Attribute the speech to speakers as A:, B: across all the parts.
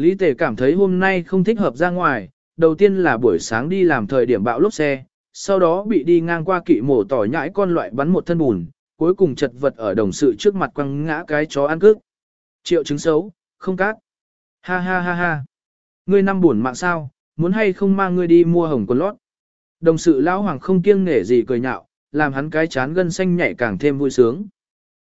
A: Lý Tề cảm thấy hôm nay không thích hợp ra ngoài, đầu tiên là buổi sáng đi làm thời điểm bão lốp xe, sau đó bị đi ngang qua kỵ mổ tỏ nhãi con loại bắn một thân bùn, cuối cùng chật vật ở đồng sự trước mặt quăng ngã cái chó ăn cước. Triệu chứng xấu, không cát. Ha ha ha ha. Ngươi năm buồn mạng sao, muốn hay không mang ngươi đi mua hồng quần lót. Đồng sự lão hoàng không kiêng nể gì cười nhạo, làm hắn cái chán gân xanh nhảy càng thêm vui sướng.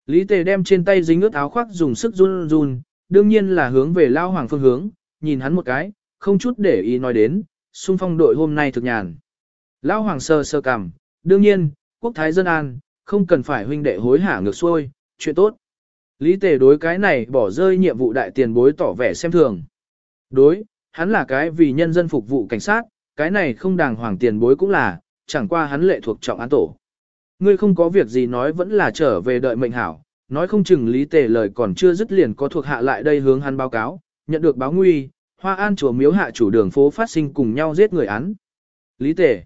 A: Lý Tề đem trên tay dính ướt áo khoác dùng sức run run, đương nhiên là hướng về lão hoàng phương hướng, nhìn hắn một cái, không chút để ý nói đến, xung phong đội hôm nay thực nhàn. Lão hoàng sơ sơ cằm, đương nhiên, quốc thái dân an, không cần phải huynh đệ hối hả ngược xuôi, chuyện tốt. Lý Tề đối cái này bỏ rơi nhiệm vụ đại tiền bối tỏ vẻ xem thường. Đối, hắn là cái vì nhân dân phục vụ cảnh sát, cái này không đàng hoàng tiền bối cũng là, chẳng qua hắn lệ thuộc trọng án tổ. Ngươi không có việc gì nói vẫn là trở về đợi mệnh hảo, nói không chừng lý tề lời còn chưa dứt liền có thuộc hạ lại đây hướng hắn báo cáo, nhận được báo nguy, hoa an chùa miếu hạ chủ đường phố phát sinh cùng nhau giết người án. Lý tề,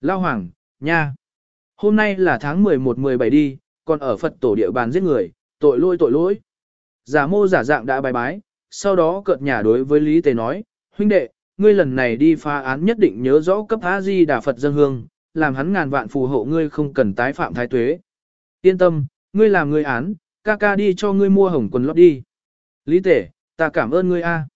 A: lao hoàng, nha. Hôm nay là tháng 11-17 đi, còn ở Phật tổ địa bàn giết người, tội lỗi tội lỗi. Giả mô giả dạng đã bài bái, sau đó cợt nhà đối với Lý Tề nói, huynh đệ, ngươi lần này đi phá án nhất định nhớ rõ cấp A Di Đà Phật dân hương, làm hắn ngàn vạn phù hộ ngươi không cần tái phạm thái tuế. Yên tâm, ngươi làm ngươi án, ca ca đi cho ngươi mua hồng quần lót đi. Lý Tể, ta cảm ơn ngươi a.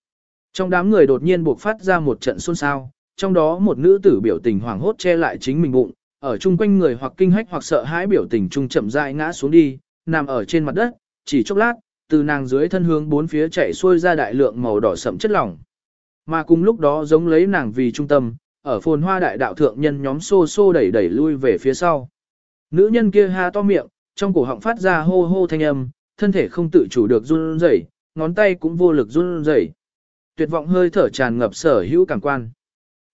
A: Trong đám người đột nhiên buộc phát ra một trận xôn xao, trong đó một nữ tử biểu tình hoảng hốt che lại chính mình bụng, ở chung quanh người hoặc kinh hách hoặc sợ hãi biểu tình trung chậm rãi ngã xuống đi, nằm ở trên mặt đất, chỉ chốc lát, từ nàng dưới thân hướng bốn phía chạy xuôi ra đại lượng màu đỏ sẫm chất lỏng. Mà cùng lúc đó giống lấy nàng vì trung tâm, ở phồn hoa đại đạo thượng nhân nhóm xô xô đẩy đẩy lui về phía sau. Nữ nhân kia ha to miệng, trong cổ họng phát ra hô hô thanh âm, thân thể không tự chủ được run rẩy, ngón tay cũng vô lực run rẩy. Tuyệt vọng hơi thở tràn ngập sở hữu cảm quan.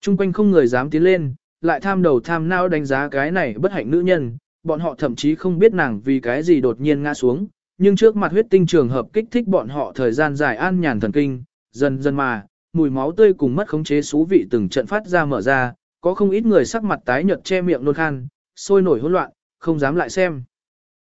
A: Trung quanh không người dám tiến lên, lại tham đầu tham não đánh giá cái này bất hạnh nữ nhân, bọn họ thậm chí không biết nàng vì cái gì đột nhiên ngã xuống, nhưng trước mặt huyết tinh trường hợp kích thích bọn họ thời gian dài an nhàn thần kinh, dần dần mà, mùi máu tươi cùng mất khống chế xú vị từng trận phát ra mở ra, có không ít người sắc mặt tái nhợt che miệng nôn khan, sôi nổi hỗn loạn, không dám lại xem.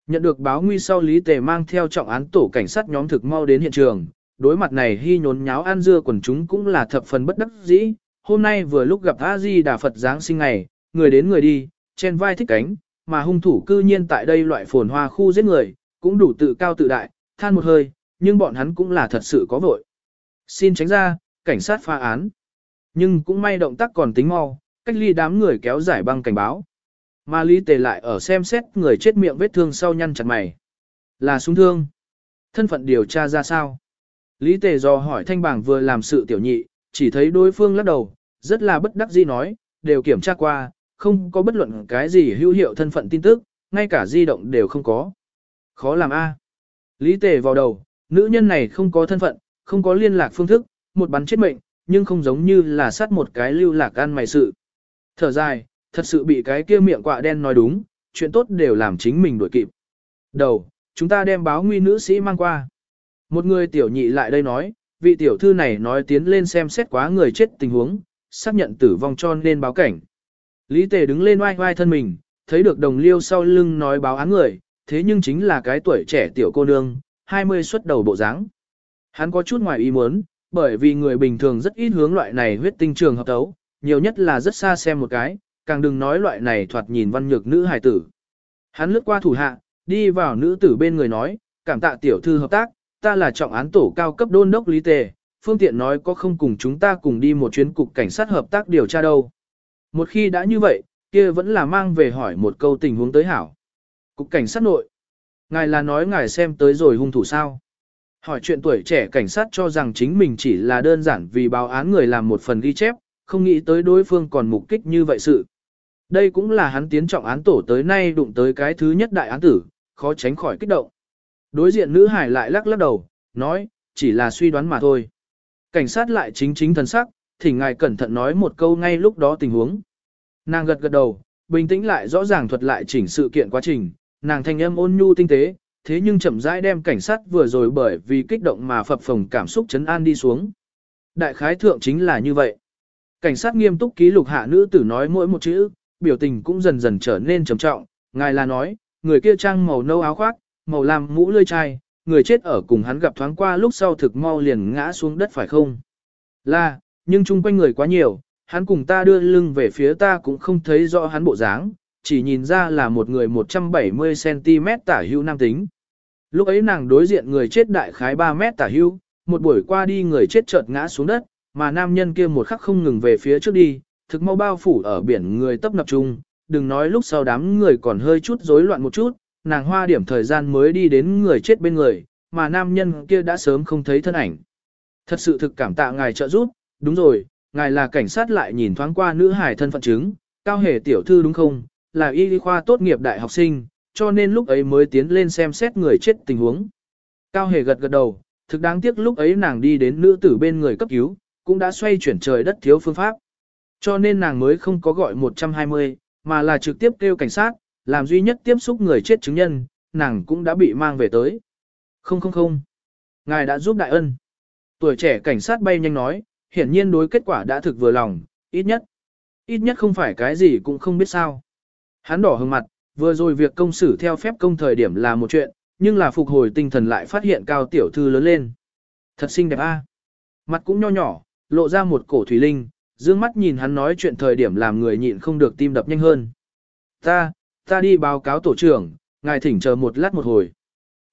A: Nhận được báo nguy sau Lý Tề mang theo trọng án tổ cảnh sát nhóm thực mau đến hiện trường, đối mặt này hy nhốn nháo An dưa quần chúng cũng là thập phần bất đắc dĩ, hôm nay vừa lúc gặp A-di Đà Phật Giáng sinh ngày, người đến người đi, trên vai thích cánh, mà hung thủ cư nhiên tại đây loại phồn hoa khu giết người, cũng đủ tự cao tự đại, than một hơi, nhưng bọn hắn cũng là thật sự có vội. Xin tránh ra, cảnh sát pha án. Nhưng cũng may động tác còn tính mau, cách ly đám người kéo giải băng cảnh báo. Mà Lý Tề lại ở xem xét người chết miệng vết thương sau nhăn chặt mày. Là súng thương. Thân phận điều tra ra sao? Lý Tề do hỏi thanh bảng vừa làm sự tiểu nhị, chỉ thấy đối phương lắc đầu, rất là bất đắc dĩ nói, đều kiểm tra qua, không có bất luận cái gì hữu hiệu thân phận tin tức, ngay cả di động đều không có. Khó làm a. Lý Tề vào đầu, nữ nhân này không có thân phận, không có liên lạc phương thức, một bắn chết mệnh, nhưng không giống như là sát một cái lưu lạc ăn mày sự. Thở dài, thật sự bị cái kia miệng quạ đen nói đúng, chuyện tốt đều làm chính mình đuổi kịp. Đầu, chúng ta đem báo nguy nữ sĩ mang qua. Một người tiểu nhị lại đây nói, vị tiểu thư này nói tiến lên xem xét quá người chết tình huống, xác nhận tử vong cho nên báo cảnh. Lý Tề đứng lên oai oai thân mình, thấy được đồng liêu sau lưng nói báo án người, thế nhưng chính là cái tuổi trẻ tiểu cô nương, 20 xuất đầu bộ dáng. Hắn có chút ngoài ý muốn, bởi vì người bình thường rất ít hướng loại này huyết tinh trường hợp tấu, nhiều nhất là rất xa xem một cái, càng đừng nói loại này thoạt nhìn văn nhược nữ hài tử. Hắn lướt qua thủ hạ, đi vào nữ tử bên người nói, cảm tạ tiểu thư hợp tác, ta là trọng án tổ cao cấp đôn đốc lý tề, phương tiện nói có không cùng chúng ta cùng đi một chuyến cục cảnh sát hợp tác điều tra đâu. Một khi đã như vậy, kia vẫn là mang về hỏi một câu tình huống tới hảo. Cục cảnh sát nội. Ngài là nói ngài xem tới rồi hung thủ sao? Hỏi chuyện tuổi trẻ cảnh sát cho rằng chính mình chỉ là đơn giản vì báo án người làm một phần ghi chép, không nghĩ tới đối phương còn mục kích như vậy sự. Đây cũng là hắn tiến trọng án tổ tới nay đụng tới cái thứ nhất đại án tử, khó tránh khỏi kích động. Đối diện nữ hải lại lắc lắc đầu, nói, chỉ là suy đoán mà thôi. Cảnh sát lại chính chính thần sắc, thỉnh ngài cẩn thận nói một câu ngay lúc đó tình huống. Nàng gật gật đầu, bình tĩnh lại rõ ràng thuật lại chỉnh sự kiện quá trình, nàng thanh âm ôn nhu tinh tế, thế nhưng chậm rãi đem cảnh sát vừa rồi bởi vì kích động mà phập phồng cảm xúc chấn an đi xuống. Đại khái thượng chính là như vậy. Cảnh sát nghiêm túc ký lục hạ nữ tử nói mỗi một chữ, biểu tình cũng dần dần trở nên trầm trọng, ngài là nói, người kia trang màu nâu áo khoác, màu lam mũ lươi chai, người chết ở cùng hắn gặp thoáng qua lúc sau thực mau liền ngã xuống đất phải không? Là, nhưng chung quanh người quá nhiều, hắn cùng ta đưa lưng về phía ta cũng không thấy rõ hắn bộ dáng, chỉ nhìn ra là một người 170cm tả hưu nam tính. Lúc ấy nàng đối diện người chết đại khái 3 mét tả hưu, một buổi qua đi người chết chợt ngã xuống đất, mà nam nhân kia một khắc không ngừng về phía trước đi, thực mau bao phủ ở biển người tấp nập chung, đừng nói lúc sau đám người còn hơi chút rối loạn một chút, nàng hoa điểm thời gian mới đi đến người chết bên người, mà nam nhân kia đã sớm không thấy thân ảnh. Thật sự thực cảm tạ ngài trợ giúp, đúng rồi, ngài là cảnh sát lại nhìn thoáng qua nữ hải thân phận chứng, cao hề tiểu thư đúng không, là y khoa tốt nghiệp đại học sinh, cho nên lúc ấy mới tiến lên xem xét người chết tình huống. Cao hề gật gật đầu, thực đáng tiếc lúc ấy nàng đi đến nữ tử bên người cấp cứu, cũng đã xoay chuyển trời đất thiếu phương pháp. Cho nên nàng mới không có gọi 120, mà là trực tiếp kêu cảnh sát, làm duy nhất tiếp xúc người chết chứng nhân, nàng cũng đã bị mang về tới. Không không không. Ngài đã giúp đại ân. Tuổi trẻ cảnh sát bay nhanh nói, hiển nhiên đối kết quả đã thực vừa lòng, ít nhất. Ít nhất không phải cái gì cũng không biết sao. Hắn đỏ hừng mặt, vừa rồi việc công xử theo phép công thời điểm là một chuyện, nhưng là phục hồi tinh thần lại phát hiện cao tiểu thư lớn lên. Thật xinh đẹp a. Mặt cũng nho nhỏ, lộ ra một cổ thủy linh, dương mắt nhìn hắn nói chuyện thời điểm làm người nhịn không được tim đập nhanh hơn. Ta, ta đi báo cáo tổ trưởng, ngài thỉnh chờ một lát một hồi.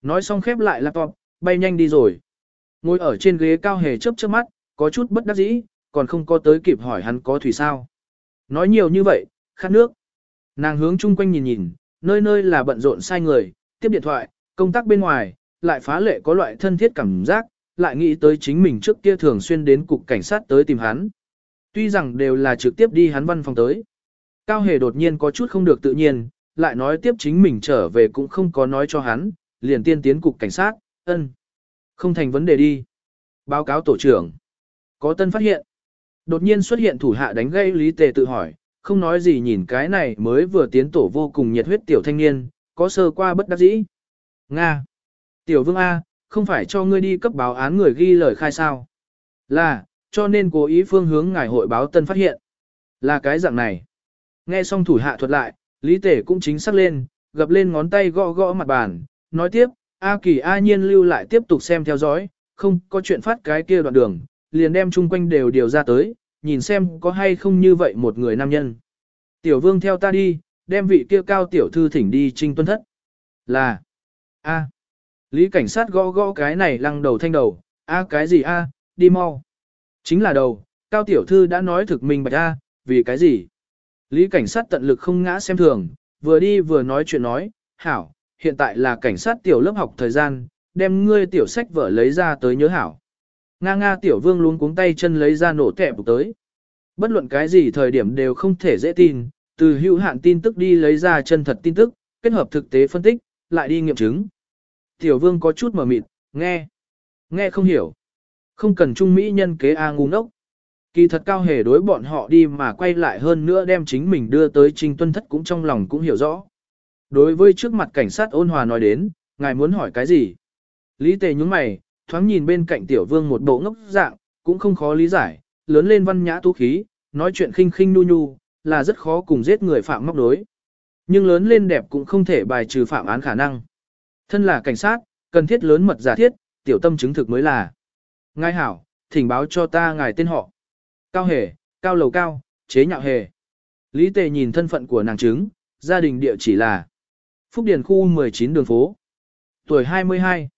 A: Nói xong khép lại laptop, bay nhanh đi rồi. Ngồi ở trên ghế cao hề chớp chớp mắt, có chút bất đắc dĩ, còn không có tới kịp hỏi hắn có thủy sao. Nói nhiều như vậy, khát nước. Nàng hướng chung quanh nhìn nhìn, nơi nơi là bận rộn sai người, tiếp điện thoại, công tác bên ngoài, lại phá lệ có loại thân thiết cảm giác, lại nghĩ tới chính mình trước kia thường xuyên đến cục cảnh sát tới tìm hắn. Tuy rằng đều là trực tiếp đi hắn văn phòng tới. Cao Hề đột nhiên có chút không được tự nhiên, lại nói tiếp chính mình trở về cũng không có nói cho hắn, liền tiên tiến cục cảnh sát, ân. Không thành vấn đề đi. Báo cáo tổ trưởng. Có tân phát hiện. Đột nhiên xuất hiện thủ hạ đánh gây Lý Tề tự hỏi, không nói gì nhìn cái này mới vừa tiến tổ vô cùng nhiệt huyết tiểu thanh niên, có sơ qua bất đắc dĩ. Nga. Tiểu vương A, không phải cho ngươi đi cấp báo án người ghi lời khai sao. Là, cho nên cố ý phương hướng ngài hội báo tân phát hiện. Là cái dạng này. Nghe xong thủ hạ thuật lại, Lý Tể cũng chính xác lên, gập lên ngón tay gõ gõ mặt bàn, nói tiếp, A Kỳ A Nhiên lưu lại tiếp tục xem theo dõi, không có chuyện phát cái kia đoạn đường, liền đem chung quanh đều điều ra tới, nhìn xem có hay không như vậy một người nam nhân. Tiểu vương theo ta đi, đem vị kia cao tiểu thư thỉnh đi trinh tuân thất. Là, A. Lý cảnh sát gõ gõ cái này lăng đầu thanh đầu, A cái gì A, đi mau. Chính là đầu, cao tiểu thư đã nói thực mình bạch A, vì cái gì? Lý cảnh sát tận lực không ngã xem thường, vừa đi vừa nói chuyện nói, hảo, hiện tại là cảnh sát tiểu lớp học thời gian, đem ngươi tiểu sách vở lấy ra tới nhớ hảo. Nga nga tiểu vương luống cuống tay chân lấy ra nổ kẹp tới. Bất luận cái gì thời điểm đều không thể dễ tin, từ hữu hạn tin tức đi lấy ra chân thật tin tức, kết hợp thực tế phân tích, lại đi nghiệm chứng. Tiểu vương có chút mở mịt, nghe, nghe không hiểu. Không cần trung mỹ nhân kế A ngu ngốc. Kỳ thật cao hề đối bọn họ đi mà quay lại hơn nữa đem chính mình đưa tới trình tuân thất cũng trong lòng cũng hiểu rõ. Đối với trước mặt cảnh sát ôn hòa nói đến, ngài muốn hỏi cái gì? Lý tề nhúng mày, thoáng nhìn bên cạnh tiểu vương một bộ ngốc dạng, cũng không khó lý giải, lớn lên văn nhã tú khí, nói chuyện khinh khinh nu nhu, là rất khó cùng giết người phạm móc đối. Nhưng lớn lên đẹp cũng không thể bài trừ phạm án khả năng. Thân là cảnh sát, cần thiết lớn mật giả thiết, tiểu tâm chứng thực mới là. Ngài hảo, thỉnh báo cho ta ngài tên họ. Cao hề, cao lầu cao, chế nhạo hề. Lý tề nhìn thân phận của nàng chứng, gia đình địa chỉ là Phúc Điền khu 19 đường phố. Tuổi 22.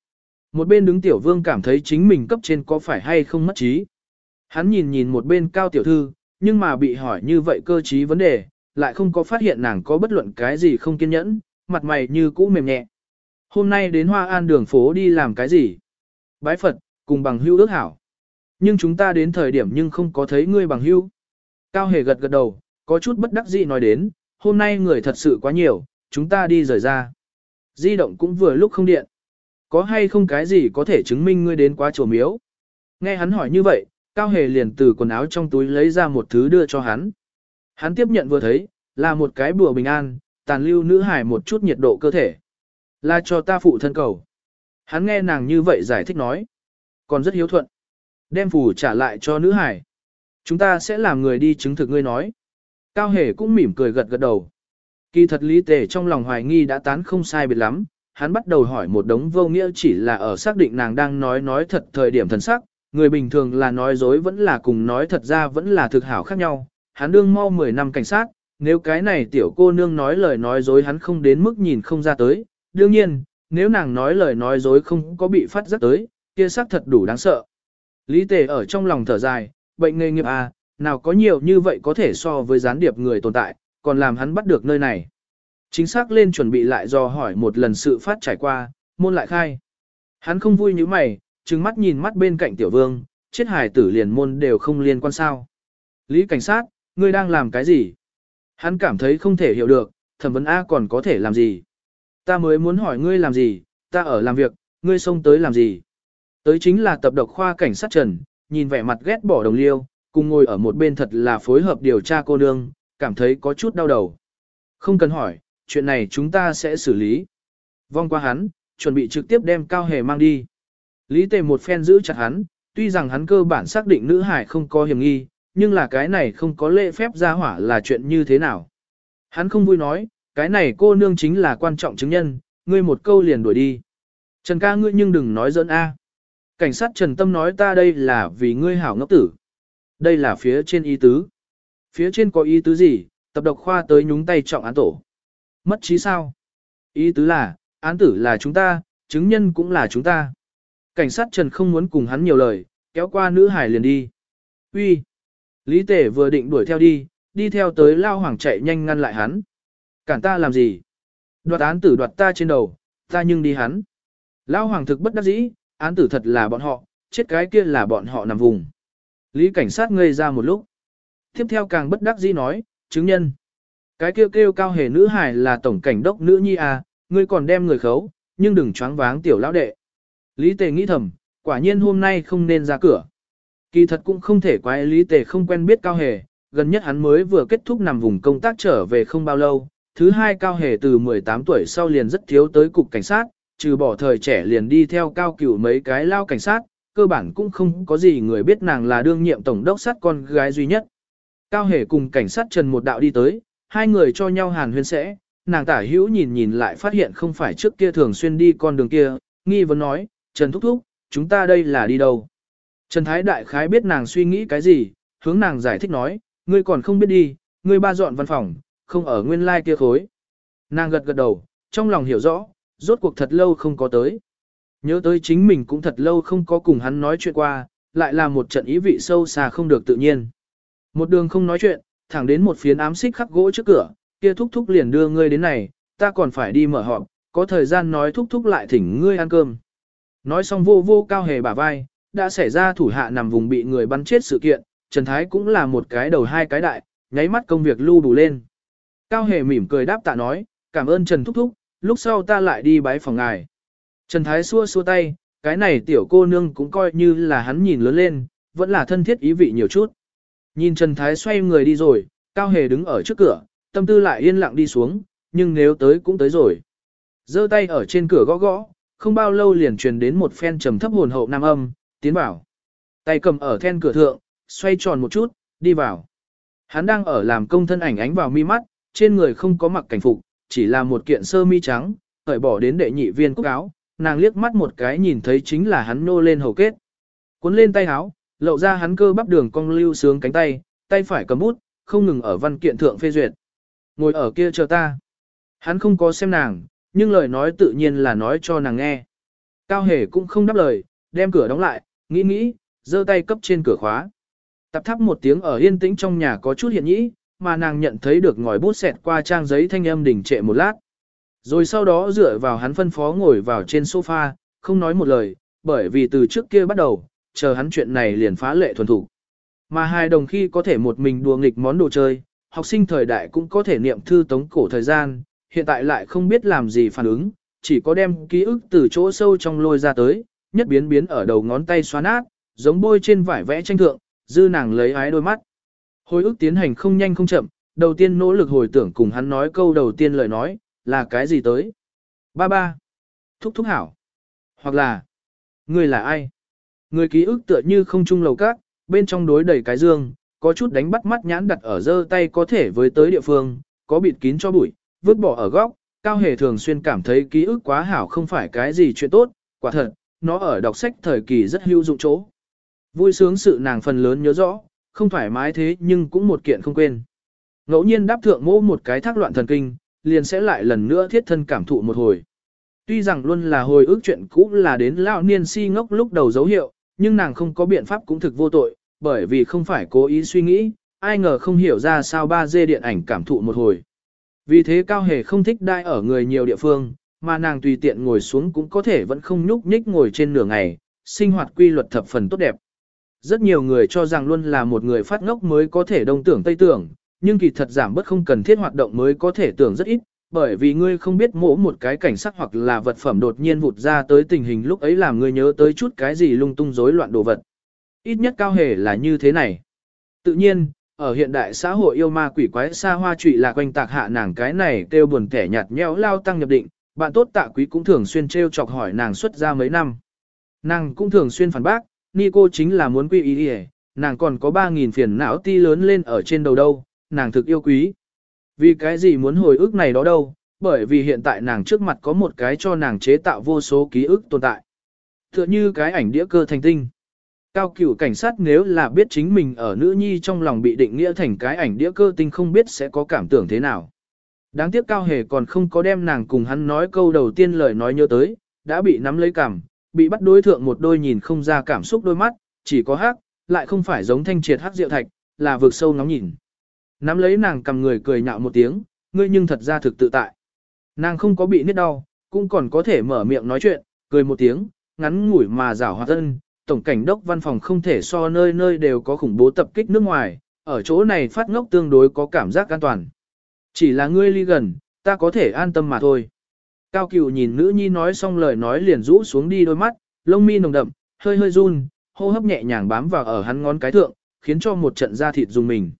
A: Một bên đứng tiểu vương cảm thấy chính mình cấp trên có phải hay không mất trí. Hắn nhìn nhìn một bên cao tiểu thư, nhưng mà bị hỏi như vậy cơ trí vấn đề, lại không có phát hiện nàng có bất luận cái gì không kiên nhẫn, mặt mày như cũ mềm nhẹ. Hôm nay đến Hoa An đường phố đi làm cái gì? Bái Phật, cùng bằng hữu ước hảo. Nhưng chúng ta đến thời điểm nhưng không có thấy ngươi bằng hữu. Cao hề gật gật đầu, có chút bất đắc dĩ nói đến, hôm nay người thật sự quá nhiều, chúng ta đi rời ra. Di động cũng vừa lúc không điện. Có hay không cái gì có thể chứng minh ngươi đến quá chùa miếu? Nghe hắn hỏi như vậy, Cao Hề liền từ quần áo trong túi lấy ra một thứ đưa cho hắn. Hắn tiếp nhận vừa thấy, là một cái bùa bình an, tàn lưu nữ hải một chút nhiệt độ cơ thể. Là cho ta phụ thân cầu. Hắn nghe nàng như vậy giải thích nói. Còn rất hiếu thuận. Đem phù trả lại cho nữ hải. Chúng ta sẽ làm người đi chứng thực ngươi nói. Cao Hề cũng mỉm cười gật gật đầu. Kỳ thật lý tề trong lòng hoài nghi đã tán không sai biệt lắm, hắn bắt đầu hỏi một đống vô nghĩa chỉ là ở xác định nàng đang nói nói thật thời điểm thần sắc, người bình thường là nói dối vẫn là cùng nói thật ra vẫn là thực hảo khác nhau. Hắn đương mau 10 năm cảnh sát, nếu cái này tiểu cô nương nói lời nói dối hắn không đến mức nhìn không ra tới. Đương nhiên, nếu nàng nói lời nói dối không có bị phát giác tới, kia xác thật đủ đáng sợ. Lý tề ở trong lòng thở dài, bệnh nghề nghiệp à, nào có nhiều như vậy có thể so với gián điệp người tồn tại, còn làm hắn bắt được nơi này. Chính xác lên chuẩn bị lại do hỏi một lần sự phát trải qua, môn lại khai. Hắn không vui như mày, trừng mắt nhìn mắt bên cạnh tiểu vương, chết hài tử liền môn đều không liên quan sao. Lý cảnh sát, ngươi đang làm cái gì? Hắn cảm thấy không thể hiểu được, thẩm vấn A còn có thể làm gì? Ta mới muốn hỏi ngươi làm gì, ta ở làm việc, ngươi xông tới làm gì? Tới chính là tập độc khoa cảnh sát trần, nhìn vẻ mặt ghét bỏ đồng liêu, cùng ngồi ở một bên thật là phối hợp điều tra cô nương, cảm thấy có chút đau đầu. Không cần hỏi, chuyện này chúng ta sẽ xử lý. Vong qua hắn, chuẩn bị trực tiếp đem Cao Hề mang đi. Lý Tề một phen giữ chặt hắn, tuy rằng hắn cơ bản xác định nữ hải không có hiểm nghi, nhưng là cái này không có lễ phép ra hỏa là chuyện như thế nào. Hắn không vui nói, cái này cô nương chính là quan trọng chứng nhân, ngươi một câu liền đuổi đi. Trần ca ngươi nhưng đừng nói giỡn A. Cảnh sát Trần Tâm nói ta đây là vì ngươi hảo ngốc tử. Đây là phía trên ý tứ. Phía trên có ý tứ gì, tập độc khoa tới nhúng tay trọng án tổ. Mất trí sao? Ý tứ là, án tử là chúng ta, chứng nhân cũng là chúng ta. Cảnh sát Trần không muốn cùng hắn nhiều lời, kéo qua nữ hải liền đi. Uy, Lý Tể vừa định đuổi theo đi, đi theo tới Lao Hoàng chạy nhanh ngăn lại hắn. Cản ta làm gì? Đoạt án tử đoạt ta trên đầu, ta nhưng đi hắn. Lao Hoàng thực bất đắc dĩ, án tử thật là bọn họ, chết cái kia là bọn họ nằm vùng. Lý cảnh sát ngây ra một lúc. Tiếp theo càng bất đắc dĩ nói, chứng nhân. Cái kêu kêu cao hề nữ hải là tổng cảnh đốc nữ nhi à, ngươi còn đem người khấu, nhưng đừng choáng váng tiểu lão đệ. Lý tề nghĩ thầm, quả nhiên hôm nay không nên ra cửa. Kỳ thật cũng không thể quái lý tề không quen biết cao hề, gần nhất hắn mới vừa kết thúc nằm vùng công tác trở về không bao lâu. Thứ hai cao hề từ 18 tuổi sau liền rất thiếu tới cục cảnh sát, trừ bỏ thời trẻ liền đi theo cao cửu mấy cái lao cảnh sát, cơ bản cũng không có gì người biết nàng là đương nhiệm tổng đốc sát con gái duy nhất. Cao hề cùng cảnh sát Trần một đạo đi tới, hai người cho nhau hàn huyên sẽ, nàng tả hữu nhìn nhìn lại phát hiện không phải trước kia thường xuyên đi con đường kia, nghi vấn nói, Trần Thúc Thúc, chúng ta đây là đi đâu? Trần Thái Đại Khái biết nàng suy nghĩ cái gì, hướng nàng giải thích nói, ngươi còn không biết đi, ngươi ba dọn văn phòng, không ở nguyên lai kia khối. Nàng gật gật đầu, trong lòng hiểu rõ, rốt cuộc thật lâu không có tới. Nhớ tới chính mình cũng thật lâu không có cùng hắn nói chuyện qua, lại là một trận ý vị sâu xa không được tự nhiên. Một đường không nói chuyện, thẳng đến một phiến ám xích khắc gỗ trước cửa, kia thúc thúc liền đưa ngươi đến này, ta còn phải đi mở họp, có thời gian nói thúc thúc lại thỉnh ngươi ăn cơm. Nói xong vô vô cao hề bả vai, đã xảy ra thủ hạ nằm vùng bị người bắn chết sự kiện, Trần Thái cũng là một cái đầu hai cái đại, nháy mắt công việc lưu đủ lên. Cao hề mỉm cười đáp tạ nói, cảm ơn Trần Thúc Thúc, lúc sau ta lại đi bái phòng ngài. Trần Thái xua xua tay, cái này tiểu cô nương cũng coi như là hắn nhìn lớn lên, vẫn là thân thiết ý vị nhiều chút. Nhìn Trần Thái xoay người đi rồi, Cao Hề đứng ở trước cửa, tâm tư lại yên lặng đi xuống, nhưng nếu tới cũng tới rồi. giơ tay ở trên cửa gõ gõ, không bao lâu liền truyền đến một phen trầm thấp hồn hậu nam âm, tiến vào. Tay cầm ở then cửa thượng, xoay tròn một chút, đi vào. Hắn đang ở làm công thân ảnh ánh vào mi mắt, trên người không có mặc cảnh phục, chỉ là một kiện sơ mi trắng, cởi bỏ đến đệ nhị viên cúc áo, nàng liếc mắt một cái nhìn thấy chính là hắn nô lên hầu kết. Cuốn lên tay áo, lộ ra hắn cơ bắp đường cong lưu sướng cánh tay, tay phải cầm bút, không ngừng ở văn kiện thượng phê duyệt. Ngồi ở kia chờ ta. Hắn không có xem nàng, nhưng lời nói tự nhiên là nói cho nàng nghe. Cao hề cũng không đáp lời, đem cửa đóng lại, nghĩ nghĩ, giơ tay cấp trên cửa khóa. Tập thắp một tiếng ở yên tĩnh trong nhà có chút hiện nhĩ, mà nàng nhận thấy được ngòi bút xẹt qua trang giấy thanh âm đỉnh trệ một lát. Rồi sau đó dựa vào hắn phân phó ngồi vào trên sofa, không nói một lời, bởi vì từ trước kia bắt đầu, chờ hắn chuyện này liền phá lệ thuần thủ. Mà hai đồng khi có thể một mình đùa nghịch món đồ chơi, học sinh thời đại cũng có thể niệm thư tống cổ thời gian, hiện tại lại không biết làm gì phản ứng, chỉ có đem ký ức từ chỗ sâu trong lôi ra tới, nhất biến biến ở đầu ngón tay xóa nát, giống bôi trên vải vẽ tranh thượng, dư nàng lấy ái đôi mắt. Hồi ức tiến hành không nhanh không chậm, đầu tiên nỗ lực hồi tưởng cùng hắn nói câu đầu tiên lời nói, là cái gì tới? Ba ba. Thúc thúc hảo. Hoặc là, người là ai? Người ký ức tựa như không trung lầu cát, bên trong đối đầy cái dương, có chút đánh bắt mắt nhãn đặt ở dơ tay có thể với tới địa phương, có bịt kín cho bụi, vứt bỏ ở góc. Cao hề thường xuyên cảm thấy ký ức quá hảo không phải cái gì chuyện tốt, quả thật, nó ở đọc sách thời kỳ rất hữu dụng chỗ. Vui sướng sự nàng phần lớn nhớ rõ, không thoải mái thế nhưng cũng một kiện không quên. Ngẫu nhiên đáp thượng mỗ một cái thác loạn thần kinh, liền sẽ lại lần nữa thiết thân cảm thụ một hồi. Tuy rằng luôn là hồi ức chuyện cũ là đến lão niên si ngốc lúc đầu dấu hiệu, nhưng nàng không có biện pháp cũng thực vô tội, bởi vì không phải cố ý suy nghĩ, ai ngờ không hiểu ra sao ba dê điện ảnh cảm thụ một hồi. Vì thế Cao Hề không thích đai ở người nhiều địa phương, mà nàng tùy tiện ngồi xuống cũng có thể vẫn không nhúc nhích ngồi trên nửa ngày, sinh hoạt quy luật thập phần tốt đẹp. Rất nhiều người cho rằng luôn là một người phát ngốc mới có thể đông tưởng tây tưởng, nhưng kỳ thật giảm bớt không cần thiết hoạt động mới có thể tưởng rất ít, bởi vì ngươi không biết mỗ một cái cảnh sắc hoặc là vật phẩm đột nhiên vụt ra tới tình hình lúc ấy làm ngươi nhớ tới chút cái gì lung tung rối loạn đồ vật. Ít nhất cao hề là như thế này. Tự nhiên, ở hiện đại xã hội yêu ma quỷ quái xa hoa trụy là quanh tạc hạ nàng cái này kêu buồn kẻ nhạt nhẽo lao tăng nhập định, bạn tốt tạ quý cũng thường xuyên trêu chọc hỏi nàng xuất ra mấy năm. Nàng cũng thường xuyên phản bác, ni cô chính là muốn quy ý đi nàng còn có 3.000 phiền não ti lớn lên ở trên đầu đâu, nàng thực yêu quý. Vì cái gì muốn hồi ức này đó đâu, bởi vì hiện tại nàng trước mặt có một cái cho nàng chế tạo vô số ký ức tồn tại. Tựa như cái ảnh đĩa cơ thành tinh. Cao cửu cảnh sát nếu là biết chính mình ở nữ nhi trong lòng bị định nghĩa thành cái ảnh đĩa cơ tinh không biết sẽ có cảm tưởng thế nào. Đáng tiếc Cao Hề còn không có đem nàng cùng hắn nói câu đầu tiên lời nói nhớ tới, đã bị nắm lấy cảm, bị bắt đối thượng một đôi nhìn không ra cảm xúc đôi mắt, chỉ có hắc, lại không phải giống thanh triệt hắc rượu thạch, là vực sâu nóng nhìn. Nắm lấy nàng cầm người cười nhạo một tiếng, ngươi nhưng thật ra thực tự tại. Nàng không có bị nít đau, cũng còn có thể mở miệng nói chuyện, cười một tiếng, ngắn ngủi mà rảo hoạt thân, tổng cảnh đốc văn phòng không thể so nơi nơi đều có khủng bố tập kích nước ngoài, ở chỗ này phát ngốc tương đối có cảm giác an toàn. Chỉ là ngươi ly gần, ta có thể an tâm mà thôi. Cao cửu nhìn nữ nhi nói xong lời nói liền rũ xuống đi đôi mắt, lông mi nồng đậm, hơi hơi run, hô hấp nhẹ nhàng bám vào ở hắn ngón cái thượng, khiến cho một trận da thịt dùng mình.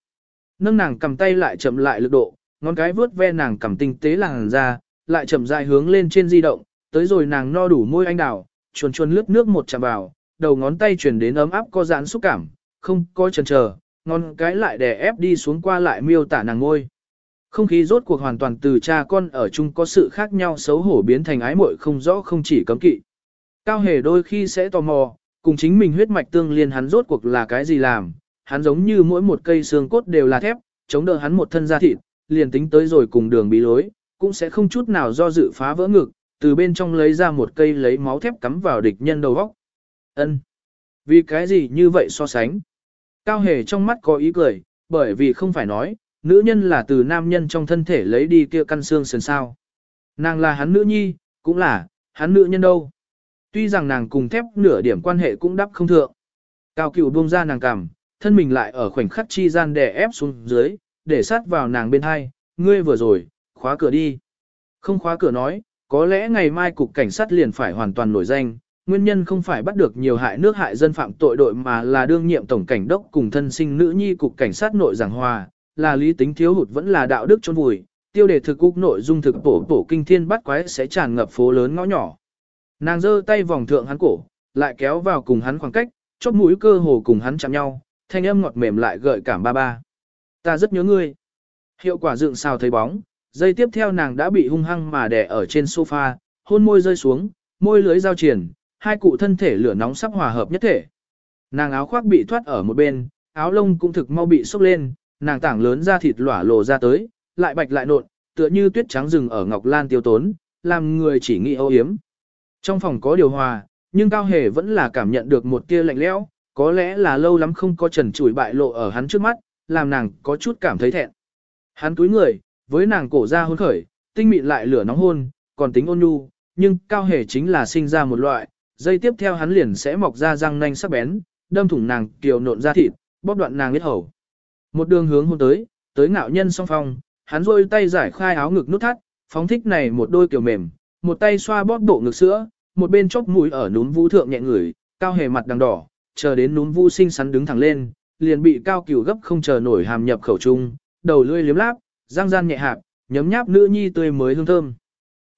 A: Nâng nàng cầm tay lại chậm lại lực độ, ngón cái vướt ve nàng cầm tinh tế làng ra, lại chậm dài hướng lên trên di động, tới rồi nàng no đủ môi anh đào, chuồn chuồn lướt nước một chạm vào, đầu ngón tay chuyển đến ấm áp có giãn xúc cảm, không có chần chờ, ngón cái lại đè ép đi xuống qua lại miêu tả nàng ngôi. Không khí rốt cuộc hoàn toàn từ cha con ở chung có sự khác nhau xấu hổ biến thành ái muội không rõ không chỉ cấm kỵ. Cao hề đôi khi sẽ tò mò, cùng chính mình huyết mạch tương liên hắn rốt cuộc là cái gì làm, hắn giống như mỗi một cây xương cốt đều là thép, chống đỡ hắn một thân da thịt, liền tính tới rồi cùng đường bí lối, cũng sẽ không chút nào do dự phá vỡ ngực, từ bên trong lấy ra một cây lấy máu thép cắm vào địch nhân đầu góc. Ân, Vì cái gì như vậy so sánh? Cao hề trong mắt có ý cười, bởi vì không phải nói, nữ nhân là từ nam nhân trong thân thể lấy đi kia căn xương sườn sao. Nàng là hắn nữ nhi, cũng là, hắn nữ nhân đâu. Tuy rằng nàng cùng thép nửa điểm quan hệ cũng đắp không thượng. Cao cửu buông ra nàng cằm, thân mình lại ở khoảnh khắc chi gian đè ép xuống dưới, để sát vào nàng bên hai, ngươi vừa rồi, khóa cửa đi. Không khóa cửa nói, có lẽ ngày mai cục cảnh sát liền phải hoàn toàn nổi danh, nguyên nhân không phải bắt được nhiều hại nước hại dân phạm tội đội mà là đương nhiệm tổng cảnh đốc cùng thân sinh nữ nhi cục cảnh sát nội giảng hòa, là lý tính thiếu hụt vẫn là đạo đức trôn vùi, tiêu đề thực cục nội dung thực bổ bổ kinh thiên bắt quái sẽ tràn ngập phố lớn ngõ nhỏ. Nàng giơ tay vòng thượng hắn cổ, lại kéo vào cùng hắn khoảng cách, chóp mũi cơ hồ cùng hắn chạm nhau, thanh âm ngọt mềm lại gợi cảm ba ba. Ta rất nhớ ngươi. Hiệu quả dựng sao thấy bóng, giây tiếp theo nàng đã bị hung hăng mà đè ở trên sofa, hôn môi rơi xuống, môi lưới giao triển, hai cụ thân thể lửa nóng sắp hòa hợp nhất thể. Nàng áo khoác bị thoát ở một bên, áo lông cũng thực mau bị sốc lên, nàng tảng lớn ra thịt lỏa lộ ra tới, lại bạch lại nộn, tựa như tuyết trắng rừng ở ngọc lan tiêu tốn, làm người chỉ nghĩ âu yếm. Trong phòng có điều hòa, nhưng Cao Hề vẫn là cảm nhận được một tia lạnh lẽo, có lẽ là lâu lắm không có trần trụi bại lộ ở hắn trước mắt, làm nàng có chút cảm thấy thẹn. Hắn túi người, với nàng cổ ra hôn khởi, tinh mịn lại lửa nóng hôn, còn tính ôn nhu, nhưng Cao Hề chính là sinh ra một loại, dây tiếp theo hắn liền sẽ mọc ra răng nanh sắc bén, đâm thủng nàng kiều nộn ra thịt, bóp đoạn nàng huyết hầu. Một đường hướng hôn tới, tới ngạo nhân song phong, hắn rôi tay giải khai áo ngực nút thắt, phóng thích này một đôi kiểu mềm, một tay xoa bóp bộ ngực sữa, một bên chóp mũi ở núm vũ thượng nhẹ ngửi, cao hề mặt đằng đỏ, chờ đến núm vũ xinh xắn đứng thẳng lên, liền bị cao cửu gấp không chờ nổi hàm nhập khẩu trung, đầu lưỡi liếm láp, răng gian nhẹ hạp, nhấm nháp nữ nhi tươi mới hương thơm.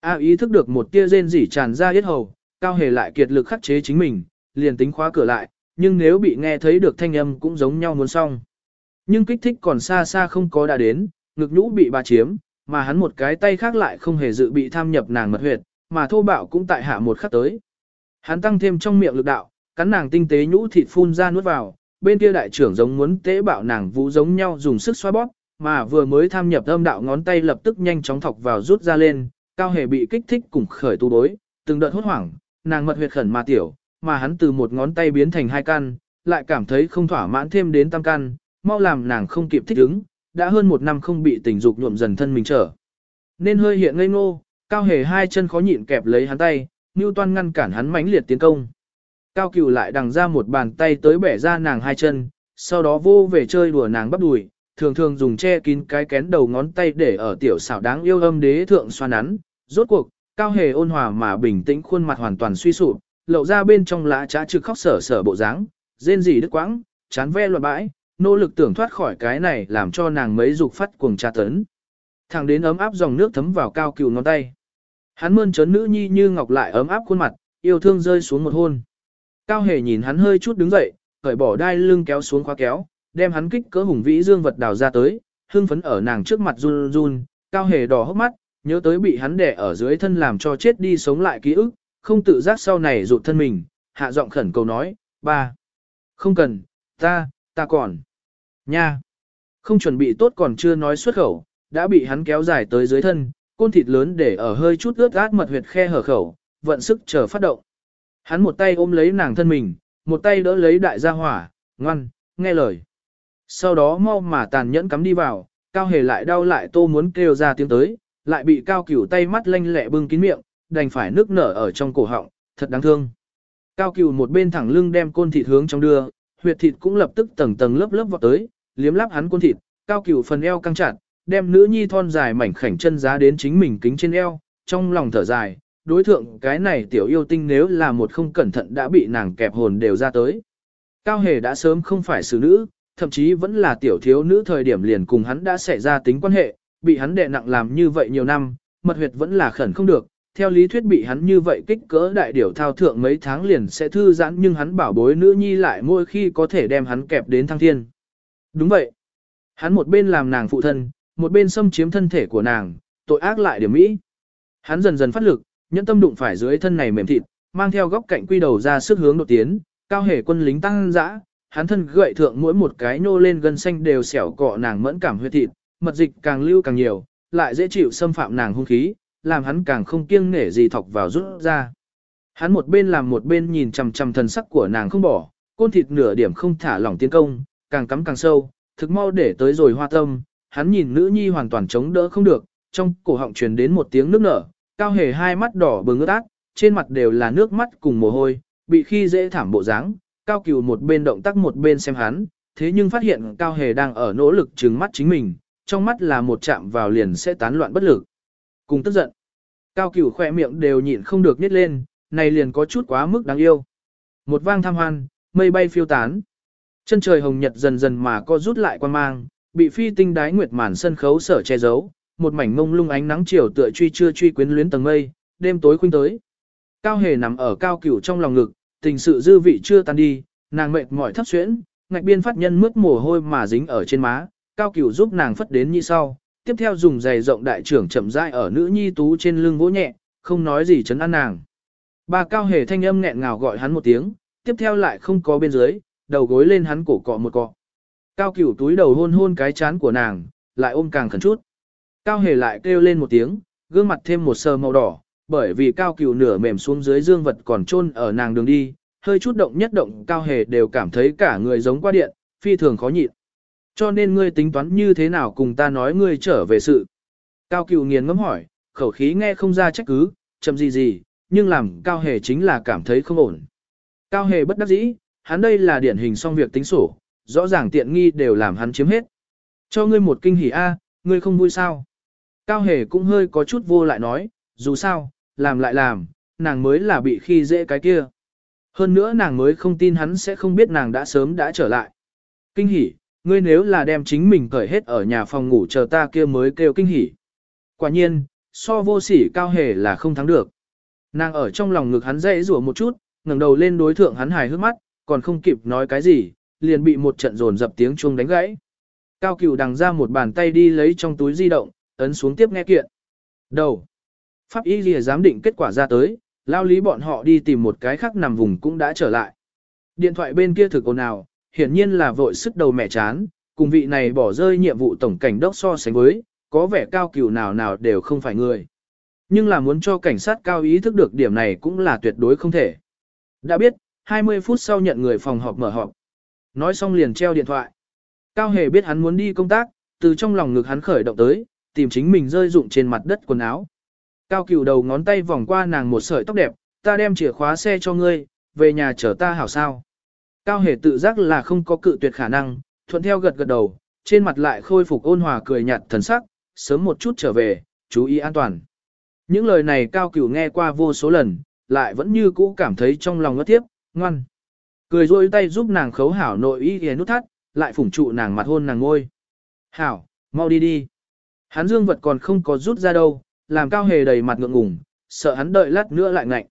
A: A ý thức được một tia rên rỉ tràn ra yết hầu, cao hề lại kiệt lực khắc chế chính mình, liền tính khóa cửa lại, nhưng nếu bị nghe thấy được thanh âm cũng giống nhau muốn xong. Nhưng kích thích còn xa xa không có đã đến, ngực nhũ bị bà chiếm, mà hắn một cái tay khác lại không hề dự bị tham nhập nàng mật huyệt, mà thô bạo cũng tại hạ một khắc tới. Hắn tăng thêm trong miệng lực đạo, cắn nàng tinh tế nhũ thịt phun ra nuốt vào, bên kia đại trưởng giống muốn tế bạo nàng vũ giống nhau dùng sức xoa bóp, mà vừa mới tham nhập âm đạo ngón tay lập tức nhanh chóng thọc vào rút ra lên, cao hề bị kích thích cùng khởi tu đối, từng đợt hốt hoảng, nàng mật huyệt khẩn mà tiểu, mà hắn từ một ngón tay biến thành hai căn, lại cảm thấy không thỏa mãn thêm đến tam căn, mau làm nàng không kịp thích ứng, đã hơn một năm không bị tình dục nhuộm dần thân mình trở. Nên hơi hiện ngây ngô, cao hề hai chân khó nhịn kẹp lấy hắn tay, Toan ngăn cản hắn mãnh liệt tiến công. Cao cửu lại đằng ra một bàn tay tới bẻ ra nàng hai chân, sau đó vô về chơi đùa nàng bắp đùi, thường thường dùng che kín cái kén đầu ngón tay để ở tiểu xảo đáng yêu âm đế thượng xoa nắn. Rốt cuộc, cao hề ôn hòa mà bình tĩnh khuôn mặt hoàn toàn suy sụp, lậu ra bên trong lã trá trực khóc sở sở bộ dáng, rên rỉ đứt quãng, chán ve loạn bãi, nỗ lực tưởng thoát khỏi cái này làm cho nàng mấy dục phát cuồng tra tấn. Thẳng đến ấm áp dòng nước thấm vào cao cừu ngón tay. Hắn mơn trớn nữ nhi như ngọc lại ấm áp khuôn mặt, yêu thương rơi xuống một hôn. Cao hề nhìn hắn hơi chút đứng dậy, cởi bỏ đai lưng kéo xuống khóa kéo, đem hắn kích cỡ hùng vĩ dương vật đào ra tới, hưng phấn ở nàng trước mặt run run, cao hề đỏ hốc mắt, nhớ tới bị hắn đè ở dưới thân làm cho chết đi sống lại ký ức, không tự giác sau này rụt thân mình, hạ giọng khẩn cầu nói, ba, không cần, ta, ta còn, nha, không chuẩn bị tốt còn chưa nói xuất khẩu, đã bị hắn kéo dài tới dưới thân, côn thịt lớn để ở hơi chút ướt át mật huyệt khe hở khẩu, vận sức chờ phát động. Hắn một tay ôm lấy nàng thân mình, một tay đỡ lấy đại gia hỏa, ngoan, nghe lời. Sau đó mau mà tàn nhẫn cắm đi vào, cao hề lại đau lại tô muốn kêu ra tiếng tới, lại bị cao cửu tay mắt lanh lẹ bưng kín miệng, đành phải nước nở ở trong cổ họng, thật đáng thương. Cao cửu một bên thẳng lưng đem côn thịt hướng trong đưa, huyệt thịt cũng lập tức tầng tầng lớp lớp vọt tới, liếm lắp hắn côn thịt, cao cửu phần eo căng chặt, đem nữ nhi thon dài mảnh khảnh chân giá đến chính mình kính trên eo, trong lòng thở dài, đối thượng cái này tiểu yêu tinh nếu là một không cẩn thận đã bị nàng kẹp hồn đều ra tới. Cao hề đã sớm không phải xử nữ, thậm chí vẫn là tiểu thiếu nữ thời điểm liền cùng hắn đã xảy ra tính quan hệ, bị hắn đè nặng làm như vậy nhiều năm, mật huyệt vẫn là khẩn không được. Theo lý thuyết bị hắn như vậy kích cỡ đại điểu thao thượng mấy tháng liền sẽ thư giãn nhưng hắn bảo bối nữ nhi lại mỗi khi có thể đem hắn kẹp đến thăng thiên. Đúng vậy. Hắn một bên làm nàng phụ thân, một bên xâm chiếm thân thể của nàng, tội ác lại điểm mỹ. Hắn dần dần phát lực, nhẫn tâm đụng phải dưới thân này mềm thịt, mang theo góc cạnh quy đầu ra sức hướng đột tiến, cao hề quân lính tăng dã, hắn thân gậy thượng mỗi một cái nô lên gân xanh đều xẻo cọ nàng mẫn cảm huyết thịt, mật dịch càng lưu càng nhiều, lại dễ chịu xâm phạm nàng hung khí, làm hắn càng không kiêng nể gì thọc vào rút ra. Hắn một bên làm một bên nhìn chằm chằm thần sắc của nàng không bỏ, côn thịt nửa điểm không thả lỏng tiến công, càng cắm càng sâu, thực mau để tới rồi hoa tâm, hắn nhìn nữ nhi hoàn toàn chống đỡ không được, trong cổ họng truyền đến một tiếng nước nở, cao hề hai mắt đỏ bừng ướt át, trên mặt đều là nước mắt cùng mồ hôi, bị khi dễ thảm bộ dáng. Cao cừu một bên động tác một bên xem hắn, thế nhưng phát hiện cao hề đang ở nỗ lực trừng mắt chính mình, trong mắt là một chạm vào liền sẽ tán loạn bất lực. Cùng tức giận, cao cửu khỏe miệng đều nhịn không được nhét lên, này liền có chút quá mức đáng yêu. Một vang tham hoan, mây bay phiêu tán. Chân trời hồng nhật dần dần mà co rút lại quan mang, bị phi tinh đái nguyệt màn sân khấu sở che giấu, một mảnh mông lung ánh nắng chiều tựa truy chưa truy quyến luyến tầng mây, đêm tối khuynh tới. Cao hề nằm ở cao cửu trong lòng ngực, tình sự dư vị chưa tan đi, nàng mệt mỏi thấp xuyễn, ngạch biên phát nhân mướt mồ hôi mà dính ở trên má, cao cửu giúp nàng phất đến như sau, tiếp theo dùng giày rộng đại trưởng chậm rãi ở nữ nhi tú trên lưng vỗ nhẹ, không nói gì chấn an nàng. Bà cao hề thanh âm nghẹn ngào gọi hắn một tiếng, tiếp theo lại không có bên dưới, đầu gối lên hắn cổ cọ một cọ. Cao cửu túi đầu hôn hôn cái chán của nàng, lại ôm càng khẩn chút. Cao hề lại kêu lên một tiếng, gương mặt thêm một sờ màu đỏ, bởi vì cao cửu nửa mềm xuống dưới dương vật còn chôn ở nàng đường đi, hơi chút động nhất động cao hề đều cảm thấy cả người giống qua điện, phi thường khó nhịn. Cho nên ngươi tính toán như thế nào cùng ta nói ngươi trở về sự. Cao Cựu nghiền ngẫm hỏi, khẩu khí nghe không ra trách cứ, chậm gì gì, nhưng làm cao hề chính là cảm thấy không ổn. Cao hề bất đắc dĩ, hắn đây là điển hình song việc tính sổ, rõ ràng tiện nghi đều làm hắn chiếm hết. Cho ngươi một kinh hỉ a, ngươi không vui sao? Cao hề cũng hơi có chút vô lại nói, dù sao, làm lại làm, nàng mới là bị khi dễ cái kia. Hơn nữa nàng mới không tin hắn sẽ không biết nàng đã sớm đã trở lại. Kinh hỉ, ngươi nếu là đem chính mình cởi hết ở nhà phòng ngủ chờ ta kia mới kêu kinh hỉ. Quả nhiên, so vô sỉ cao hề là không thắng được. Nàng ở trong lòng ngực hắn dãy rủa một chút, ngẩng đầu lên đối thượng hắn hài hước mắt, còn không kịp nói cái gì, liền bị một trận rồn dập tiếng chuông đánh gãy. Cao cửu đằng ra một bàn tay đi lấy trong túi di động, ấn xuống tiếp nghe kiện. Đầu. Pháp y lìa giám định kết quả ra tới, lao lý bọn họ đi tìm một cái khác nằm vùng cũng đã trở lại. Điện thoại bên kia thực ồn ào, hiển nhiên là vội sức đầu mẹ chán, cùng vị này bỏ rơi nhiệm vụ tổng cảnh đốc so sánh với, có vẻ cao cửu nào nào đều không phải người. Nhưng là muốn cho cảnh sát cao ý thức được điểm này cũng là tuyệt đối không thể. Đã biết, 20 phút sau nhận người phòng họp mở họp. Nói xong liền treo điện thoại. Cao hề biết hắn muốn đi công tác, từ trong lòng ngực hắn khởi động tới, tìm chính mình rơi dụng trên mặt đất quần áo. Cao cửu đầu ngón tay vòng qua nàng một sợi tóc đẹp, ta đem chìa khóa xe cho ngươi, về nhà chở ta hảo sao. Cao hề tự giác là không có cự tuyệt khả năng, thuận theo gật gật đầu, trên mặt lại khôi phục ôn hòa cười nhạt thần sắc, sớm một chút trở về, chú ý an toàn. Những lời này cao cửu nghe qua vô số lần, lại vẫn như cũ cảm thấy trong lòng ngất tiếp, ngoan. Cười rôi tay giúp nàng khấu hảo nội y ghé nút thắt, lại phủng trụ nàng mặt hôn nàng ngôi. Hảo, mau đi đi. Hắn dương vật còn không có rút ra đâu, làm cao hề đầy mặt ngượng ngùng, sợ hắn đợi lát nữa lại ngạnh.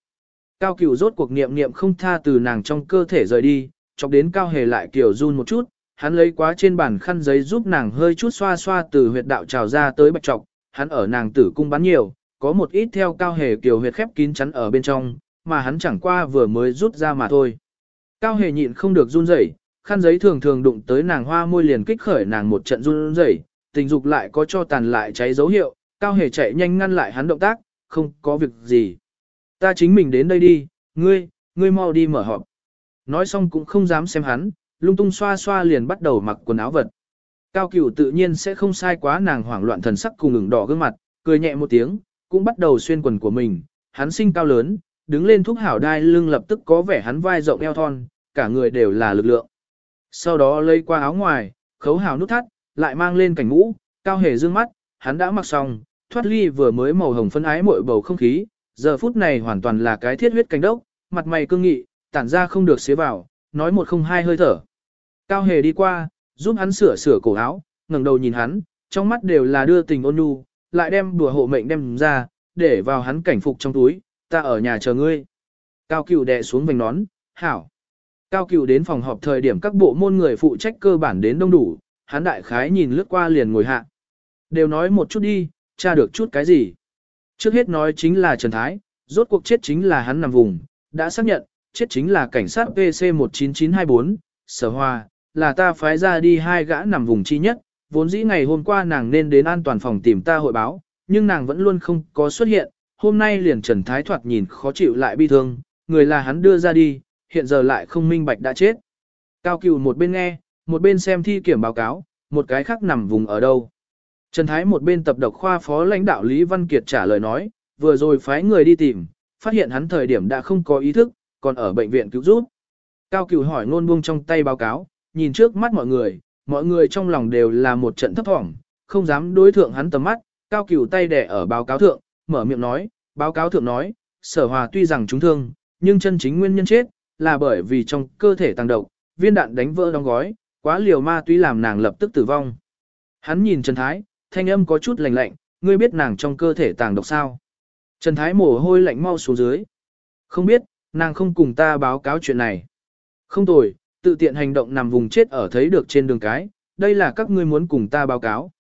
A: Cao cửu rốt cuộc niệm niệm không tha từ nàng trong cơ thể rời đi, chọc đến cao hề lại kiểu run một chút, hắn lấy quá trên bàn khăn giấy giúp nàng hơi chút xoa xoa từ huyệt đạo trào ra tới bạch trọc, hắn ở nàng tử cung bắn nhiều, có một ít theo cao hề kiểu huyệt khép kín chắn ở bên trong, mà hắn chẳng qua vừa mới rút ra mà thôi. Cao hề nhịn không được run rẩy, khăn giấy thường thường đụng tới nàng hoa môi liền kích khởi nàng một trận run rẩy, tình dục lại có cho tàn lại cháy dấu hiệu, cao hề chạy nhanh ngăn lại hắn động tác, không có việc gì. Ta chính mình đến đây đi, ngươi, ngươi mau đi mở họp. Nói xong cũng không dám xem hắn, lung tung xoa xoa liền bắt đầu mặc quần áo vật. Cao cửu tự nhiên sẽ không sai quá nàng hoảng loạn thần sắc cùng ửng đỏ gương mặt, cười nhẹ một tiếng, cũng bắt đầu xuyên quần của mình, hắn sinh cao lớn, đứng lên thúc hảo đai lưng lập tức có vẻ hắn vai rộng eo thon, cả người đều là lực lượng. Sau đó lấy qua áo ngoài, khấu hảo nút thắt, lại mang lên cảnh ngũ, cao hề dương mắt, hắn đã mặc xong, thoát ly vừa mới màu hồng phân ái mội bầu không khí, giờ phút này hoàn toàn là cái thiết huyết cánh đốc, mặt mày cương nghị, tản ra không được xế vào, nói một không hai hơi thở. Cao hề đi qua, giúp hắn sửa sửa cổ áo, ngẩng đầu nhìn hắn, trong mắt đều là đưa tình ôn nhu, lại đem đùa hộ mệnh đem ra, để vào hắn cảnh phục trong túi, ta ở nhà chờ ngươi. Cao cửu đè xuống vành nón, hảo. Cao cửu đến phòng họp thời điểm các bộ môn người phụ trách cơ bản đến đông đủ, hắn đại khái nhìn lướt qua liền ngồi hạ. Đều nói một chút đi, tra được chút cái gì. Trước hết nói chính là Trần Thái, rốt cuộc chết chính là hắn nằm vùng, đã xác nhận, chết chính là cảnh sát PC 19924, sở hoa, là ta phái ra đi hai gã nằm vùng chi nhất, vốn dĩ ngày hôm qua nàng nên đến an toàn phòng tìm ta hội báo, nhưng nàng vẫn luôn không có xuất hiện, hôm nay liền Trần Thái thoạt nhìn khó chịu lại bi thương, người là hắn đưa ra đi, hiện giờ lại không minh bạch đã chết. Cao cửu một bên nghe, một bên xem thi kiểm báo cáo, một cái khác nằm vùng ở đâu. Trần Thái một bên tập độc khoa phó lãnh đạo Lý Văn Kiệt trả lời nói, vừa rồi phái người đi tìm, phát hiện hắn thời điểm đã không có ý thức, còn ở bệnh viện cứu giúp. Cao Cửu hỏi ngôn buông trong tay báo cáo, nhìn trước mắt mọi người, mọi người trong lòng đều là một trận thấp thỏm, không dám đối thượng hắn tầm mắt, Cao Cửu tay đẻ ở báo cáo thượng, mở miệng nói, báo cáo thượng nói, sở hòa tuy rằng chúng thương, nhưng chân chính nguyên nhân chết, là bởi vì trong cơ thể tăng độc, viên đạn đánh vỡ đóng gói, quá liều ma túy làm nàng lập tức tử vong. Hắn nhìn Trần Thái, thanh âm có chút lạnh lạnh, ngươi biết nàng trong cơ thể tàng độc sao? Trần Thái mồ hôi lạnh mau xuống dưới. Không biết, nàng không cùng ta báo cáo chuyện này. Không tồi, tự tiện hành động nằm vùng chết ở thấy được trên đường cái, đây là các ngươi muốn cùng ta báo cáo.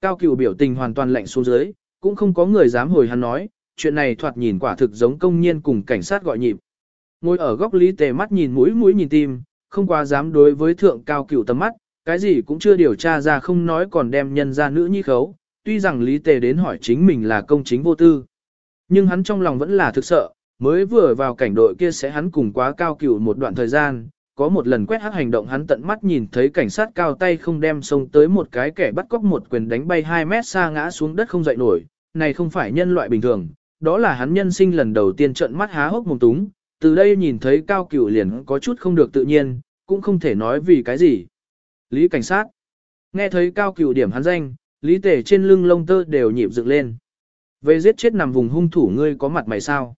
A: Cao cửu biểu tình hoàn toàn lạnh xuống dưới, cũng không có người dám hồi hắn nói, chuyện này thoạt nhìn quả thực giống công nhiên cùng cảnh sát gọi nhịp. Ngồi ở góc lý tề mắt nhìn mũi mũi nhìn tim, không quá dám đối với thượng cao cửu tầm mắt, cái gì cũng chưa điều tra ra không nói còn đem nhân ra nữ nhi khấu, tuy rằng lý tề đến hỏi chính mình là công chính vô tư. Nhưng hắn trong lòng vẫn là thực sợ, mới vừa vào cảnh đội kia sẽ hắn cùng quá cao cửu một đoạn thời gian, có một lần quét hắc hành động hắn tận mắt nhìn thấy cảnh sát cao tay không đem xông tới một cái kẻ bắt cóc một quyền đánh bay 2 mét xa ngã xuống đất không dậy nổi, này không phải nhân loại bình thường, đó là hắn nhân sinh lần đầu tiên trợn mắt há hốc mồm túng, từ đây nhìn thấy cao cửu liền có chút không được tự nhiên, cũng không thể nói vì cái gì. Lý cảnh sát, nghe thấy cao cửu điểm hắn danh, lý tể trên lưng lông tơ đều nhịp dựng lên. Về giết chết nằm vùng hung thủ ngươi có mặt mày sao?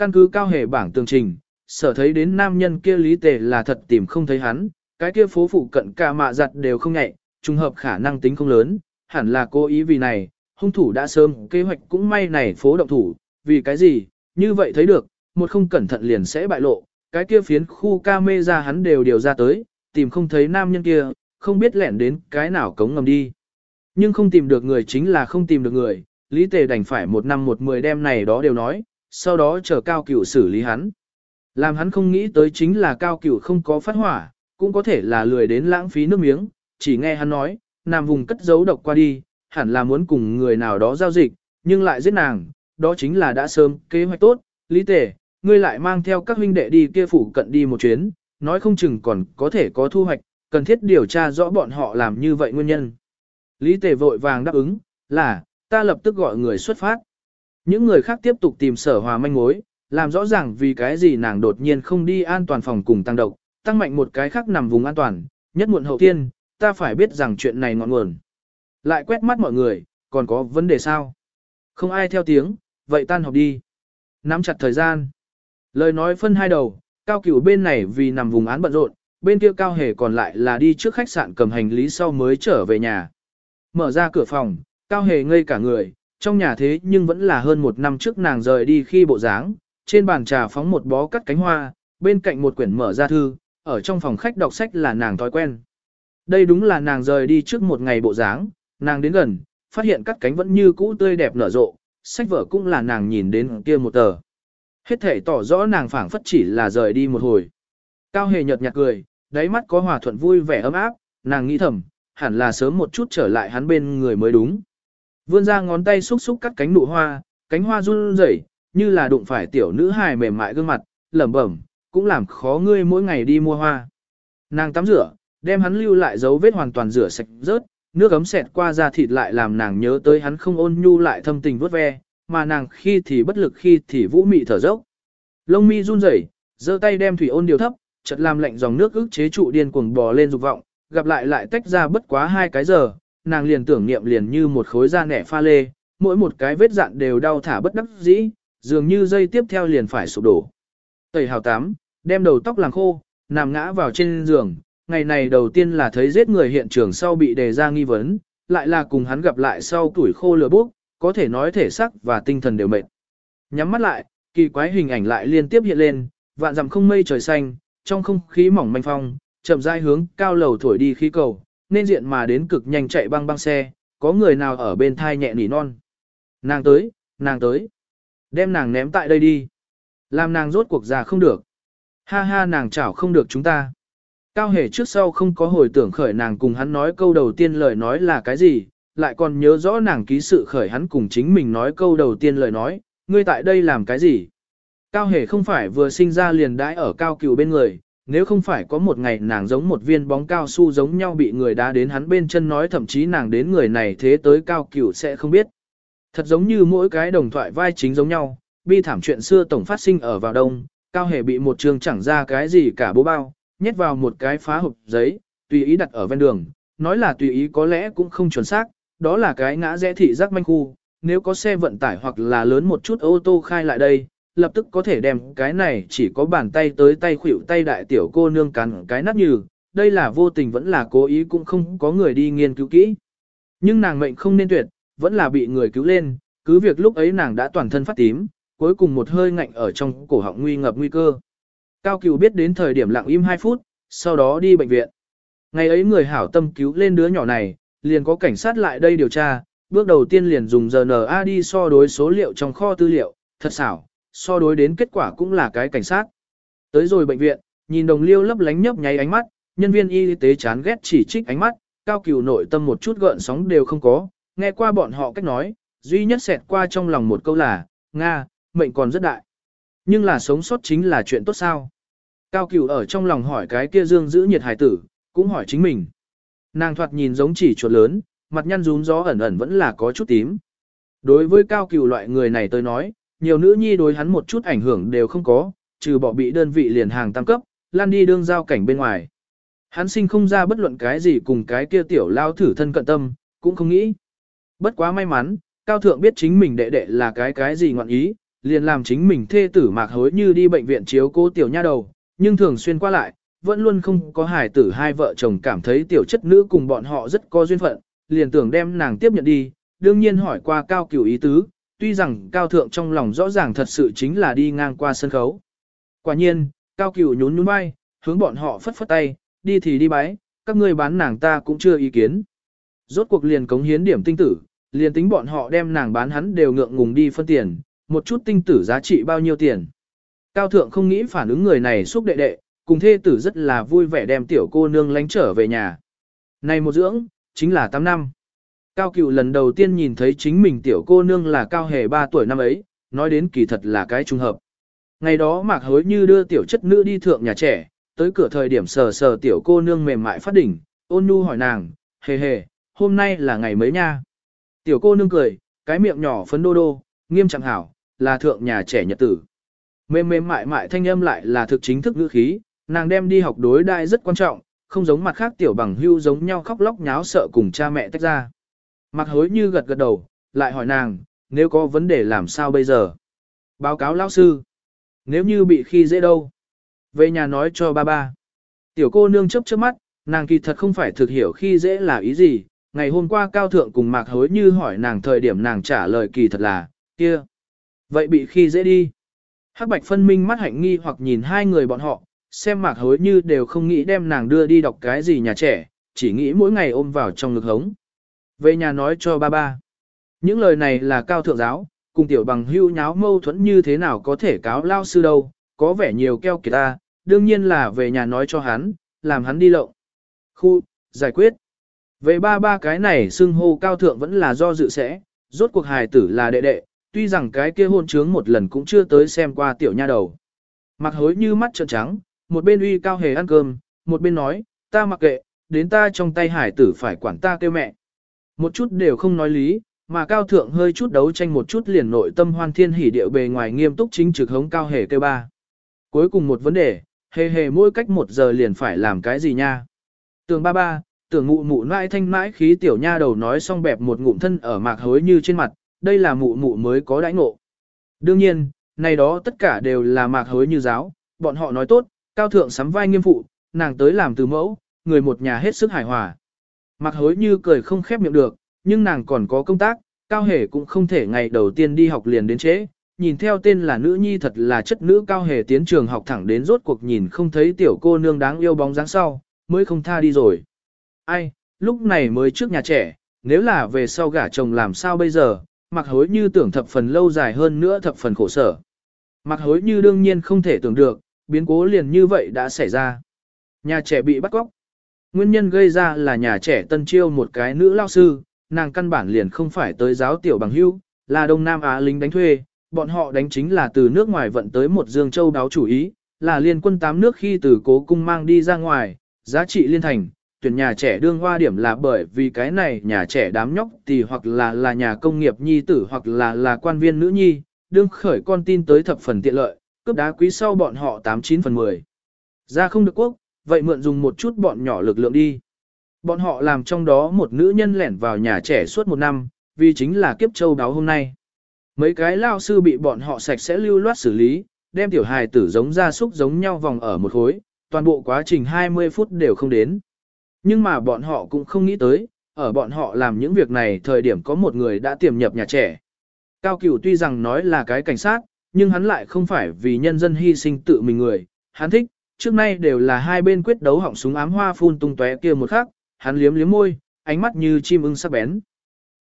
A: Căn cứ cao hề bảng tường trình, sở thấy đến nam nhân kia lý tề là thật tìm không thấy hắn, cái kia phố phụ cận cả mạ giặt đều không nhẹ, trùng hợp khả năng tính không lớn, hẳn là cố ý vì này, hung thủ đã sớm kế hoạch cũng may này phố động thủ, vì cái gì, như vậy thấy được, một không cẩn thận liền sẽ bại lộ, cái kia phiến khu ca mê ra hắn đều điều ra tới, tìm không thấy nam nhân kia, không biết lẻn đến cái nào cống ngầm đi. Nhưng không tìm được người chính là không tìm được người, Lý Tề đành phải một năm một mười đêm này đó đều nói, sau đó chờ cao cửu xử lý hắn. Làm hắn không nghĩ tới chính là cao cửu không có phát hỏa, cũng có thể là lười đến lãng phí nước miếng, chỉ nghe hắn nói, nam vùng cất giấu độc qua đi, hẳn là muốn cùng người nào đó giao dịch, nhưng lại giết nàng, đó chính là đã sớm kế hoạch tốt, lý tể, ngươi lại mang theo các huynh đệ đi kia phủ cận đi một chuyến, nói không chừng còn có thể có thu hoạch, cần thiết điều tra rõ bọn họ làm như vậy nguyên nhân. Lý tể vội vàng đáp ứng, là, ta lập tức gọi người xuất phát. Những người khác tiếp tục tìm sở hòa manh mối, làm rõ ràng vì cái gì nàng đột nhiên không đi an toàn phòng cùng tăng độc, tăng mạnh một cái khác nằm vùng an toàn, nhất muộn hậu tiên, ta phải biết rằng chuyện này ngọn nguồn. Lại quét mắt mọi người, còn có vấn đề sao? Không ai theo tiếng, vậy tan học đi. Nắm chặt thời gian. Lời nói phân hai đầu, cao cửu bên này vì nằm vùng án bận rộn, bên kia cao hề còn lại là đi trước khách sạn cầm hành lý sau mới trở về nhà. Mở ra cửa phòng, cao hề ngây cả người, trong nhà thế nhưng vẫn là hơn một năm trước nàng rời đi khi bộ dáng, trên bàn trà phóng một bó cắt cánh hoa, bên cạnh một quyển mở ra thư, ở trong phòng khách đọc sách là nàng thói quen. Đây đúng là nàng rời đi trước một ngày bộ dáng, nàng đến gần, phát hiện cắt cánh vẫn như cũ tươi đẹp nở rộ, sách vở cũng là nàng nhìn đến kia một tờ. Hết thể tỏ rõ nàng phảng phất chỉ là rời đi một hồi. Cao hề nhợt nhạt cười, đáy mắt có hòa thuận vui vẻ ấm áp, nàng nghĩ thầm, hẳn là sớm một chút trở lại hắn bên người mới đúng. Vươn ra ngón tay xúc xúc cắt cánh nụ hoa, cánh hoa run rẩy, như là đụng phải tiểu nữ hài mềm mại gương mặt, lẩm bẩm, cũng làm khó ngươi mỗi ngày đi mua hoa. Nàng tắm rửa, đem hắn lưu lại dấu vết hoàn toàn rửa sạch rớt, nước ấm xẹt qua da thịt lại làm nàng nhớ tới hắn không ôn nhu lại thâm tình vuốt ve, mà nàng khi thì bất lực khi thì vũ mị thở dốc. Lông mi run rẩy, giơ tay đem thủy ôn điều thấp, chợt làm lạnh dòng nước ức chế trụ điên cuồng bò lên dục vọng, gặp lại lại tách ra bất quá hai cái giờ, nàng liền tưởng niệm liền như một khối da nẻ pha lê, mỗi một cái vết dạn đều đau thả bất đắc dĩ, dường như dây tiếp theo liền phải sụp đổ. Tẩy hào tám, đem đầu tóc làm khô, nằm ngã vào trên giường, ngày này đầu tiên là thấy giết người hiện trường sau bị đề ra nghi vấn, lại là cùng hắn gặp lại sau tuổi khô lửa bốc, có thể nói thể sắc và tinh thần đều mệt. Nhắm mắt lại, kỳ quái hình ảnh lại liên tiếp hiện lên, vạn dặm không mây trời xanh, trong không khí mỏng manh phong, chậm rãi hướng cao lầu thổi đi khí cầu, nên diện mà đến cực nhanh chạy băng băng xe, có người nào ở bên thai nhẹ nỉ non. Nàng tới, nàng tới. Đem nàng ném tại đây đi. Làm nàng rốt cuộc già không được. Ha ha nàng chảo không được chúng ta. Cao hề trước sau không có hồi tưởng khởi nàng cùng hắn nói câu đầu tiên lời nói là cái gì, lại còn nhớ rõ nàng ký sự khởi hắn cùng chính mình nói câu đầu tiên lời nói, ngươi tại đây làm cái gì. Cao hề không phải vừa sinh ra liền đãi ở cao cửu bên người, nếu không phải có một ngày nàng giống một viên bóng cao su giống nhau bị người đá đến hắn bên chân nói thậm chí nàng đến người này thế tới cao cửu sẽ không biết. Thật giống như mỗi cái đồng thoại vai chính giống nhau, bi thảm chuyện xưa tổng phát sinh ở vào đông, cao hề bị một trường chẳng ra cái gì cả bố bao, nhét vào một cái phá hộp giấy, tùy ý đặt ở ven đường, nói là tùy ý có lẽ cũng không chuẩn xác, đó là cái ngã rẽ thị giác manh khu, nếu có xe vận tải hoặc là lớn một chút ô tô khai lại đây, lập tức có thể đem cái này chỉ có bàn tay tới tay khuỷu tay đại tiểu cô nương cắn cái nát như, đây là vô tình vẫn là cố ý cũng không có người đi nghiên cứu kỹ. Nhưng nàng mệnh không nên tuyệt, vẫn là bị người cứu lên, cứ việc lúc ấy nàng đã toàn thân phát tím, cuối cùng một hơi ngạnh ở trong cổ họng nguy ngập nguy cơ. Cao Cửu biết đến thời điểm lặng im 2 phút, sau đó đi bệnh viện. Ngày ấy người hảo tâm cứu lên đứa nhỏ này, liền có cảnh sát lại đây điều tra, bước đầu tiên liền dùng RNA đi so đối số liệu trong kho tư liệu, thật xảo, so đối đến kết quả cũng là cái cảnh sát. Tới rồi bệnh viện, nhìn đồng liêu lấp lánh nhấp nháy ánh mắt, nhân viên y tế chán ghét chỉ trích ánh mắt, cao cửu nội tâm một chút gợn sóng đều không có, nghe qua bọn họ cách nói, duy nhất xẹt qua trong lòng một câu là, Nga, mệnh còn rất đại. Nhưng là sống sót chính là chuyện tốt sao? Cao cửu ở trong lòng hỏi cái kia dương giữ nhiệt hải tử, cũng hỏi chính mình. Nàng thoạt nhìn giống chỉ chuột lớn, mặt nhăn rún gió ẩn ẩn vẫn là có chút tím. Đối với cao cửu loại người này tôi nói, nhiều nữ nhi đối hắn một chút ảnh hưởng đều không có, trừ bỏ bị đơn vị liền hàng tăng cấp, lan đi đương giao cảnh bên ngoài. Hắn sinh không ra bất luận cái gì cùng cái kia tiểu lao thử thân cận tâm, cũng không nghĩ. Bất quá may mắn, cao thượng biết chính mình đệ đệ là cái cái gì ngọn ý, liền làm chính mình thê tử mạc hối như đi bệnh viện chiếu cố tiểu nha đầu, nhưng thường xuyên qua lại, vẫn luôn không có hài tử hai vợ chồng cảm thấy tiểu chất nữ cùng bọn họ rất có duyên phận, liền tưởng đem nàng tiếp nhận đi, đương nhiên hỏi qua cao cửu ý tứ, tuy rằng cao thượng trong lòng rõ ràng thật sự chính là đi ngang qua sân khấu. Quả nhiên, cao cửu nhún nhún vai, hướng bọn họ phất phất tay, đi thì đi bái, các ngươi bán nàng ta cũng chưa ý kiến. Rốt cuộc liền cống hiến điểm tinh tử, liền tính bọn họ đem nàng bán hắn đều ngượng ngùng đi phân tiền, một chút tinh tử giá trị bao nhiêu tiền. Cao thượng không nghĩ phản ứng người này xúc đệ đệ, cùng thê tử rất là vui vẻ đem tiểu cô nương lánh trở về nhà. Này một dưỡng, chính là 8 năm. Cao cựu lần đầu tiên nhìn thấy chính mình tiểu cô nương là cao hề 3 tuổi năm ấy, nói đến kỳ thật là cái trùng hợp. Ngày đó mạc hối như đưa tiểu chất nữ đi thượng nhà trẻ, tới cửa thời điểm sờ sờ tiểu cô nương mềm mại phát đỉnh, ôn nhu hỏi nàng, hề hề, hôm nay là ngày mấy nha. Tiểu cô nương cười, cái miệng nhỏ phấn đô đô, nghiêm trọng hảo, là thượng nhà trẻ nhật tử. Mềm mềm mại mại thanh âm lại là thực chính thức ngữ khí, nàng đem đi học đối đại rất quan trọng, không giống mặt khác tiểu bằng hưu giống nhau khóc lóc nháo sợ cùng cha mẹ tách ra. Mặc hối như gật gật đầu, lại hỏi nàng, nếu có vấn đề làm sao bây giờ? Báo cáo lão sư. Nếu như bị khi dễ đâu? Về nhà nói cho ba ba. Tiểu cô nương chấp chớp mắt, nàng kỳ thật không phải thực hiểu khi dễ là ý gì. Ngày hôm qua cao thượng cùng mạc hối như hỏi nàng thời điểm nàng trả lời kỳ thật là, kia. Vậy bị khi dễ đi. Hắc bạch phân minh mắt hạnh nghi hoặc nhìn hai người bọn họ, xem mạc hối như đều không nghĩ đem nàng đưa đi đọc cái gì nhà trẻ, chỉ nghĩ mỗi ngày ôm vào trong ngực hống. Về nhà nói cho ba ba. Những lời này là cao thượng giáo, cùng tiểu bằng hưu nháo mâu thuẫn như thế nào có thể cáo lao sư đâu, có vẻ nhiều keo kiệt ta, đương nhiên là về nhà nói cho hắn, làm hắn đi lộng. Khu, giải quyết. Về ba ba cái này xưng hô cao thượng vẫn là do dự sẽ, rốt cuộc hài tử là đệ đệ, tuy rằng cái kia hôn trướng một lần cũng chưa tới xem qua tiểu nha đầu. Mặc hối như mắt trợn trắng, một bên uy cao hề ăn cơm, một bên nói, ta mặc kệ, đến ta trong tay hải tử phải quản ta kêu mẹ. Một chút đều không nói lý, mà cao thượng hơi chút đấu tranh một chút liền nội tâm hoan thiên hỉ điệu bề ngoài nghiêm túc chính trực hống cao hề kêu ba. Cuối cùng một vấn đề, hề hề mỗi cách một giờ liền phải làm cái gì nha. Tường ba ba, tưởng mụ mụ nãi thanh mãi khí tiểu nha đầu nói xong bẹp một ngụm thân ở mạc hối như trên mặt, đây là mụ mụ mới có đãi ngộ. Đương nhiên, này đó tất cả đều là mạc hối như giáo, bọn họ nói tốt, cao thượng sắm vai nghiêm phụ, nàng tới làm từ mẫu, người một nhà hết sức hài hòa. Mặc hối như cười không khép miệng được, nhưng nàng còn có công tác, cao hề cũng không thể ngày đầu tiên đi học liền đến trễ. Nhìn theo tên là nữ nhi thật là chất nữ cao hề tiến trường học thẳng đến rốt cuộc nhìn không thấy tiểu cô nương đáng yêu bóng dáng sau, mới không tha đi rồi. Ai, lúc này mới trước nhà trẻ, nếu là về sau gả chồng làm sao bây giờ, mặc hối như tưởng thập phần lâu dài hơn nữa thập phần khổ sở. Mặc hối như đương nhiên không thể tưởng được, biến cố liền như vậy đã xảy ra. Nhà trẻ bị bắt cóc. Nguyên nhân gây ra là nhà trẻ tân chiêu một cái nữ lao sư, nàng căn bản liền không phải tới giáo tiểu bằng hưu, là Đông Nam Á lính đánh thuê, bọn họ đánh chính là từ nước ngoài vận tới một dương châu đáo chủ ý, là liên quân tám nước khi từ cố cung mang đi ra ngoài, giá trị liên thành, tuyển nhà trẻ đương hoa điểm là bởi vì cái này nhà trẻ đám nhóc thì hoặc là là nhà công nghiệp nhi tử hoặc là là quan viên nữ nhi, đương khởi con tin tới thập phần tiện lợi, cướp đá quý sau bọn họ 89 phần 10. Ra không được quốc, vậy mượn dùng một chút bọn nhỏ lực lượng đi. Bọn họ làm trong đó một nữ nhân lẻn vào nhà trẻ suốt một năm, vì chính là kiếp châu đáo hôm nay. Mấy cái lao sư bị bọn họ sạch sẽ lưu loát xử lý, đem tiểu hài tử giống ra súc giống nhau vòng ở một khối, toàn bộ quá trình 20 phút đều không đến. Nhưng mà bọn họ cũng không nghĩ tới, ở bọn họ làm những việc này thời điểm có một người đã tiềm nhập nhà trẻ. Cao Cửu tuy rằng nói là cái cảnh sát, nhưng hắn lại không phải vì nhân dân hy sinh tự mình người, hắn thích, trước nay đều là hai bên quyết đấu họng súng ám hoa phun tung tóe kia một khắc, hắn liếm liếm môi, ánh mắt như chim ưng sắc bén.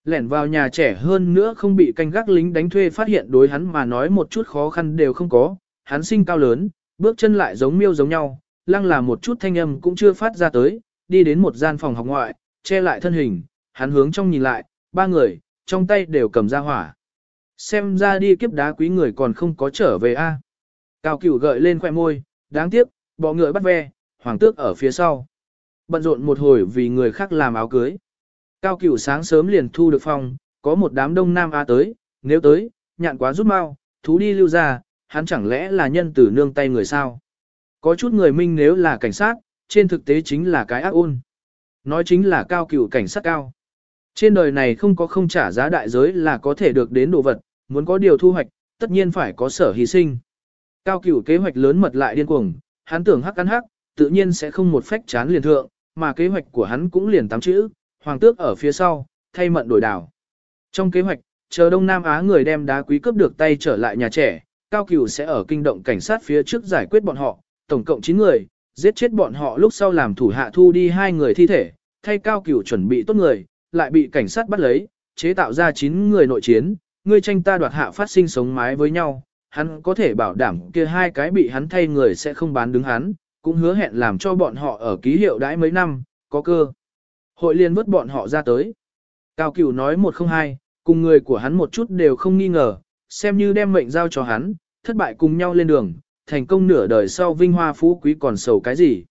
A: Lẻn vào nhà trẻ hơn nữa không bị canh gác lính đánh thuê phát hiện đối hắn mà nói một chút khó khăn đều không có, hắn sinh cao lớn, bước chân lại giống miêu giống nhau, lăng là một chút thanh âm cũng chưa phát ra tới, đi đến một gian phòng học ngoại, che lại thân hình, hắn hướng trong nhìn lại, ba người, trong tay đều cầm ra hỏa. Xem ra đi kiếp đá quý người còn không có trở về a. Cao cửu gợi lên khoẻ môi, đáng tiếc, bọ ngựa bắt ve, hoàng tước ở phía sau. Bận rộn một hồi vì người khác làm áo cưới. Cao cửu sáng sớm liền thu được phòng, có một đám đông nam a tới, nếu tới, nhạn quá rút mau, thú đi lưu ra, hắn chẳng lẽ là nhân tử nương tay người sao. Có chút người minh nếu là cảnh sát, trên thực tế chính là cái ác ôn. Nói chính là cao cửu cảnh sát cao. Trên đời này không có không trả giá đại giới là có thể được đến đồ vật, muốn có điều thu hoạch, tất nhiên phải có sở hy sinh. Cao cửu kế hoạch lớn mật lại điên cuồng, hắn tưởng hắc cắn hắc, tự nhiên sẽ không một phách chán liền thượng, mà kế hoạch của hắn cũng liền tám chữ, hoàng tước ở phía sau, thay mận đổi đảo. Trong kế hoạch, chờ Đông Nam Á người đem đá quý cướp được tay trở lại nhà trẻ, Cao Cửu sẽ ở kinh động cảnh sát phía trước giải quyết bọn họ, tổng cộng 9 người, giết chết bọn họ lúc sau làm thủ hạ thu đi hai người thi thể, thay Cao Cửu chuẩn bị tốt người, lại bị cảnh sát bắt lấy, chế tạo ra 9 người nội chiến, người tranh ta đoạt hạ phát sinh sống mái với nhau, hắn có thể bảo đảm kia hai cái bị hắn thay người sẽ không bán đứng hắn, cũng hứa hẹn làm cho bọn họ ở ký hiệu đãi mấy năm, có cơ. Hội liên vứt bọn họ ra tới. Cao Cửu nói một không hai, cùng người của hắn một chút đều không nghi ngờ, xem như đem mệnh giao cho hắn, thất bại cùng nhau lên đường, thành công nửa đời sau vinh hoa phú quý còn sầu cái gì.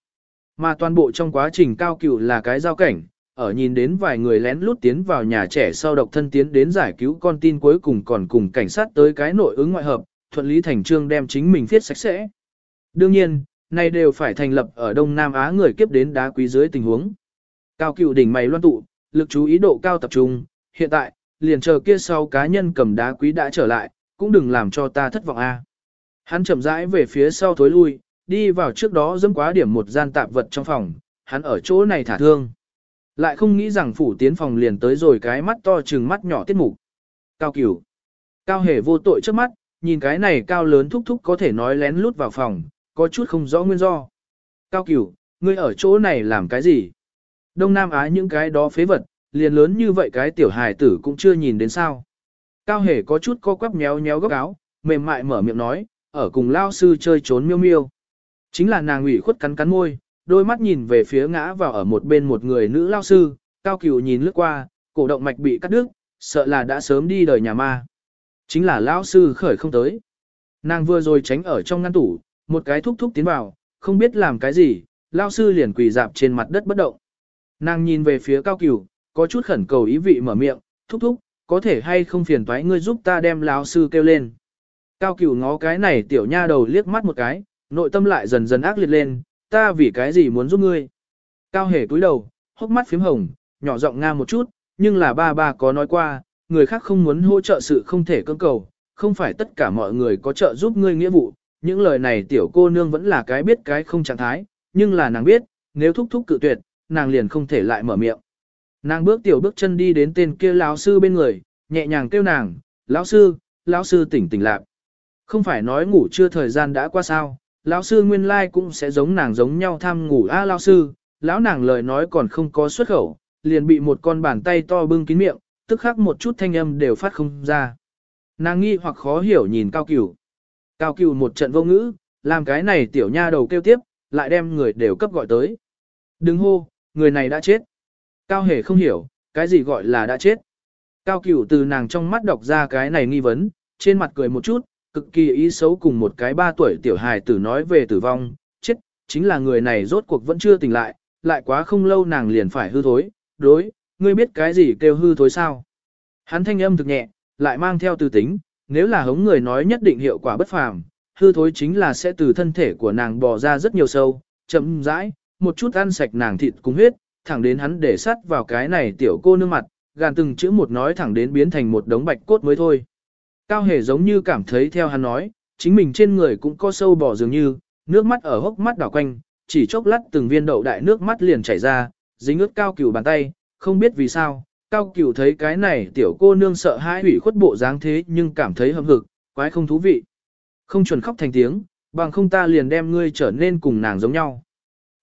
A: Mà toàn bộ trong quá trình Cao Cửu là cái giao cảnh, ở nhìn đến vài người lén lút tiến vào nhà trẻ sau độc thân tiến đến giải cứu con tin cuối cùng còn cùng cảnh sát tới cái nội ứng ngoại hợp, thuận lý thành trương đem chính mình viết sạch sẽ. Đương nhiên, này đều phải thành lập ở Đông Nam Á người kiếp đến đá quý dưới tình huống. Cao cựu đỉnh mày loan tụ, lực chú ý độ cao tập trung, hiện tại, liền chờ kia sau cá nhân cầm đá quý đã trở lại, cũng đừng làm cho ta thất vọng a. Hắn chậm rãi về phía sau thối lui, đi vào trước đó dẫm quá điểm một gian tạp vật trong phòng, hắn ở chỗ này thả thương. Lại không nghĩ rằng phủ tiến phòng liền tới rồi cái mắt to trừng mắt nhỏ tiết mục. Cao cửu. Cao hề vô tội trước mắt, nhìn cái này cao lớn thúc thúc có thể nói lén lút vào phòng, có chút không rõ nguyên do. Cao cửu, ngươi ở chỗ này làm cái gì? Đông Nam Á những cái đó phế vật, liền lớn như vậy cái tiểu hài tử cũng chưa nhìn đến sao. Cao hề có chút co quắp méo méo góc áo, mềm mại mở miệng nói, ở cùng lao sư chơi trốn miêu miêu. Chính là nàng ủy khuất cắn cắn môi, đôi mắt nhìn về phía ngã vào ở một bên một người nữ lao sư, cao cửu nhìn lướt qua, cổ động mạch bị cắt đứt, sợ là đã sớm đi đời nhà ma. Chính là lão sư khởi không tới. Nàng vừa rồi tránh ở trong ngăn tủ, một cái thúc thúc tiến vào, không biết làm cái gì, lão sư liền quỳ dạp trên mặt đất bất động. Nàng nhìn về phía cao cửu, có chút khẩn cầu ý vị mở miệng, thúc thúc, có thể hay không phiền toái ngươi giúp ta đem lão sư kêu lên. Cao cửu ngó cái này tiểu nha đầu liếc mắt một cái, nội tâm lại dần dần ác liệt lên, ta vì cái gì muốn giúp ngươi. Cao hề cúi đầu, hốc mắt phím hồng, nhỏ giọng nga một chút, nhưng là ba ba có nói qua, người khác không muốn hỗ trợ sự không thể cưỡng cầu, không phải tất cả mọi người có trợ giúp ngươi nghĩa vụ. Những lời này tiểu cô nương vẫn là cái biết cái không trạng thái, nhưng là nàng biết, nếu thúc thúc cự tuyệt, nàng liền không thể lại mở miệng. Nàng bước tiểu bước chân đi đến tên kia lão sư bên người, nhẹ nhàng kêu nàng, lão sư, lão sư tỉnh tỉnh lạc. Không phải nói ngủ chưa thời gian đã qua sao, lão sư nguyên lai cũng sẽ giống nàng giống nhau tham ngủ a lão sư, lão nàng lời nói còn không có xuất khẩu, liền bị một con bàn tay to bưng kín miệng, tức khắc một chút thanh âm đều phát không ra. Nàng nghi hoặc khó hiểu nhìn cao cửu. Cao cửu một trận vô ngữ, làm cái này tiểu nha đầu kêu tiếp, lại đem người đều cấp gọi tới. Đừng hô, người này đã chết. Cao hề không hiểu, cái gì gọi là đã chết. Cao cửu từ nàng trong mắt đọc ra cái này nghi vấn, trên mặt cười một chút, cực kỳ ý xấu cùng một cái ba tuổi tiểu hài tử nói về tử vong, chết, chính là người này rốt cuộc vẫn chưa tỉnh lại, lại quá không lâu nàng liền phải hư thối, đối, ngươi biết cái gì kêu hư thối sao. Hắn thanh âm thực nhẹ, lại mang theo từ tính, nếu là hống người nói nhất định hiệu quả bất phàm, hư thối chính là sẽ từ thân thể của nàng bò ra rất nhiều sâu, chậm rãi, một chút ăn sạch nàng thịt cùng huyết, thẳng đến hắn để sắt vào cái này tiểu cô nương mặt, gàn từng chữ một nói thẳng đến biến thành một đống bạch cốt mới thôi. Cao hề giống như cảm thấy theo hắn nói, chính mình trên người cũng có sâu bò dường như, nước mắt ở hốc mắt đảo quanh, chỉ chốc lát từng viên đậu đại nước mắt liền chảy ra, dính ướt cao cửu bàn tay, không biết vì sao, cao cửu thấy cái này tiểu cô nương sợ hãi hủy khuất bộ dáng thế nhưng cảm thấy hâm hực, quái không thú vị. Không chuẩn khóc thành tiếng, bằng không ta liền đem ngươi trở nên cùng nàng giống nhau.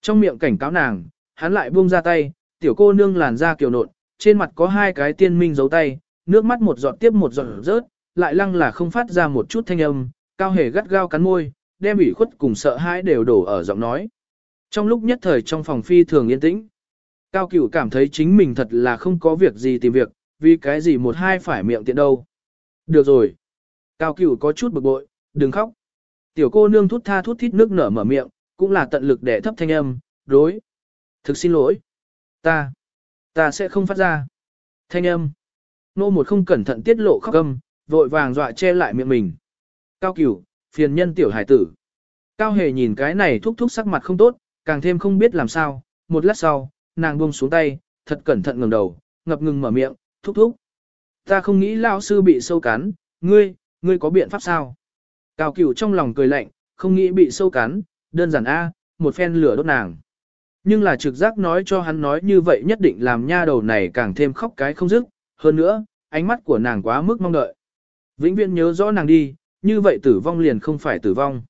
A: Trong miệng cảnh cáo nàng, hắn lại buông ra tay, tiểu cô nương làn da kiều nộn, trên mặt có hai cái tiên minh dấu tay, nước mắt một giọt tiếp một giọt rớt, lại lăng là không phát ra một chút thanh âm, cao hề gắt gao cắn môi, đem ủy khuất cùng sợ hãi đều đổ ở giọng nói. Trong lúc nhất thời trong phòng phi thường yên tĩnh, cao cửu cảm thấy chính mình thật là không có việc gì tìm việc, vì cái gì một hai phải miệng tiện đâu. Được rồi. Cao cửu có chút bực bội, đừng khóc. Tiểu cô nương thút tha thút thít nước nở mở miệng, cũng là tận lực để thấp thanh âm, đối. Thực xin lỗi. Ta. Ta sẽ không phát ra. Thanh âm. Nô một không cẩn thận tiết lộ khóc âm, vội vàng dọa che lại miệng mình. Cao cửu, phiền nhân tiểu hải tử. Cao hề nhìn cái này thúc thúc sắc mặt không tốt, càng thêm không biết làm sao. Một lát sau, nàng buông xuống tay, thật cẩn thận ngẩng đầu, ngập ngừng mở miệng, thúc thúc. Ta không nghĩ lão sư bị sâu cắn, ngươi, ngươi có biện pháp sao? Cao cửu trong lòng cười lạnh, không nghĩ bị sâu cắn, đơn giản A, một phen lửa đốt nàng. Nhưng là trực giác nói cho hắn nói như vậy nhất định làm nha đầu này càng thêm khóc cái không dứt, hơn nữa, ánh mắt của nàng quá mức mong đợi. Vĩnh viễn nhớ rõ nàng đi, như vậy tử vong liền không phải tử vong.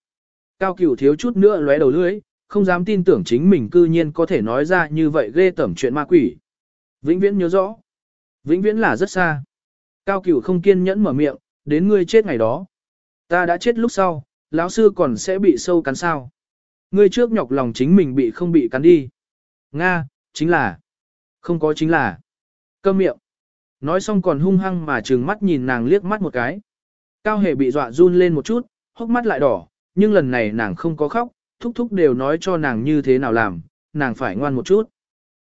A: Cao cửu thiếu chút nữa lóe đầu lưỡi, không dám tin tưởng chính mình cư nhiên có thể nói ra như vậy ghê tẩm chuyện ma quỷ. Vĩnh viễn nhớ rõ. Vĩnh viễn là rất xa. Cao cửu không kiên nhẫn mở miệng, đến ngươi chết ngày đó. Ta đã chết lúc sau, lão sư còn sẽ bị sâu cắn sao. Ngươi trước nhọc lòng chính mình bị không bị cắn đi. Nga, chính là. Không có chính là. Câm miệng. Nói xong còn hung hăng mà trừng mắt nhìn nàng liếc mắt một cái. Cao hề bị dọa run lên một chút, hốc mắt lại đỏ, nhưng lần này nàng không có khóc, thúc thúc đều nói cho nàng như thế nào làm, nàng phải ngoan một chút.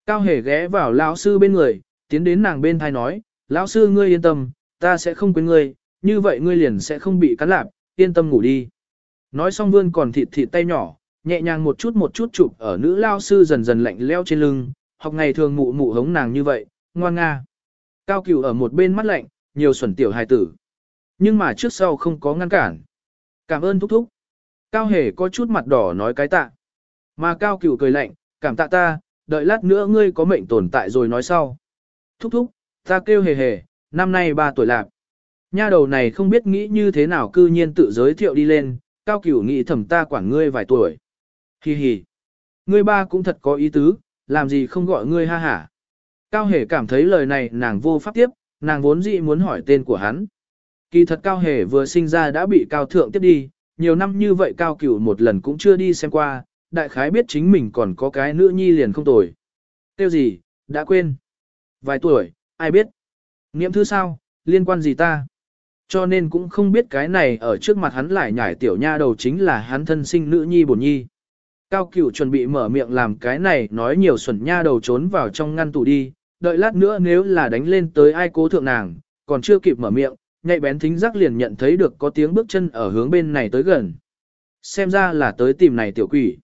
A: Cao hề ghé vào lão sư bên người, tiến đến nàng bên thai nói, lão sư ngươi yên tâm, ta sẽ không quên ngươi, như vậy ngươi liền sẽ không bị cắn lạp, yên tâm ngủ đi. Nói xong vươn còn thịt thịt tay nhỏ, nhẹ nhàng một chút một chút chụp ở nữ lao sư dần dần lạnh leo trên lưng, học ngày thường mụ mụ hống nàng như vậy, ngoan nga. Cao cửu ở một bên mắt lạnh, nhiều xuẩn tiểu hài tử. Nhưng mà trước sau không có ngăn cản. Cảm ơn thúc thúc. Cao hề có chút mặt đỏ nói cái tạ. Mà cao cửu cười lạnh, cảm tạ ta, đợi lát nữa ngươi có mệnh tồn tại rồi nói sau. Thúc thúc, ta kêu hề hề, năm nay ba tuổi lạc. Nha đầu này không biết nghĩ như thế nào cư nhiên tự giới thiệu đi lên, cao cửu nghĩ thầm ta quản ngươi vài tuổi. Hi hi. Ngươi ba cũng thật có ý tứ, làm gì không gọi ngươi ha hả. Cao hề cảm thấy lời này nàng vô pháp tiếp, nàng vốn dĩ muốn hỏi tên của hắn. Kỳ thật cao hề vừa sinh ra đã bị cao thượng tiếp đi, nhiều năm như vậy cao cửu một lần cũng chưa đi xem qua, đại khái biết chính mình còn có cái nữ nhi liền không tồi. Tiêu gì, đã quên. Vài tuổi, ai biết. Niệm thư sao, liên quan gì ta? Cho nên cũng không biết cái này ở trước mặt hắn lại nhảy tiểu nha đầu chính là hắn thân sinh nữ nhi bổn nhi. Cao cửu chuẩn bị mở miệng làm cái này nói nhiều xuẩn nha đầu trốn vào trong ngăn tủ đi, đợi lát nữa nếu là đánh lên tới ai cố thượng nàng, còn chưa kịp mở miệng, nhạy bén thính giác liền nhận thấy được có tiếng bước chân ở hướng bên này tới gần. Xem ra là tới tìm này tiểu quỷ.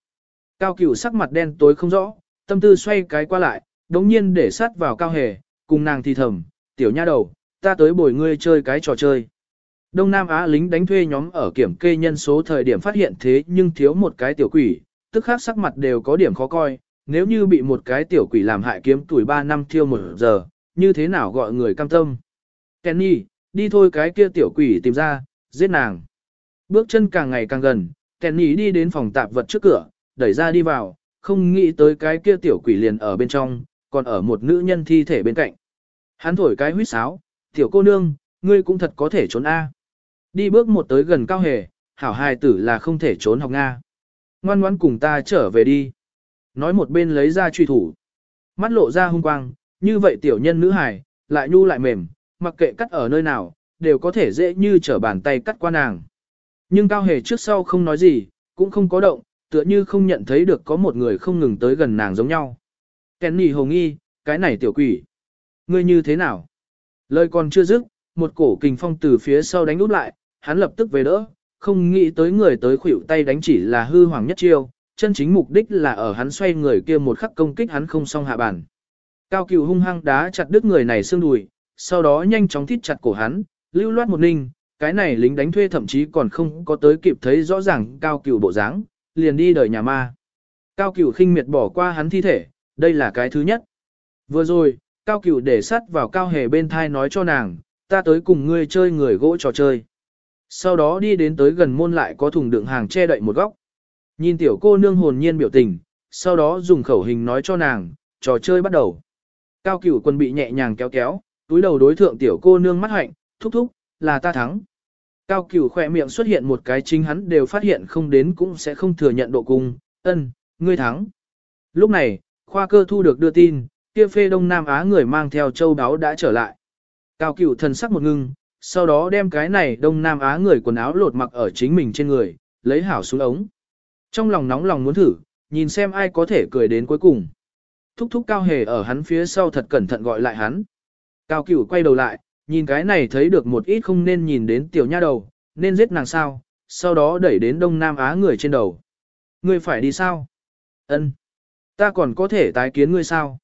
A: Cao cửu sắc mặt đen tối không rõ, tâm tư xoay cái qua lại, đống nhiên để sát vào cao hề, cùng nàng thì thầm, tiểu nha đầu, ta tới bồi ngươi chơi cái trò chơi. Đông Nam Á lính đánh thuê nhóm ở kiểm kê nhân số thời điểm phát hiện thế nhưng thiếu một cái tiểu quỷ, tức khác sắc mặt đều có điểm khó coi, nếu như bị một cái tiểu quỷ làm hại kiếm tuổi 3 năm thiêu một giờ, như thế nào gọi người cam tâm. Kenny, đi thôi cái kia tiểu quỷ tìm ra, giết nàng. Bước chân càng ngày càng gần, Kenny đi đến phòng tạp vật trước cửa, đẩy ra đi vào, không nghĩ tới cái kia tiểu quỷ liền ở bên trong, còn ở một nữ nhân thi thể bên cạnh. Hắn thổi cái huýt sáo, tiểu cô nương, ngươi cũng thật có thể trốn A. Đi bước một tới gần cao hề, hảo hài tử là không thể trốn học Nga. Ngoan ngoãn cùng ta trở về đi. Nói một bên lấy ra truy thủ. Mắt lộ ra hung quang, như vậy tiểu nhân nữ hài, lại nhu lại mềm, mặc kệ cắt ở nơi nào, đều có thể dễ như trở bàn tay cắt qua nàng. Nhưng cao hề trước sau không nói gì, cũng không có động, tựa như không nhận thấy được có một người không ngừng tới gần nàng giống nhau. Kenny hồ nghi, cái này tiểu quỷ. Ngươi như thế nào? Lời còn chưa dứt, một cổ kình phong từ phía sau đánh úp lại, hắn lập tức về đỡ, không nghĩ tới người tới khuỷu tay đánh chỉ là hư hoàng nhất chiêu, chân chính mục đích là ở hắn xoay người kia một khắc công kích hắn không xong hạ bản. Cao cửu hung hăng đá chặt đứt người này xương đùi, sau đó nhanh chóng thít chặt cổ hắn, lưu loát một ninh, cái này lính đánh thuê thậm chí còn không có tới kịp thấy rõ ràng cao cửu bộ dáng, liền đi đời nhà ma. Cao cửu khinh miệt bỏ qua hắn thi thể, đây là cái thứ nhất. Vừa rồi, cao cửu để sắt vào cao hề bên thai nói cho nàng, ta tới cùng ngươi chơi người gỗ trò chơi. Sau đó đi đến tới gần môn lại có thùng đựng hàng che đậy một góc. Nhìn tiểu cô nương hồn nhiên biểu tình, sau đó dùng khẩu hình nói cho nàng, trò chơi bắt đầu. Cao cửu quân bị nhẹ nhàng kéo kéo, túi đầu đối thượng tiểu cô nương mắt hạnh, thúc thúc, là ta thắng. Cao cửu khỏe miệng xuất hiện một cái chính hắn đều phát hiện không đến cũng sẽ không thừa nhận độ cung, ân, ngươi thắng. Lúc này, khoa cơ thu được đưa tin, kia phê Đông Nam Á người mang theo châu đáo đã trở lại. Cao cửu thần sắc một ngưng, sau đó đem cái này Đông Nam Á người quần áo lột mặc ở chính mình trên người, lấy hảo xuống ống. Trong lòng nóng lòng muốn thử, nhìn xem ai có thể cười đến cuối cùng. Thúc thúc Cao Hề ở hắn phía sau thật cẩn thận gọi lại hắn. Cao Cửu quay đầu lại, nhìn cái này thấy được một ít không nên nhìn đến tiểu nha đầu, nên giết nàng sao, sau đó đẩy đến Đông Nam Á người trên đầu. Ngươi phải đi sao? Ân, Ta còn có thể tái kiến ngươi sao?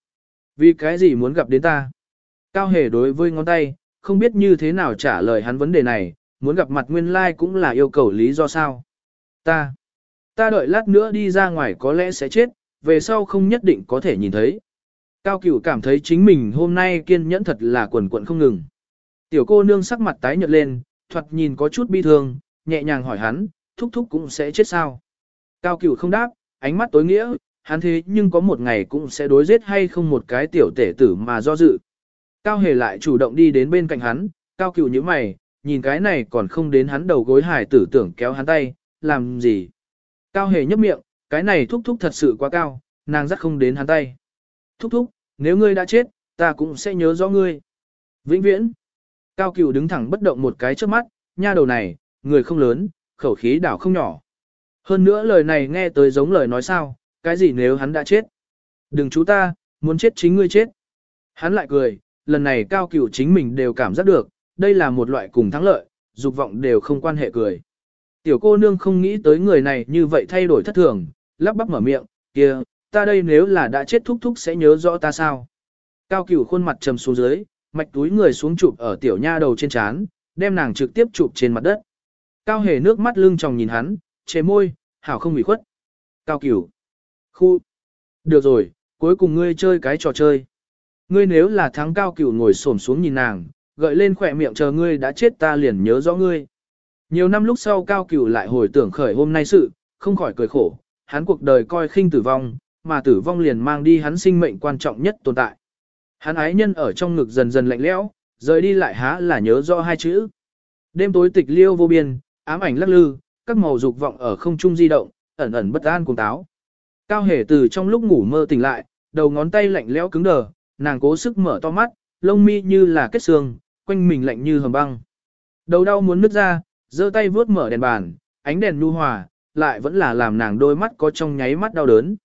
A: Vì cái gì muốn gặp đến ta? Cao Hề đối với ngón tay, không biết như thế nào trả lời hắn vấn đề này, muốn gặp mặt nguyên lai like cũng là yêu cầu lý do sao. Ta, ta đợi lát nữa đi ra ngoài có lẽ sẽ chết, về sau không nhất định có thể nhìn thấy. Cao cửu cảm thấy chính mình hôm nay kiên nhẫn thật là quần quận không ngừng. Tiểu cô nương sắc mặt tái nhợt lên, thoạt nhìn có chút bi thương, nhẹ nhàng hỏi hắn, thúc thúc cũng sẽ chết sao. Cao cửu không đáp, ánh mắt tối nghĩa, hắn thế nhưng có một ngày cũng sẽ đối giết hay không một cái tiểu tể tử mà do dự. Cao hề lại chủ động đi đến bên cạnh hắn, cao cửu như mày, nhìn cái này còn không đến hắn đầu gối hải tử tưởng kéo hắn tay, làm gì. Cao hề nhấp miệng, cái này thúc thúc thật sự quá cao, nàng dắt không đến hắn tay. Thúc thúc, nếu ngươi đã chết, ta cũng sẽ nhớ rõ ngươi. Vĩnh viễn. Cao cửu đứng thẳng bất động một cái trước mắt, nha đầu này, người không lớn, khẩu khí đảo không nhỏ. Hơn nữa lời này nghe tới giống lời nói sao, cái gì nếu hắn đã chết. Đừng chú ta, muốn chết chính ngươi chết. Hắn lại cười, lần này cao cửu chính mình đều cảm giác được, đây là một loại cùng thắng lợi, dục vọng đều không quan hệ cười. Tiểu cô nương không nghĩ tới người này như vậy thay đổi thất thường, lắp bắp mở miệng, kia, ta đây nếu là đã chết thúc thúc sẽ nhớ rõ ta sao. Cao cửu khuôn mặt trầm xuống dưới, mạch túi người xuống chụp ở tiểu nha đầu trên trán, đem nàng trực tiếp chụp trên mặt đất. Cao hề nước mắt lưng tròng nhìn hắn, chế môi, hảo không bị khuất. Cao cửu. Khu. Được rồi, cuối cùng ngươi chơi cái trò chơi. Ngươi nếu là thắng cao cửu ngồi xổm xuống nhìn nàng, gợi lên khỏe miệng chờ ngươi đã chết ta liền nhớ rõ ngươi. Nhiều năm lúc sau cao cửu lại hồi tưởng khởi hôm nay sự, không khỏi cười khổ, hắn cuộc đời coi khinh tử vong, mà tử vong liền mang đi hắn sinh mệnh quan trọng nhất tồn tại. Hắn ái nhân ở trong ngực dần dần lạnh lẽo, rời đi lại há là nhớ rõ hai chữ. Đêm tối tịch liêu vô biên, ám ảnh lắc lư, các màu dục vọng ở không trung di động, ẩn ẩn bất an cùng táo. Cao hề từ trong lúc ngủ mơ tỉnh lại, đầu ngón tay lạnh lẽo cứng đờ, nàng cố sức mở to mắt, lông mi như là kết xương, quanh mình lạnh như hầm băng. Đầu đau muốn nứt ra, giơ tay vướt mở đèn bàn, ánh đèn nhu hòa, lại vẫn là làm nàng đôi mắt có trong nháy mắt đau đớn.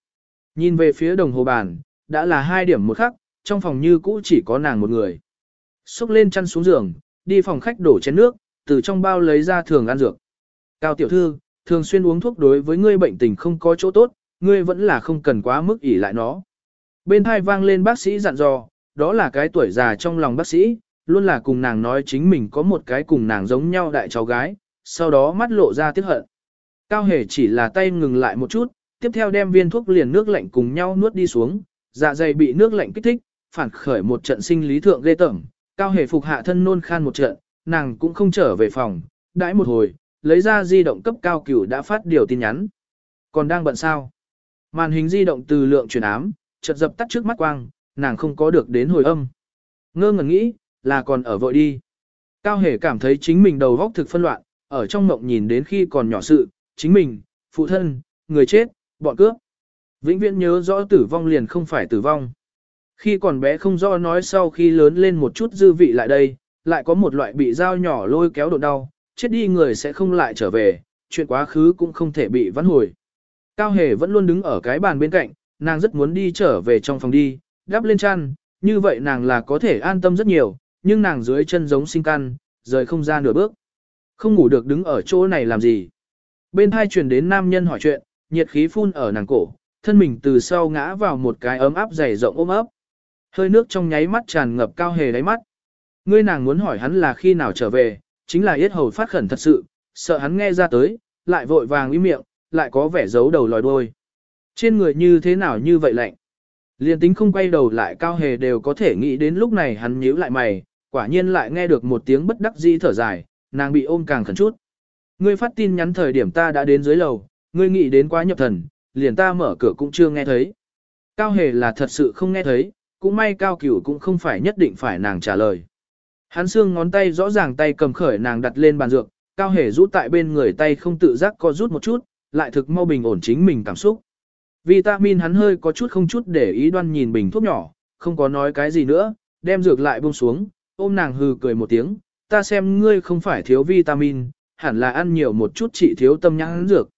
A: Nhìn về phía đồng hồ bàn, đã là hai điểm một khắc, trong phòng như cũ chỉ có nàng một người. Xúc lên chăn xuống giường, đi phòng khách đổ chén nước, từ trong bao lấy ra thường ăn dược. Cao tiểu thư, thường xuyên uống thuốc đối với ngươi bệnh tình không có chỗ tốt, ngươi vẫn là không cần quá mức ỷ lại nó. Bên hai vang lên bác sĩ dặn dò, đó là cái tuổi già trong lòng bác sĩ, luôn là cùng nàng nói chính mình có một cái cùng nàng giống nhau đại cháu gái, sau đó mắt lộ ra tiếc hận. Cao hề chỉ là tay ngừng lại một chút, tiếp theo đem viên thuốc liền nước lạnh cùng nhau nuốt đi xuống, dạ dày bị nước lạnh kích thích, phản khởi một trận sinh lý thượng ghê tởm, cao hề phục hạ thân nôn khan một trận, nàng cũng không trở về phòng, đãi một hồi, lấy ra di động cấp cao cửu đã phát điều tin nhắn. Còn đang bận sao? Màn hình di động từ lượng truyền ám, chợt dập tắt trước mắt quang, nàng không có được đến hồi âm. Ngơ ngẩn nghĩ, là còn ở vội đi. Cao hề cảm thấy chính mình đầu góc thực phân loạn, ở trong mộng nhìn đến khi còn nhỏ sự, chính mình, phụ thân, người chết, bọn cướp. Vĩnh viễn nhớ rõ tử vong liền không phải tử vong. Khi còn bé không rõ nói sau khi lớn lên một chút dư vị lại đây, lại có một loại bị dao nhỏ lôi kéo độ đau, chết đi người sẽ không lại trở về, chuyện quá khứ cũng không thể bị vãn hồi. Cao Hề vẫn luôn đứng ở cái bàn bên cạnh, nàng rất muốn đi trở về trong phòng đi, đắp lên chăn, như vậy nàng là có thể an tâm rất nhiều, nhưng nàng dưới chân giống sinh căn, rời không ra nửa bước. Không ngủ được đứng ở chỗ này làm gì. Bên hai truyền đến nam nhân hỏi chuyện, nhiệt khí phun ở nàng cổ, thân mình từ sau ngã vào một cái ấm áp dày rộng ôm ấp. Hơi nước trong nháy mắt tràn ngập cao hề đáy mắt. Ngươi nàng muốn hỏi hắn là khi nào trở về, chính là yết hầu phát khẩn thật sự, sợ hắn nghe ra tới, lại vội vàng im miệng, lại có vẻ giấu đầu lòi đuôi. Trên người như thế nào như vậy lạnh. Liên tính không quay đầu lại cao hề đều có thể nghĩ đến lúc này hắn nhíu lại mày, quả nhiên lại nghe được một tiếng bất đắc dĩ thở dài, nàng bị ôm càng khẩn chút. Ngươi phát tin nhắn thời điểm ta đã đến dưới lầu, ngươi nghĩ đến quá nhập thần, liền ta mở cửa cũng chưa nghe thấy. Cao hề là thật sự không nghe thấy, cũng may cao cửu cũng không phải nhất định phải nàng trả lời. Hắn xương ngón tay rõ ràng tay cầm khởi nàng đặt lên bàn dược, cao hề rút tại bên người tay không tự giác co rút một chút, lại thực mau bình ổn chính mình cảm xúc. Vitamin hắn hơi có chút không chút để ý đoan nhìn bình thuốc nhỏ, không có nói cái gì nữa, đem dược lại buông xuống, ôm nàng hừ cười một tiếng, ta xem ngươi không phải thiếu vitamin, hẳn là ăn nhiều một chút trị thiếu tâm nhãn dược.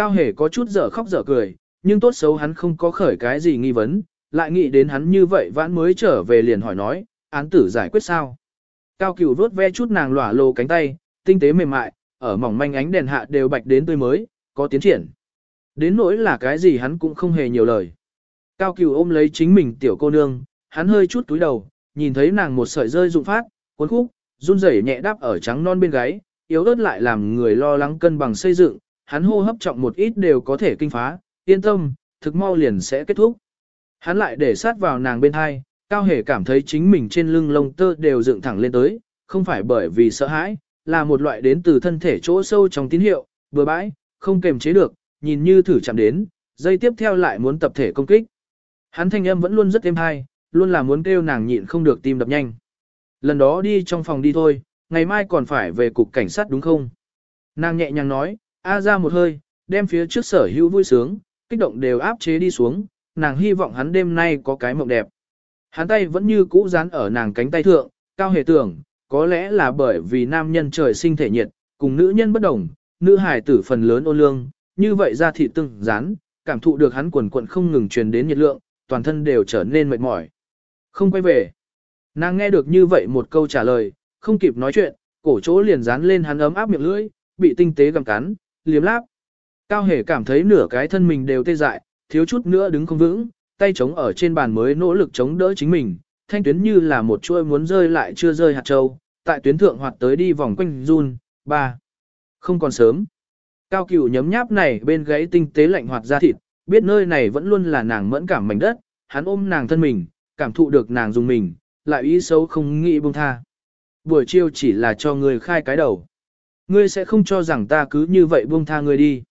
A: Cao hề có chút dở khóc dở cười, nhưng tốt xấu hắn không có khởi cái gì nghi vấn, lại nghĩ đến hắn như vậy vãn mới trở về liền hỏi nói, án tử giải quyết sao. Cao cửu vuốt ve chút nàng lỏa lồ cánh tay, tinh tế mềm mại, ở mỏng manh ánh đèn hạ đều bạch đến tươi mới, có tiến triển. Đến nỗi là cái gì hắn cũng không hề nhiều lời. Cao cửu ôm lấy chính mình tiểu cô nương, hắn hơi chút túi đầu, nhìn thấy nàng một sợi rơi rụng phát, cuốn khúc, run rẩy nhẹ đáp ở trắng non bên gáy, yếu ớt lại làm người lo lắng cân bằng xây dựng, hắn hô hấp trọng một ít đều có thể kinh phá, yên tâm, thực mau liền sẽ kết thúc. Hắn lại để sát vào nàng bên hai, cao hề cảm thấy chính mình trên lưng lông tơ đều dựng thẳng lên tới, không phải bởi vì sợ hãi, là một loại đến từ thân thể chỗ sâu trong tín hiệu, bừa bãi, không kềm chế được, nhìn như thử chạm đến, dây tiếp theo lại muốn tập thể công kích. Hắn thanh âm vẫn luôn rất êm hay, luôn là muốn kêu nàng nhịn không được tim đập nhanh. Lần đó đi trong phòng đi thôi, ngày mai còn phải về cục cảnh sát đúng không? Nàng nhẹ nhàng nói, a ra một hơi, đem phía trước sở hữu vui sướng, kích động đều áp chế đi xuống, nàng hy vọng hắn đêm nay có cái mộng đẹp. Hắn tay vẫn như cũ dán ở nàng cánh tay thượng, cao hề tưởng, có lẽ là bởi vì nam nhân trời sinh thể nhiệt, cùng nữ nhân bất đồng, nữ hài tử phần lớn ô lương, như vậy ra thị từng dán, cảm thụ được hắn quần quận không ngừng truyền đến nhiệt lượng, toàn thân đều trở nên mệt mỏi. Không quay về. Nàng nghe được như vậy một câu trả lời, không kịp nói chuyện, cổ chỗ liền dán lên hắn ấm áp miệng lưỡi, bị tinh tế gặm cắn, liếm láp. Cao hề cảm thấy nửa cái thân mình đều tê dại, thiếu chút nữa đứng không vững, tay chống ở trên bàn mới nỗ lực chống đỡ chính mình, thanh tuyến như là một chuôi muốn rơi lại chưa rơi hạt châu, tại tuyến thượng hoạt tới đi vòng quanh run, ba. Không còn sớm. Cao cửu nhấm nháp này bên gãy tinh tế lạnh hoạt ra thịt, biết nơi này vẫn luôn là nàng mẫn cảm mảnh đất, hắn ôm nàng thân mình, cảm thụ được nàng dùng mình, lại ý xấu không nghĩ buông tha. Buổi chiều chỉ là cho người khai cái đầu. Ngươi sẽ không cho rằng ta cứ như vậy buông tha ngươi đi.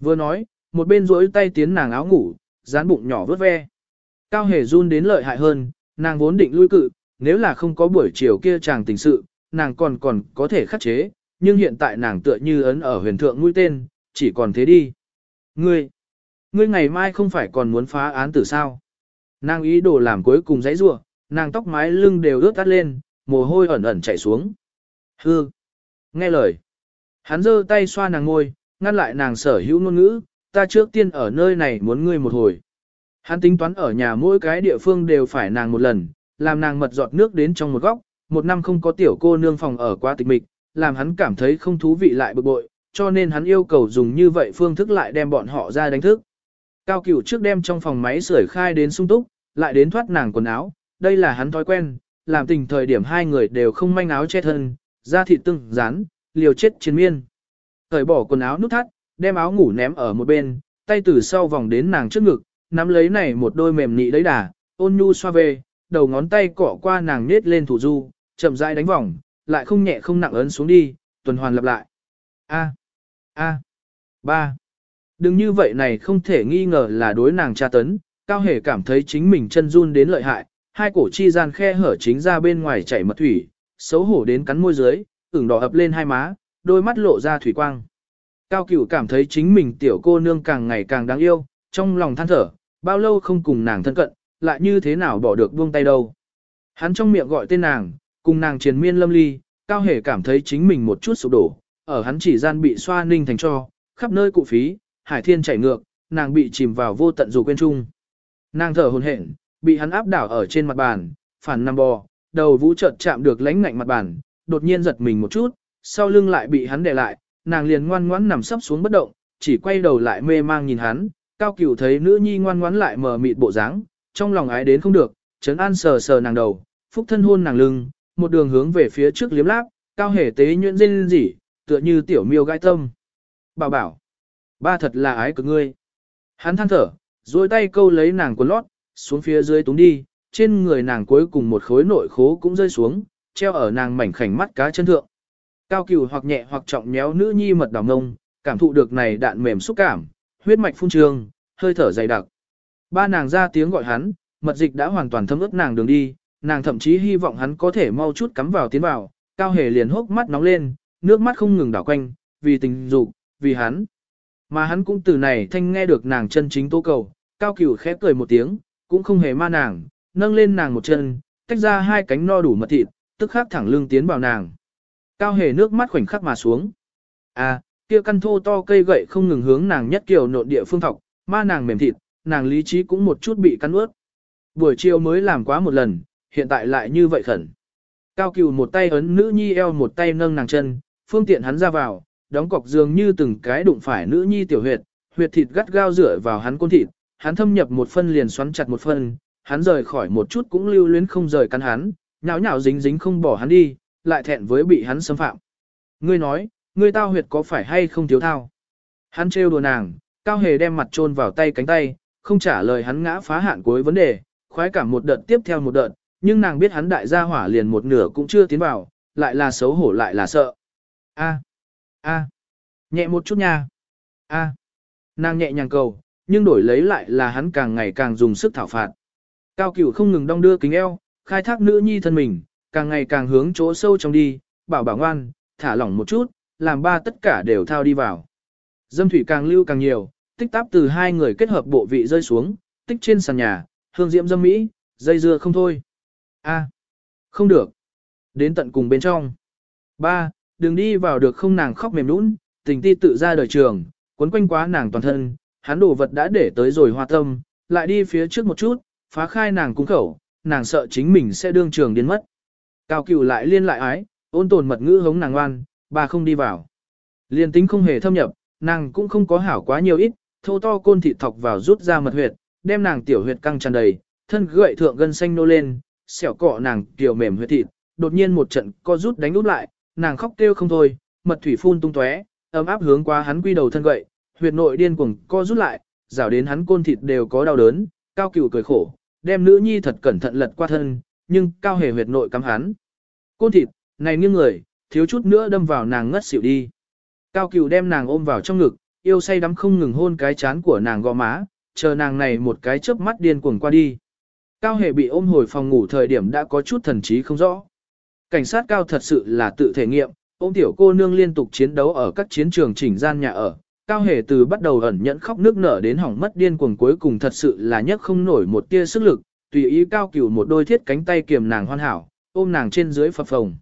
A: Vừa nói, một bên duỗi tay tiến nàng áo ngủ, dán bụng nhỏ vớt ve. Cao hề run đến lợi hại hơn, nàng vốn định lui cự, nếu là không có buổi chiều kia chàng tình sự, nàng còn còn có thể khắc chế, nhưng hiện tại nàng tựa như ấn ở huyền thượng mũi tên, chỉ còn thế đi. Ngươi, ngươi ngày mai không phải còn muốn phá án tử sao? Nàng ý đồ làm cuối cùng dãy rua, nàng tóc mái lưng đều ướt tắt lên, mồ hôi ẩn ẩn chảy xuống. Hư, nghe lời. Hắn giơ tay xoa nàng ngôi, ngăn lại nàng sở hữu ngôn ngữ, ta trước tiên ở nơi này muốn ngươi một hồi. Hắn tính toán ở nhà mỗi cái địa phương đều phải nàng một lần, làm nàng mật giọt nước đến trong một góc, một năm không có tiểu cô nương phòng ở quá tịch mịch, làm hắn cảm thấy không thú vị lại bực bội, cho nên hắn yêu cầu dùng như vậy phương thức lại đem bọn họ ra đánh thức. Cao cửu trước đem trong phòng máy sưởi khai đến sung túc, lại đến thoát nàng quần áo, đây là hắn thói quen, làm tình thời điểm hai người đều không manh áo che thân, da thịt tưng, rán, liều chết chiến miên. Thời bỏ quần áo nút thắt, đem áo ngủ ném ở một bên, tay từ sau vòng đến nàng trước ngực, nắm lấy này một đôi mềm nị đấy đà, ôn nhu xoa về, đầu ngón tay cọ qua nàng nết lên thủ du, chậm rãi đánh vòng, lại không nhẹ không nặng ấn xuống đi, tuần hoàn lặp lại. A, a, ba. Đừng như vậy này không thể nghi ngờ là đối nàng tra tấn, cao hề cảm thấy chính mình chân run đến lợi hại, hai cổ chi gian khe hở chính ra bên ngoài chảy mật thủy, xấu hổ đến cắn môi dưới, ửng đỏ ập lên hai má, đôi mắt lộ ra thủy quang. Cao cửu cảm thấy chính mình tiểu cô nương càng ngày càng đáng yêu, trong lòng than thở, bao lâu không cùng nàng thân cận, lại như thế nào bỏ được buông tay đâu. Hắn trong miệng gọi tên nàng, cùng nàng triền miên lâm ly, cao hề cảm thấy chính mình một chút sụp đổ, ở hắn chỉ gian bị xoa ninh thành cho, khắp nơi cụ phí, hải thiên chảy ngược, nàng bị chìm vào vô tận dù quên trung. Nàng thở hồn hển, bị hắn áp đảo ở trên mặt bàn, phản nằm bò, đầu vũ chợt chạm được lánh ngạnh mặt bàn, đột nhiên giật mình một chút, sau lưng lại bị hắn đè lại, nàng liền ngoan ngoãn nằm sấp xuống bất động, chỉ quay đầu lại mê mang nhìn hắn, cao cửu thấy nữ nhi ngoan ngoãn lại mờ mịt bộ dáng, trong lòng ái đến không được, chấn an sờ sờ nàng đầu, phúc thân hôn nàng lưng, một đường hướng về phía trước liếm láp, cao hề tế nhuyễn dên gì, tựa như tiểu miêu gai tâm. Bảo bảo, ba thật là ái của ngươi. Hắn than thở, duỗi tay câu lấy nàng quần lót, xuống phía dưới túng đi, trên người nàng cuối cùng một khối nội khố cũng rơi xuống, treo ở nàng mảnh khảnh mắt cá chân thượng. Cao cửu hoặc nhẹ hoặc trọng méo nữ nhi mật đào ngông, cảm thụ được này đạn mềm xúc cảm, huyết mạch phun trương, hơi thở dày đặc. Ba nàng ra tiếng gọi hắn, mật dịch đã hoàn toàn thấm ướt nàng đường đi, nàng thậm chí hy vọng hắn có thể mau chút cắm vào tiến vào, cao hề liền hốc mắt nóng lên, nước mắt không ngừng đảo quanh, vì tình dục, vì hắn. Mà hắn cũng từ này thanh nghe được nàng chân chính tố cầu, cao cửu khẽ cười một tiếng, cũng không hề ma nàng, nâng lên nàng một chân, tách ra hai cánh no đủ mật thịt, tức khắc thẳng lưng tiến vào nàng. Cao hề nước mắt khoảnh khắc mà xuống. À, kia căn thô to cây gậy không ngừng hướng nàng nhất kiểu nộn địa phương thọc, ma nàng mềm thịt, nàng lý trí cũng một chút bị cắn ướt. Buổi chiều mới làm quá một lần, hiện tại lại như vậy khẩn. Cao cửu một tay ấn nữ nhi eo một tay nâng nàng chân, phương tiện hắn ra vào, đóng cọc dường như từng cái đụng phải nữ nhi tiểu huyệt, huyệt thịt gắt gao rửa vào hắn côn thịt, hắn thâm nhập một phân liền xoắn chặt một phân, hắn rời khỏi một chút cũng lưu luyến không rời cắn hắn, nhão nhão dính dính không bỏ hắn đi, lại thẹn với bị hắn xâm phạm. Ngươi nói, ngươi tao huyệt có phải hay không thiếu thao? Hắn trêu đùa nàng, cao hề đem mặt trôn vào tay cánh tay, không trả lời hắn ngã phá hạn cuối vấn đề, khoái cảm một đợt tiếp theo một đợt, nhưng nàng biết hắn đại gia hỏa liền một nửa cũng chưa tiến vào, lại là xấu hổ lại là sợ. A, a, nhẹ một chút nha. A, nàng nhẹ nhàng cầu, nhưng đổi lấy lại là hắn càng ngày càng dùng sức thảo phạt. Cao cửu không ngừng đong đưa kính eo, khai thác nữ nhi thân mình, càng ngày càng hướng chỗ sâu trong đi, bảo bảo ngoan, thả lỏng một chút, làm ba tất cả đều thao đi vào. Dâm thủy càng lưu càng nhiều, tích táp từ hai người kết hợp bộ vị rơi xuống, tích trên sàn nhà, hương diễm dâm mỹ, dây dưa không thôi. A, không được. Đến tận cùng bên trong. Ba, đừng đi vào được không nàng khóc mềm nũng, tình ti tự ra đời trường, quấn quanh quá nàng toàn thân, hắn đồ vật đã để tới rồi hoa tâm, lại đi phía trước một chút, phá khai nàng cung khẩu, nàng sợ chính mình sẽ đương trường điên mất. Cao cửu lại liên lại ái, ôn tồn mật ngữ hống nàng ngoan, bà không đi vào. Liên tính không hề thâm nhập, nàng cũng không có hảo quá nhiều ít, thô to côn thịt thọc vào rút ra mật huyệt, đem nàng tiểu huyệt căng tràn đầy, thân gợi thượng gân xanh nô lên, xẻo cọ nàng tiểu mềm huyệt thịt, đột nhiên một trận co rút đánh úp lại, nàng khóc kêu không thôi, mật thủy phun tung tóe, ấm áp hướng qua hắn quy đầu thân gậy, huyệt nội điên cuồng co rút lại, rảo đến hắn côn thịt đều có đau đớn, cao cửu cười khổ, đem nữ nhi thật cẩn thận lật qua thân, nhưng cao hề huyệt nội cắm hắn. Côn thịt, này nghiêng người, thiếu chút nữa đâm vào nàng ngất xỉu đi. Cao cửu đem nàng ôm vào trong ngực, yêu say đắm không ngừng hôn cái chán của nàng gò má, chờ nàng này một cái chớp mắt điên cuồng qua đi. Cao hề bị ôm hồi phòng ngủ thời điểm đã có chút thần trí không rõ. Cảnh sát cao thật sự là tự thể nghiệm, ôm tiểu cô nương liên tục chiến đấu ở các chiến trường chỉnh gian nhà ở. Cao hề từ bắt đầu ẩn nhẫn khóc nước nở đến hỏng mất điên cuồng cuối cùng thật sự là nhất không nổi một tia sức lực, tùy ý cao cửu một đôi thiết cánh tay kiềm nàng hoàn hảo, ôm nàng trên dưới phập phồng.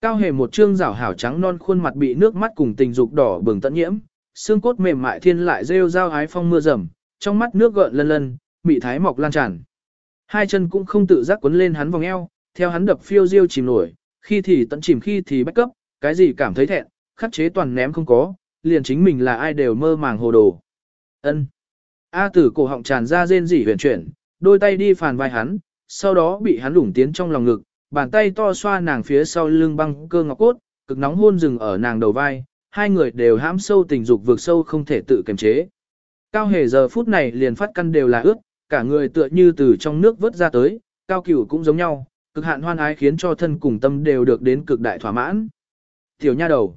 A: Cao hề một trương rảo hảo trắng non khuôn mặt bị nước mắt cùng tình dục đỏ bừng tận nhiễm, xương cốt mềm mại thiên lại rêu rao ái phong mưa rầm, trong mắt nước gợn lân lân, mị thái mọc lan tràn. Hai chân cũng không tự giác quấn lên hắn vòng eo, theo hắn đập phiêu diêu chìm nổi, khi thì tận chìm khi thì bách cấp, cái gì cảm thấy thẹn, khắc chế toàn ném không có, liền chính mình là ai đều mơ màng hồ đồ. Ân. A tử cổ họng tràn ra rên rỉ huyền chuyển, đôi tay đi phàn vai hắn, sau đó bị hắn lủng tiến trong lòng ngực, bàn tay to xoa nàng phía sau lưng băng cơ ngọc cốt, cực nóng hôn rừng ở nàng đầu vai, hai người đều hãm sâu tình dục vượt sâu không thể tự kiềm chế. Cao hề giờ phút này liền phát căn đều là ướt, cả người tựa như từ trong nước vớt ra tới, cao cửu cũng giống nhau, cực hạn hoan ái khiến cho thân cùng tâm đều được đến cực đại thỏa mãn. Tiểu nha đầu.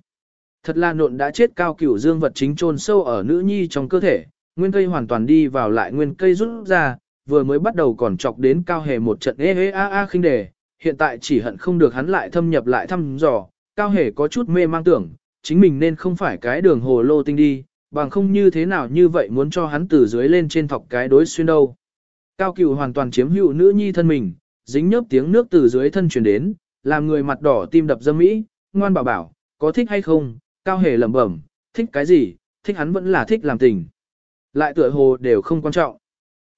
A: Thật là nộn đã chết cao cửu dương vật chính chôn sâu ở nữ nhi trong cơ thể, nguyên cây hoàn toàn đi vào lại nguyên cây rút ra, vừa mới bắt đầu còn chọc đến cao hề một trận ê ê a a khinh đề, hiện tại chỉ hận không được hắn lại thâm nhập lại thăm dò, cao hề có chút mê mang tưởng, chính mình nên không phải cái đường hồ lô tinh đi, bằng không như thế nào như vậy muốn cho hắn từ dưới lên trên thọc cái đối xuyên đâu. Cao cửu hoàn toàn chiếm hữu nữ nhi thân mình, dính nhớp tiếng nước từ dưới thân truyền đến, làm người mặt đỏ tim đập dâm mỹ, ngoan bảo bảo, có thích hay không, cao hề lẩm bẩm, thích cái gì, thích hắn vẫn là thích làm tình. Lại tựa hồ đều không quan trọng.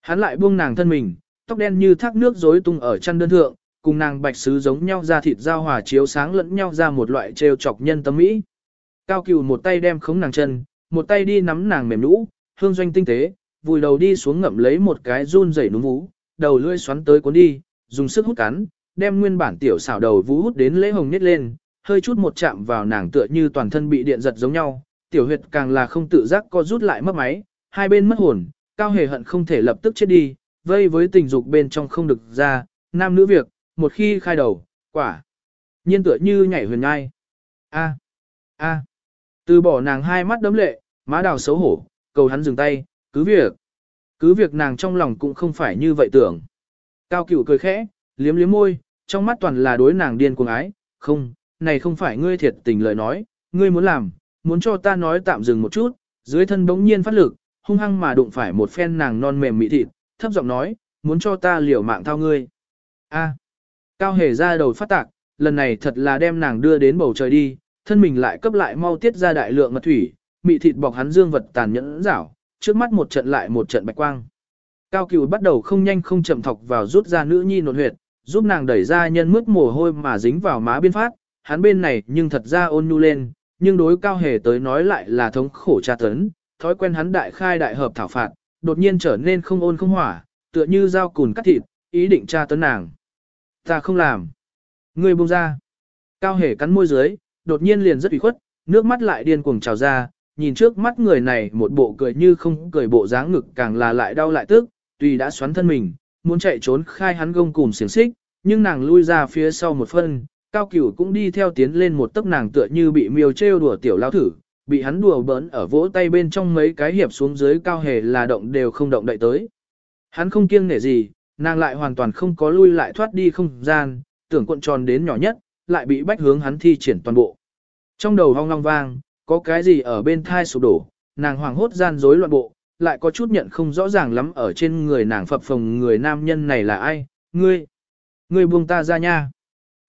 A: Hắn lại buông nàng thân mình, tóc đen như thác nước rối tung ở chân đơn thượng, cùng nàng bạch sứ giống nhau ra thịt giao hòa chiếu sáng lẫn nhau ra một loại trêu chọc nhân tâm mỹ. Cao cừu một tay đem khống nàng chân, một tay đi nắm nàng mềm nũ, hương doanh tinh tế, vùi đầu đi xuống ngậm lấy một cái run rẩy núm vú, đầu lưỡi xoắn tới cuốn đi, dùng sức hút cắn, đem nguyên bản tiểu xảo đầu vú hút đến lễ hồng nhét lên, hơi chút một chạm vào nàng tựa như toàn thân bị điện giật giống nhau, tiểu huyệt càng là không tự giác co rút lại mất máy, hai bên mất hồn, cao hề hận không thể lập tức chết đi, vây với tình dục bên trong không được ra, nam nữ việc, một khi khai đầu, quả. Nhiên tựa như nhảy huyền ngai. A. A. Từ bỏ nàng hai mắt đấm lệ, má đào xấu hổ, cầu hắn dừng tay, cứ việc. Cứ việc nàng trong lòng cũng không phải như vậy tưởng. Cao cửu cười khẽ, liếm liếm môi, trong mắt toàn là đối nàng điên cuồng ái, không, này không phải ngươi thiệt tình lời nói, ngươi muốn làm, muốn cho ta nói tạm dừng một chút, dưới thân bỗng nhiên phát lực, hung hăng mà đụng phải một phen nàng non mềm mị thịt, thấp giọng nói, muốn cho ta liều mạng thao ngươi. A. Cao hề ra đầu phát tạc, lần này thật là đem nàng đưa đến bầu trời đi, thân mình lại cấp lại mau tiết ra đại lượng mật thủy, mị thịt bọc hắn dương vật tàn nhẫn rảo, trước mắt một trận lại một trận bạch quang. Cao cửu bắt đầu không nhanh không chậm thọc vào rút ra nữ nhi nột huyệt, giúp nàng đẩy ra nhân mướt mồ hôi mà dính vào má biên phát, hắn bên này nhưng thật ra ôn nhu lên, nhưng đối cao hề tới nói lại là thống khổ tra tấn, thói quen hắn đại khai đại hợp thảo phạt, đột nhiên trở nên không ôn không hỏa, tựa như dao cùn cắt thịt, ý định tra tấn nàng. Ta không làm. Ngươi buông ra. Cao hề cắn môi dưới, đột nhiên liền rất ủy khuất, nước mắt lại điên cuồng trào ra, nhìn trước mắt người này một bộ cười như không cười bộ dáng ngực càng là lại đau lại tức, tuy đã xoắn thân mình, muốn chạy trốn khai hắn gông cùng xiềng xích, nhưng nàng lui ra phía sau một phân, cao cửu cũng đi theo tiến lên một tấc nàng tựa như bị miêu trêu đùa tiểu lao thử, bị hắn đùa bỡn ở vỗ tay bên trong mấy cái hiệp xuống dưới cao hề là động đều không động đậy tới. Hắn không kiêng nể gì, nàng lại hoàn toàn không có lui lại thoát đi không gian, tưởng cuộn tròn đến nhỏ nhất, lại bị bách hướng hắn thi triển toàn bộ. Trong đầu hong long vang, có cái gì ở bên thai sụp đổ, nàng hoàng hốt gian rối loạn bộ, lại có chút nhận không rõ ràng lắm ở trên người nàng phập phồng người nam nhân này là ai, ngươi, ngươi buông ta ra nha.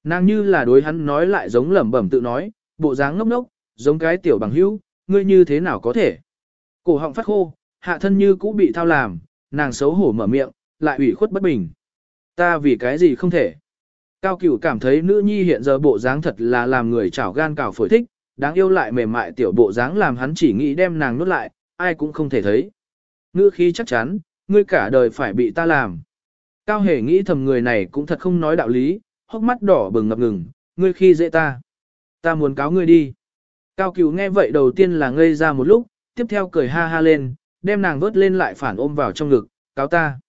A: Nàng như là đối hắn nói lại giống lẩm bẩm tự nói, bộ dáng ngốc ngốc, giống cái tiểu bằng hữu, ngươi như thế nào có thể. Cổ họng phát khô, hạ thân như cũ bị thao làm, nàng xấu hổ mở miệng, lại ủy khuất bất bình. Ta vì cái gì không thể. Cao cửu cảm thấy nữ nhi hiện giờ bộ dáng thật là làm người chảo gan cào phổi thích, đáng yêu lại mềm mại tiểu bộ dáng làm hắn chỉ nghĩ đem nàng nuốt lại, ai cũng không thể thấy. Ngữ khí chắc chắn, ngươi cả đời phải bị ta làm. Cao hề nghĩ thầm người này cũng thật không nói đạo lý, hốc mắt đỏ bừng ngập ngừng, ngươi khi dễ ta. Ta muốn cáo ngươi đi. Cao cửu nghe vậy đầu tiên là ngây ra một lúc, tiếp theo cười ha ha lên, đem nàng vớt lên lại phản ôm vào trong ngực, cáo ta.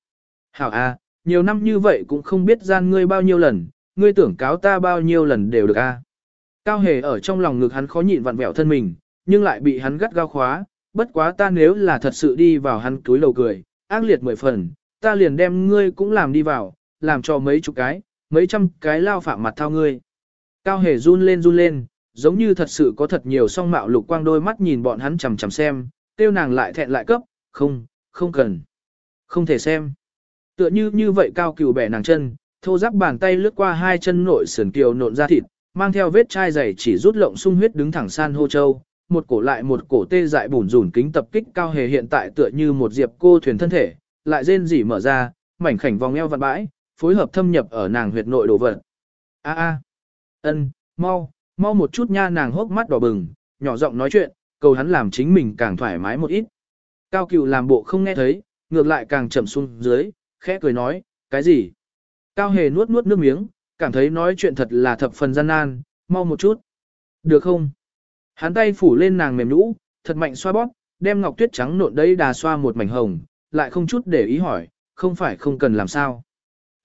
A: Hảo a, nhiều năm như vậy cũng không biết gian ngươi bao nhiêu lần, ngươi tưởng cáo ta bao nhiêu lần đều được a. Cao hề ở trong lòng ngực hắn khó nhịn vặn vẹo thân mình, nhưng lại bị hắn gắt gao khóa, bất quá ta nếu là thật sự đi vào hắn túi lầu cười, ác liệt mười phần, ta liền đem ngươi cũng làm đi vào, làm cho mấy chục cái, mấy trăm cái lao phạm mặt thao ngươi. Cao hề run lên run lên, giống như thật sự có thật nhiều song mạo lục quang đôi mắt nhìn bọn hắn chằm chằm xem, tiêu nàng lại thẹn lại cấp, không, không cần, không thể xem. Tựa như như vậy cao cửu bẻ nàng chân, thô giáp bàn tay lướt qua hai chân nội sườn kiều nộn ra thịt, mang theo vết chai dày chỉ rút lộng sung huyết đứng thẳng san hô châu, một cổ lại một cổ tê dại bùn rủn kính tập kích cao hề hiện tại tựa như một diệp cô thuyền thân thể, lại rên rỉ mở ra, mảnh khảnh vòng eo vặn bãi, phối hợp thâm nhập ở nàng huyệt nội đồ vật. A a, ân, mau, mau một chút nha nàng hốc mắt đỏ bừng, nhỏ giọng nói chuyện, cầu hắn làm chính mình càng thoải mái một ít. Cao cửu làm bộ không nghe thấy, ngược lại càng chậm xuống dưới, khẽ cười nói, cái gì? Cao hề nuốt nuốt nước miếng, cảm thấy nói chuyện thật là thập phần gian nan, mau một chút. Được không? Hắn tay phủ lên nàng mềm nhũ, thật mạnh xoa bóp, đem ngọc tuyết trắng nộn đấy đà xoa một mảnh hồng, lại không chút để ý hỏi, không phải không cần làm sao.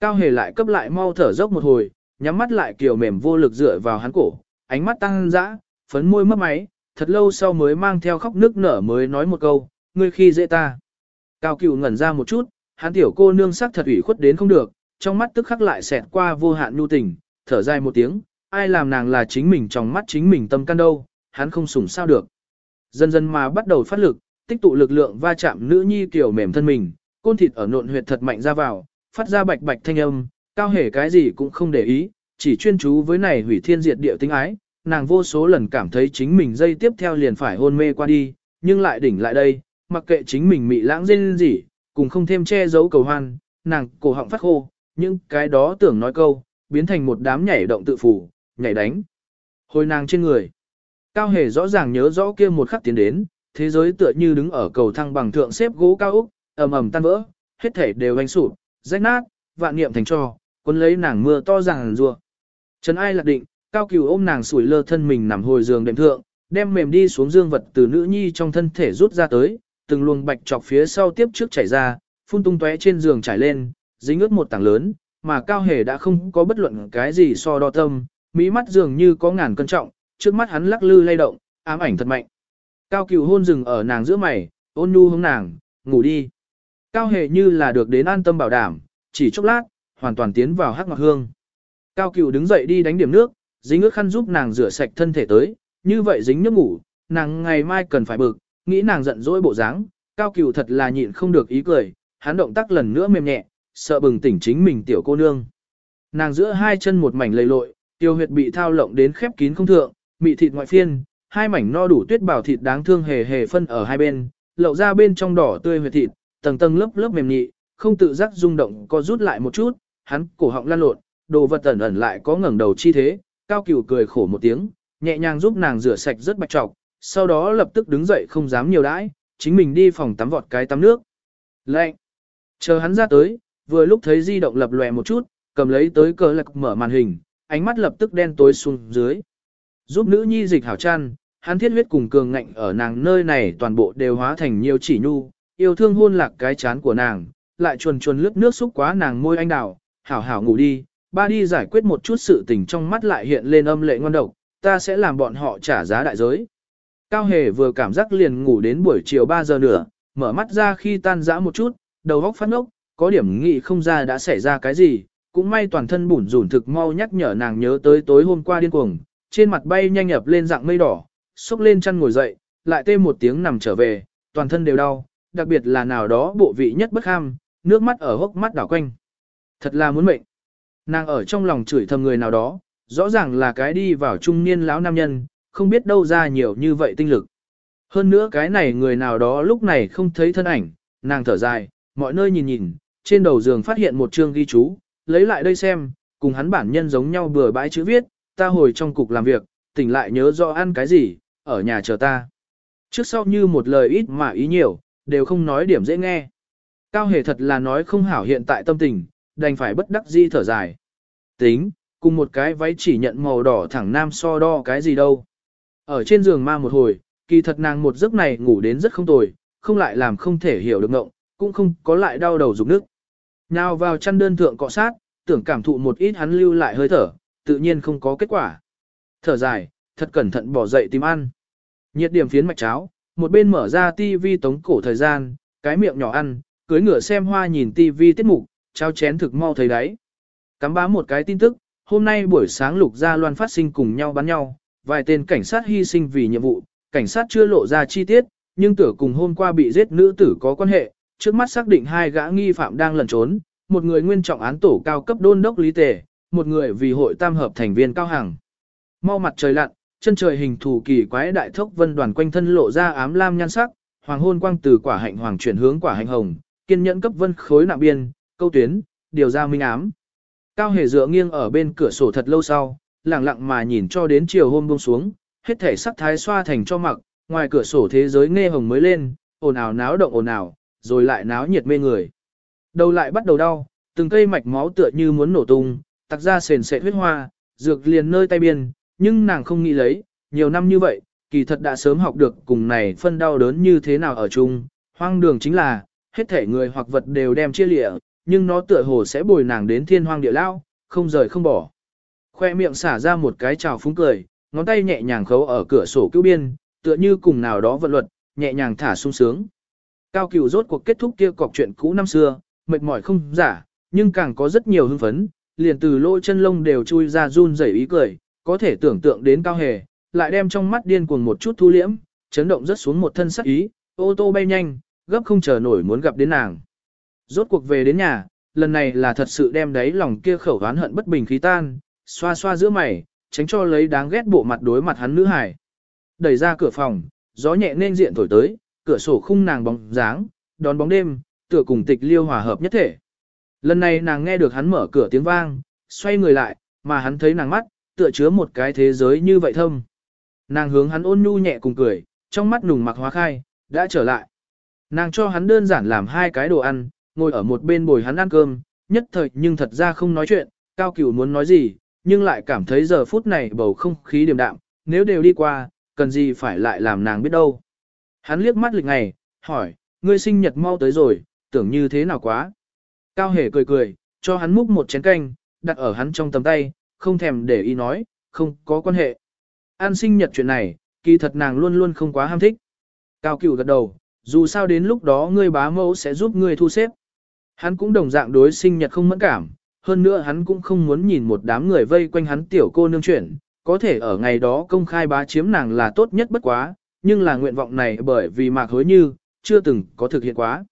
A: Cao hề lại cấp lại mau thở dốc một hồi, nhắm mắt lại kiều mềm vô lực dựa vào hắn cổ, ánh mắt tăng dã, phấn môi mất máy, thật lâu sau mới mang theo khóc nước nở mới nói một câu, ngươi khi dễ ta. Cao cửu ngẩn ra một chút, hắn tiểu cô nương sắc thật ủy khuất đến không được, trong mắt tức khắc lại xẹt qua vô hạn nhu tình, thở dài một tiếng, ai làm nàng là chính mình trong mắt chính mình tâm can đâu, hắn không sủng sao được. Dần dần mà bắt đầu phát lực, tích tụ lực lượng va chạm nữ nhi kiểu mềm thân mình, côn thịt ở nộn huyệt thật mạnh ra vào, phát ra bạch bạch thanh âm, cao hề cái gì cũng không để ý, chỉ chuyên chú với này hủy thiên diệt địa tính ái, nàng vô số lần cảm thấy chính mình dây tiếp theo liền phải hôn mê qua đi, nhưng lại đỉnh lại đây, mặc kệ chính mình mị lãng dên gì, cùng không thêm che giấu cầu hoan, nàng cổ họng phát khô, nhưng cái đó tưởng nói câu, biến thành một đám nhảy động tự phủ, nhảy đánh. Hồi nàng trên người. Cao hề rõ ràng nhớ rõ kia một khắc tiến đến, thế giới tựa như đứng ở cầu thăng bằng thượng xếp gỗ cao úc, ầm ầm tan vỡ, hết thể đều anh sụp, rách nát, vạn niệm thành cho, quân lấy nàng mưa to ràng rùa. Trần ai lạc định, cao cửu ôm nàng sủi lơ thân mình nằm hồi giường đệm thượng, đem mềm đi xuống dương vật từ nữ nhi trong thân thể rút ra tới, từng luồng bạch trọc phía sau tiếp trước chảy ra, phun tung tóe trên giường trải lên, dính ướt một tảng lớn, mà cao hề đã không có bất luận cái gì so đo tâm, mỹ mắt dường như có ngàn cân trọng, trước mắt hắn lắc lư lay động, ám ảnh thật mạnh. Cao cửu hôn rừng ở nàng giữa mày, ôn nhu hướng nàng, ngủ đi. Cao hề như là được đến an tâm bảo đảm, chỉ chốc lát, hoàn toàn tiến vào hắc ngọc hương. Cao cửu đứng dậy đi đánh điểm nước, dính ướt khăn giúp nàng rửa sạch thân thể tới, như vậy dính nước ngủ, nàng ngày mai cần phải bực, nghĩ nàng giận dỗi bộ dáng, cao cửu thật là nhịn không được ý cười, hắn động tác lần nữa mềm nhẹ, sợ bừng tỉnh chính mình tiểu cô nương. Nàng giữa hai chân một mảnh lầy lội, tiêu huyệt bị thao lộng đến khép kín không thượng, mị thịt ngoại phiên, hai mảnh no đủ tuyết bảo thịt đáng thương hề hề phân ở hai bên, lậu ra bên trong đỏ tươi huyệt thịt, tầng tầng lớp lớp mềm nhị, không tự giác rung động có rút lại một chút, hắn cổ họng lan lộn, đồ vật ẩn ẩn lại có ngẩng đầu chi thế, cao cửu cười khổ một tiếng, nhẹ nhàng giúp nàng rửa sạch rất bạch trọc, sau đó lập tức đứng dậy không dám nhiều đãi, chính mình đi phòng tắm vọt cái tắm nước. Lệnh! Chờ hắn ra tới, vừa lúc thấy di động lập lòe một chút, cầm lấy tới cờ lạc mở màn hình, ánh mắt lập tức đen tối xuống dưới. Giúp nữ nhi dịch hảo chăn, hắn thiết huyết cùng cường ngạnh ở nàng nơi này toàn bộ đều hóa thành nhiều chỉ nhu, yêu thương hôn lạc cái chán của nàng, lại chuồn chuồn lướt nước xúc quá nàng môi anh đào, hảo hảo ngủ đi, ba đi giải quyết một chút sự tình trong mắt lại hiện lên âm lệ ngon độc, ta sẽ làm bọn họ trả giá đại giới. Cao hề vừa cảm giác liền ngủ đến buổi chiều 3 giờ nữa, mở mắt ra khi tan dã một chút, đầu óc phát ngốc, có điểm nghĩ không ra đã xảy ra cái gì, cũng may toàn thân bủn rủn thực mau nhắc nhở nàng nhớ tới tối hôm qua điên cuồng, trên mặt bay nhanh ập lên dạng mây đỏ, xúc lên chăn ngồi dậy, lại tê một tiếng nằm trở về, toàn thân đều đau, đặc biệt là nào đó bộ vị nhất bất ham, nước mắt ở hốc mắt đảo quanh. Thật là muốn mệnh. Nàng ở trong lòng chửi thầm người nào đó, rõ ràng là cái đi vào trung niên lão nam nhân, không biết đâu ra nhiều như vậy tinh lực. Hơn nữa cái này người nào đó lúc này không thấy thân ảnh, nàng thở dài, mọi nơi nhìn nhìn, trên đầu giường phát hiện một chương ghi chú, lấy lại đây xem, cùng hắn bản nhân giống nhau bừa bãi chữ viết, ta hồi trong cục làm việc, tỉnh lại nhớ rõ ăn cái gì, ở nhà chờ ta. Trước sau như một lời ít mà ý nhiều, đều không nói điểm dễ nghe. Cao hề thật là nói không hảo hiện tại tâm tình, đành phải bất đắc di thở dài. Tính, cùng một cái váy chỉ nhận màu đỏ thẳng nam so đo cái gì đâu. Ở trên giường ma một hồi, kỳ thật nàng một giấc này ngủ đến rất không tồi, không lại làm không thể hiểu được ngộng, cũng không có lại đau đầu rụng nước. Nào vào chăn đơn thượng cọ sát, tưởng cảm thụ một ít hắn lưu lại hơi thở, tự nhiên không có kết quả. Thở dài, thật cẩn thận bỏ dậy tìm ăn. Nhiệt điểm phiến mạch cháo, một bên mở ra tivi tống cổ thời gian, cái miệng nhỏ ăn, cưới ngựa xem hoa nhìn tivi tiết mục, trao chén thực mau thấy đấy. Cắm bá một cái tin tức, hôm nay buổi sáng lục gia loan phát sinh cùng nhau bắn nhau, vài tên cảnh sát hy sinh vì nhiệm vụ, cảnh sát chưa lộ ra chi tiết, nhưng tưởng cùng hôm qua bị giết nữ tử có quan hệ, trước mắt xác định hai gã nghi phạm đang lẩn trốn, một người nguyên trọng án tổ cao cấp đôn đốc lý tề, một người vì hội tam hợp thành viên cao hàng. Mau mặt trời lặn, chân trời hình thù kỳ quái đại thốc vân đoàn quanh thân lộ ra ám lam nhan sắc, hoàng hôn quang từ quả hạnh hoàng chuyển hướng quả hạnh hồng, kiên nhẫn cấp vân khối nạm biên, câu tuyến, điều ra minh ám. Cao hề dựa nghiêng ở bên cửa sổ thật lâu sau, lặng lặng mà nhìn cho đến chiều hôm buông xuống, hết thể sắc thái xoa thành cho mặc, ngoài cửa sổ thế giới nghe hồng mới lên, ồn ào náo động ồn ào, rồi lại náo nhiệt mê người. Đầu lại bắt đầu đau, từng cây mạch máu tựa như muốn nổ tung, tặc ra sền sệt huyết hoa, dược liền nơi tay biên, nhưng nàng không nghĩ lấy, nhiều năm như vậy, kỳ thật đã sớm học được cùng này phân đau đớn như thế nào ở chung, hoang đường chính là, hết thể người hoặc vật đều đem chia lịa, nhưng nó tựa hồ sẽ bồi nàng đến thiên hoang địa lao, không rời không bỏ. Khoe miệng xả ra một cái trào phúng cười, ngón tay nhẹ nhàng khấu ở cửa sổ cứu biên, tựa như cùng nào đó vận luật, nhẹ nhàng thả sung sướng. Cao cửu rốt cuộc kết thúc kia cọc chuyện cũ năm xưa, mệt mỏi không giả, nhưng càng có rất nhiều hưng phấn, liền từ lỗ chân lông đều chui ra run rẩy ý cười, có thể tưởng tượng đến cao hề, lại đem trong mắt điên cuồng một chút thu liễm, chấn động rất xuống một thân sắc ý, ô tô bay nhanh, gấp không chờ nổi muốn gặp đến nàng. Rốt cuộc về đến nhà, lần này là thật sự đem đáy lòng kia khẩu oán hận bất bình khí tan, xoa xoa giữa mày, tránh cho lấy đáng ghét bộ mặt đối mặt hắn nữ hải. Đẩy ra cửa phòng, gió nhẹ nên diện thổi tới, cửa sổ khung nàng bóng dáng, đón bóng đêm, tựa cùng tịch liêu hòa hợp nhất thể. Lần này nàng nghe được hắn mở cửa tiếng vang, xoay người lại, mà hắn thấy nàng mắt, tựa chứa một cái thế giới như vậy thâm. Nàng hướng hắn ôn nhu nhẹ cùng cười, trong mắt nùng mặc hóa khai, đã trở lại. Nàng cho hắn đơn giản làm hai cái đồ ăn, ngồi ở một bên bồi hắn ăn cơm, nhất thời nhưng thật ra không nói chuyện, cao cửu muốn nói gì, nhưng lại cảm thấy giờ phút này bầu không khí điềm đạm, nếu đều đi qua, cần gì phải lại làm nàng biết đâu. Hắn liếc mắt lịch ngày, hỏi, ngươi sinh nhật mau tới rồi, tưởng như thế nào quá. Cao hề cười cười, cho hắn múc một chén canh, đặt ở hắn trong tầm tay, không thèm để ý nói, không có quan hệ. An sinh nhật chuyện này, kỳ thật nàng luôn luôn không quá ham thích. Cao cửu gật đầu, dù sao đến lúc đó ngươi bá mẫu sẽ giúp ngươi thu xếp. Hắn cũng đồng dạng đối sinh nhật không mẫn cảm, hơn nữa hắn cũng không muốn nhìn một đám người vây quanh hắn tiểu cô nương chuyển, có thể ở ngày đó công khai bá chiếm nàng là tốt nhất bất quá, nhưng là nguyện vọng này bởi vì mạc hối như, chưa từng có thực hiện quá.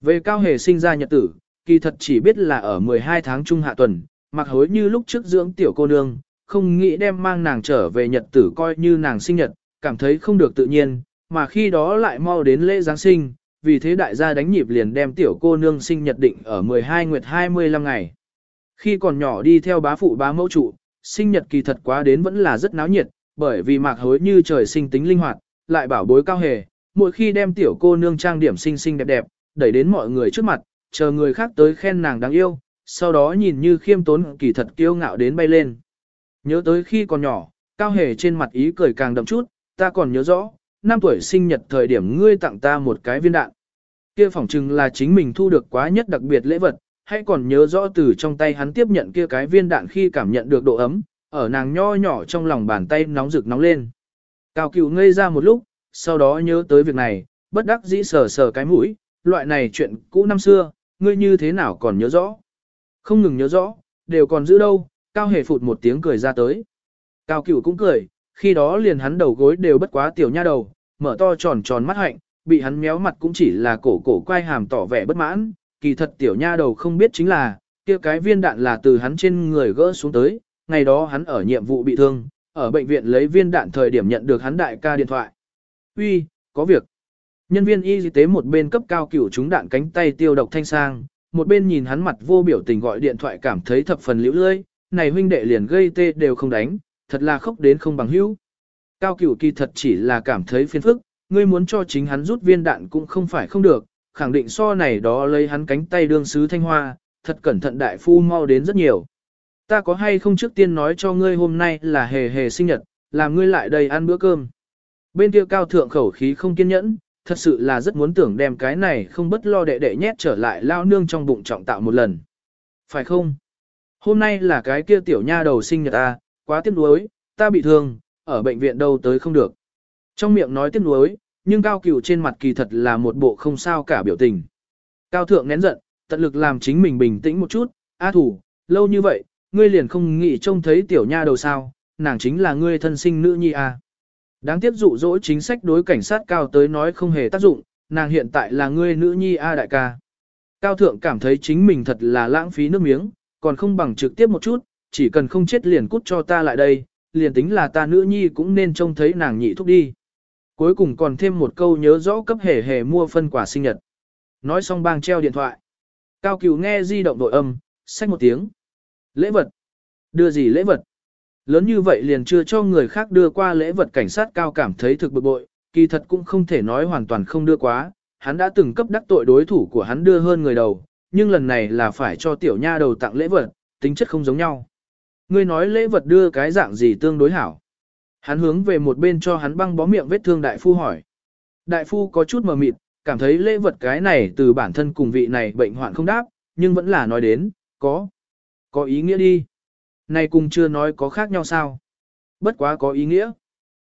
A: Về cao hề sinh ra nhật tử, kỳ thật chỉ biết là ở 12 tháng trung hạ tuần, mặc hối như lúc trước dưỡng tiểu cô nương, không nghĩ đem mang nàng trở về nhật tử coi như nàng sinh nhật, cảm thấy không được tự nhiên, mà khi đó lại mau đến lễ Giáng sinh, vì thế đại gia đánh nhịp liền đem tiểu cô nương sinh nhật định ở 12 nguyệt 25 ngày. Khi còn nhỏ đi theo bá phụ bá mẫu trụ, sinh nhật kỳ thật quá đến vẫn là rất náo nhiệt, bởi vì mạc hối như trời sinh tính linh hoạt, lại bảo bối cao hề, mỗi khi đem tiểu cô nương trang điểm xinh xinh đẹp đẹp, đẩy đến mọi người trước mặt, chờ người khác tới khen nàng đáng yêu, sau đó nhìn như khiêm tốn kỳ thật kiêu ngạo đến bay lên. Nhớ tới khi còn nhỏ, cao hề trên mặt ý cười càng đậm chút, ta còn nhớ rõ, năm tuổi sinh nhật thời điểm ngươi tặng ta một cái viên đạn. Kia phỏng chừng là chính mình thu được quá nhất đặc biệt lễ vật, hãy còn nhớ rõ từ trong tay hắn tiếp nhận kia cái viên đạn khi cảm nhận được độ ấm, ở nàng nho nhỏ trong lòng bàn tay nóng rực nóng lên. Cao cửu ngây ra một lúc, sau đó nhớ tới việc này, bất đắc dĩ sờ sờ cái mũi, loại này chuyện cũ năm xưa, ngươi như thế nào còn nhớ rõ. Không ngừng nhớ rõ, đều còn giữ đâu, cao hề phụt một tiếng cười ra tới. Cao cửu cũng cười, khi đó liền hắn đầu gối đều bất quá tiểu nha đầu, mở to tròn tròn mắt hạnh, bị hắn méo mặt cũng chỉ là cổ cổ quay hàm tỏ vẻ bất mãn, kỳ thật tiểu nha đầu không biết chính là, kia cái viên đạn là từ hắn trên người gỡ xuống tới, ngày đó hắn ở nhiệm vụ bị thương, ở bệnh viện lấy viên đạn thời điểm nhận được hắn đại ca điện thoại. Uy, có việc. Nhân viên y tế một bên cấp cao cửu trúng đạn cánh tay tiêu độc thanh sang, một bên nhìn hắn mặt vô biểu tình gọi điện thoại cảm thấy thập phần liễu lơi, này huynh đệ liền gây tê đều không đánh, thật là khóc đến không bằng hữu. Cao cửu kỳ thật chỉ là cảm thấy phiền phức, ngươi muốn cho chính hắn rút viên đạn cũng không phải không được, khẳng định so này đó lấy hắn cánh tay đương sứ thanh hoa, thật cẩn thận đại phu mau đến rất nhiều. Ta có hay không trước tiên nói cho ngươi hôm nay là hề hề sinh nhật, làm ngươi lại đây ăn bữa cơm. Bên kia cao thượng khẩu khí không kiên nhẫn, thật sự là rất muốn tưởng đem cái này không bất lo đệ đệ nhét trở lại lao nương trong bụng trọng tạo một lần. Phải không? Hôm nay là cái kia tiểu nha đầu sinh nhật ta, quá tiếc nuối, ta bị thương, ở bệnh viện đâu tới không được. Trong miệng nói tiếc nuối, nhưng cao cửu trên mặt kỳ thật là một bộ không sao cả biểu tình. Cao thượng nén giận, tận lực làm chính mình bình tĩnh một chút, a thủ, lâu như vậy, ngươi liền không nghĩ trông thấy tiểu nha đầu sao, nàng chính là ngươi thân sinh nữ nhi a. Đáng tiếc dụ dỗ chính sách đối cảnh sát cao tới nói không hề tác dụng, nàng hiện tại là ngươi nữ nhi a đại ca. Cao thượng cảm thấy chính mình thật là lãng phí nước miếng, còn không bằng trực tiếp một chút, chỉ cần không chết liền cút cho ta lại đây, liền tính là ta nữ nhi cũng nên trông thấy nàng nhị thúc đi. Cuối cùng còn thêm một câu nhớ rõ cấp hề hề mua phân quả sinh nhật. Nói xong bang treo điện thoại. Cao cửu nghe di động đội âm, xách một tiếng. Lễ vật. Đưa gì lễ vật? Lớn như vậy liền chưa cho người khác đưa qua lễ vật cảnh sát cao cảm thấy thực bực bội, kỳ thật cũng không thể nói hoàn toàn không đưa quá, hắn đã từng cấp đắc tội đối thủ của hắn đưa hơn người đầu, nhưng lần này là phải cho tiểu nha đầu tặng lễ vật, tính chất không giống nhau. Ngươi nói lễ vật đưa cái dạng gì tương đối hảo. Hắn hướng về một bên cho hắn băng bó miệng vết thương đại phu hỏi. Đại phu có chút mờ mịt, cảm thấy lễ vật cái này từ bản thân cùng vị này bệnh hoạn không đáp, nhưng vẫn là nói đến, có. Có ý nghĩa đi. Này cùng chưa nói có khác nhau sao. Bất quá có ý nghĩa.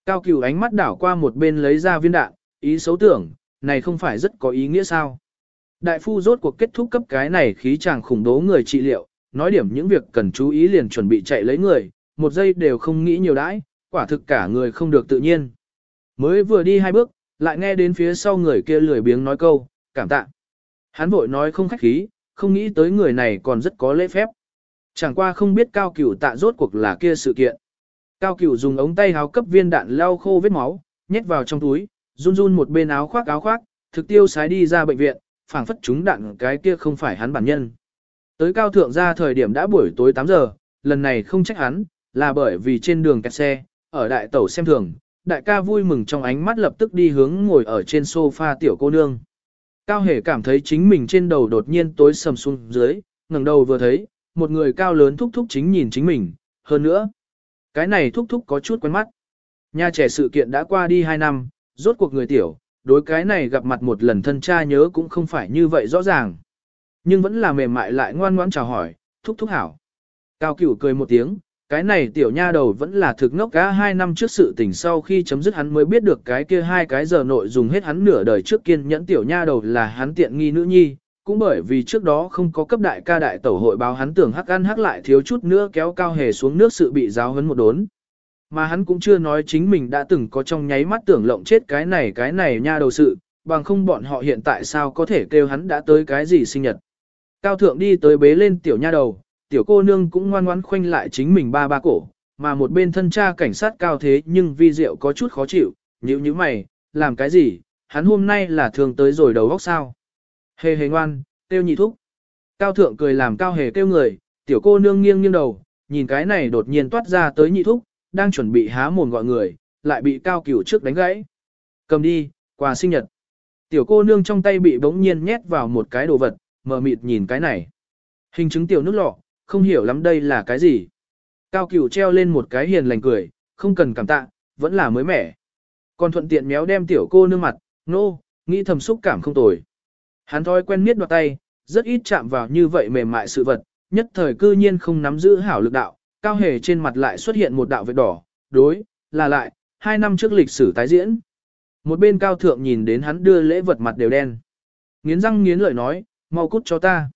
A: Cao cửu ánh mắt đảo qua một bên lấy ra viên đạn, ý xấu tưởng, này không phải rất có ý nghĩa sao. Đại phu rốt cuộc kết thúc cấp cái này khí chàng khủng bố người trị liệu, nói điểm những việc cần chú ý liền chuẩn bị chạy lấy người, một giây đều không nghĩ nhiều đãi, quả thực cả người không được tự nhiên. Mới vừa đi hai bước, lại nghe đến phía sau người kia lười biếng nói câu, cảm tạ. Hắn vội nói không khách khí, không nghĩ tới người này còn rất có lễ phép. Chẳng qua không biết cao cửu tạ rốt cuộc là kia sự kiện. Cao cửu dùng ống tay háo cấp viên đạn lau khô vết máu, nhét vào trong túi, run run một bên áo khoác áo khoác, thực tiêu sái đi ra bệnh viện, phảng phất chúng đạn cái kia không phải hắn bản nhân. Tới cao thượng ra thời điểm đã buổi tối 8 giờ, lần này không trách hắn, là bởi vì trên đường kẹt xe, ở đại tẩu xem thường, đại ca vui mừng trong ánh mắt lập tức đi hướng ngồi ở trên sofa tiểu cô nương. Cao hề cảm thấy chính mình trên đầu đột nhiên tối sầm xuống dưới, ngẩng đầu vừa thấy, một người cao lớn thúc thúc chính nhìn chính mình, hơn nữa. Cái này thúc thúc có chút quen mắt. Nhà trẻ sự kiện đã qua đi 2 năm, rốt cuộc người tiểu, đối cái này gặp mặt một lần thân cha nhớ cũng không phải như vậy rõ ràng. Nhưng vẫn là mềm mại lại ngoan ngoãn chào hỏi, thúc thúc hảo. Cao cửu cười một tiếng, cái này tiểu nha đầu vẫn là thực ngốc cả hai năm trước sự tình sau khi chấm dứt hắn mới biết được cái kia hai cái giờ nội dùng hết hắn nửa đời trước kiên nhẫn tiểu nha đầu là hắn tiện nghi nữ nhi, cũng bởi vì trước đó không có cấp đại ca đại tẩu hội báo hắn tưởng hắc ăn hắc lại thiếu chút nữa kéo cao hề xuống nước sự bị giáo hấn một đốn. Mà hắn cũng chưa nói chính mình đã từng có trong nháy mắt tưởng lộng chết cái này cái này nha đầu sự, bằng không bọn họ hiện tại sao có thể kêu hắn đã tới cái gì sinh nhật. Cao thượng đi tới bế lên tiểu nha đầu, tiểu cô nương cũng ngoan ngoãn khoanh lại chính mình ba ba cổ, mà một bên thân cha cảnh sát cao thế nhưng vi diệu có chút khó chịu, nhíu như mày, làm cái gì, hắn hôm nay là thường tới rồi đầu góc sao. Hề hề ngoan, tiêu nhị thúc. Cao thượng cười làm cao hề kêu người, tiểu cô nương nghiêng nghiêng đầu, nhìn cái này đột nhiên toát ra tới nhị thúc, đang chuẩn bị há mồm gọi người, lại bị cao cửu trước đánh gãy. Cầm đi, quà sinh nhật. Tiểu cô nương trong tay bị bỗng nhiên nhét vào một cái đồ vật, mờ mịt nhìn cái này. Hình chứng tiểu nước lọ, không hiểu lắm đây là cái gì. Cao cửu treo lên một cái hiền lành cười, không cần cảm tạ, vẫn là mới mẻ. Còn thuận tiện méo đem tiểu cô nương mặt, nô, no, nghĩ thầm xúc cảm không tồi. Hắn thói quen miết đoạt tay, rất ít chạm vào như vậy mềm mại sự vật, nhất thời cư nhiên không nắm giữ hảo lực đạo, cao hề trên mặt lại xuất hiện một đạo vết đỏ, đối, là lại, hai năm trước lịch sử tái diễn. Một bên cao thượng nhìn đến hắn đưa lễ vật mặt đều đen. Nghiến răng nghiến lợi nói, mau cút cho ta.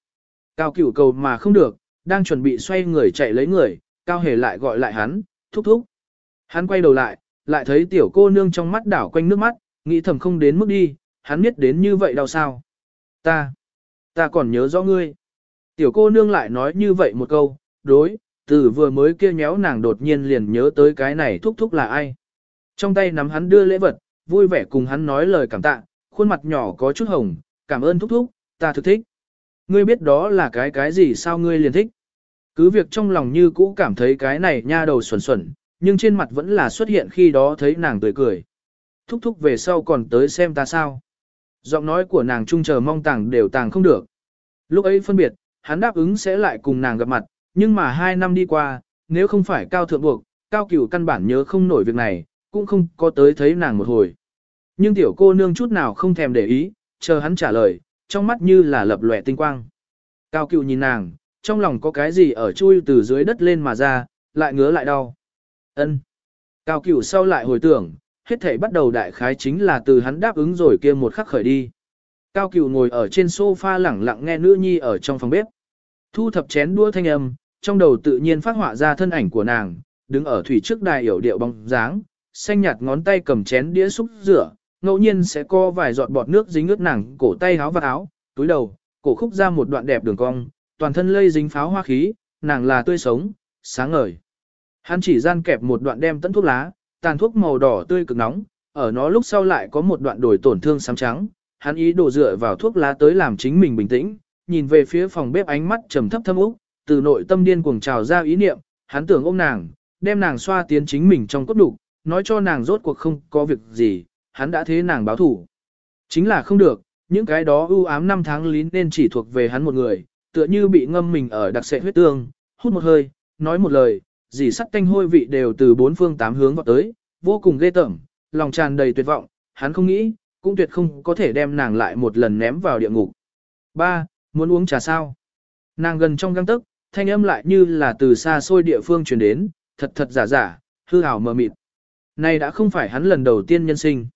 A: Cao cửu cầu mà không được, đang chuẩn bị xoay người chạy lấy người, cao hề lại gọi lại hắn, thúc thúc. Hắn quay đầu lại, lại thấy tiểu cô nương trong mắt đảo quanh nước mắt, nghĩ thầm không đến mức đi, hắn biết đến như vậy đau sao. Ta, ta còn nhớ rõ ngươi. Tiểu cô nương lại nói như vậy một câu, đối, từ vừa mới kia nhéo nàng đột nhiên liền nhớ tới cái này thúc thúc là ai. Trong tay nắm hắn đưa lễ vật, vui vẻ cùng hắn nói lời cảm tạ, khuôn mặt nhỏ có chút hồng, cảm ơn thúc thúc, ta thực thích. Ngươi biết đó là cái cái gì sao ngươi liền thích. Cứ việc trong lòng như cũ cảm thấy cái này nha đầu xuẩn xuẩn, nhưng trên mặt vẫn là xuất hiện khi đó thấy nàng tươi cười. Thúc thúc về sau còn tới xem ta sao. Giọng nói của nàng trung chờ mong tàng đều tàng không được. Lúc ấy phân biệt, hắn đáp ứng sẽ lại cùng nàng gặp mặt, nhưng mà hai năm đi qua, nếu không phải cao thượng buộc, cao cửu căn bản nhớ không nổi việc này, cũng không có tới thấy nàng một hồi. Nhưng tiểu cô nương chút nào không thèm để ý, chờ hắn trả lời, trong mắt như là lập lòe tinh quang. Cao cửu nhìn nàng, trong lòng có cái gì ở chui từ dưới đất lên mà ra, lại ngứa lại đau. Ân. Cao cửu sau lại hồi tưởng, hết thể bắt đầu đại khái chính là từ hắn đáp ứng rồi kia một khắc khởi đi. Cao cửu ngồi ở trên sofa lẳng lặng nghe nữ nhi ở trong phòng bếp. Thu thập chén đua thanh âm, trong đầu tự nhiên phát họa ra thân ảnh của nàng, đứng ở thủy trước đài hiểu điệu bóng dáng, xanh nhạt ngón tay cầm chén đĩa xúc rửa, ngẫu nhiên sẽ co vài giọt bọt nước dính ướt nàng cổ tay áo và áo, túi đầu, cổ khúc ra một đoạn đẹp đường cong, toàn thân lây dính pháo hoa khí, nàng là tươi sống, sáng ngời. Hắn chỉ gian kẹp một đoạn đem tấn thuốc lá, tàn thuốc màu đỏ tươi cực nóng, ở nó lúc sau lại có một đoạn đổi tổn thương xám trắng, hắn ý đổ dựa vào thuốc lá tới làm chính mình bình tĩnh, nhìn về phía phòng bếp ánh mắt trầm thấp thâm úc, từ nội tâm điên cuồng trào ra ý niệm, hắn tưởng ôm nàng, đem nàng xoa tiến chính mình trong cốt đục, nói cho nàng rốt cuộc không có việc gì, hắn đã thế nàng báo thủ. Chính là không được, những cái đó ưu ám năm tháng lín nên chỉ thuộc về hắn một người, tựa như bị ngâm mình ở đặc sệ huyết tương, hút một hơi, nói một lời, dì sắt tanh hôi vị đều từ bốn phương tám hướng vào tới, vô cùng ghê tởm, lòng tràn đầy tuyệt vọng, hắn không nghĩ, cũng tuyệt không có thể đem nàng lại một lần ném vào địa ngục. Ba, Muốn uống trà sao? Nàng gần trong găng tức, thanh âm lại như là từ xa xôi địa phương truyền đến, thật thật giả giả, hư ảo mờ mịt. Này đã không phải hắn lần đầu tiên nhân sinh.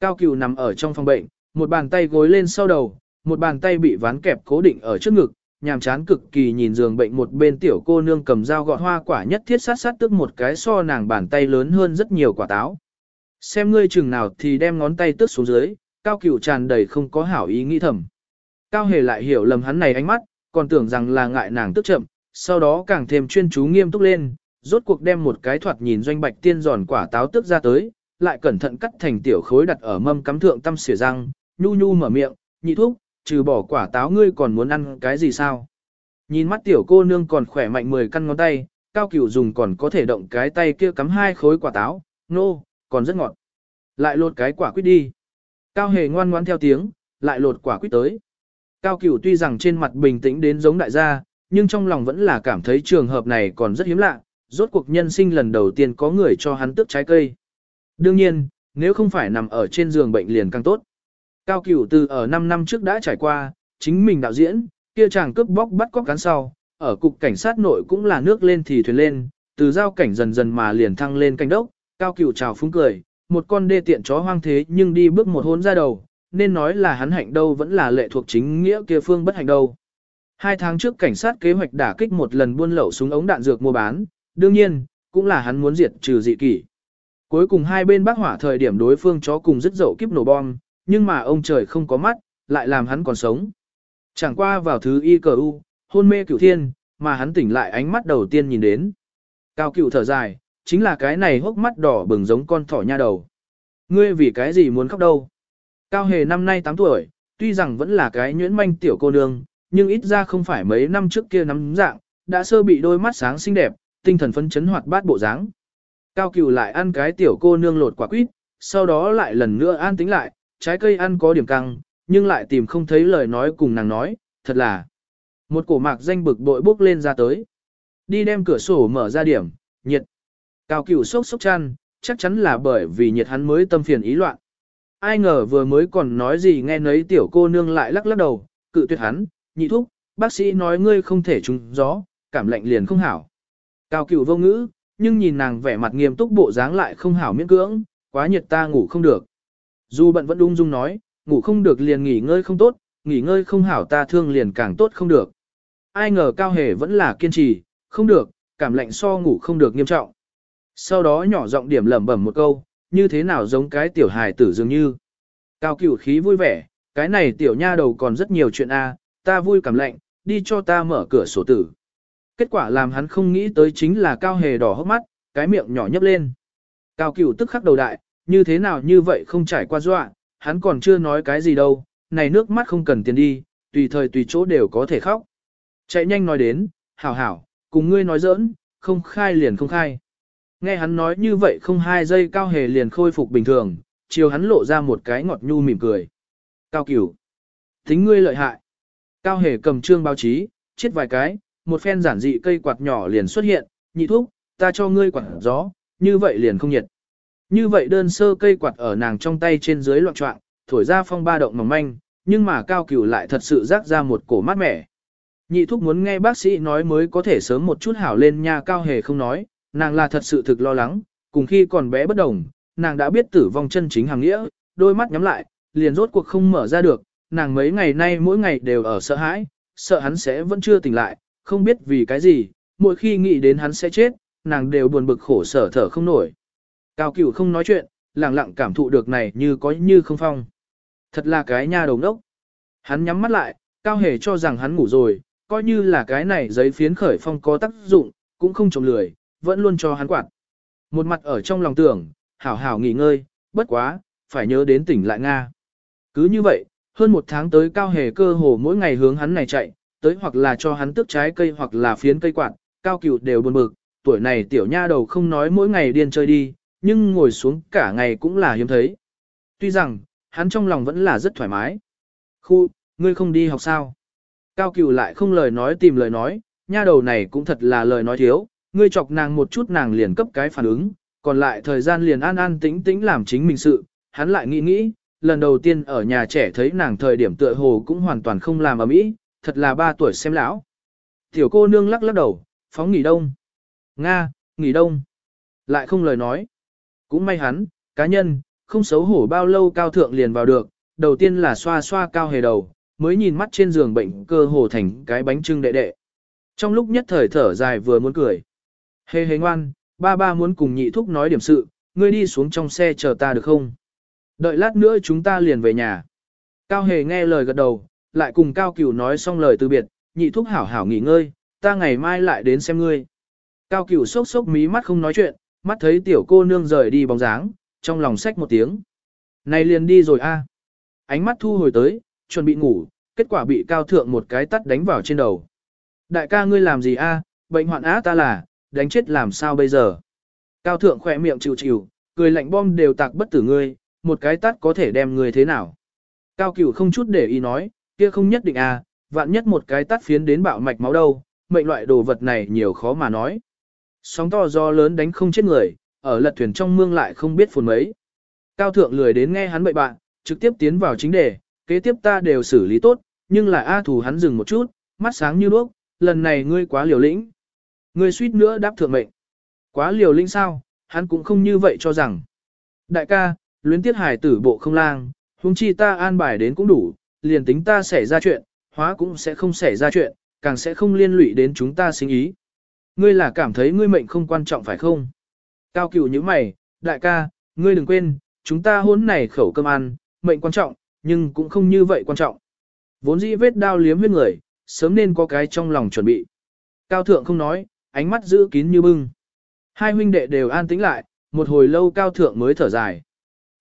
A: Cao cửu nằm ở trong phòng bệnh, một bàn tay gối lên sau đầu, một bàn tay bị ván kẹp cố định ở trước ngực, nhàm chán cực kỳ nhìn giường bệnh một bên tiểu cô nương cầm dao gọt hoa quả nhất thiết sát sát tức một cái so nàng bàn tay lớn hơn rất nhiều quả táo. Xem ngươi chừng nào thì đem ngón tay tức xuống dưới, cao cửu tràn đầy không có hảo ý nghĩ thầm. Cao hề lại hiểu lầm hắn này ánh mắt, còn tưởng rằng là ngại nàng tức chậm, sau đó càng thêm chuyên chú nghiêm túc lên, rốt cuộc đem một cái thoạt nhìn doanh bạch tiên giòn quả táo tức ra tới, lại cẩn thận cắt thành tiểu khối đặt ở mâm cắm thượng tâm xỉa răng, nhu nhu mở miệng, nhị thuốc, trừ bỏ quả táo ngươi còn muốn ăn cái gì sao? Nhìn mắt tiểu cô nương còn khỏe mạnh 10 căn ngón tay, cao cửu dùng còn có thể động cái tay kia cắm hai khối quả táo, nô, no, còn rất ngọt. Lại lột cái quả quýt đi. Cao hề ngoan ngoan theo tiếng, lại lột quả quýt tới. Cao Cửu tuy rằng trên mặt bình tĩnh đến giống đại gia, nhưng trong lòng vẫn là cảm thấy trường hợp này còn rất hiếm lạ, rốt cuộc nhân sinh lần đầu tiên có người cho hắn tước trái cây. Đương nhiên, nếu không phải nằm ở trên giường bệnh liền càng tốt. Cao Cửu từ ở 5 năm trước đã trải qua, chính mình đạo diễn, kia chàng cướp bóc bắt cóc cán sau, ở cục cảnh sát nội cũng là nước lên thì thuyền lên, từ giao cảnh dần dần mà liền thăng lên canh đốc, Cao Cửu chào phúng cười, một con đê tiện chó hoang thế nhưng đi bước một hôn ra đầu, nên nói là hắn hạnh đâu vẫn là lệ thuộc chính nghĩa kia phương bất hạnh đâu. Hai tháng trước cảnh sát kế hoạch đả kích một lần buôn lậu súng ống đạn dược mua bán, đương nhiên, cũng là hắn muốn diệt trừ dị kỷ. Cuối cùng hai bên bác hỏa thời điểm đối phương chó cùng dứt dậu kiếp nổ bom, nhưng mà ông trời không có mắt, lại làm hắn còn sống. Chẳng qua vào thứ y cờ u, hôn mê cửu thiên, mà hắn tỉnh lại ánh mắt đầu tiên nhìn đến. Cao cửu thở dài, chính là cái này hốc mắt đỏ bừng giống con thỏ nha đầu. Ngươi vì cái gì muốn khóc đâu? Cao hề năm nay 8 tuổi, tuy rằng vẫn là cái nhuyễn manh tiểu cô nương, nhưng ít ra không phải mấy năm trước kia nắm dạng, đã sơ bị đôi mắt sáng xinh đẹp, tinh thần phấn chấn hoạt bát bộ dáng. Cao cửu lại ăn cái tiểu cô nương lột quả quýt, sau đó lại lần nữa an tính lại, trái cây ăn có điểm căng, nhưng lại tìm không thấy lời nói cùng nàng nói, thật là. Một cổ mạc danh bực bội bốc lên ra tới. Đi đem cửa sổ mở ra điểm, nhiệt. Cao cửu sốc sốc chăn, chắc chắn là bởi vì nhiệt hắn mới tâm phiền ý loạn ai ngờ vừa mới còn nói gì nghe nấy tiểu cô nương lại lắc lắc đầu, cự tuyệt hắn, nhị thúc, bác sĩ nói ngươi không thể trúng gió, cảm lạnh liền không hảo. Cao cửu vô ngữ, nhưng nhìn nàng vẻ mặt nghiêm túc bộ dáng lại không hảo miễn cưỡng, quá nhiệt ta ngủ không được. Dù bận vẫn ung dung nói, ngủ không được liền nghỉ ngơi không tốt, nghỉ ngơi không hảo ta thương liền càng tốt không được. ai ngờ cao hề vẫn là kiên trì, không được, cảm lạnh so ngủ không được nghiêm trọng. Sau đó nhỏ giọng điểm lẩm bẩm một câu, như thế nào giống cái tiểu hài tử dường như. Cao cửu khí vui vẻ, cái này tiểu nha đầu còn rất nhiều chuyện a, ta vui cảm lạnh, đi cho ta mở cửa sổ tử. Kết quả làm hắn không nghĩ tới chính là cao hề đỏ hốc mắt, cái miệng nhỏ nhấp lên. Cao cửu tức khắc đầu đại, như thế nào như vậy không trải qua dọa, hắn còn chưa nói cái gì đâu, này nước mắt không cần tiền đi, tùy thời tùy chỗ đều có thể khóc. Chạy nhanh nói đến, hảo hảo, cùng ngươi nói giỡn, không khai liền không khai. Nghe hắn nói như vậy không hai giây cao hề liền khôi phục bình thường, chiều hắn lộ ra một cái ngọt nhu mỉm cười. Cao cửu. Tính ngươi lợi hại. Cao hề cầm trương báo chí, chết vài cái, một phen giản dị cây quạt nhỏ liền xuất hiện, nhị thuốc, ta cho ngươi quạt gió, như vậy liền không nhiệt. Như vậy đơn sơ cây quạt ở nàng trong tay trên dưới loạn trọng, thổi ra phong ba động mỏng manh, nhưng mà cao cửu lại thật sự rác ra một cổ mát mẻ. Nhị thúc muốn nghe bác sĩ nói mới có thể sớm một chút hảo lên nha cao hề không nói, nàng là thật sự thực lo lắng, cùng khi còn bé bất đồng, nàng đã biết tử vong chân chính hàng nghĩa, đôi mắt nhắm lại, liền rốt cuộc không mở ra được, nàng mấy ngày nay mỗi ngày đều ở sợ hãi, sợ hắn sẽ vẫn chưa tỉnh lại, không biết vì cái gì, mỗi khi nghĩ đến hắn sẽ chết, nàng đều buồn bực khổ sở thở không nổi. Cao cửu không nói chuyện, lặng lặng cảm thụ được này như có như không phong. Thật là cái nha đầu đốc. Hắn nhắm mắt lại, cao hề cho rằng hắn ngủ rồi, coi như là cái này giấy phiến khởi phong có tác dụng, cũng không trộm lười, vẫn luôn cho hắn quạt. Một mặt ở trong lòng tưởng, hảo hảo nghỉ ngơi, bất quá, phải nhớ đến tỉnh lại Nga. Cứ như vậy, hơn một tháng tới cao hề cơ hồ mỗi ngày hướng hắn này chạy, tới hoặc là cho hắn tước trái cây hoặc là phiến cây quạt, cao cửu đều buồn bực, tuổi này tiểu nha đầu không nói mỗi ngày điên chơi đi, nhưng ngồi xuống cả ngày cũng là hiếm thấy. Tuy rằng, hắn trong lòng vẫn là rất thoải mái. Khu, ngươi không đi học sao? Cao cửu lại không lời nói tìm lời nói, nha đầu này cũng thật là lời nói thiếu, ngươi chọc nàng một chút nàng liền cấp cái phản ứng, còn lại thời gian liền an an tĩnh tĩnh làm chính mình sự, hắn lại nghĩ nghĩ, lần đầu tiên ở nhà trẻ thấy nàng thời điểm tựa hồ cũng hoàn toàn không làm ở mỹ, thật là ba tuổi xem lão. Tiểu cô nương lắc lắc đầu, phóng nghỉ đông. Nga, nghỉ đông. Lại không lời nói. Cũng may hắn, cá nhân, không xấu hổ bao lâu cao thượng liền vào được, đầu tiên là xoa xoa cao hề đầu, mới nhìn mắt trên giường bệnh cơ hồ thành cái bánh trưng đệ đệ. Trong lúc nhất thời thở dài vừa muốn cười. Hề hề ngoan, ba ba muốn cùng nhị thúc nói điểm sự, ngươi đi xuống trong xe chờ ta được không? Đợi lát nữa chúng ta liền về nhà. Cao hề nghe lời gật đầu, lại cùng Cao Cửu nói xong lời từ biệt, nhị thúc hảo hảo nghỉ ngơi, ta ngày mai lại đến xem ngươi. Cao Cửu sốc sốc mí mắt không nói chuyện, mắt thấy tiểu cô nương rời đi bóng dáng, trong lòng xách một tiếng. Này liền đi rồi a. Ánh mắt thu hồi tới, chuẩn bị ngủ, kết quả bị cao thượng một cái tắt đánh vào trên đầu. Đại ca ngươi làm gì a? bệnh hoạn á ta là, đánh chết làm sao bây giờ? Cao thượng khỏe miệng chịu chịu, cười lạnh bom đều tạc bất tử ngươi, một cái tắt có thể đem ngươi thế nào? Cao cửu không chút để ý nói, kia không nhất định a, vạn nhất một cái tắt phiến đến bạo mạch máu đâu, mệnh loại đồ vật này nhiều khó mà nói. Sóng to gió lớn đánh không chết người, ở lật thuyền trong mương lại không biết phồn mấy. Cao thượng lười đến nghe hắn bậy bạn, trực tiếp tiến vào chính đề, kế tiếp ta đều xử lý tốt, nhưng là A thủ hắn dừng một chút, mắt sáng như đuốc, lần này ngươi quá liều lĩnh. Ngươi suýt nữa đáp thượng mệnh. Quá liều lĩnh sao, hắn cũng không như vậy cho rằng. Đại ca, luyến tiết hải tử bộ không lang, huống chi ta an bài đến cũng đủ, liền tính ta xảy ra chuyện, hóa cũng sẽ không xảy ra chuyện, càng sẽ không liên lụy đến chúng ta sinh ý. Ngươi là cảm thấy ngươi mệnh không quan trọng phải không? Cao cửu như mày, đại ca, ngươi đừng quên, chúng ta hôn này khẩu cơm ăn, mệnh quan trọng, nhưng cũng không như vậy quan trọng. Vốn dĩ vết đao liếm huyết người, sớm nên có cái trong lòng chuẩn bị. Cao thượng không nói, ánh mắt giữ kín như bưng. Hai huynh đệ đều an tĩnh lại, một hồi lâu cao thượng mới thở dài.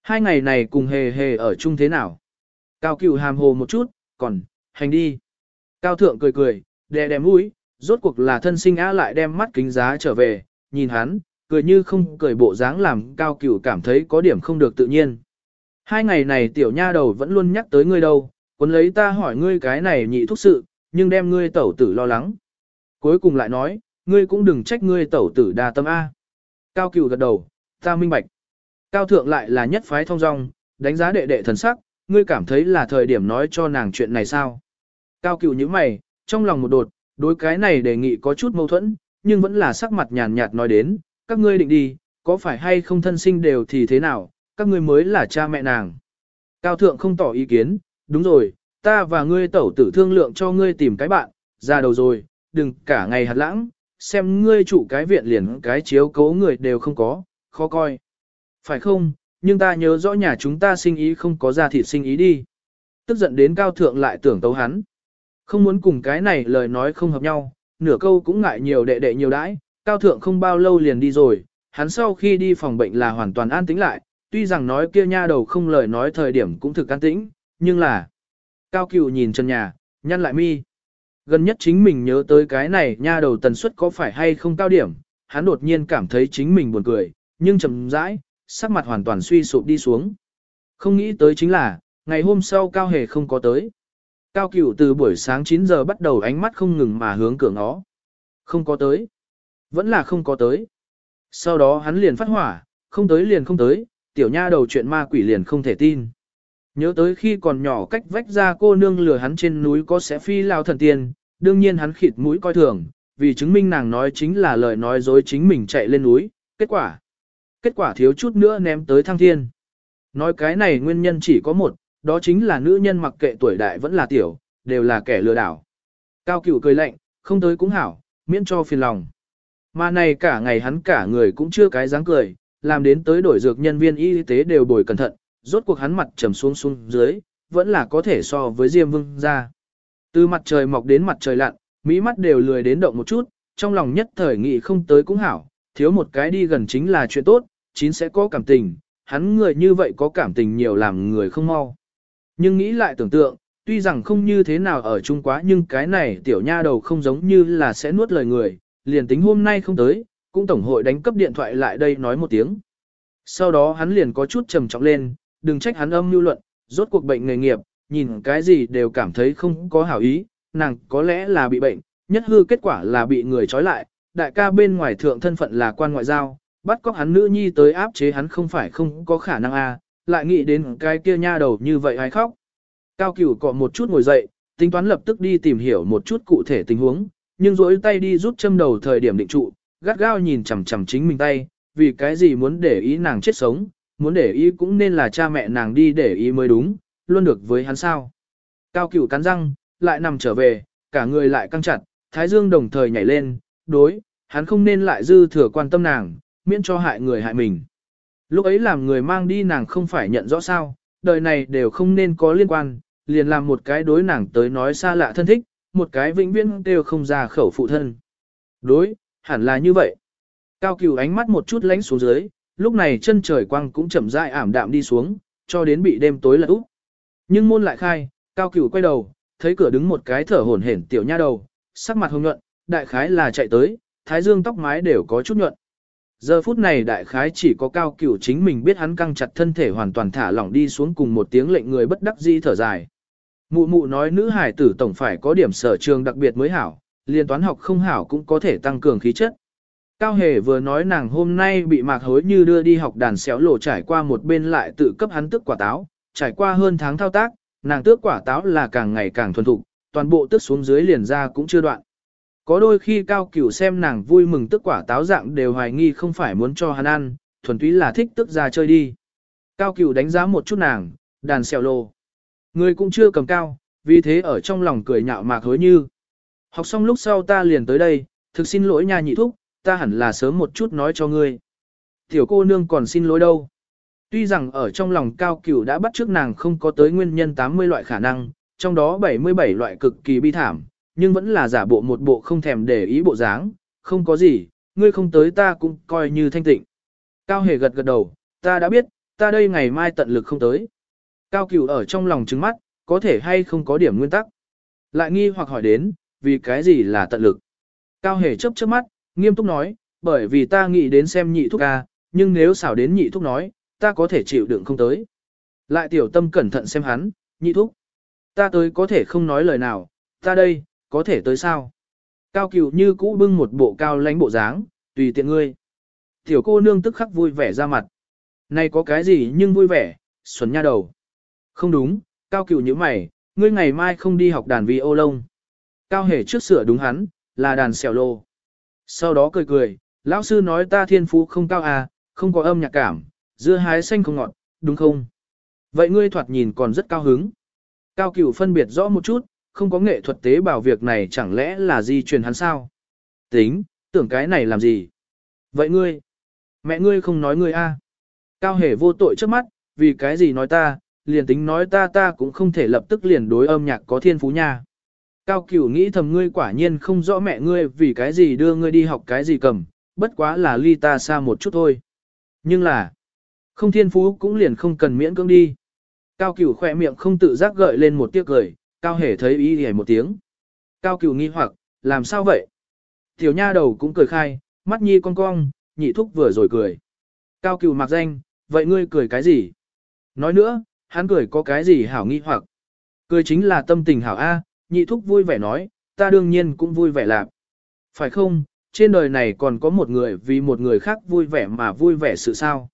A: Hai ngày này cùng hề hề ở chung thế nào? Cao cửu hàm hồ một chút, còn, hành đi. Cao thượng cười cười, đè đè mũi, rốt cuộc là thân sinh á lại đem mắt kính giá trở về, nhìn hắn, cười như không cười bộ dáng làm cao cửu cảm thấy có điểm không được tự nhiên. Hai ngày này tiểu nha đầu vẫn luôn nhắc tới ngươi đâu, cuốn lấy ta hỏi ngươi cái này nhị thúc sự, nhưng đem ngươi tẩu tử lo lắng. Cuối cùng lại nói, ngươi cũng đừng trách ngươi tẩu tử đa tâm A. Cao cửu gật đầu, ta minh bạch. Cao thượng lại là nhất phái thông dong, đánh giá đệ đệ thần sắc, ngươi cảm thấy là thời điểm nói cho nàng chuyện này sao. Cao cửu như mày, trong lòng một đột, đối cái này đề nghị có chút mâu thuẫn, nhưng vẫn là sắc mặt nhàn nhạt nói đến, các ngươi định đi, có phải hay không thân sinh đều thì thế nào, các ngươi mới là cha mẹ nàng. Cao thượng không tỏ ý kiến, đúng rồi, ta và ngươi tẩu tử thương lượng cho ngươi tìm cái bạn, ra đầu rồi, đừng cả ngày hạt lãng, xem ngươi trụ cái viện liền cái chiếu cố người đều không có, khó coi. Phải không, nhưng ta nhớ rõ nhà chúng ta sinh ý không có ra thịt sinh ý đi. Tức giận đến cao thượng lại tưởng tấu hắn. Không muốn cùng cái này lời nói không hợp nhau, nửa câu cũng ngại nhiều đệ đệ nhiều đãi, cao thượng không bao lâu liền đi rồi, hắn sau khi đi phòng bệnh là hoàn toàn an tĩnh lại, tuy rằng nói kia nha đầu không lời nói thời điểm cũng thực an tĩnh, nhưng là... Cao cửu nhìn chân nhà, nhăn lại mi. Gần nhất chính mình nhớ tới cái này nha đầu tần suất có phải hay không cao điểm, hắn đột nhiên cảm thấy chính mình buồn cười, nhưng chậm rãi, sắc mặt hoàn toàn suy sụp đi xuống. Không nghĩ tới chính là, ngày hôm sau Cao Hề không có tới. Cao Cửu từ buổi sáng 9 giờ bắt đầu ánh mắt không ngừng mà hướng cửa ngó. Không có tới. Vẫn là không có tới. Sau đó hắn liền phát hỏa, không tới liền không tới, tiểu nha đầu chuyện ma quỷ liền không thể tin. Nhớ tới khi còn nhỏ cách vách ra cô nương lừa hắn trên núi có sẽ phi lao thần tiên, đương nhiên hắn khịt mũi coi thường, vì chứng minh nàng nói chính là lời nói dối chính mình chạy lên núi, kết quả. Kết quả thiếu chút nữa ném tới thăng thiên. Nói cái này nguyên nhân chỉ có một, đó chính là nữ nhân mặc kệ tuổi đại vẫn là tiểu, đều là kẻ lừa đảo. Cao cửu cười lạnh, không tới cũng hảo, miễn cho phiền lòng. Mà này cả ngày hắn cả người cũng chưa cái dáng cười, làm đến tới đổi dược nhân viên y tế đều bồi cẩn thận, rốt cuộc hắn mặt trầm xuống xuống dưới, vẫn là có thể so với Diêm Vương ra. Từ mặt trời mọc đến mặt trời lặn, mỹ mắt đều lười đến động một chút, trong lòng nhất thời nghị không tới cũng hảo, thiếu một cái đi gần chính là chuyện tốt, chín sẽ có cảm tình, hắn người như vậy có cảm tình nhiều làm người không mau. Nhưng nghĩ lại tưởng tượng, tuy rằng không như thế nào ở chung quá nhưng cái này tiểu nha đầu không giống như là sẽ nuốt lời người, liền tính hôm nay không tới, cũng tổng hội đánh cấp điện thoại lại đây nói một tiếng. Sau đó hắn liền có chút trầm trọng lên, đừng trách hắn âm mưu luận, rốt cuộc bệnh nghề nghiệp, nhìn cái gì đều cảm thấy không có hảo ý, nàng có lẽ là bị bệnh, nhất hư kết quả là bị người trói lại, đại ca bên ngoài thượng thân phận là quan ngoại giao, bắt cóc hắn nữ nhi tới áp chế hắn không phải không có khả năng a, à, lại nghĩ đến cái kia nha đầu như vậy hay khóc. Cao cửu cọ một chút ngồi dậy, tính toán lập tức đi tìm hiểu một chút cụ thể tình huống, nhưng rỗi tay đi rút châm đầu thời điểm định trụ, gắt gao nhìn chằm chằm chính mình tay, vì cái gì muốn để ý nàng chết sống, muốn để ý cũng nên là cha mẹ nàng đi để ý mới đúng, luôn được với hắn sao. Cao cửu cắn răng, lại nằm trở về, cả người lại căng chặt, thái dương đồng thời nhảy lên, đối, hắn không nên lại dư thừa quan tâm nàng, miễn cho hại người hại mình. Lúc ấy làm người mang đi nàng không phải nhận rõ sao, đời này đều không nên có liên quan, liền làm một cái đối nàng tới nói xa lạ thân thích, một cái vĩnh viễn đều không ra khẩu phụ thân. Đối, hẳn là như vậy. Cao cửu ánh mắt một chút lánh xuống dưới, lúc này chân trời quang cũng chậm rãi ảm đạm đi xuống, cho đến bị đêm tối lật úp. Nhưng môn lại khai, cao cửu quay đầu, thấy cửa đứng một cái thở hổn hển tiểu nha đầu, sắc mặt hồng nhuận, đại khái là chạy tới, thái dương tóc mái đều có chút nhuận. Giờ phút này đại khái chỉ có cao cửu chính mình biết hắn căng chặt thân thể hoàn toàn thả lỏng đi xuống cùng một tiếng lệnh người bất đắc dĩ thở dài. Mụ mụ nói nữ hải tử tổng phải có điểm sở trường đặc biệt mới hảo, liên toán học không hảo cũng có thể tăng cường khí chất. Cao Hề vừa nói nàng hôm nay bị mạc hối như đưa đi học đàn xéo lộ trải qua một bên lại tự cấp hắn tước quả táo, trải qua hơn tháng thao tác, nàng tước quả táo là càng ngày càng thuần thục, toàn bộ tước xuống dưới liền ra cũng chưa đoạn. Có đôi khi cao cửu xem nàng vui mừng tức quả táo dạng đều hoài nghi không phải muốn cho hắn ăn, thuần túy là thích tức ra chơi đi. Cao cửu đánh giá một chút nàng, đàn xèo lô. Người cũng chưa cầm cao, vì thế ở trong lòng cười nhạo mạc hối như. Học xong lúc sau ta liền tới đây, thực xin lỗi nhà nhị thúc, ta hẳn là sớm một chút nói cho ngươi. Tiểu cô nương còn xin lỗi đâu. Tuy rằng ở trong lòng cao cửu đã bắt trước nàng không có tới nguyên nhân 80 loại khả năng, trong đó 77 loại cực kỳ bi thảm, nhưng vẫn là giả bộ một bộ không thèm để ý bộ dáng, không có gì, ngươi không tới ta cũng coi như thanh tịnh. Cao hề gật gật đầu, ta đã biết, ta đây ngày mai tận lực không tới. Cao cửu ở trong lòng trứng mắt, có thể hay không có điểm nguyên tắc. Lại nghi hoặc hỏi đến, vì cái gì là tận lực. Cao hề chấp chớp mắt, nghiêm túc nói, bởi vì ta nghĩ đến xem nhị thúc ca, nhưng nếu xảo đến nhị thúc nói, ta có thể chịu đựng không tới. Lại tiểu tâm cẩn thận xem hắn, nhị thúc. Ta tới có thể không nói lời nào, ta đây, có thể tới sao? Cao cửu như cũ bưng một bộ cao lánh bộ dáng, tùy tiện ngươi. Tiểu cô nương tức khắc vui vẻ ra mặt. Này có cái gì nhưng vui vẻ, xuân nha đầu. Không đúng, cao cửu như mày, ngươi ngày mai không đi học đàn vi ô lông. Cao hề trước sửa đúng hắn, là đàn xèo lô. Sau đó cười cười, lão sư nói ta thiên phú không cao à, không có âm nhạc cảm, dưa hái xanh không ngọt, đúng không? Vậy ngươi thoạt nhìn còn rất cao hứng. Cao cửu phân biệt rõ một chút, không có nghệ thuật tế bào việc này chẳng lẽ là di truyền hắn sao? Tính, tưởng cái này làm gì? Vậy ngươi, mẹ ngươi không nói ngươi a? Cao hề vô tội trước mắt, vì cái gì nói ta, liền tính nói ta ta cũng không thể lập tức liền đối âm nhạc có thiên phú nha. Cao cửu nghĩ thầm ngươi quả nhiên không rõ mẹ ngươi vì cái gì đưa ngươi đi học cái gì cầm, bất quá là ly ta xa một chút thôi. Nhưng là, không thiên phú cũng liền không cần miễn cưỡng đi. Cao cửu khỏe miệng không tự giác gợi lên một tiếc cười, cao hề thấy ý hề một tiếng. Cao cửu nghi hoặc, làm sao vậy? Tiểu nha đầu cũng cười khai, mắt nhi cong cong, nhị thúc vừa rồi cười. Cao cửu mặc danh, vậy ngươi cười cái gì? Nói nữa, hắn cười có cái gì hảo nghi hoặc. Cười chính là tâm tình hảo A, nhị thúc vui vẻ nói, ta đương nhiên cũng vui vẻ lạc. Phải không, trên đời này còn có một người vì một người khác vui vẻ mà vui vẻ sự sao.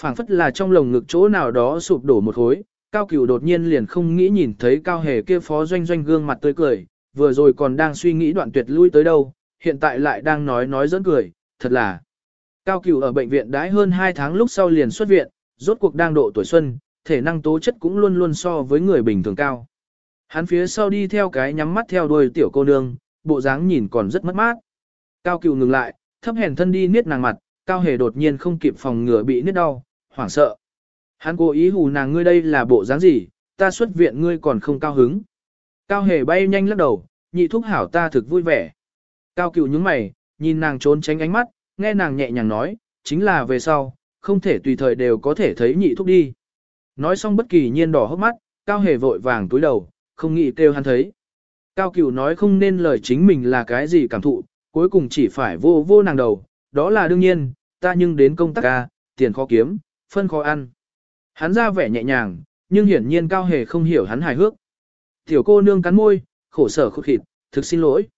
A: phảng phất là trong lồng ngực chỗ nào đó sụp đổ một khối, cao cửu đột nhiên liền không nghĩ nhìn thấy cao hề kia phó doanh doanh gương mặt tươi cười, vừa rồi còn đang suy nghĩ đoạn tuyệt lui tới đâu, hiện tại lại đang nói nói dẫn cười, thật là. Cao cửu ở bệnh viện đãi hơn 2 tháng lúc sau liền xuất viện, rốt cuộc đang độ tuổi xuân, thể năng tố chất cũng luôn luôn so với người bình thường cao. Hắn phía sau đi theo cái nhắm mắt theo đuôi tiểu cô nương, bộ dáng nhìn còn rất mất mát. Cao cửu ngừng lại, thấp hèn thân đi niết nàng mặt, cao hề đột nhiên không kịp phòng ngừa bị niết đau, hoảng sợ. Hắn cố ý hù nàng ngươi đây là bộ dáng gì, ta xuất viện ngươi còn không cao hứng. Cao hề bay nhanh lắc đầu, nhị thúc hảo ta thực vui vẻ. Cao Cựu nhướng mày, nhìn nàng trốn tránh ánh mắt, nghe nàng nhẹ nhàng nói, chính là về sau, không thể tùy thời đều có thể thấy nhị thúc đi. Nói xong bất kỳ nhiên đỏ hốc mắt, cao hề vội vàng túi đầu, không nghĩ kêu hắn thấy. Cao cửu nói không nên lời chính mình là cái gì cảm thụ, cuối cùng chỉ phải vô vô nàng đầu, đó là đương nhiên, ta nhưng đến công tác ca, tiền khó kiếm, phân khó ăn. Hắn ra vẻ nhẹ nhàng, nhưng hiển nhiên cao hề không hiểu hắn hài hước. Tiểu cô nương cắn môi, khổ sở khụt khịt, thực xin lỗi.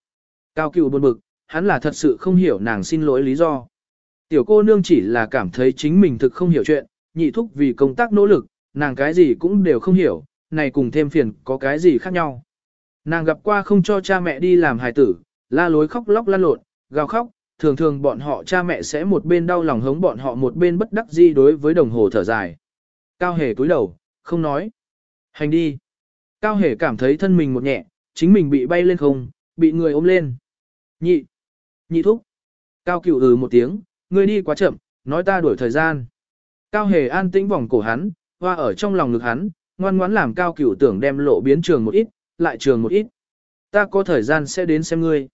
A: Cao cửu buồn bực, hắn là thật sự không hiểu nàng xin lỗi lý do. Tiểu cô nương chỉ là cảm thấy chính mình thực không hiểu chuyện, nhị thúc vì công tác nỗ lực, nàng cái gì cũng đều không hiểu, này cùng thêm phiền có cái gì khác nhau. Nàng gặp qua không cho cha mẹ đi làm hài tử, la lối khóc lóc lăn lộn, gào khóc, thường thường bọn họ cha mẹ sẽ một bên đau lòng hống bọn họ một bên bất đắc di đối với đồng hồ thở dài. Cao hề cúi đầu, không nói. Hành đi. Cao hề cảm thấy thân mình một nhẹ, chính mình bị bay lên không, bị người ôm lên. Nhị. Nhị thúc. Cao cửu ừ một tiếng, ngươi đi quá chậm, nói ta đuổi thời gian. Cao hề an tĩnh vòng cổ hắn, hoa ở trong lòng ngực hắn, ngoan ngoãn làm cao cửu tưởng đem lộ biến trường một ít, lại trường một ít. Ta có thời gian sẽ đến xem ngươi.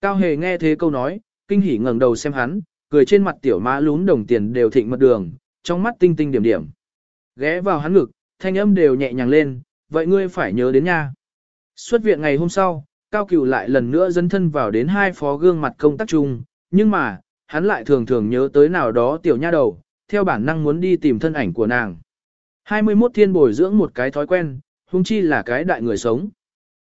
A: Cao hề nghe thế câu nói, kinh hỉ ngẩng đầu xem hắn, cười trên mặt tiểu má lún đồng tiền đều thịnh mật đường, trong mắt tinh tinh điểm điểm. Ghé vào hắn ngực, thanh âm đều nhẹ nhàng lên, vậy ngươi phải nhớ đến nha. Xuất viện ngày hôm sau, Cao Cửu lại lần nữa dấn thân vào đến hai phó gương mặt công tác chung, nhưng mà, hắn lại thường thường nhớ tới nào đó tiểu nha đầu, theo bản năng muốn đi tìm thân ảnh của nàng. 21 thiên bồi dưỡng một cái thói quen, hung chi là cái đại người sống.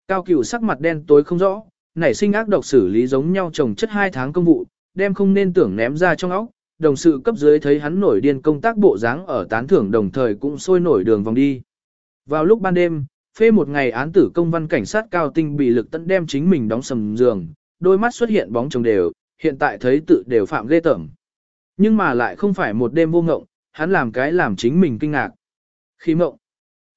A: Cao Cửu sắc mặt đen tối không rõ, nảy sinh ác độc xử lý giống nhau chồng chất hai tháng công vụ, đem không nên tưởng ném ra trong óc, đồng sự cấp dưới thấy hắn nổi điên công tác bộ dáng ở tán thưởng đồng thời cũng sôi nổi đường vòng đi. Vào lúc ban đêm, phê một ngày án tử công văn cảnh sát cao tinh bị lực tận đem chính mình đóng sầm giường, đôi mắt xuất hiện bóng chồng đều, hiện tại thấy tự đều phạm ghê tởm. Nhưng mà lại không phải một đêm vô ngộng, hắn làm cái làm chính mình kinh ngạc. Khi mộng,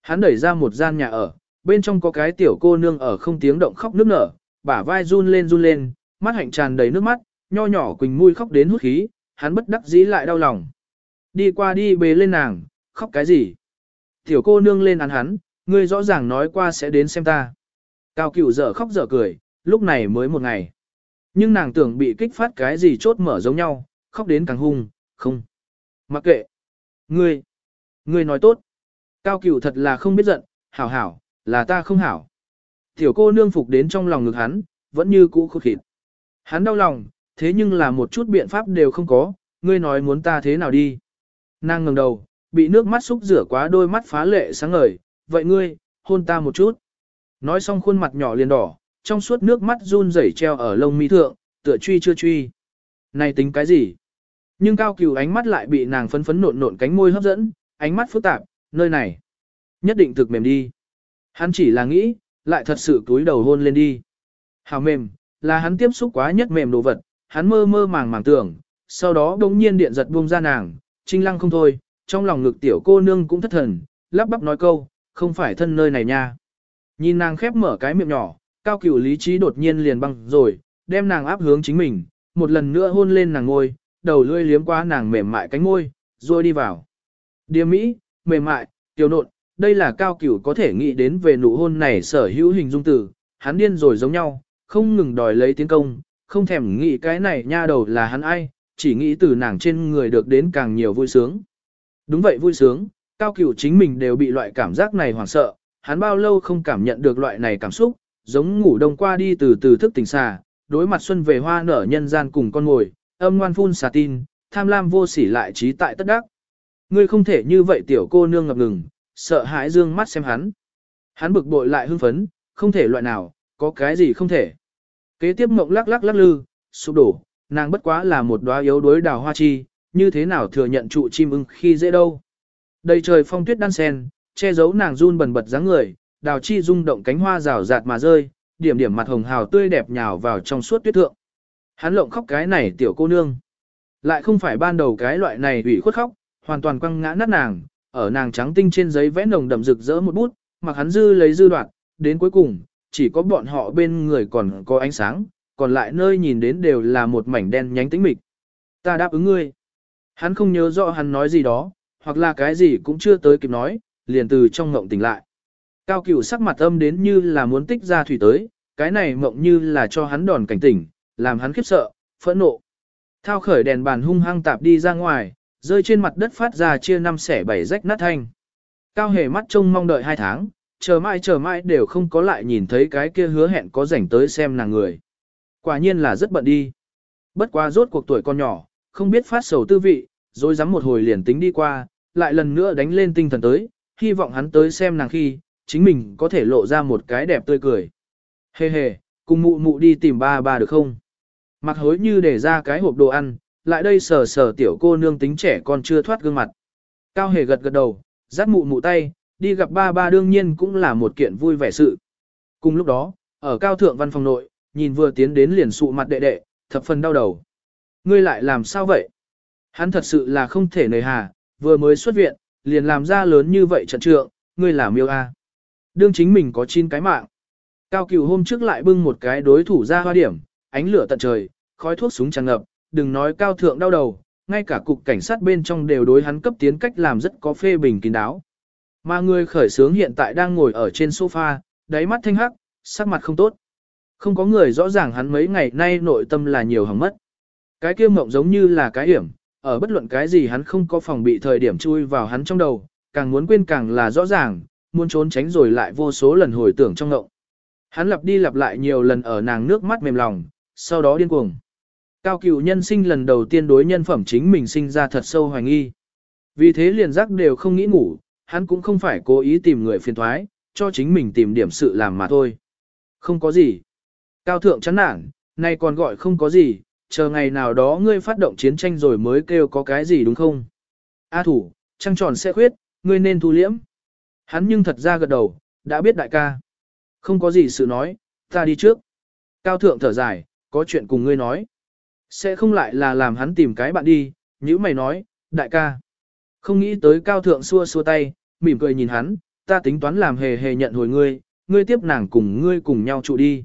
A: hắn đẩy ra một gian nhà ở, bên trong có cái tiểu cô nương ở không tiếng động khóc nức nở, bả vai run lên run lên, mắt hạnh tràn đầy nước mắt, nho nhỏ quỳnh mui khóc đến hút khí, hắn bất đắc dĩ lại đau lòng. Đi qua đi bế lên nàng, khóc cái gì? Tiểu cô nương lên án hắn, ngươi rõ ràng nói qua sẽ đến xem ta. Cao cửu dở khóc dở cười, lúc này mới một ngày. Nhưng nàng tưởng bị kích phát cái gì chốt mở giống nhau, khóc đến càng hung, không. Mặc kệ. Ngươi. Ngươi nói tốt. Cao cửu thật là không biết giận, hảo hảo, là ta không hảo. Tiểu cô nương phục đến trong lòng ngực hắn, vẫn như cũ khốt khịt. Hắn đau lòng, thế nhưng là một chút biện pháp đều không có, ngươi nói muốn ta thế nào đi. Nàng ngẩng đầu, bị nước mắt xúc rửa quá đôi mắt phá lệ sáng ngời, vậy ngươi, hôn ta một chút. Nói xong khuôn mặt nhỏ liền đỏ, trong suốt nước mắt run rẩy treo ở lông mi thượng, tựa truy chưa truy. Này tính cái gì? Nhưng cao cửu ánh mắt lại bị nàng phấn phấn nộn nộn cánh môi hấp dẫn, ánh mắt phức tạp, nơi này. Nhất định thực mềm đi. Hắn chỉ là nghĩ, lại thật sự cúi đầu hôn lên đi. Hào mềm, là hắn tiếp xúc quá nhất mềm đồ vật, hắn mơ mơ màng màng tưởng, sau đó đống nhiên điện giật buông ra nàng, trinh lăng không thôi, trong lòng ngực tiểu cô nương cũng thất thần, lắp bắp nói câu, không phải thân nơi này nha. Nhìn nàng khép mở cái miệng nhỏ, cao cửu lý trí đột nhiên liền băng rồi, đem nàng áp hướng chính mình, một lần nữa hôn lên nàng ngôi, đầu lưỡi liếm qua nàng mềm mại cánh môi, rồi đi vào. Điềm mỹ, mềm mại, tiểu nộn, đây là cao cửu có thể nghĩ đến về nụ hôn này sở hữu hình dung từ, hắn điên rồi giống nhau, không ngừng đòi lấy tiến công, không thèm nghĩ cái này nha đầu là hắn ai, chỉ nghĩ từ nàng trên người được đến càng nhiều vui sướng. Đúng vậy vui sướng, cao cửu chính mình đều bị loại cảm giác này hoảng sợ, hắn bao lâu không cảm nhận được loại này cảm xúc, giống ngủ đông qua đi từ từ thức tỉnh xà, đối mặt xuân về hoa nở nhân gian cùng con ngồi, âm ngoan phun xà tin, tham lam vô sỉ lại trí tại tất đắc. Ngươi không thể như vậy tiểu cô nương ngập ngừng, sợ hãi dương mắt xem hắn. Hắn bực bội lại hưng phấn, không thể loại nào, có cái gì không thể. Kế tiếp mộng lắc lắc lắc lư, sụp đổ, nàng bất quá là một đóa yếu đuối đào hoa chi, như thế nào thừa nhận trụ chim ưng khi dễ đâu. Đầy trời phong tuyết đan sen, che giấu nàng run bần bật dáng người, đào chi rung động cánh hoa rào rạt mà rơi, điểm điểm mặt hồng hào tươi đẹp nhào vào trong suốt tuyết thượng. Hắn lộng khóc cái này tiểu cô nương. Lại không phải ban đầu cái loại này ủy khuất khóc, hoàn toàn quăng ngã nát nàng, ở nàng trắng tinh trên giấy vẽ nồng đậm rực rỡ một bút, mặc hắn dư lấy dư đoạn, đến cuối cùng, chỉ có bọn họ bên người còn có ánh sáng, còn lại nơi nhìn đến đều là một mảnh đen nhánh tĩnh mịch. Ta đáp ứng ngươi. Hắn không nhớ rõ hắn nói gì đó, hoặc là cái gì cũng chưa tới kịp nói, liền từ trong ngộng tỉnh lại. Cao cửu sắc mặt âm đến như là muốn tích ra thủy tới, cái này mộng như là cho hắn đòn cảnh tỉnh, làm hắn khiếp sợ, phẫn nộ. Thao khởi đèn bàn hung hăng tạp đi ra ngoài, rơi trên mặt đất phát ra chia năm xẻ bảy rách nát thanh. Cao hề mắt trông mong đợi hai tháng, chờ mãi chờ mãi đều không có lại nhìn thấy cái kia hứa hẹn có rảnh tới xem nàng người. Quả nhiên là rất bận đi. Bất quá rốt cuộc tuổi con nhỏ, không biết phát sầu tư vị, rồi dám một hồi liền tính đi qua, lại lần nữa đánh lên tinh thần tới, hy vọng hắn tới xem nàng khi, chính mình có thể lộ ra một cái đẹp tươi cười. Hề hề, cùng mụ mụ đi tìm ba ba được không? Mặc hối như để ra cái hộp đồ ăn, lại đây sờ sờ tiểu cô nương tính trẻ còn chưa thoát gương mặt. Cao hề gật gật đầu, dắt mụ mụ tay, đi gặp ba ba đương nhiên cũng là một kiện vui vẻ sự. Cùng lúc đó, ở cao thượng văn phòng nội, nhìn vừa tiến đến liền sụ mặt đệ đệ, thập phần đau đầu. Ngươi lại làm sao vậy? Hắn thật sự là không thể nề hà, vừa mới xuất viện, liền làm ra lớn như vậy trận trượng, ngươi là miêu a. Đương chính mình có chín cái mạng. Cao cửu hôm trước lại bưng một cái đối thủ ra hoa điểm, ánh lửa tận trời, khói thuốc súng tràn ngập, đừng nói cao thượng đau đầu, ngay cả cục cảnh sát bên trong đều đối hắn cấp tiến cách làm rất có phê bình kín đáo. Mà người khởi sướng hiện tại đang ngồi ở trên sofa, đáy mắt thanh hắc, sắc mặt không tốt. Không có người rõ ràng hắn mấy ngày nay nội tâm là nhiều hỏng mất. Cái kia mộng giống như là cái hiểm, ở bất luận cái gì hắn không có phòng bị thời điểm chui vào hắn trong đầu, càng muốn quên càng là rõ ràng, muốn trốn tránh rồi lại vô số lần hồi tưởng trong ngộng. Hắn lặp đi lặp lại nhiều lần ở nàng nước mắt mềm lòng, sau đó điên cuồng. Cao cửu nhân sinh lần đầu tiên đối nhân phẩm chính mình sinh ra thật sâu hoài nghi. Vì thế liền giác đều không nghĩ ngủ, hắn cũng không phải cố ý tìm người phiền thoái, cho chính mình tìm điểm sự làm mà thôi. Không có gì. Cao thượng chán nản, nay còn gọi không có gì, chờ ngày nào đó ngươi phát động chiến tranh rồi mới kêu có cái gì đúng không? A thủ, trăng tròn sẽ khuyết, ngươi nên thu liễm. Hắn nhưng thật ra gật đầu, đã biết đại ca. Không có gì sự nói, ta đi trước. Cao thượng thở dài, có chuyện cùng ngươi nói. Sẽ không lại là làm hắn tìm cái bạn đi, như mày nói, đại ca. Không nghĩ tới cao thượng xua xua tay, mỉm cười nhìn hắn, ta tính toán làm hề hề nhận hồi ngươi, ngươi tiếp nàng cùng ngươi cùng nhau trụ đi.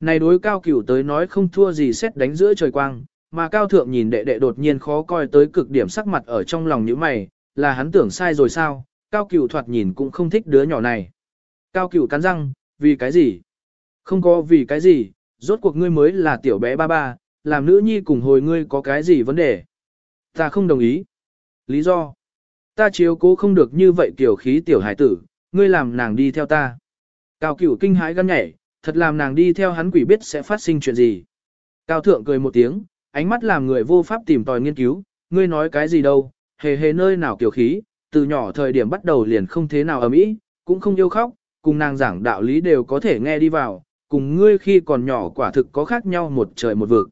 A: Này đối cao cửu tới nói không thua gì xét đánh giữa trời quang, mà cao thượng nhìn đệ đệ đột nhiên khó coi tới cực điểm sắc mặt ở trong lòng những mày, là hắn tưởng sai rồi sao, cao cửu thoạt nhìn cũng không thích đứa nhỏ này. Cao cửu cắn răng, vì cái gì? Không có vì cái gì, rốt cuộc ngươi mới là tiểu bé ba ba, làm nữ nhi cùng hồi ngươi có cái gì vấn đề? Ta không đồng ý. Lý do? Ta chiếu cố không được như vậy kiểu khí tiểu hải tử, ngươi làm nàng đi theo ta. Cao cửu kinh hãi gắn nhảy, thật làm nàng đi theo hắn quỷ biết sẽ phát sinh chuyện gì. Cao thượng cười một tiếng, ánh mắt làm người vô pháp tìm tòi nghiên cứu, ngươi nói cái gì đâu, hề hề nơi nào kiểu khí, từ nhỏ thời điểm bắt đầu liền không thế nào ấm ý, cũng không yêu khóc, cùng nàng giảng đạo lý đều có thể nghe đi vào, cùng ngươi khi còn nhỏ quả thực có khác nhau một trời một vực.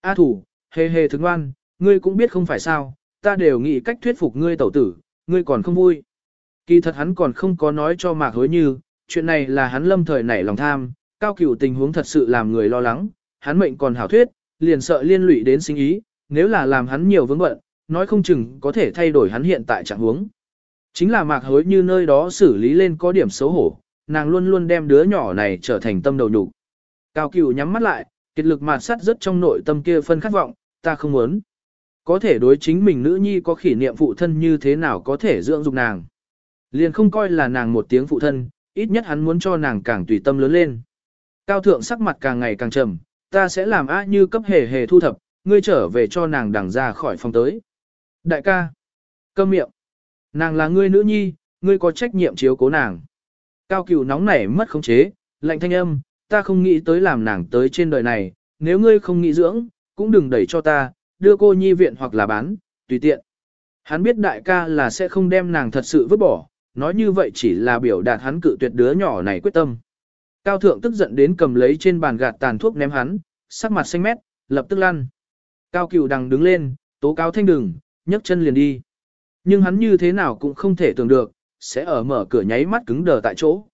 A: A thủ, hề hề thức ngoan, ngươi cũng biết không phải sao, ta đều nghĩ cách thuyết phục ngươi tẩu tử, ngươi còn không vui. Kỳ thật hắn còn không có nói cho mạc hối như, chuyện này là hắn lâm thời nảy lòng tham, cao cửu tình huống thật sự làm người lo lắng, hắn mệnh còn hảo thuyết, liền sợ liên lụy đến sinh ý, nếu là làm hắn nhiều vướng bận, nói không chừng có thể thay đổi hắn hiện tại trạng huống. Chính là mạc hối như nơi đó xử lý lên có điểm xấu hổ, nàng luôn luôn đem đứa nhỏ này trở thành tâm đầu nhục. Cao cửu nhắm mắt lại, kiệt lực mạt sắt rất trong nội tâm kia phân khát vọng, ta không muốn. Có thể đối chính mình nữ nhi có kỷ niệm phụ thân như thế nào có thể dưỡng dục nàng. Liền không coi là nàng một tiếng phụ thân, ít nhất hắn muốn cho nàng càng tùy tâm lớn lên. Cao thượng sắc mặt càng ngày càng trầm, ta sẽ làm á như cấp hề hề thu thập, ngươi trở về cho nàng đằng ra khỏi phòng tới. Đại ca, câm miệng, nàng là ngươi nữ nhi, ngươi có trách nhiệm chiếu cố nàng. Cao cửu nóng nảy mất khống chế, lạnh thanh âm, ta không nghĩ tới làm nàng tới trên đời này, nếu ngươi không nghĩ dưỡng, cũng đừng đẩy cho ta, đưa cô nhi viện hoặc là bán, tùy tiện. Hắn biết đại ca là sẽ không đem nàng thật sự vứt bỏ, nói như vậy chỉ là biểu đạt hắn cự tuyệt đứa nhỏ này quyết tâm. Cao thượng tức giận đến cầm lấy trên bàn gạt tàn thuốc ném hắn, sắc mặt xanh mét, lập tức lăn. Cao cửu đằng đứng lên, tố cáo thanh đừng, nhấc chân liền đi. Nhưng hắn như thế nào cũng không thể tưởng được, sẽ ở mở cửa nháy mắt cứng đờ tại chỗ.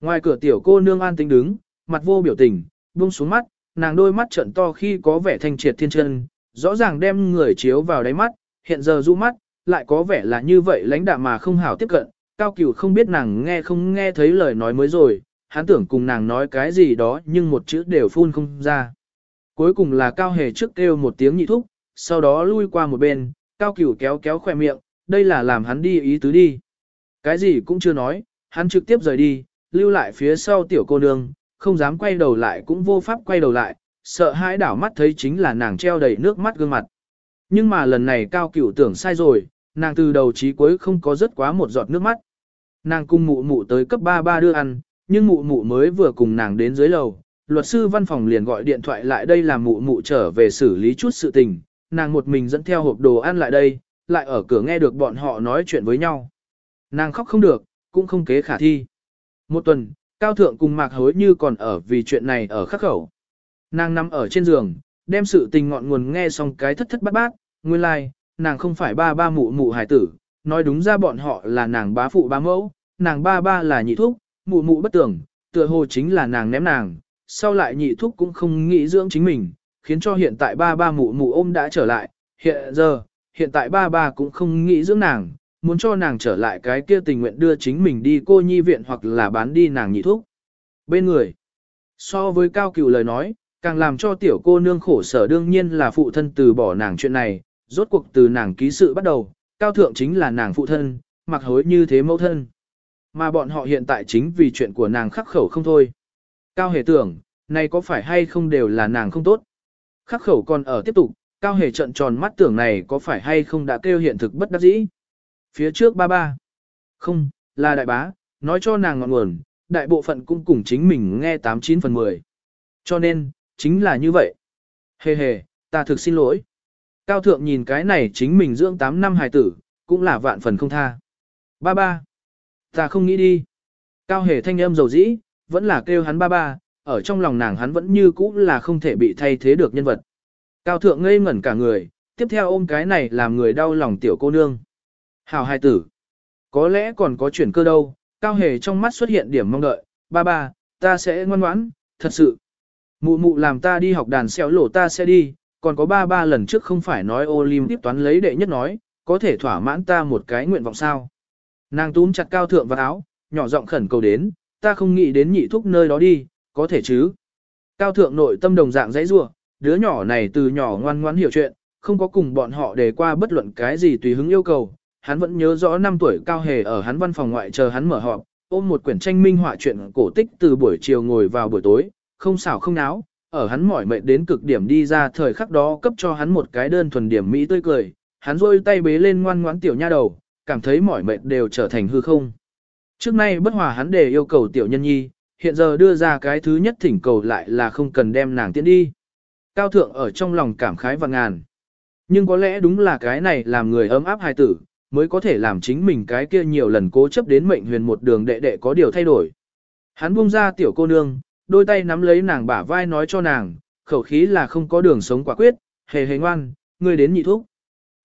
A: Ngoài cửa tiểu cô nương an tính đứng, mặt vô biểu tình, buông xuống mắt, nàng đôi mắt trận to khi có vẻ thanh triệt thiên chân, rõ ràng đem người chiếu vào đáy mắt, hiện giờ du mắt, lại có vẻ là như vậy lãnh đạm mà không hảo tiếp cận. Cao cửu không biết nàng nghe không nghe thấy lời nói mới rồi, hắn tưởng cùng nàng nói cái gì đó nhưng một chữ đều phun không ra. Cuối cùng là cao hề trước kêu một tiếng nhị thúc, sau đó lui qua một bên, cao cửu kéo kéo khỏe miệng, đây là làm hắn đi ý tứ đi. Cái gì cũng chưa nói, hắn trực tiếp rời đi, lưu lại phía sau tiểu cô nương, không dám quay đầu lại cũng vô pháp quay đầu lại, sợ hãi đảo mắt thấy chính là nàng treo đầy nước mắt gương mặt. Nhưng mà lần này cao cửu tưởng sai rồi, nàng từ đầu chí cuối không có rất quá một giọt nước mắt. Nàng cung mụ mụ tới cấp 33 đưa ăn, nhưng mụ mụ mới vừa cùng nàng đến dưới lầu, luật sư văn phòng liền gọi điện thoại lại đây làm mụ mụ trở về xử lý chút sự tình, nàng một mình dẫn theo hộp đồ ăn lại đây, lại ở cửa nghe được bọn họ nói chuyện với nhau. Nàng khóc không được, cũng không kế khả thi. Một tuần, Cao Thượng cùng Mạc Hối như còn ở vì chuyện này ở khắc khẩu. Nàng nằm ở trên giường, đem sự tình ngọn nguồn nghe xong cái thất thất bát bát, nguyên lai, like, nàng không phải ba ba mụ mụ hải tử, nói đúng ra bọn họ là nàng bá phụ bá mẫu, nàng ba ba là nhị thúc, mụ mụ bất tưởng, tựa hồ chính là nàng ném nàng, sau lại nhị thúc cũng không nghĩ dưỡng chính mình, khiến cho hiện tại ba ba mụ mụ ôm đã trở lại, hiện giờ, hiện tại ba ba cũng không nghĩ dưỡng nàng, muốn cho nàng trở lại cái kia tình nguyện đưa chính mình đi cô nhi viện hoặc là bán đi nàng nhị thúc. Bên người, so với cao cửu lời nói, càng làm cho tiểu cô nương khổ sở đương nhiên là phụ thân từ bỏ nàng chuyện này, rốt cuộc từ nàng ký sự bắt đầu, cao thượng chính là nàng phụ thân, mặc hối như thế mẫu thân. Mà bọn họ hiện tại chính vì chuyện của nàng khắc khẩu không thôi. Cao hề tưởng, này có phải hay không đều là nàng không tốt. Khắc khẩu còn ở tiếp tục, cao hề trận tròn mắt tưởng này có phải hay không đã kêu hiện thực bất đắc dĩ. Phía trước ba ba. Không, là đại bá, nói cho nàng ngọn nguồn, đại bộ phận cũng cùng chính mình nghe 89 phần 10. Cho nên, chính là như vậy. Hề hề, ta thực xin lỗi. Cao thượng nhìn cái này chính mình dưỡng 8 năm hài tử, cũng là vạn phần không tha. Ba ba. Ta không nghĩ đi. Cao hề thanh âm dầu dĩ, vẫn là kêu hắn ba ba, ở trong lòng nàng hắn vẫn như cũ là không thể bị thay thế được nhân vật. Cao thượng ngây ngẩn cả người, tiếp theo ôm cái này làm người đau lòng tiểu cô nương. Hào hài tử. Có lẽ còn có chuyển cơ đâu, cao hề trong mắt xuất hiện điểm mong đợi, ba ba, ta sẽ ngoan ngoãn, thật sự. Mụ mụ làm ta đi học đàn xéo lỗ ta sẽ đi, còn có ba ba lần trước không phải nói Olim tiếp toán lấy đệ nhất nói, có thể thỏa mãn ta một cái nguyện vọng sao. Nàng túm chặt cao thượng vào áo, nhỏ giọng khẩn cầu đến, ta không nghĩ đến nhị thúc nơi đó đi, có thể chứ. Cao thượng nội tâm đồng dạng dãy rua, đứa nhỏ này từ nhỏ ngoan ngoãn hiểu chuyện, không có cùng bọn họ đề qua bất luận cái gì tùy hứng yêu cầu. Hắn vẫn nhớ rõ năm tuổi cao hề ở hắn văn phòng ngoại chờ hắn mở họp, ôm một quyển tranh minh họa chuyện cổ tích từ buổi chiều ngồi vào buổi tối, không xảo không náo, ở hắn mỏi mệt đến cực điểm đi ra thời khắc đó cấp cho hắn một cái đơn thuần điểm mỹ tươi cười, hắn rôi tay bế lên ngoan ngoãn tiểu nha đầu, cảm thấy mỏi mệt đều trở thành hư không. Trước nay bất hòa hắn để yêu cầu tiểu nhân nhi, hiện giờ đưa ra cái thứ nhất thỉnh cầu lại là không cần đem nàng tiến đi. Cao thượng ở trong lòng cảm khái và ngàn. Nhưng có lẽ đúng là cái này làm người ấm áp hài tử, mới có thể làm chính mình cái kia nhiều lần cố chấp đến mệnh huyền một đường đệ đệ có điều thay đổi. Hắn buông ra tiểu cô nương, đôi tay nắm lấy nàng bả vai nói cho nàng, khẩu khí là không có đường sống quả quyết, hề hề ngoan, ngươi đến nhị thúc.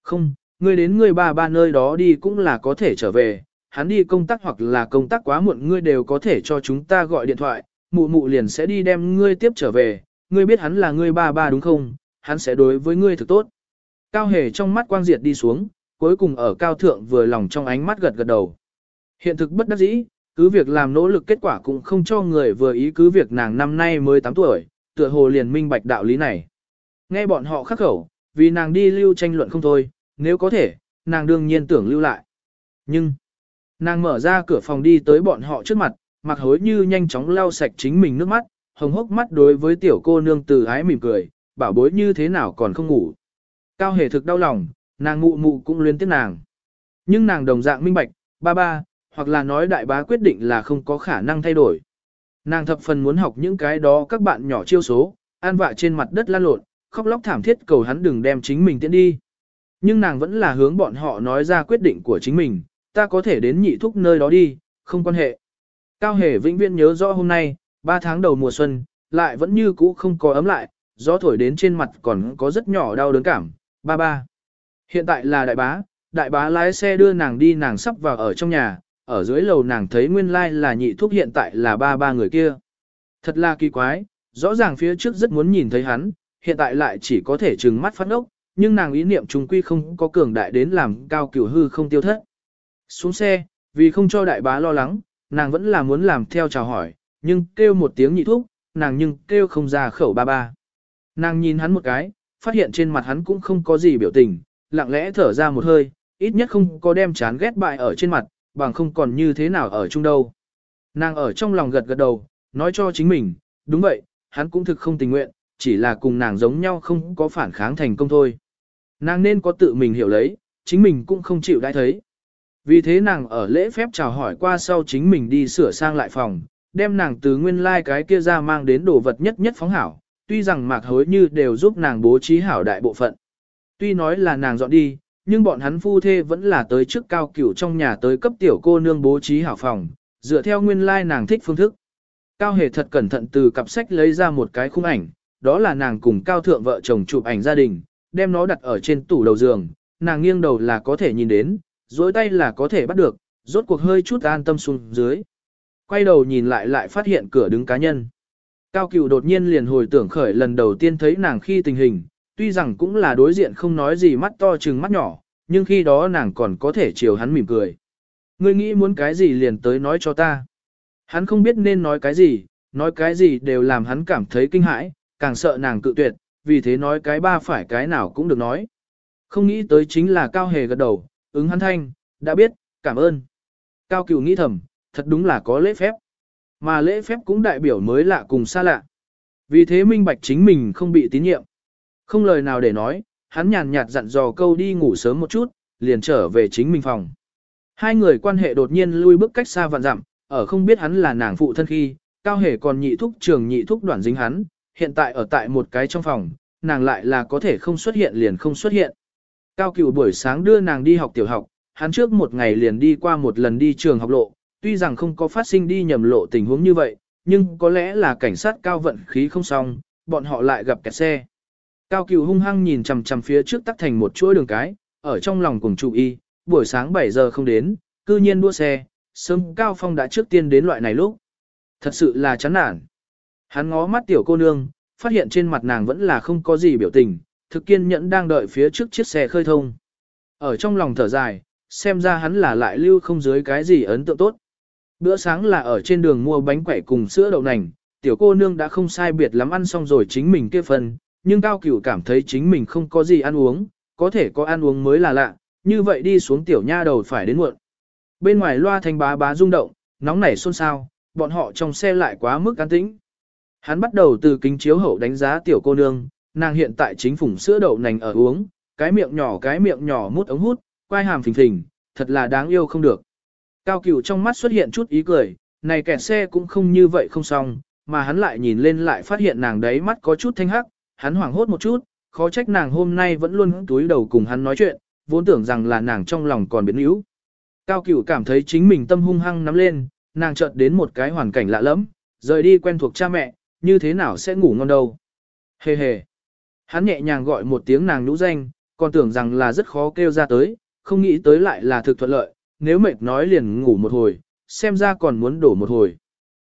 A: Không, ngươi đến ngươi ba ba nơi đó đi cũng là có thể trở về, hắn đi công tác hoặc là công tác quá muộn ngươi đều có thể cho chúng ta gọi điện thoại, mụ mụ liền sẽ đi đem ngươi tiếp trở về, ngươi biết hắn là ngươi ba ba đúng không, hắn sẽ đối với ngươi thực tốt. Cao hề trong mắt quang diệt đi xuống, cuối cùng ở cao thượng vừa lòng trong ánh mắt gật gật đầu. Hiện thực bất đắc dĩ, cứ việc làm nỗ lực kết quả cũng không cho người vừa ý cứ việc nàng năm nay mới 8 tuổi, tựa hồ liền minh bạch đạo lý này. Nghe bọn họ khắc khẩu, vì nàng đi lưu tranh luận không thôi, nếu có thể, nàng đương nhiên tưởng lưu lại. Nhưng, nàng mở ra cửa phòng đi tới bọn họ trước mặt, mặc hối như nhanh chóng lau sạch chính mình nước mắt, hồng hốc mắt đối với tiểu cô nương từ ái mỉm cười, bảo bối như thế nào còn không ngủ. Cao hề thực đau lòng, nàng mụ mụ cũng luyến tiếc nàng. Nhưng nàng đồng dạng minh bạch, ba ba, hoặc là nói đại bá quyết định là không có khả năng thay đổi. Nàng thập phần muốn học những cái đó các bạn nhỏ chiêu số, an vạ trên mặt đất lan lộn, khóc lóc thảm thiết cầu hắn đừng đem chính mình tiễn đi. Nhưng nàng vẫn là hướng bọn họ nói ra quyết định của chính mình, ta có thể đến nhị thúc nơi đó đi, không quan hệ. Cao hề vĩnh viễn nhớ rõ hôm nay, 3 tháng đầu mùa xuân, lại vẫn như cũ không có ấm lại, gió thổi đến trên mặt còn có rất nhỏ đau đớn cảm, ba ba. Hiện tại là đại bá, đại bá lái xe đưa nàng đi nàng sắp vào ở trong nhà, ở dưới lầu nàng thấy nguyên lai like là nhị thúc hiện tại là ba ba người kia. Thật là kỳ quái, rõ ràng phía trước rất muốn nhìn thấy hắn, hiện tại lại chỉ có thể trừng mắt phát ốc, nhưng nàng ý niệm trung quy không có cường đại đến làm cao cửu hư không tiêu thất. Xuống xe, vì không cho đại bá lo lắng, nàng vẫn là muốn làm theo chào hỏi, nhưng kêu một tiếng nhị thúc, nàng nhưng kêu không ra khẩu ba ba. Nàng nhìn hắn một cái, phát hiện trên mặt hắn cũng không có gì biểu tình, lặng lẽ thở ra một hơi, ít nhất không có đem chán ghét bại ở trên mặt, bằng không còn như thế nào ở chung đâu. Nàng ở trong lòng gật gật đầu, nói cho chính mình, đúng vậy, hắn cũng thực không tình nguyện, chỉ là cùng nàng giống nhau không có phản kháng thành công thôi. Nàng nên có tự mình hiểu lấy, chính mình cũng không chịu đãi thấy. Vì thế nàng ở lễ phép chào hỏi qua sau chính mình đi sửa sang lại phòng, đem nàng từ nguyên lai like cái kia ra mang đến đồ vật nhất nhất phóng hảo, tuy rằng mạc hối như đều giúp nàng bố trí hảo đại bộ phận. Tuy nói là nàng dọn đi, nhưng bọn hắn phu thê vẫn là tới trước cao cửu trong nhà tới cấp tiểu cô nương bố trí hảo phòng, dựa theo nguyên lai like nàng thích phương thức. Cao hề thật cẩn thận từ cặp sách lấy ra một cái khung ảnh, đó là nàng cùng cao thượng vợ chồng chụp ảnh gia đình, đem nó đặt ở trên tủ đầu giường, nàng nghiêng đầu là có thể nhìn đến, dối tay là có thể bắt được, rốt cuộc hơi chút an tâm xuống dưới. Quay đầu nhìn lại lại phát hiện cửa đứng cá nhân. Cao cửu đột nhiên liền hồi tưởng khởi lần đầu tiên thấy nàng khi tình hình, tuy rằng cũng là đối diện không nói gì mắt to chừng mắt nhỏ, nhưng khi đó nàng còn có thể chiều hắn mỉm cười. Ngươi nghĩ muốn cái gì liền tới nói cho ta. Hắn không biết nên nói cái gì, nói cái gì đều làm hắn cảm thấy kinh hãi, càng sợ nàng cự tuyệt, vì thế nói cái ba phải cái nào cũng được nói. Không nghĩ tới chính là Cao Hề gật đầu, ứng hắn thanh, đã biết, cảm ơn. Cao Cửu nghĩ thầm, thật đúng là có lễ phép. Mà lễ phép cũng đại biểu mới lạ cùng xa lạ. Vì thế minh bạch chính mình không bị tín nhiệm. Không lời nào để nói, hắn nhàn nhạt dặn dò câu đi ngủ sớm một chút, liền trở về chính mình phòng. Hai người quan hệ đột nhiên lui bước cách xa vạn dặm, ở không biết hắn là nàng phụ thân khi, cao hề còn nhị thúc trường nhị thúc đoạn dính hắn, hiện tại ở tại một cái trong phòng, nàng lại là có thể không xuất hiện liền không xuất hiện. Cao cửu buổi sáng đưa nàng đi học tiểu học, hắn trước một ngày liền đi qua một lần đi trường học lộ, tuy rằng không có phát sinh đi nhầm lộ tình huống như vậy, nhưng có lẽ là cảnh sát cao vận khí không xong, bọn họ lại gặp kẹt xe. Cao cửu hung hăng nhìn chằm chằm phía trước tắt thành một chuỗi đường cái, ở trong lòng cùng chủ y, buổi sáng 7 giờ không đến, cư nhiên đua xe, sớm Cao Phong đã trước tiên đến loại này lúc. Thật sự là chán nản. Hắn ngó mắt tiểu cô nương, phát hiện trên mặt nàng vẫn là không có gì biểu tình, thực kiên nhẫn đang đợi phía trước chiếc xe khơi thông. Ở trong lòng thở dài, xem ra hắn là lại lưu không dưới cái gì ấn tượng tốt. Bữa sáng là ở trên đường mua bánh quẩy cùng sữa đậu nành, tiểu cô nương đã không sai biệt lắm ăn xong rồi chính mình kia phần, nhưng cao cửu cảm thấy chính mình không có gì ăn uống, có thể có ăn uống mới là lạ, như vậy đi xuống tiểu nha đầu phải đến muộn. Bên ngoài loa thanh bá bá rung động, nóng nảy xôn xao, bọn họ trong xe lại quá mức an tĩnh. Hắn bắt đầu từ kính chiếu hậu đánh giá tiểu cô nương, nàng hiện tại chính phủng sữa đậu nành ở uống, cái miệng nhỏ cái miệng nhỏ mút ống hút, quai hàm phình phình, thật là đáng yêu không được. Cao cửu trong mắt xuất hiện chút ý cười, này kẹt xe cũng không như vậy không xong, mà hắn lại nhìn lên lại phát hiện nàng đấy mắt có chút thanh hắc, hắn hoảng hốt một chút, khó trách nàng hôm nay vẫn luôn túi đầu cùng hắn nói chuyện, vốn tưởng rằng là nàng trong lòng còn biến yếu. Cao cửu cảm thấy chính mình tâm hung hăng nắm lên, nàng chợt đến một cái hoàn cảnh lạ lẫm, rời đi quen thuộc cha mẹ, như thế nào sẽ ngủ ngon đâu. Hề hề. Hắn nhẹ nhàng gọi một tiếng nàng nhũ danh, còn tưởng rằng là rất khó kêu ra tới, không nghĩ tới lại là thực thuận lợi, nếu mệt nói liền ngủ một hồi, xem ra còn muốn đổ một hồi.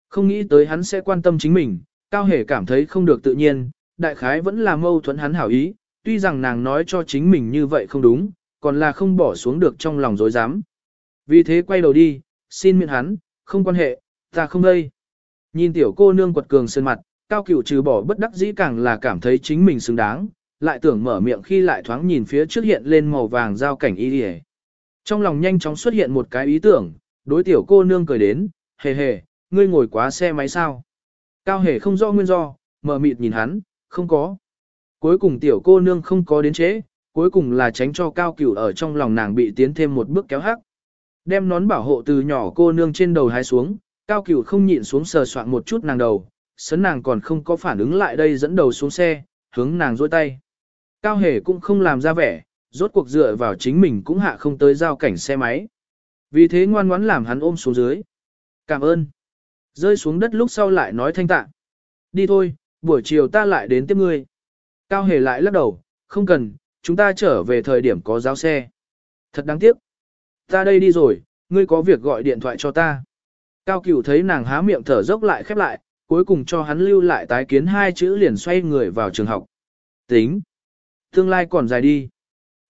A: Không nghĩ tới hắn sẽ quan tâm chính mình, cao hề cảm thấy không được tự nhiên, đại khái vẫn là mâu thuẫn hắn hảo ý, tuy rằng nàng nói cho chính mình như vậy không đúng, còn là không bỏ xuống được trong lòng dối dám. Vì thế quay đầu đi, xin miễn hắn, không quan hệ, ta không đây. Nhìn tiểu cô nương quật cường sơn mặt, cao cửu trừ bỏ bất đắc dĩ càng là cảm thấy chính mình xứng đáng, lại tưởng mở miệng khi lại thoáng nhìn phía trước hiện lên màu vàng giao cảnh y đi Trong lòng nhanh chóng xuất hiện một cái ý tưởng, đối tiểu cô nương cười đến, hề hề, ngươi ngồi quá xe máy sao? Cao hề không rõ nguyên do, mở mịt nhìn hắn, không có. Cuối cùng tiểu cô nương không có đến chế, cuối cùng là tránh cho cao cửu ở trong lòng nàng bị tiến thêm một bước kéo hắc. Đem nón bảo hộ từ nhỏ cô nương trên đầu hái xuống, cao cửu không nhịn xuống sờ soạn một chút nàng đầu, sấn nàng còn không có phản ứng lại đây dẫn đầu xuống xe, hướng nàng dôi tay. Cao hề cũng không làm ra vẻ, rốt cuộc dựa vào chính mình cũng hạ không tới giao cảnh xe máy. Vì thế ngoan ngoãn làm hắn ôm xuống dưới. Cảm ơn. Rơi xuống đất lúc sau lại nói thanh tạ. Đi thôi, buổi chiều ta lại đến tiếp ngươi. Cao hề lại lắc đầu, không cần, chúng ta trở về thời điểm có giáo xe. Thật đáng tiếc. Ta đây đi rồi, ngươi có việc gọi điện thoại cho ta. Cao cửu thấy nàng há miệng thở dốc lại khép lại, cuối cùng cho hắn lưu lại tái kiến hai chữ liền xoay người vào trường học. Tính. Tương lai còn dài đi.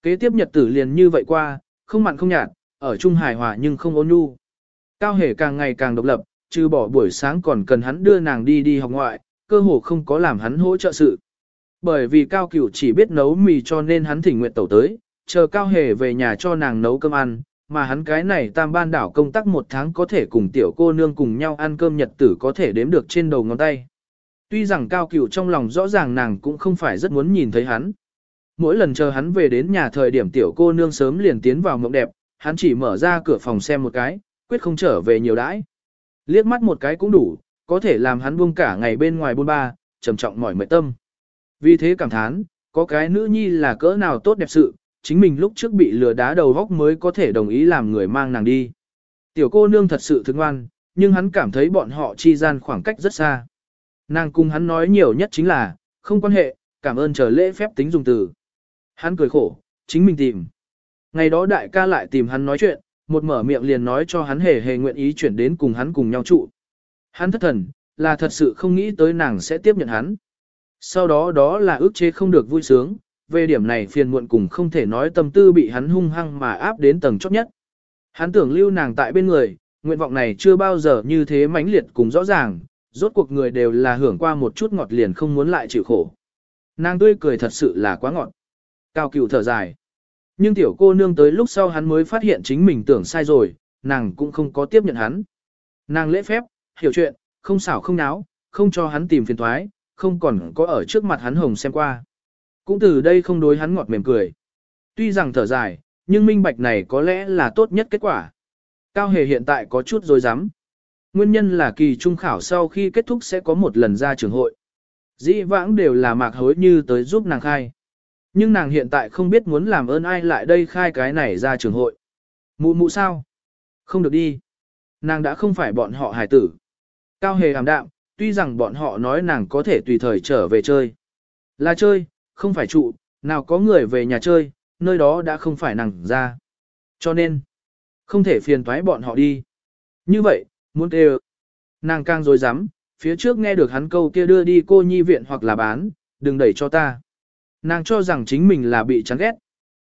A: Kế tiếp nhật tử liền như vậy qua, không mặn không nhạt, ở chung hài hòa nhưng không ôn nhu. Cao hề càng ngày càng độc lập, trừ bỏ buổi sáng còn cần hắn đưa nàng đi đi học ngoại, cơ hồ không có làm hắn hỗ trợ sự. Bởi vì Cao Cửu chỉ biết nấu mì cho nên hắn thỉnh nguyện tẩu tới, chờ Cao Hề về nhà cho nàng nấu cơm ăn, mà hắn cái này tam ban đảo công tác một tháng có thể cùng tiểu cô nương cùng nhau ăn cơm nhật tử có thể đếm được trên đầu ngón tay. Tuy rằng Cao Cửu trong lòng rõ ràng nàng cũng không phải rất muốn nhìn thấy hắn. Mỗi lần chờ hắn về đến nhà thời điểm tiểu cô nương sớm liền tiến vào mộng đẹp, hắn chỉ mở ra cửa phòng xem một cái, quyết không trở về nhiều đãi. Liếc mắt một cái cũng đủ, có thể làm hắn buông cả ngày bên ngoài buôn ba, trầm trọng mỏi mệt tâm. Vì thế cảm thán, có cái nữ nhi là cỡ nào tốt đẹp sự, chính mình lúc trước bị lừa đá đầu góc mới có thể đồng ý làm người mang nàng đi. Tiểu cô nương thật sự thương ngoan, nhưng hắn cảm thấy bọn họ chi gian khoảng cách rất xa. Nàng cùng hắn nói nhiều nhất chính là, không quan hệ, cảm ơn chờ lễ phép tính dùng từ. Hắn cười khổ, chính mình tìm. Ngày đó đại ca lại tìm hắn nói chuyện, một mở miệng liền nói cho hắn hề hề nguyện ý chuyển đến cùng hắn cùng nhau trụ. Hắn thất thần, là thật sự không nghĩ tới nàng sẽ tiếp nhận hắn. Sau đó đó là ước chế không được vui sướng, về điểm này phiền muộn cùng không thể nói tâm tư bị hắn hung hăng mà áp đến tầng chót nhất. Hắn tưởng lưu nàng tại bên người, nguyện vọng này chưa bao giờ như thế mãnh liệt cùng rõ ràng, rốt cuộc người đều là hưởng qua một chút ngọt liền không muốn lại chịu khổ. Nàng tươi cười thật sự là quá ngọt. Cao cửu thở dài. Nhưng tiểu cô nương tới lúc sau hắn mới phát hiện chính mình tưởng sai rồi, nàng cũng không có tiếp nhận hắn. Nàng lễ phép, hiểu chuyện, không xảo không náo, không cho hắn tìm phiền thoái, không còn có ở trước mặt hắn hồng xem qua. Cũng từ đây không đối hắn ngọt mềm cười. Tuy rằng thở dài, nhưng minh bạch này có lẽ là tốt nhất kết quả. Cao hề hiện tại có chút dối rắm Nguyên nhân là kỳ trung khảo sau khi kết thúc sẽ có một lần ra trường hội. Dĩ vãng đều là mạc hối như tới giúp nàng khai. Nhưng nàng hiện tại không biết muốn làm ơn ai lại đây khai cái này ra trường hội. Mụ mụ sao? Không được đi. Nàng đã không phải bọn họ hải tử. Cao hề ảm đạm, tuy rằng bọn họ nói nàng có thể tùy thời trở về chơi. Là chơi, không phải trụ, nào có người về nhà chơi, nơi đó đã không phải nàng ra. Cho nên, không thể phiền toái bọn họ đi. Như vậy, muốn kêu. Nàng càng dối rắm phía trước nghe được hắn câu kia đưa đi cô nhi viện hoặc là bán, đừng đẩy cho ta. Nàng cho rằng chính mình là bị chán ghét.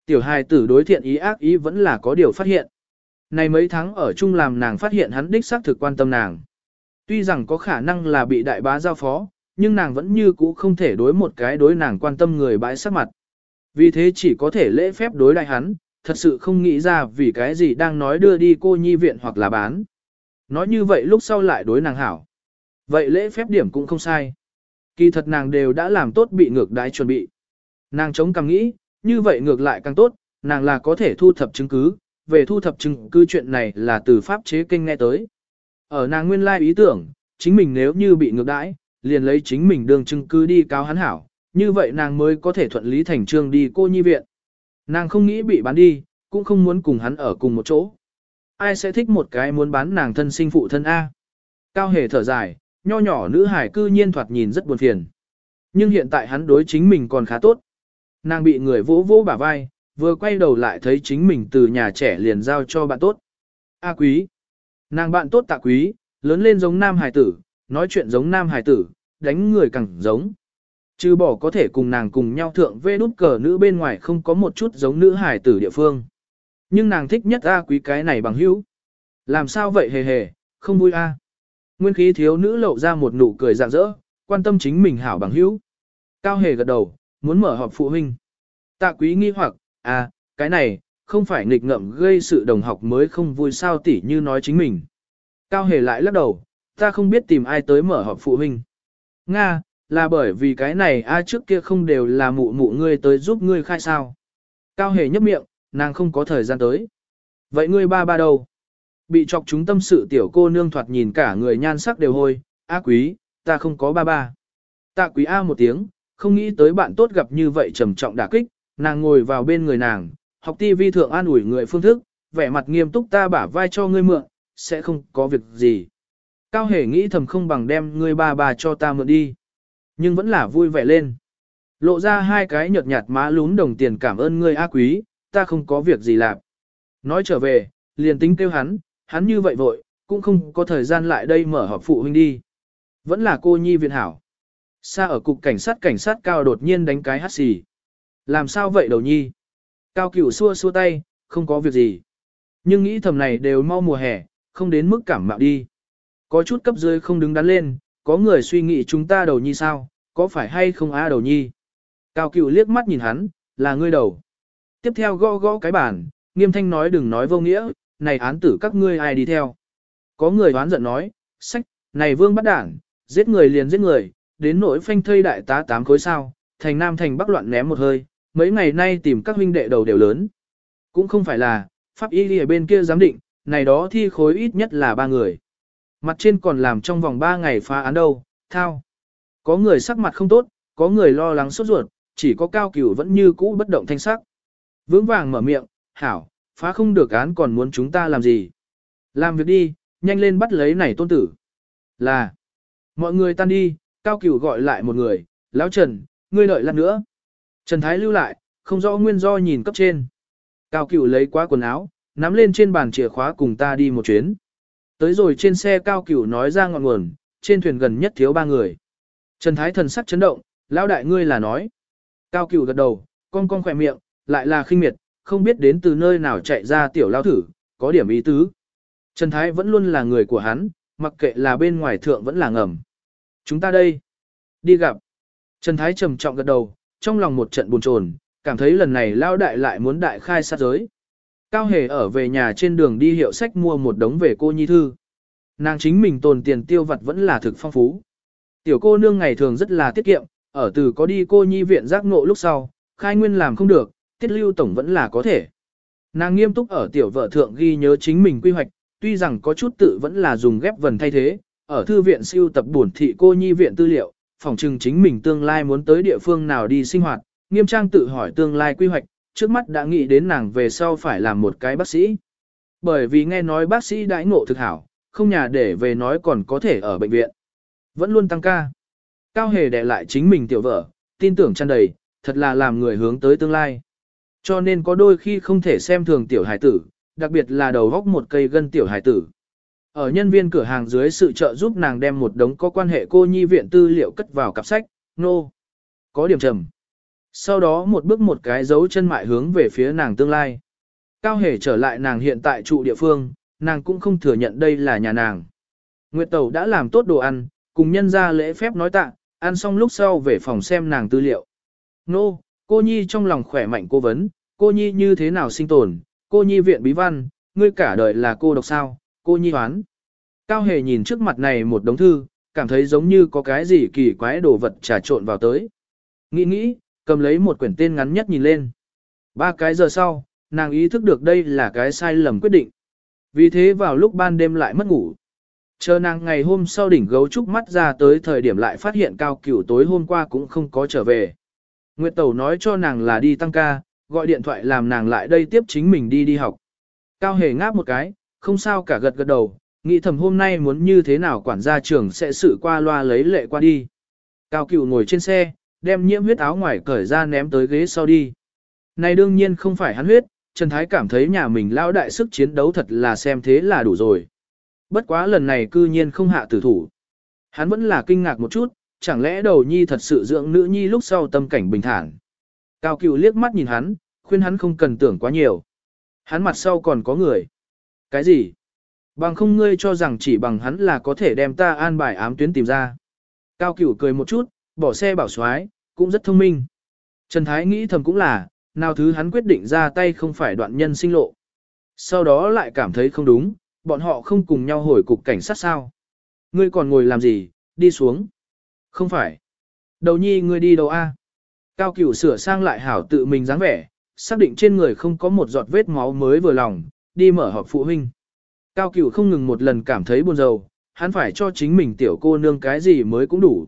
A: Tiểu hài tử đối thiện ý ác ý vẫn là có điều phát hiện. Này mấy tháng ở chung làm nàng phát hiện hắn đích xác thực quan tâm nàng. Tuy rằng có khả năng là bị đại bá giao phó, nhưng nàng vẫn như cũ không thể đối một cái đối nàng quan tâm người bãi sắc mặt. Vì thế chỉ có thể lễ phép đối đại hắn, thật sự không nghĩ ra vì cái gì đang nói đưa đi cô nhi viện hoặc là bán. Nói như vậy lúc sau lại đối nàng hảo. Vậy lễ phép điểm cũng không sai. Kỳ thật nàng đều đã làm tốt bị ngược đái chuẩn bị. Nàng chống cằm nghĩ, như vậy ngược lại càng tốt, nàng là có thể thu thập chứng cứ, về thu thập chứng cứ chuyện này là từ pháp chế kinh nghe tới. Ở nàng nguyên lai ý tưởng, chính mình nếu như bị ngược đãi, liền lấy chính mình đường chứng cứ đi cáo hắn hảo, như vậy nàng mới có thể thuận lý thành trương đi cô nhi viện. Nàng không nghĩ bị bán đi, cũng không muốn cùng hắn ở cùng một chỗ. Ai sẽ thích một cái muốn bán nàng thân sinh phụ thân A. Cao hề thở dài, nho nhỏ nữ hải cư nhiên thoạt nhìn rất buồn phiền. Nhưng hiện tại hắn đối chính mình còn khá tốt. Nàng bị người vỗ vỗ bả vai, vừa quay đầu lại thấy chính mình từ nhà trẻ liền giao cho bạn tốt. A quý. Nàng bạn tốt tạ quý, lớn lên giống nam hải tử, nói chuyện giống nam hải tử, đánh người càng giống. Chứ bỏ có thể cùng nàng cùng nhau thượng vê đút cờ nữ bên ngoài không có một chút giống nữ hải tử địa phương. Nhưng nàng thích nhất A quý cái này bằng hữu. Làm sao vậy hề hề, Không vui a. Nguyên khí thiếu nữ lộ ra một nụ cười rạng rỡ, quan tâm chính mình hảo bằng hữu. Cao hề gật đầu, muốn mở họp phụ huynh. Tạ quý nghi hoặc, à, cái này, không phải nghịch ngợm gây sự đồng học mới không vui sao tỉ như nói chính mình. Cao hề lại lắc đầu, ta không biết tìm ai tới mở họp phụ huynh. Nga, là bởi vì cái này a trước kia không đều là mụ mụ ngươi tới giúp ngươi khai sao. Cao hề nhấp miệng, nàng không có thời gian tới. Vậy ngươi ba ba đâu? Bị chọc chúng tâm sự tiểu cô nương thoạt nhìn cả người nhan sắc đều hôi, a quý, ta không có ba ba. Tạ quý a một tiếng, không nghĩ tới bạn tốt gặp như vậy trầm trọng đả kích, nàng ngồi vào bên người nàng, học ti vi thượng an ủi người phương thức, vẻ mặt nghiêm túc ta bả vai cho ngươi mượn, sẽ không có việc gì. Cao hề nghĩ thầm không bằng đem ngươi ba bà cho ta mượn đi. Nhưng vẫn là vui vẻ lên. Lộ ra hai cái nhợt nhạt má lún đồng tiền cảm ơn ngươi a quý, ta không có việc gì làm. Nói trở về, liền tính kêu hắn, hắn như vậy vội, cũng không có thời gian lại đây mở họp phụ huynh đi. Vẫn là cô nhi viện hảo. Xa ở cục cảnh sát cảnh sát cao đột nhiên đánh cái hát xì. Làm sao vậy đầu nhi? Cao cửu xua xua tay, không có việc gì. Nhưng nghĩ thầm này đều mau mùa hè, không đến mức cảm mạo đi. Có chút cấp dưới không đứng đắn lên, có người suy nghĩ chúng ta đầu nhi sao, có phải hay không á đầu nhi. Cao cửu liếc mắt nhìn hắn, là ngươi đầu. Tiếp theo gõ gõ cái bản, nghiêm thanh nói đừng nói vô nghĩa, này án tử các ngươi ai đi theo. Có người đoán giận nói, sách, này vương bắt đảng, giết người liền giết người, đến nỗi phanh thây đại tá tám khối sao, thành nam thành bắc loạn ném một hơi, mấy ngày nay tìm các huynh đệ đầu đều lớn. Cũng không phải là, pháp y ở bên kia giám định, này đó thi khối ít nhất là ba người. Mặt trên còn làm trong vòng ba ngày phá án đâu, thao. Có người sắc mặt không tốt, có người lo lắng sốt ruột, chỉ có cao cửu vẫn như cũ bất động thanh sắc. Vững vàng mở miệng, hảo, phá không được án còn muốn chúng ta làm gì. Làm việc đi, nhanh lên bắt lấy này tôn tử. Là, mọi người tan đi, cao cửu gọi lại một người, lão Trần, ngươi đợi lát nữa. Trần Thái lưu lại, không rõ nguyên do nhìn cấp trên. Cao cửu lấy quá quần áo, nắm lên trên bàn chìa khóa cùng ta đi một chuyến. Tới rồi trên xe cao cửu nói ra ngọn nguồn, trên thuyền gần nhất thiếu ba người. Trần Thái thần sắc chấn động, lão đại ngươi là nói. Cao cửu gật đầu, con con khỏe miệng, lại là khinh miệt, không biết đến từ nơi nào chạy ra tiểu lao thử, có điểm ý tứ. Trần Thái vẫn luôn là người của hắn, mặc kệ là bên ngoài thượng vẫn là ngầm. Chúng ta đây. Đi gặp. Trần Thái trầm trọng gật đầu, trong lòng một trận buồn chồn, cảm thấy lần này lao đại lại muốn đại khai sát giới. Cao hề ở về nhà trên đường đi hiệu sách mua một đống về cô nhi thư. Nàng chính mình tồn tiền tiêu vật vẫn là thực phong phú. Tiểu cô nương ngày thường rất là tiết kiệm, ở từ có đi cô nhi viện giác ngộ lúc sau, khai nguyên làm không được, tiết lưu tổng vẫn là có thể. Nàng nghiêm túc ở tiểu vợ thượng ghi nhớ chính mình quy hoạch, tuy rằng có chút tự vẫn là dùng ghép vần thay thế, ở thư viện siêu tập bổn thị cô nhi viện tư liệu, phòng trừng chính mình tương lai muốn tới địa phương nào đi sinh hoạt, nghiêm trang tự hỏi tương lai quy hoạch, trước mắt đã nghĩ đến nàng về sau phải làm một cái bác sĩ. Bởi vì nghe nói bác sĩ đãi ngộ thực hảo, không nhà để về nói còn có thể ở bệnh viện. Vẫn luôn tăng ca. Cao hề để lại chính mình tiểu vợ, tin tưởng tràn đầy, thật là làm người hướng tới tương lai. Cho nên có đôi khi không thể xem thường tiểu hải tử, đặc biệt là đầu góc một cây gân tiểu hải tử. Ở nhân viên cửa hàng dưới sự trợ giúp nàng đem một đống có quan hệ cô nhi viện tư liệu cất vào cặp sách, nô. No. Có điểm trầm. Sau đó một bước một cái dấu chân mại hướng về phía nàng tương lai. Cao hề trở lại nàng hiện tại trụ địa phương, nàng cũng không thừa nhận đây là nhà nàng. Nguyệt Tẩu đã làm tốt đồ ăn, cùng nhân ra lễ phép nói tạ, ăn xong lúc sau về phòng xem nàng tư liệu. Nô, no, cô Nhi trong lòng khỏe mạnh cô vấn, cô Nhi như thế nào sinh tồn, cô Nhi viện bí văn, ngươi cả đời là cô độc sao, cô Nhi hoán. Cao hề nhìn trước mặt này một đống thư, cảm thấy giống như có cái gì kỳ quái đồ vật trà trộn vào tới. Nghĩ nghĩ, cầm lấy một quyển tên ngắn nhất nhìn lên. Ba cái giờ sau, nàng ý thức được đây là cái sai lầm quyết định. Vì thế vào lúc ban đêm lại mất ngủ. Chờ nàng ngày hôm sau đỉnh gấu trúc mắt ra tới thời điểm lại phát hiện cao cửu tối hôm qua cũng không có trở về. Nguyệt Tẩu nói cho nàng là đi tăng ca, gọi điện thoại làm nàng lại đây tiếp chính mình đi đi học. Cao hề ngáp một cái, không sao cả gật gật đầu, nghĩ thầm hôm nay muốn như thế nào quản gia trưởng sẽ xử qua loa lấy lệ qua đi. Cao cửu ngồi trên xe, đem nhiễm huyết áo ngoài cởi ra ném tới ghế sau đi. Này đương nhiên không phải hắn huyết, Trần Thái cảm thấy nhà mình lão đại sức chiến đấu thật là xem thế là đủ rồi. Bất quá lần này cư nhiên không hạ tử thủ. Hắn vẫn là kinh ngạc một chút, chẳng lẽ đầu nhi thật sự dưỡng nữ nhi lúc sau tâm cảnh bình thản. Cao cửu liếc mắt nhìn hắn, khuyên hắn không cần tưởng quá nhiều. Hắn mặt sau còn có người. Cái gì? Bằng không ngươi cho rằng chỉ bằng hắn là có thể đem ta an bài ám tuyến tìm ra. Cao cửu cười một chút, bỏ xe bảo xoái, cũng rất thông minh. Trần Thái nghĩ thầm cũng là, nào thứ hắn quyết định ra tay không phải đoạn nhân sinh lộ. Sau đó lại cảm thấy không đúng, bọn họ không cùng nhau hồi cục cảnh sát sao. Ngươi còn ngồi làm gì, đi xuống. Không phải. Đầu nhi ngươi đi đâu a? Cao cửu sửa sang lại hảo tự mình dáng vẻ, xác định trên người không có một giọt vết máu mới vừa lòng, đi mở họp phụ huynh. Cao cửu không ngừng một lần cảm thấy buồn rầu, hắn phải cho chính mình tiểu cô nương cái gì mới cũng đủ.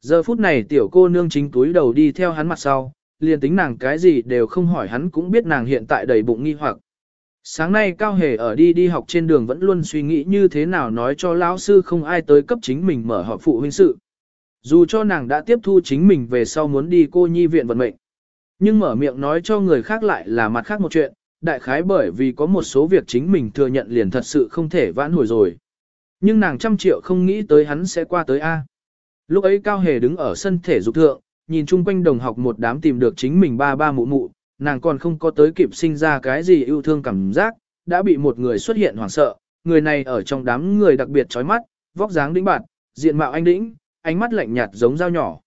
A: Giờ phút này tiểu cô nương chính túi đầu đi theo hắn mặt sau, liền tính nàng cái gì đều không hỏi hắn cũng biết nàng hiện tại đầy bụng nghi hoặc. Sáng nay Cao Hề ở đi đi học trên đường vẫn luôn suy nghĩ như thế nào nói cho lão sư không ai tới cấp chính mình mở họp phụ huynh sự. Dù cho nàng đã tiếp thu chính mình về sau muốn đi cô nhi viện vận mệnh. Nhưng mở miệng nói cho người khác lại là mặt khác một chuyện, đại khái bởi vì có một số việc chính mình thừa nhận liền thật sự không thể vãn hồi rồi. Nhưng nàng trăm triệu không nghĩ tới hắn sẽ qua tới A. Lúc ấy Cao Hề đứng ở sân thể dục thượng, nhìn chung quanh đồng học một đám tìm được chính mình ba ba mụ mụ, nàng còn không có tới kịp sinh ra cái gì yêu thương cảm giác, đã bị một người xuất hiện hoảng sợ, người này ở trong đám người đặc biệt chói mắt, vóc dáng đĩnh bạt, diện mạo anh đĩnh, ánh mắt lạnh nhạt giống dao nhỏ.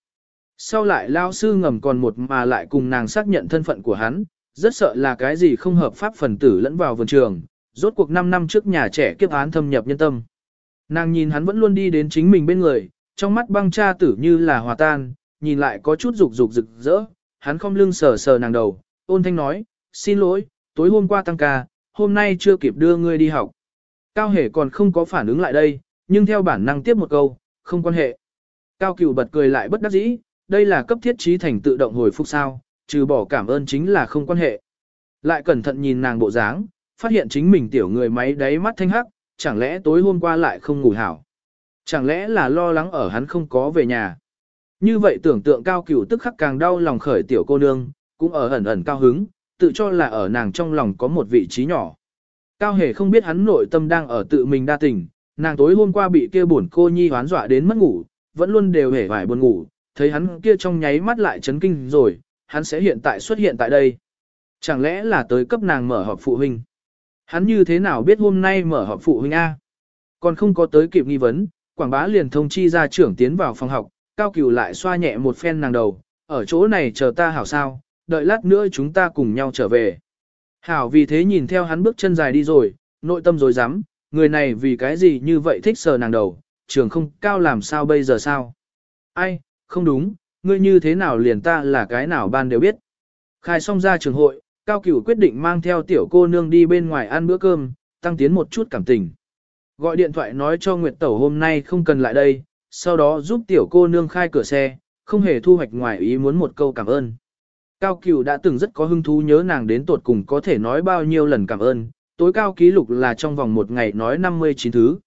A: Sau lại lao sư ngầm còn một mà lại cùng nàng xác nhận thân phận của hắn, rất sợ là cái gì không hợp pháp phần tử lẫn vào vườn trường, rốt cuộc 5 năm trước nhà trẻ kiếp án thâm nhập nhân tâm. Nàng nhìn hắn vẫn luôn đi đến chính mình bên người, trong mắt băng cha tử như là hòa tan, nhìn lại có chút rục rục rực rỡ, hắn không lưng sờ sờ nàng đầu, ôn thanh nói, xin lỗi, tối hôm qua tăng ca, hôm nay chưa kịp đưa ngươi đi học. Cao hề còn không có phản ứng lại đây, nhưng theo bản năng tiếp một câu, không quan hệ. Cao cửu bật cười lại bất đắc dĩ, đây là cấp thiết trí thành tự động hồi phục sao, trừ bỏ cảm ơn chính là không quan hệ. Lại cẩn thận nhìn nàng bộ dáng, phát hiện chính mình tiểu người máy đáy mắt thanh hắc, chẳng lẽ tối hôm qua lại không ngủ hảo. Chẳng lẽ là lo lắng ở hắn không có về nhà. Như vậy tưởng tượng cao cửu tức khắc càng đau lòng khởi tiểu cô nương, cũng ở ẩn ẩn cao hứng, tự cho là ở nàng trong lòng có một vị trí nhỏ. Cao hề không biết hắn nội tâm đang ở tự mình đa tình, nàng tối hôm qua bị kia buồn cô nhi hoán dọa đến mất ngủ, vẫn luôn đều hề vải buồn ngủ, thấy hắn kia trong nháy mắt lại chấn kinh rồi, hắn sẽ hiện tại xuất hiện tại đây. Chẳng lẽ là tới cấp nàng mở họp phụ huynh? Hắn như thế nào biết hôm nay mở họp phụ huynh A? Còn không có tới kịp nghi vấn, quảng bá liền thông chi ra trưởng tiến vào phòng học, cao cửu lại xoa nhẹ một phen nàng đầu, ở chỗ này chờ ta hảo sao, đợi lát nữa chúng ta cùng nhau trở về. Hảo vì thế nhìn theo hắn bước chân dài đi rồi, nội tâm rồi dám, người này vì cái gì như vậy thích sờ nàng đầu, trường không cao làm sao bây giờ sao? Ai, không đúng, ngươi như thế nào liền ta là cái nào ban đều biết. Khai xong ra trường hội, Cao Cửu quyết định mang theo tiểu cô nương đi bên ngoài ăn bữa cơm, tăng tiến một chút cảm tình. Gọi điện thoại nói cho Nguyệt Tẩu hôm nay không cần lại đây, sau đó giúp tiểu cô nương khai cửa xe, không hề thu hoạch ngoài ý muốn một câu cảm ơn. Cao Cửu đã từng rất có hứng thú nhớ nàng đến tột cùng có thể nói bao nhiêu lần cảm ơn, tối cao ký lục là trong vòng một ngày nói 59 thứ.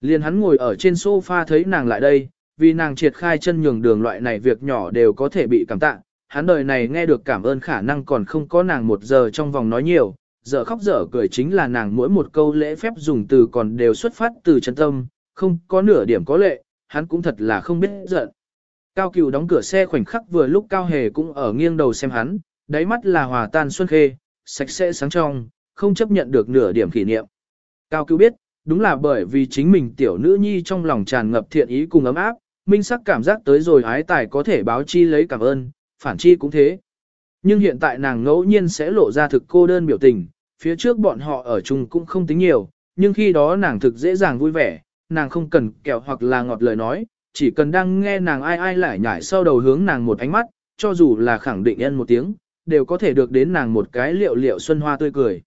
A: Liên hắn ngồi ở trên sofa thấy nàng lại đây, vì nàng triệt khai chân nhường đường loại này việc nhỏ đều có thể bị cảm tạ. Hắn đời này nghe được cảm ơn khả năng còn không có nàng một giờ trong vòng nói nhiều, giờ khóc dở cười chính là nàng mỗi một câu lễ phép dùng từ còn đều xuất phát từ chân tâm, không có nửa điểm có lệ, hắn cũng thật là không biết giận. Cao Cửu đóng cửa xe khoảnh khắc vừa lúc Cao Hề cũng ở nghiêng đầu xem hắn, đáy mắt là hòa tan xuân khê, sạch sẽ sáng trong, không chấp nhận được nửa điểm kỷ niệm. Cao Cửu biết, đúng là bởi vì chính mình tiểu nữ nhi trong lòng tràn ngập thiện ý cùng ấm áp, minh sắc cảm giác tới rồi ái tài có thể báo chi lấy cảm ơn, phản chi cũng thế. Nhưng hiện tại nàng ngẫu nhiên sẽ lộ ra thực cô đơn biểu tình, phía trước bọn họ ở chung cũng không tính nhiều, nhưng khi đó nàng thực dễ dàng vui vẻ, nàng không cần kẹo hoặc là ngọt lời nói, chỉ cần đang nghe nàng ai ai lại nhảy sau đầu hướng nàng một ánh mắt, cho dù là khẳng định nhân một tiếng, đều có thể được đến nàng một cái liệu liệu xuân hoa tươi cười.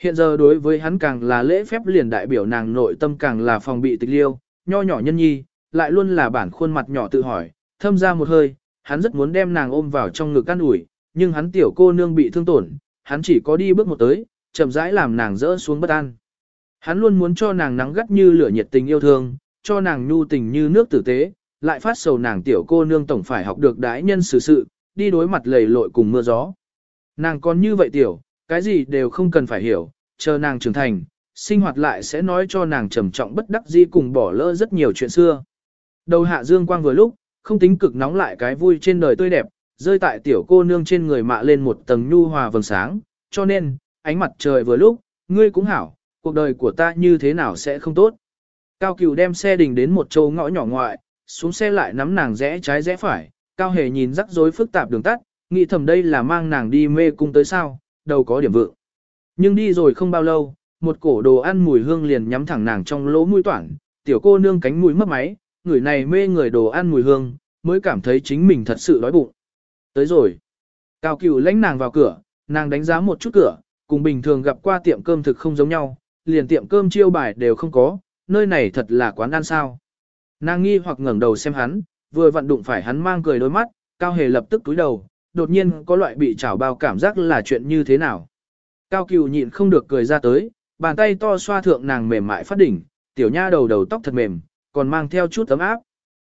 A: Hiện giờ đối với hắn càng là lễ phép liền đại biểu nàng nội tâm càng là phòng bị tịch liêu, nho nhỏ nhân nhi, lại luôn là bản khuôn mặt nhỏ tự hỏi, thâm ra một hơi, hắn rất muốn đem nàng ôm vào trong ngực căn ủi, nhưng hắn tiểu cô nương bị thương tổn, hắn chỉ có đi bước một tới, chậm rãi làm nàng rỡ xuống bất an. Hắn luôn muốn cho nàng nắng gắt như lửa nhiệt tình yêu thương, cho nàng nhu tình như nước tử tế, lại phát sầu nàng tiểu cô nương tổng phải học được đái nhân xử sự, đi đối mặt lầy lội cùng mưa gió. Nàng còn như vậy tiểu, cái gì đều không cần phải hiểu, chờ nàng trưởng thành, sinh hoạt lại sẽ nói cho nàng trầm trọng bất đắc dĩ cùng bỏ lỡ rất nhiều chuyện xưa. Đầu hạ dương quang vừa lúc, không tính cực nóng lại cái vui trên đời tươi đẹp, rơi tại tiểu cô nương trên người mạ lên một tầng nhu hòa vầng sáng, cho nên, ánh mặt trời vừa lúc, ngươi cũng hảo, cuộc đời của ta như thế nào sẽ không tốt. Cao cửu đem xe đình đến một châu ngõ nhỏ ngoại, xuống xe lại nắm nàng rẽ trái rẽ phải, Cao hề nhìn rắc rối phức tạp đường tắt, nghĩ thầm đây là mang nàng đi mê cung tới sao, đâu có điểm vượng. Nhưng đi rồi không bao lâu, một cổ đồ ăn mùi hương liền nhắm thẳng nàng trong lỗ mũi toản, tiểu cô nương cánh mũi mất máy, người này mê người đồ ăn mùi hương, mới cảm thấy chính mình thật sự đói bụng. Tới rồi. Cao cửu lãnh nàng vào cửa, nàng đánh giá một chút cửa, cùng bình thường gặp qua tiệm cơm thực không giống nhau, liền tiệm cơm chiêu bài đều không có, nơi này thật là quán ăn sao. Nàng nghi hoặc ngẩng đầu xem hắn, vừa vặn đụng phải hắn mang cười đôi mắt, Cao Hề lập tức túi đầu, đột nhiên có loại bị chảo bao cảm giác là chuyện như thế nào. Cao Cửu nhịn không được cười ra tới, bàn tay to xoa thượng nàng mềm mại phát đỉnh, tiểu nha đầu đầu tóc thật mềm, còn mang theo chút ấm áp.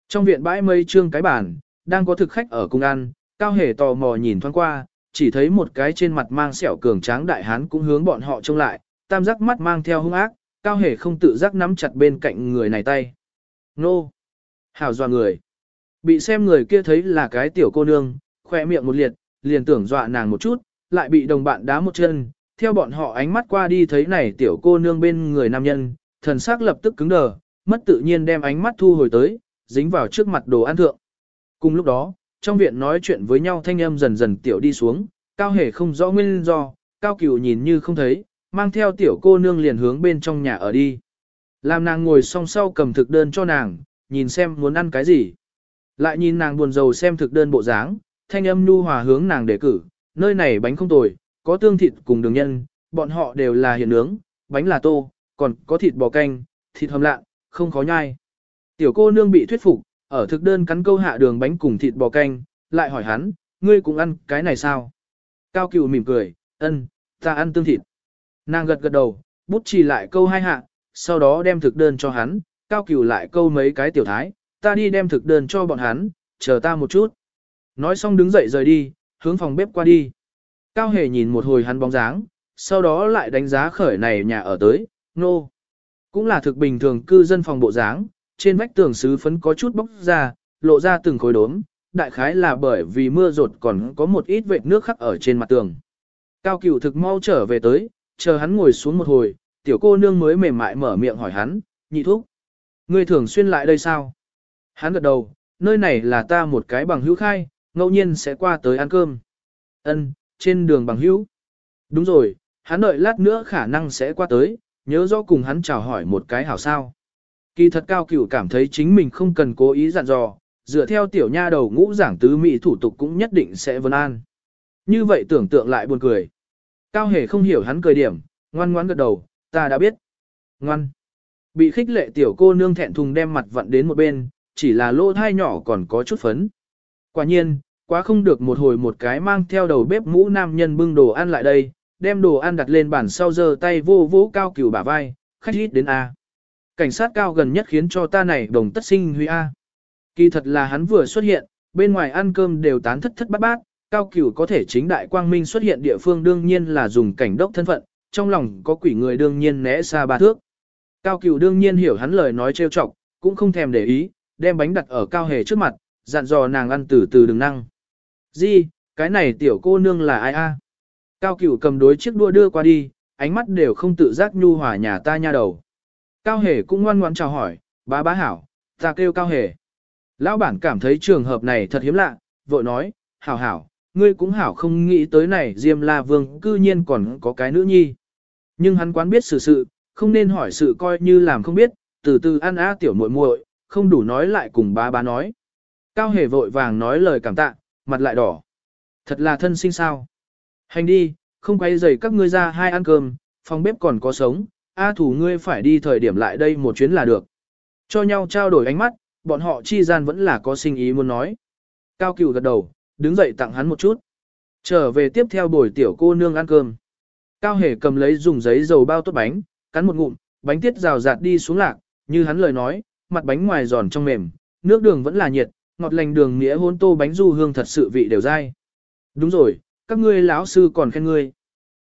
A: Trong viện bãi mây trương cái bàn, đang có thực khách ở cùng ăn, Cao Hề tò mò nhìn thoáng qua, chỉ thấy một cái trên mặt mang sẹo cường tráng đại hán cũng hướng bọn họ trông lại, tam giác mắt mang theo hung ác, Cao Hề không tự giác nắm chặt bên cạnh người này tay. Nô! Hảo dọa người! Bị xem người kia thấy là cái tiểu cô nương, khoe miệng một liệt, liền tưởng dọa nàng một chút, lại bị đồng bạn đá một chân, theo bọn họ ánh mắt qua đi thấy này tiểu cô nương bên người nam nhân, thần sắc lập tức cứng đờ, mất tự nhiên đem ánh mắt thu hồi tới, dính vào trước mặt đồ ăn thượng. Cùng lúc đó, trong viện nói chuyện với nhau thanh âm dần dần tiểu đi xuống, cao hề không rõ nguyên do, cao cửu nhìn như không thấy, mang theo tiểu cô nương liền hướng bên trong nhà ở đi. Làm nàng ngồi song sau cầm thực đơn cho nàng, nhìn xem muốn ăn cái gì. Lại nhìn nàng buồn rầu xem thực đơn bộ dáng, thanh âm nhu hòa hướng nàng đề cử, nơi này bánh không tồi, có tương thịt cùng đường nhân, bọn họ đều là hiện nướng, bánh là tô, còn có thịt bò canh, thịt hầm lạ, không khó nhai. Tiểu cô nương bị thuyết phục, ở thực đơn cắn câu hạ đường bánh cùng thịt bò canh, lại hỏi hắn, ngươi cũng ăn cái này sao? Cao cửu mỉm cười, ân, ta ăn tương thịt. Nàng gật gật đầu, bút chỉ lại câu hai hạ, sau đó đem thực đơn cho hắn, cao cửu lại câu mấy cái tiểu thái, ta đi đem thực đơn cho bọn hắn, chờ ta một chút. Nói xong đứng dậy rời đi, hướng phòng bếp qua đi. Cao hề nhìn một hồi hắn bóng dáng, sau đó lại đánh giá khởi này nhà ở tới, nô. No. Cũng là thực bình thường cư dân phòng bộ dáng, trên vách tường sứ phấn có chút bốc ra, lộ ra từng khối đốm, đại khái là bởi vì mưa rột còn có một ít vệt nước khắc ở trên mặt tường. Cao cửu thực mau trở về tới, chờ hắn ngồi xuống một hồi, tiểu cô nương mới mềm mại mở miệng hỏi hắn, nhị thúc. Ngươi thường xuyên lại đây sao? Hắn gật đầu, nơi này là ta một cái bằng hữu khai, ngẫu nhiên sẽ qua tới ăn cơm. Ân, trên đường bằng hữu. Đúng rồi, hắn đợi lát nữa khả năng sẽ qua tới, nhớ rõ cùng hắn chào hỏi một cái hảo sao. Kỳ thật cao cửu cảm thấy chính mình không cần cố ý dặn dò, dựa theo tiểu nha đầu ngũ giảng tứ mỹ thủ tục cũng nhất định sẽ vân an. Như vậy tưởng tượng lại buồn cười. Cao hề không hiểu hắn cười điểm, ngoan ngoan gật đầu, ta đã biết. Ngoan. Bị khích lệ tiểu cô nương thẹn thùng đem mặt vặn đến một bên, chỉ là lỗ thai nhỏ còn có chút phấn. Quả nhiên, quá không được một hồi một cái mang theo đầu bếp mũ nam nhân bưng đồ ăn lại đây, đem đồ ăn đặt lên bàn sau giơ tay vô vô cao cửu bả vai, khách ít đến A. Cảnh sát cao gần nhất khiến cho ta này đồng tất sinh huy A. Kỳ thật là hắn vừa xuất hiện, bên ngoài ăn cơm đều tán thất thất bát bát, cao cửu có thể chính đại quang minh xuất hiện địa phương đương nhiên là dùng cảnh đốc thân phận, trong lòng có quỷ người đương nhiên né xa ba thước. Cao cửu đương nhiên hiểu hắn lời nói trêu chọc, cũng không thèm để ý, đem bánh đặt ở cao hề trước mặt, dặn dò nàng ăn từ từ đừng năng. Di, cái này tiểu cô nương là ai a? Cao cửu cầm đối chiếc đua đưa qua đi, ánh mắt đều không tự giác nhu hòa nhà ta nha đầu. Cao hề cũng ngoan ngoãn chào hỏi, bá bá hảo, ta kêu cao hề. Lão bản cảm thấy trường hợp này thật hiếm lạ, vội nói, hảo hảo, ngươi cũng hảo không nghĩ tới này Diêm La Vương cư nhiên còn có cái nữ nhi. Nhưng hắn quán biết sự sự, không nên hỏi sự coi như làm không biết, từ từ ăn á tiểu muội muội, không đủ nói lại cùng bá bá nói. Cao hề vội vàng nói lời cảm tạ, mặt lại đỏ. Thật là thân sinh sao. Hành đi, không quay dậy các ngươi ra hai ăn cơm, phòng bếp còn có sống, A thủ ngươi phải đi thời điểm lại đây một chuyến là được. Cho nhau trao đổi ánh mắt, bọn họ chi gian vẫn là có sinh ý muốn nói. Cao cửu gật đầu, đứng dậy tặng hắn một chút. Trở về tiếp theo buổi tiểu cô nương ăn cơm. Cao hề cầm lấy dùng giấy dầu bao tốt bánh, cắn một ngụm, bánh tiết rào rạt đi xuống lạc, như hắn lời nói, mặt bánh ngoài giòn trong mềm, nước đường vẫn là nhiệt, ngọt lành đường nghĩa hôn tô bánh du hương thật sự vị đều dai. Đúng rồi, các ngươi lão sư còn khen ngươi.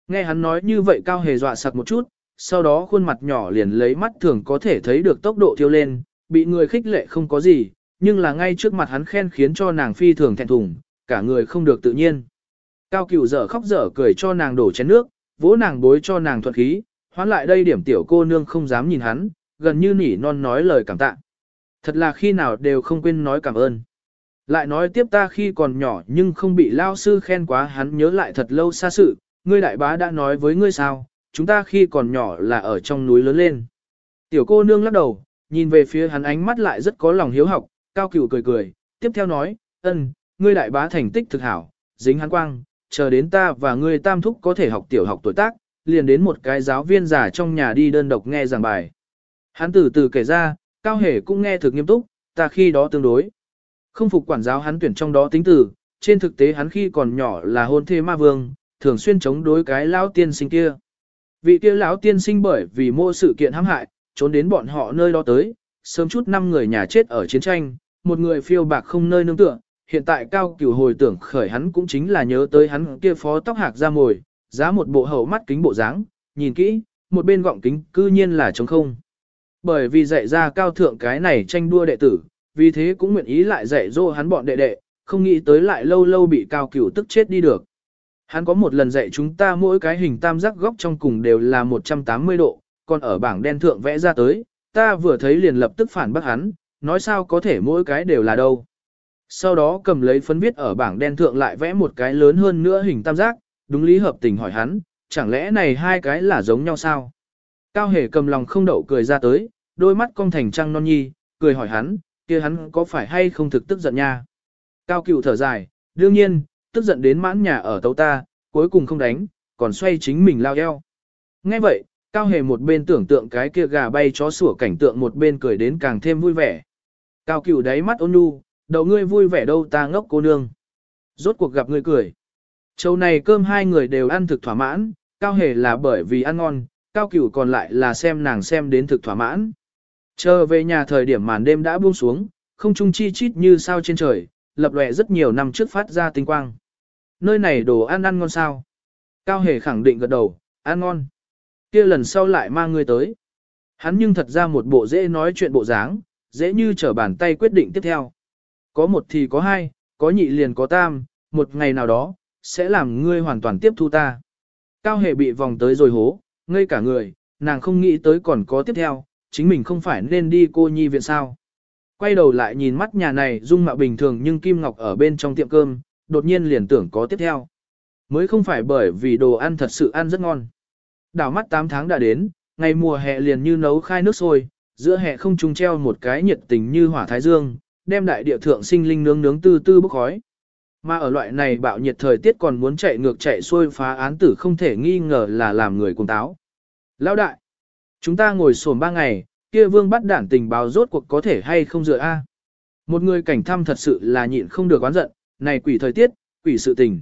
A: Nghe hắn nói như vậy cao hề dọa sặc một chút, sau đó khuôn mặt nhỏ liền lấy mắt thường có thể thấy được tốc độ thiêu lên, bị người khích lệ không có gì, nhưng là ngay trước mặt hắn khen khiến cho nàng phi thường thẹn thùng, cả người không được tự nhiên. Cao cửu dở khóc dở cười cho nàng đổ chén nước, vỗ nàng bối cho nàng thuận khí, hoán lại đây điểm tiểu cô nương không dám nhìn hắn, gần như nỉ non nói lời cảm tạ. Thật là khi nào đều không quên nói cảm ơn. Lại nói tiếp ta khi còn nhỏ nhưng không bị lao sư khen quá hắn nhớ lại thật lâu xa sự, ngươi đại bá đã nói với ngươi sao, chúng ta khi còn nhỏ là ở trong núi lớn lên. Tiểu cô nương lắc đầu, nhìn về phía hắn ánh mắt lại rất có lòng hiếu học, cao cửu cười cười, tiếp theo nói, ân, ngươi đại bá thành tích thực hảo, dính hắn quang, chờ đến ta và ngươi tam thúc có thể học tiểu học tuổi tác, liền đến một cái giáo viên giả trong nhà đi đơn độc nghe giảng bài. Hắn từ từ kể ra, cao hề cũng nghe thực nghiêm túc, ta khi đó tương đối. Không phục quản giáo hắn tuyển trong đó tính tử. trên thực tế hắn khi còn nhỏ là hôn thê ma vương, thường xuyên chống đối cái lão tiên sinh kia. Vị kia lão tiên sinh bởi vì mô sự kiện hãm hại, trốn đến bọn họ nơi đó tới, sớm chút năm người nhà chết ở chiến tranh, một người phiêu bạc không nơi nương tựa, hiện tại cao cửu hồi tưởng khởi hắn cũng chính là nhớ tới hắn kia phó tóc hạc ra mồi, giá một bộ hậu mắt kính bộ dáng, nhìn kỹ, một bên gọng kính cư nhiên là trống không. Bởi vì dạy ra cao thượng cái này tranh đua đệ tử, vì thế cũng nguyện ý lại dạy dỗ hắn bọn đệ đệ, không nghĩ tới lại lâu lâu bị cao cửu tức chết đi được. Hắn có một lần dạy chúng ta mỗi cái hình tam giác góc trong cùng đều là 180 độ, còn ở bảng đen thượng vẽ ra tới, ta vừa thấy liền lập tức phản bác hắn, nói sao có thể mỗi cái đều là đâu. Sau đó cầm lấy phấn viết ở bảng đen thượng lại vẽ một cái lớn hơn nữa hình tam giác, đúng lý hợp tình hỏi hắn, chẳng lẽ này hai cái là giống nhau sao? Cao hề cầm lòng không đậu cười ra tới, đôi mắt cong thành trăng non nhi, cười hỏi hắn, kia hắn có phải hay không thực tức giận nha? Cao cựu thở dài, đương nhiên, tức giận đến mãn nhà ở tấu ta, cuối cùng không đánh, còn xoay chính mình lao eo. Nghe vậy, Cao hề một bên tưởng tượng cái kia gà bay chó sủa cảnh tượng một bên cười đến càng thêm vui vẻ. Cao cựu đáy mắt ôn nhu, đầu ngươi vui vẻ đâu ta ngốc cô nương. Rốt cuộc gặp ngươi cười. Châu này cơm hai người đều ăn thực thỏa mãn, cao hề là bởi vì ăn ngon, cao cửu còn lại là xem nàng xem đến thực thỏa mãn. Chờ về nhà thời điểm màn đêm đã buông xuống, không trung chi chít như sao trên trời, lập lòe rất nhiều năm trước phát ra tinh quang. Nơi này đồ ăn ăn ngon sao? Cao hề khẳng định gật đầu, ăn ngon. kia lần sau lại mang ngươi tới. Hắn nhưng thật ra một bộ dễ nói chuyện bộ dáng, dễ như trở bàn tay quyết định tiếp theo. Có một thì có hai, có nhị liền có tam, một ngày nào đó, sẽ làm ngươi hoàn toàn tiếp thu ta. Cao hề bị vòng tới rồi hố, ngây cả người, nàng không nghĩ tới còn có tiếp theo, chính mình không phải nên đi cô nhi viện sao. Quay đầu lại nhìn mắt nhà này dung mạo bình thường nhưng Kim Ngọc ở bên trong tiệm cơm, đột nhiên liền tưởng có tiếp theo. Mới không phải bởi vì đồ ăn thật sự ăn rất ngon. Đảo mắt 8 tháng đã đến, ngày mùa hè liền như nấu khai nước sôi, giữa hè không trung treo một cái nhiệt tình như hỏa thái dương, đem đại địa thượng sinh linh nướng nướng tư tư bốc khói. Mà ở loại này bạo nhiệt thời tiết còn muốn chạy ngược chạy xuôi phá án tử không thể nghi ngờ là làm người cuồng táo. Lão đại, chúng ta ngồi sổm ba ngày, kia vương bắt đản tình báo rốt cuộc có thể hay không dựa a? Một người cảnh thăm thật sự là nhịn không được oán giận, này quỷ thời tiết, quỷ sự tình.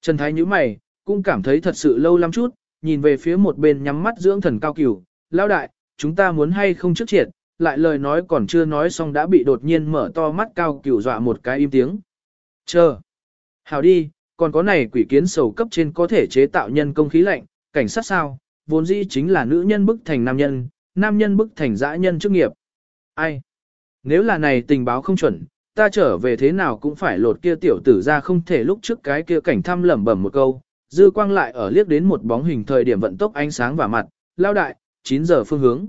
A: Trần Thái nhíu mày, cũng cảm thấy thật sự lâu lắm chút, nhìn về phía một bên nhắm mắt dưỡng thần cao cửu, lão đại, chúng ta muốn hay không trước triệt, lại lời nói còn chưa nói xong đã bị đột nhiên mở to mắt cao cửu dọa một cái im tiếng. Chờ. Hào đi, còn có này quỷ kiến sầu cấp trên có thể chế tạo nhân công khí lạnh, cảnh sát sao, vốn dĩ chính là nữ nhân bức thành nam nhân, nam nhân bức thành dã nhân chức nghiệp. Ai? Nếu là này tình báo không chuẩn, ta trở về thế nào cũng phải lột kia tiểu tử ra không thể lúc trước cái kia cảnh thăm lẩm bẩm một câu, dư quang lại ở liếc đến một bóng hình thời điểm vận tốc ánh sáng và mặt, lao đại, 9 giờ phương hướng.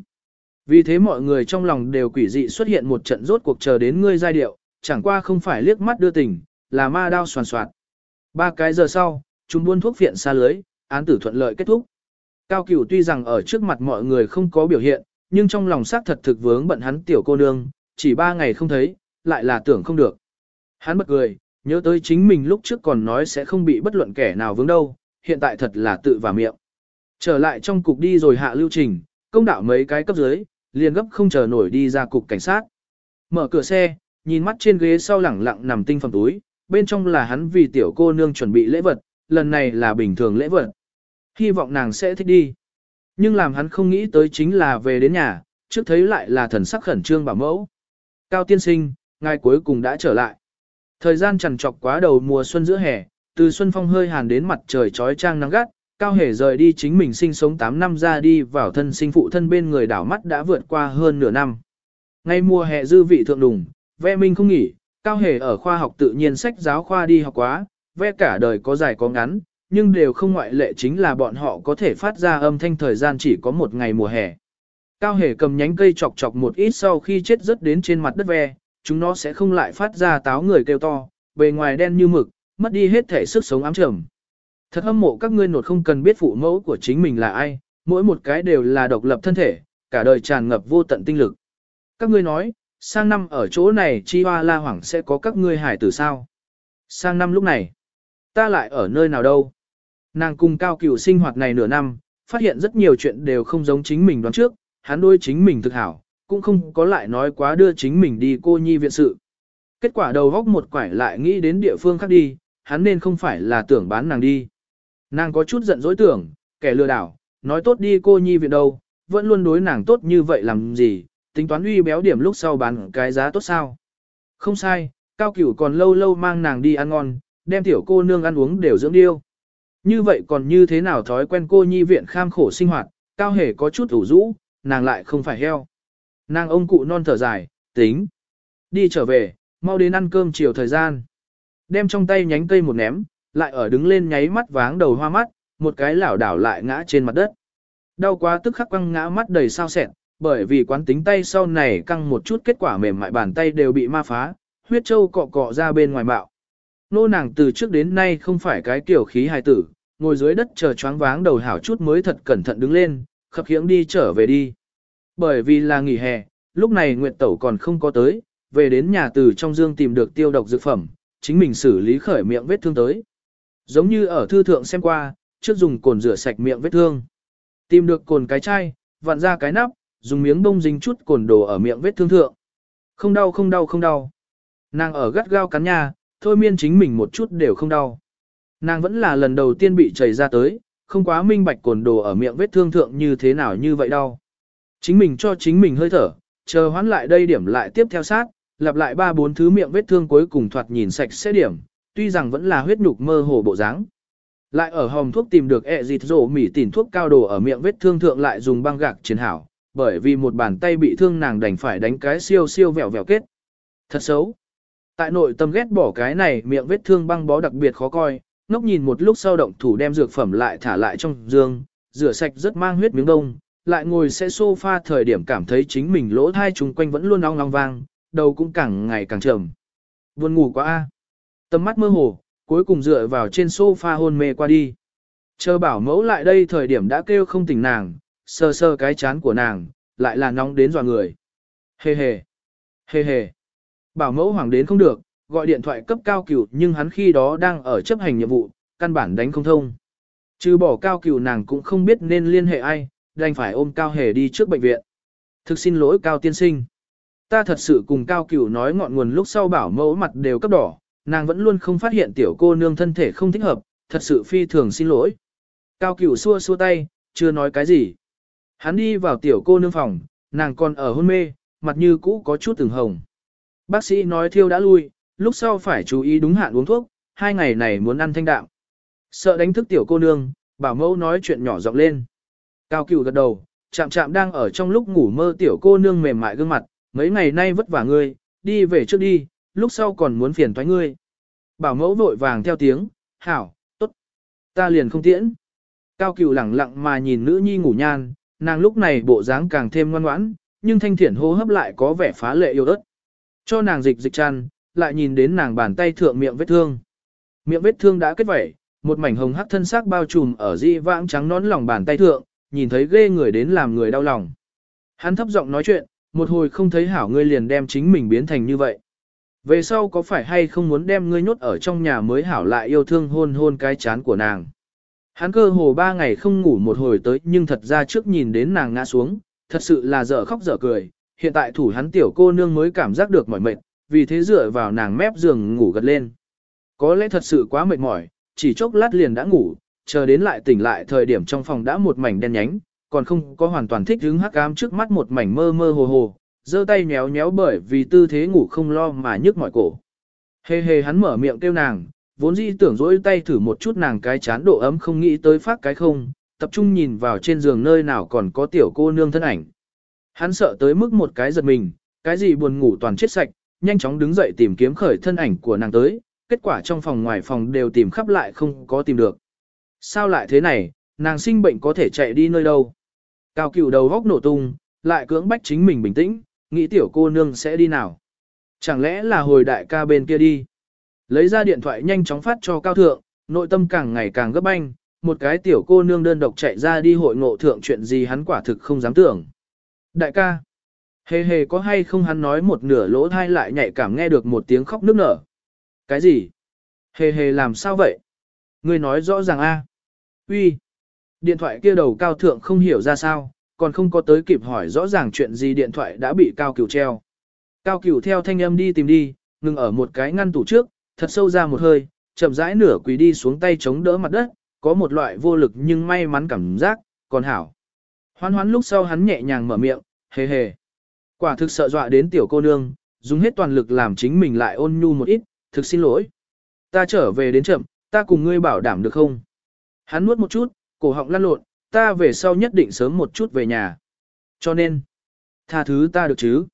A: Vì thế mọi người trong lòng đều quỷ dị xuất hiện một trận rốt cuộc chờ đến ngươi giai điệu, chẳng qua không phải liếc mắt đưa tình, là ma đao soàn soạt. Ba cái giờ sau, chúng buôn thuốc viện xa lưới, án tử thuận lợi kết thúc. Cao Cửu tuy rằng ở trước mặt mọi người không có biểu hiện, nhưng trong lòng xác thật thực vướng bận hắn tiểu cô nương, chỉ ba ngày không thấy, lại là tưởng không được. Hắn bật cười, nhớ tới chính mình lúc trước còn nói sẽ không bị bất luận kẻ nào vướng đâu, hiện tại thật là tự vào miệng. Trở lại trong cục đi rồi hạ lưu trình, công đạo mấy cái cấp dưới, liền gấp không chờ nổi đi ra cục cảnh sát. Mở cửa xe, nhìn mắt trên ghế sau lẳng lặng nằm tinh phẩm túi, bên trong là hắn vì tiểu cô nương chuẩn bị lễ vật, lần này là bình thường lễ vật. Hy vọng nàng sẽ thích đi. Nhưng làm hắn không nghĩ tới chính là về đến nhà, trước thấy lại là thần sắc khẩn trương bảo mẫu. Cao tiên sinh, ngài cuối cùng đã trở lại. Thời gian trằn trọc quá đầu mùa xuân giữa hè, từ xuân phong hơi hàn đến mặt trời trói trang nắng gắt, Cao Hề rời đi chính mình sinh sống 8 năm ra đi vào thân sinh phụ thân bên người đảo mắt đã vượt qua hơn nửa năm. Ngay mùa hè dư vị thượng đùng, ve minh không nghỉ, Cao Hề ở khoa học tự nhiên sách giáo khoa đi học quá, ve cả đời có dài có ngắn, nhưng đều không ngoại lệ chính là bọn họ có thể phát ra âm thanh thời gian chỉ có một ngày mùa hè. Cao hề cầm nhánh cây chọc chọc một ít sau khi chết rớt đến trên mặt đất ve, chúng nó sẽ không lại phát ra táo người kêu to, bề ngoài đen như mực, mất đi hết thể sức sống ám trầm. Thật hâm mộ các ngươi nột không cần biết phụ mẫu của chính mình là ai, mỗi một cái đều là độc lập thân thể, cả đời tràn ngập vô tận tinh lực. Các ngươi nói, sang năm ở chỗ này chi hoa la hoảng sẽ có các ngươi hải tử sao? Sang năm lúc này, ta lại ở nơi nào đâu? Nàng cùng cao cửu sinh hoạt này nửa năm, phát hiện rất nhiều chuyện đều không giống chính mình đoán trước, hắn đôi chính mình thực hảo, cũng không có lại nói quá đưa chính mình đi cô nhi viện sự. Kết quả đầu góc một quải lại nghĩ đến địa phương khác đi, hắn nên không phải là tưởng bán nàng đi. Nàng có chút giận dỗi tưởng, kẻ lừa đảo, nói tốt đi cô nhi viện đâu, vẫn luôn đối nàng tốt như vậy làm gì, tính toán uy béo điểm lúc sau bán cái giá tốt sao. Không sai, cao cửu còn lâu lâu mang nàng đi ăn ngon, đem tiểu cô nương ăn uống đều dưỡng điêu. Như vậy còn như thế nào thói quen cô nhi viện kham khổ sinh hoạt, cao hề có chút ủ rũ, nàng lại không phải heo. Nàng ông cụ non thở dài, tính. Đi trở về, mau đến ăn cơm chiều thời gian. Đem trong tay nhánh cây một ném, lại ở đứng lên nháy mắt váng đầu hoa mắt, một cái lảo đảo lại ngã trên mặt đất. Đau quá tức khắc quăng ngã mắt đầy sao sẹn, bởi vì quán tính tay sau này căng một chút kết quả mềm mại bàn tay đều bị ma phá, huyết châu cọ cọ ra bên ngoài bạo. Nô nàng từ trước đến nay không phải cái kiểu khí hài tử, ngồi dưới đất chờ choáng váng đầu hảo chút mới thật cẩn thận đứng lên, khập khiễng đi trở về đi. Bởi vì là nghỉ hè, lúc này Nguyệt Tẩu còn không có tới, về đến nhà từ trong dương tìm được tiêu độc dược phẩm, chính mình xử lý khởi miệng vết thương tới. Giống như ở thư thượng xem qua, trước dùng cồn rửa sạch miệng vết thương. Tìm được cồn cái chai, vặn ra cái nắp, dùng miếng bông dính chút cồn đồ ở miệng vết thương thượng. Không đau không đau không đau. Nàng ở gắt gao cắn nhà, thôi miên chính mình một chút đều không đau. Nàng vẫn là lần đầu tiên bị chảy ra tới, không quá minh bạch cồn đồ ở miệng vết thương thượng như thế nào như vậy đau. Chính mình cho chính mình hơi thở, chờ hoán lại đây điểm lại tiếp theo sát, lặp lại ba bốn thứ miệng vết thương cuối cùng thoạt nhìn sạch sẽ điểm, tuy rằng vẫn là huyết nhục mơ hồ bộ dáng. Lại ở hòm thuốc tìm được ẹ dịt rổ mỉ tỉn thuốc cao đồ ở miệng vết thương thượng lại dùng băng gạc chiến hảo, bởi vì một bàn tay bị thương nàng đành phải đánh cái siêu siêu vẹo vẹo kết. Thật xấu. Tại nội tâm ghét bỏ cái này miệng vết thương băng bó đặc biệt khó coi, ngốc nhìn một lúc sau động thủ đem dược phẩm lại thả lại trong giường, rửa sạch rất mang huyết miếng đông, lại ngồi sẽ sofa thời điểm cảm thấy chính mình lỗ thai chung quanh vẫn luôn ong ong vang, đầu cũng càng ngày càng trầm. Buồn ngủ quá a. Tầm mắt mơ hồ, cuối cùng dựa vào trên sofa hôn mê qua đi. Chờ bảo mẫu lại đây thời điểm đã kêu không tỉnh nàng, sơ sơ cái chán của nàng, lại là nóng đến dọa người. Hề hề, hề hề. Bảo mẫu hoàng đến không được, gọi điện thoại cấp cao cửu nhưng hắn khi đó đang ở chấp hành nhiệm vụ, căn bản đánh không thông. Trừ bỏ cao cửu nàng cũng không biết nên liên hệ ai, đành phải ôm cao hề đi trước bệnh viện. Thực xin lỗi cao tiên sinh. Ta thật sự cùng cao cửu nói ngọn nguồn lúc sau bảo mẫu mặt đều cấp đỏ, nàng vẫn luôn không phát hiện tiểu cô nương thân thể không thích hợp, thật sự phi thường xin lỗi. Cao cửu xua xua tay, chưa nói cái gì. Hắn đi vào tiểu cô nương phòng, nàng còn ở hôn mê, mặt như cũ có chút từng hồng. Bác sĩ nói thiêu đã lui, lúc sau phải chú ý đúng hạn uống thuốc, hai ngày này muốn ăn thanh đạm. Sợ đánh thức tiểu cô nương, bảo mẫu nói chuyện nhỏ giọng lên. Cao cửu gật đầu, chạm chạm đang ở trong lúc ngủ mơ tiểu cô nương mềm mại gương mặt, mấy ngày nay vất vả ngươi, đi về trước đi, lúc sau còn muốn phiền thoái ngươi. Bảo mẫu vội vàng theo tiếng, hảo, tốt, ta liền không tiễn. Cao cửu lẳng lặng mà nhìn nữ nhi ngủ nhan, nàng lúc này bộ dáng càng thêm ngoan ngoãn, nhưng thanh thiển hô hấp lại có vẻ phá lệ yêu ớt. Cho nàng dịch dịch chăn, lại nhìn đến nàng bàn tay thượng miệng vết thương. Miệng vết thương đã kết vẩy, một mảnh hồng hắc thân xác bao trùm ở di vãng trắng nón lòng bàn tay thượng, nhìn thấy ghê người đến làm người đau lòng. Hắn thấp giọng nói chuyện, một hồi không thấy hảo ngươi liền đem chính mình biến thành như vậy. Về sau có phải hay không muốn đem ngươi nhốt ở trong nhà mới hảo lại yêu thương hôn hôn cái chán của nàng. Hắn cơ hồ ba ngày không ngủ một hồi tới nhưng thật ra trước nhìn đến nàng ngã xuống, thật sự là dở khóc dở cười, hiện tại thủ hắn tiểu cô nương mới cảm giác được mỏi mệt, vì thế dựa vào nàng mép giường ngủ gật lên. Có lẽ thật sự quá mệt mỏi, chỉ chốc lát liền đã ngủ, chờ đến lại tỉnh lại thời điểm trong phòng đã một mảnh đen nhánh, còn không có hoàn toàn thích hứng hắc ám trước mắt một mảnh mơ mơ hồ hồ, giơ tay nhéo nhéo bởi vì tư thế ngủ không lo mà nhức mỏi cổ. Hề hề hắn mở miệng kêu nàng, vốn dĩ tưởng dỗi tay thử một chút nàng cái chán độ ấm không nghĩ tới phát cái không, tập trung nhìn vào trên giường nơi nào còn có tiểu cô nương thân ảnh. Hắn sợ tới mức một cái giật mình, cái gì buồn ngủ toàn chết sạch, nhanh chóng đứng dậy tìm kiếm khởi thân ảnh của nàng tới, kết quả trong phòng ngoài phòng đều tìm khắp lại không có tìm được. Sao lại thế này, nàng sinh bệnh có thể chạy đi nơi đâu? Cao cửu đầu góc nổ tung, lại cưỡng bách chính mình bình tĩnh, nghĩ tiểu cô nương sẽ đi nào? Chẳng lẽ là hồi đại ca bên kia đi? Lấy ra điện thoại nhanh chóng phát cho cao thượng, nội tâm càng ngày càng gấp anh, một cái tiểu cô nương đơn độc chạy ra đi hội ngộ thượng chuyện gì hắn quả thực không dám tưởng. Đại ca, hề hề có hay không hắn nói một nửa lỗ thai lại nhạy cảm nghe được một tiếng khóc nức nở. Cái gì? Hề hề làm sao vậy? Ngươi nói rõ ràng a. Uy. Điện thoại kia đầu cao thượng không hiểu ra sao, còn không có tới kịp hỏi rõ ràng chuyện gì điện thoại đã bị cao cửu treo. Cao cửu theo thanh âm đi tìm đi, ngừng ở một cái ngăn tủ trước, thật sâu ra một hơi, chậm rãi nửa quỳ đi xuống tay chống đỡ mặt đất, có một loại vô lực nhưng may mắn cảm giác, còn hảo. Hoan hoán lúc sau hắn nhẹ nhàng mở miệng, hề hề. Quả thực sợ dọa đến tiểu cô nương, dùng hết toàn lực làm chính mình lại ôn nhu một ít, thực xin lỗi. Ta trở về đến chậm, ta cùng ngươi bảo đảm được không? Hắn nuốt một chút, cổ họng lăn lộn, ta về sau nhất định sớm một chút về nhà. Cho nên, tha thứ ta được chứ?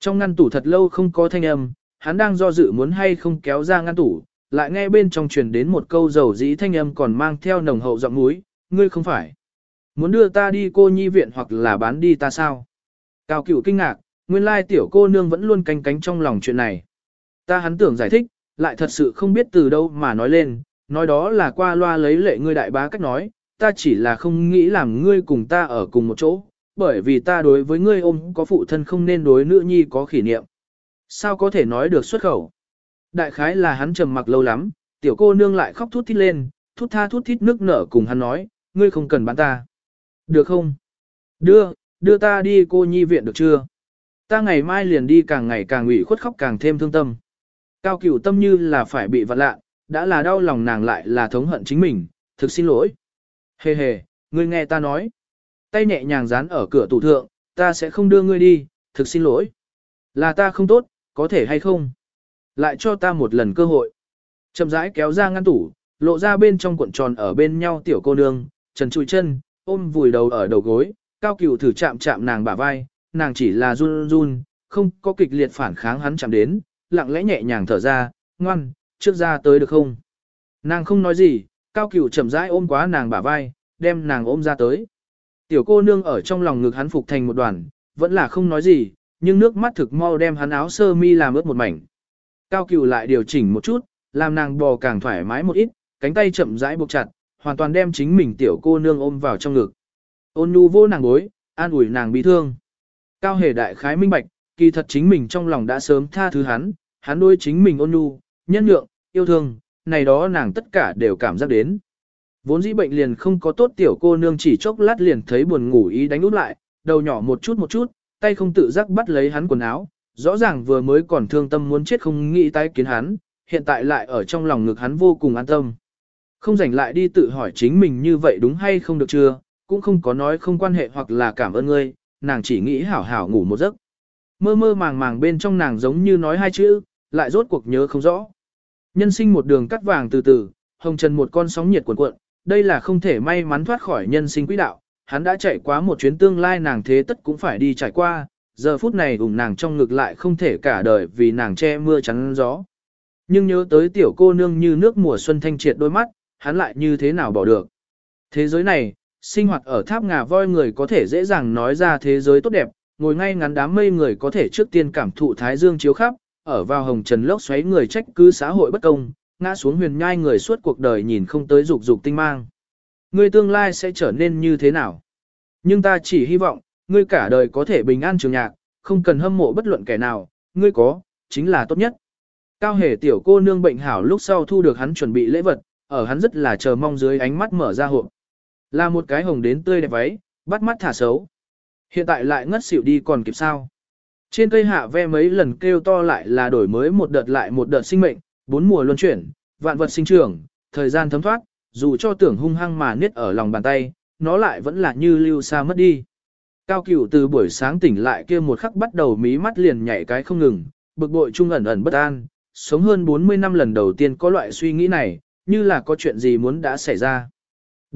A: Trong ngăn tủ thật lâu không có thanh âm, hắn đang do dự muốn hay không kéo ra ngăn tủ, lại nghe bên trong truyền đến một câu dầu dĩ thanh âm còn mang theo nồng hậu giọng núi, ngươi không phải. Muốn đưa ta đi cô nhi viện hoặc là bán đi ta sao? Cao cửu kinh ngạc, nguyên lai tiểu cô nương vẫn luôn canh cánh trong lòng chuyện này. Ta hắn tưởng giải thích, lại thật sự không biết từ đâu mà nói lên, nói đó là qua loa lấy lệ ngươi đại bá cách nói, ta chỉ là không nghĩ làm ngươi cùng ta ở cùng một chỗ, bởi vì ta đối với ngươi ôm có phụ thân không nên đối nữ nhi có kỷ niệm. Sao có thể nói được xuất khẩu? Đại khái là hắn trầm mặc lâu lắm, tiểu cô nương lại khóc thút thít lên, thút tha thút thít nước nở cùng hắn nói, ngươi không cần bán ta. Được không? Đưa, đưa ta đi cô nhi viện được chưa? Ta ngày mai liền đi càng ngày càng ủy khuất khóc càng thêm thương tâm. Cao cửu tâm như là phải bị vặn lạ, đã là đau lòng nàng lại là thống hận chính mình, thực xin lỗi. Hề hề, ngươi nghe ta nói. Tay nhẹ nhàng dán ở cửa tủ thượng, ta sẽ không đưa ngươi đi, thực xin lỗi. Là ta không tốt, có thể hay không? Lại cho ta một lần cơ hội. Chậm rãi kéo ra ngăn tủ, lộ ra bên trong cuộn tròn ở bên nhau tiểu cô nương, trần trụi chân, ôm vùi đầu ở đầu gối, cao cửu thử chạm chạm nàng bả vai, nàng chỉ là run run, không có kịch liệt phản kháng hắn chạm đến, lặng lẽ nhẹ nhàng thở ra, ngoan, trước ra tới được không? Nàng không nói gì, cao cửu chậm rãi ôm quá nàng bả vai, đem nàng ôm ra tới. Tiểu cô nương ở trong lòng ngực hắn phục thành một đoàn, vẫn là không nói gì, nhưng nước mắt thực mau đem hắn áo sơ mi làm ướt một mảnh. Cao cửu lại điều chỉnh một chút, làm nàng bò càng thoải mái một ít, cánh tay chậm rãi buộc chặt, hoàn toàn đem chính mình tiểu cô nương ôm vào trong ngực. Ôn nhu vô nàng bối, an ủi nàng bị thương. Cao hề đại khái minh bạch, kỳ thật chính mình trong lòng đã sớm tha thứ hắn, hắn đối chính mình ôn nhu, nhân nhượng, yêu thương, này đó nàng tất cả đều cảm giác đến. Vốn dĩ bệnh liền không có tốt tiểu cô nương chỉ chốc lát liền thấy buồn ngủ ý đánh út lại, đầu nhỏ một chút một chút, tay không tự giác bắt lấy hắn quần áo, rõ ràng vừa mới còn thương tâm muốn chết không nghĩ tái kiến hắn, hiện tại lại ở trong lòng ngực hắn vô cùng an tâm. Không rảnh lại đi tự hỏi chính mình như vậy đúng hay không được chưa, cũng không có nói không quan hệ hoặc là cảm ơn ngươi, nàng chỉ nghĩ hảo hảo ngủ một giấc. Mơ mơ màng màng bên trong nàng giống như nói hai chữ, lại rốt cuộc nhớ không rõ. Nhân sinh một đường cắt vàng từ từ, hồng trần một con sóng nhiệt cuộn cuộn, đây là không thể may mắn thoát khỏi nhân sinh quỹ đạo, hắn đã chạy quá một chuyến tương lai nàng thế tất cũng phải đi trải qua, giờ phút này ủng nàng trong ngực lại không thể cả đời vì nàng che mưa chắn gió. Nhưng nhớ tới tiểu cô nương như nước mùa xuân thanh triệt đôi mắt, hắn lại như thế nào bỏ được. Thế giới này, sinh hoạt ở tháp ngà voi người có thể dễ dàng nói ra thế giới tốt đẹp, ngồi ngay ngắn đám mây người có thể trước tiên cảm thụ thái dương chiếu khắp, ở vào hồng trần lốc xoáy người trách cứ xã hội bất công, ngã xuống huyền nhai người suốt cuộc đời nhìn không tới dục dục tinh mang. Ngươi tương lai sẽ trở nên như thế nào? Nhưng ta chỉ hy vọng, ngươi cả đời có thể bình an trường nhạc, không cần hâm mộ bất luận kẻ nào, ngươi có, chính là tốt nhất. Cao hề tiểu cô nương bệnh hảo lúc sau thu được hắn chuẩn bị lễ vật, ở hắn rất là chờ mong dưới ánh mắt mở ra hộp. Là một cái hồng đến tươi đẹp váy, bắt mắt thả xấu. Hiện tại lại ngất xỉu đi còn kịp sao. Trên cây hạ ve mấy lần kêu to lại là đổi mới một đợt lại một đợt sinh mệnh, bốn mùa luân chuyển, vạn vật sinh trưởng, thời gian thấm thoát, dù cho tưởng hung hăng mà niết ở lòng bàn tay, nó lại vẫn là như lưu xa mất đi. Cao cửu từ buổi sáng tỉnh lại kia một khắc bắt đầu mí mắt liền nhảy cái không ngừng, bực bội trung ẩn ẩn bất an, sống hơn 40 năm lần đầu tiên có loại suy nghĩ này, như là có chuyện gì muốn đã xảy ra.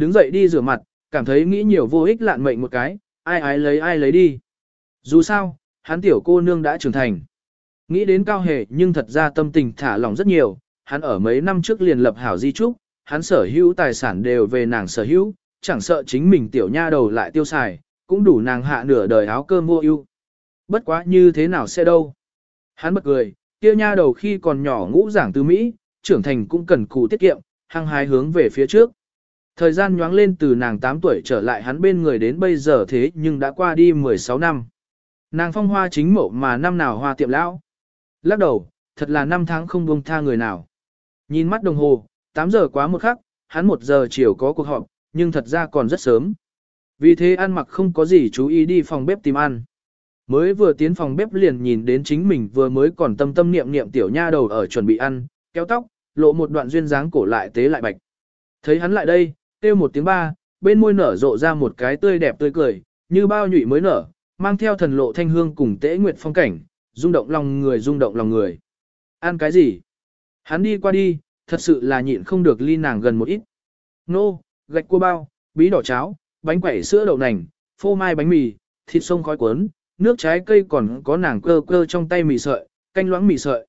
A: Đứng dậy đi rửa mặt, cảm thấy nghĩ nhiều vô ích lạn mệnh một cái, ai ai lấy ai lấy đi. Dù sao, hắn tiểu cô nương đã trưởng thành. Nghĩ đến cao hề nhưng thật ra tâm tình thả lỏng rất nhiều, hắn ở mấy năm trước liền lập hảo di trúc, hắn sở hữu tài sản đều về nàng sở hữu, chẳng sợ chính mình tiểu nha đầu lại tiêu xài, cũng đủ nàng hạ nửa đời áo cơm mua ưu. Bất quá như thế nào sẽ đâu. Hắn bật cười, tiêu nha đầu khi còn nhỏ ngũ giảng từ Mỹ, trưởng thành cũng cần cù tiết kiệm, hăng hái hướng về phía trước. Thời gian nhoáng lên từ nàng 8 tuổi trở lại hắn bên người đến bây giờ thế nhưng đã qua đi 16 năm. Nàng phong hoa chính mộ mà năm nào hoa tiệm lão. Lắc đầu, thật là năm tháng không buông tha người nào. Nhìn mắt đồng hồ, 8 giờ quá một khắc, hắn 1 giờ chiều có cuộc họp, nhưng thật ra còn rất sớm. Vì thế ăn mặc không có gì chú ý đi phòng bếp tìm ăn. Mới vừa tiến phòng bếp liền nhìn đến chính mình vừa mới còn tâm tâm niệm niệm tiểu nha đầu ở chuẩn bị ăn, kéo tóc, lộ một đoạn duyên dáng cổ lại tế lại bạch. Thấy hắn lại đây, kêu một tiếng ba, bên môi nở rộ ra một cái tươi đẹp tươi cười, như bao nhụy mới nở, mang theo thần lộ thanh hương cùng tế nguyệt phong cảnh, rung động lòng người rung động lòng người. Ăn cái gì? Hắn đi qua đi, thật sự là nhịn không được ly nàng gần một ít. Nô, gạch cua bao, bí đỏ cháo, bánh quẩy sữa đậu nành, phô mai bánh mì, thịt sông khói cuốn, nước trái cây còn có nàng cơ cơ trong tay mì sợi, canh loãng mì sợi.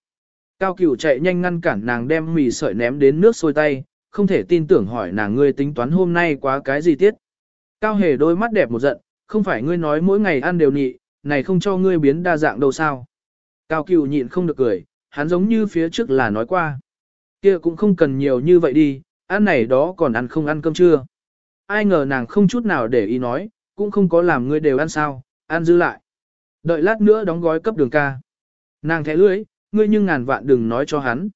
A: Cao cửu chạy nhanh ngăn cản nàng đem mì sợi ném đến nước sôi tay, không thể tin tưởng hỏi nàng ngươi tính toán hôm nay quá cái gì tiết. Cao hề đôi mắt đẹp một giận, không phải ngươi nói mỗi ngày ăn đều nhị, này không cho ngươi biến đa dạng đâu sao. Cao cửu nhịn không được cười, hắn giống như phía trước là nói qua. kia cũng không cần nhiều như vậy đi, ăn này đó còn ăn không ăn cơm trưa. Ai ngờ nàng không chút nào để ý nói, cũng không có làm ngươi đều ăn sao, ăn dư lại. Đợi lát nữa đóng gói cấp đường ca. Nàng thẻ lưỡi, ngươi nhưng ngàn vạn đừng nói cho hắn.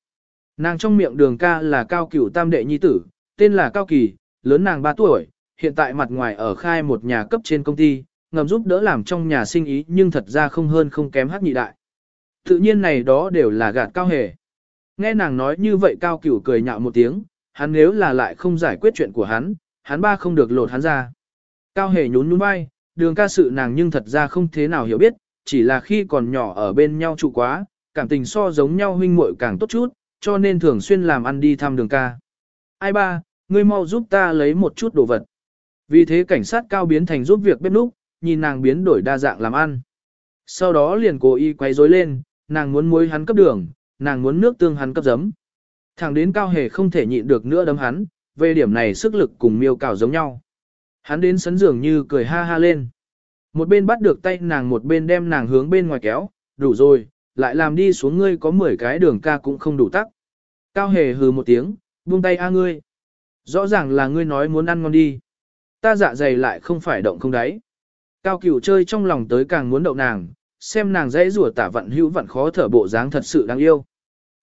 A: Nàng trong miệng đường ca là cao cửu tam đệ nhi tử, tên là Cao Kỳ, lớn nàng 3 tuổi, hiện tại mặt ngoài ở khai một nhà cấp trên công ty, ngầm giúp đỡ làm trong nhà sinh ý nhưng thật ra không hơn không kém hắc nhị đại. Tự nhiên này đó đều là gạt cao hề. Nghe nàng nói như vậy cao cửu cười nhạo một tiếng, hắn nếu là lại không giải quyết chuyện của hắn, hắn ba không được lột hắn ra. Cao hề nhún nhún vai, đường ca sự nàng nhưng thật ra không thế nào hiểu biết, chỉ là khi còn nhỏ ở bên nhau trụ quá, cảm tình so giống nhau huynh muội càng tốt chút, cho nên thường xuyên làm ăn đi thăm đường ca. Ai ba, ngươi mau giúp ta lấy một chút đồ vật. Vì thế cảnh sát cao biến thành giúp việc bếp núc, nhìn nàng biến đổi đa dạng làm ăn. Sau đó liền cố ý quay rối lên, nàng muốn muối hắn cấp đường, nàng muốn nước tương hắn cấp giấm. Thẳng đến cao hề không thể nhịn được nữa đấm hắn, về điểm này sức lực cùng miêu cào giống nhau. Hắn đến sấn giường như cười ha ha lên. Một bên bắt được tay nàng một bên đem nàng hướng bên ngoài kéo, đủ rồi, lại làm đi xuống ngươi có 10 cái đường ca cũng không đủ tắc. Cao hề hừ một tiếng, buông tay a ngươi. Rõ ràng là ngươi nói muốn ăn ngon đi. Ta dạ dày lại không phải động không đáy. Cao cửu chơi trong lòng tới càng muốn đậu nàng, xem nàng dễ rủa tả vận hữu vận khó thở bộ dáng thật sự đáng yêu.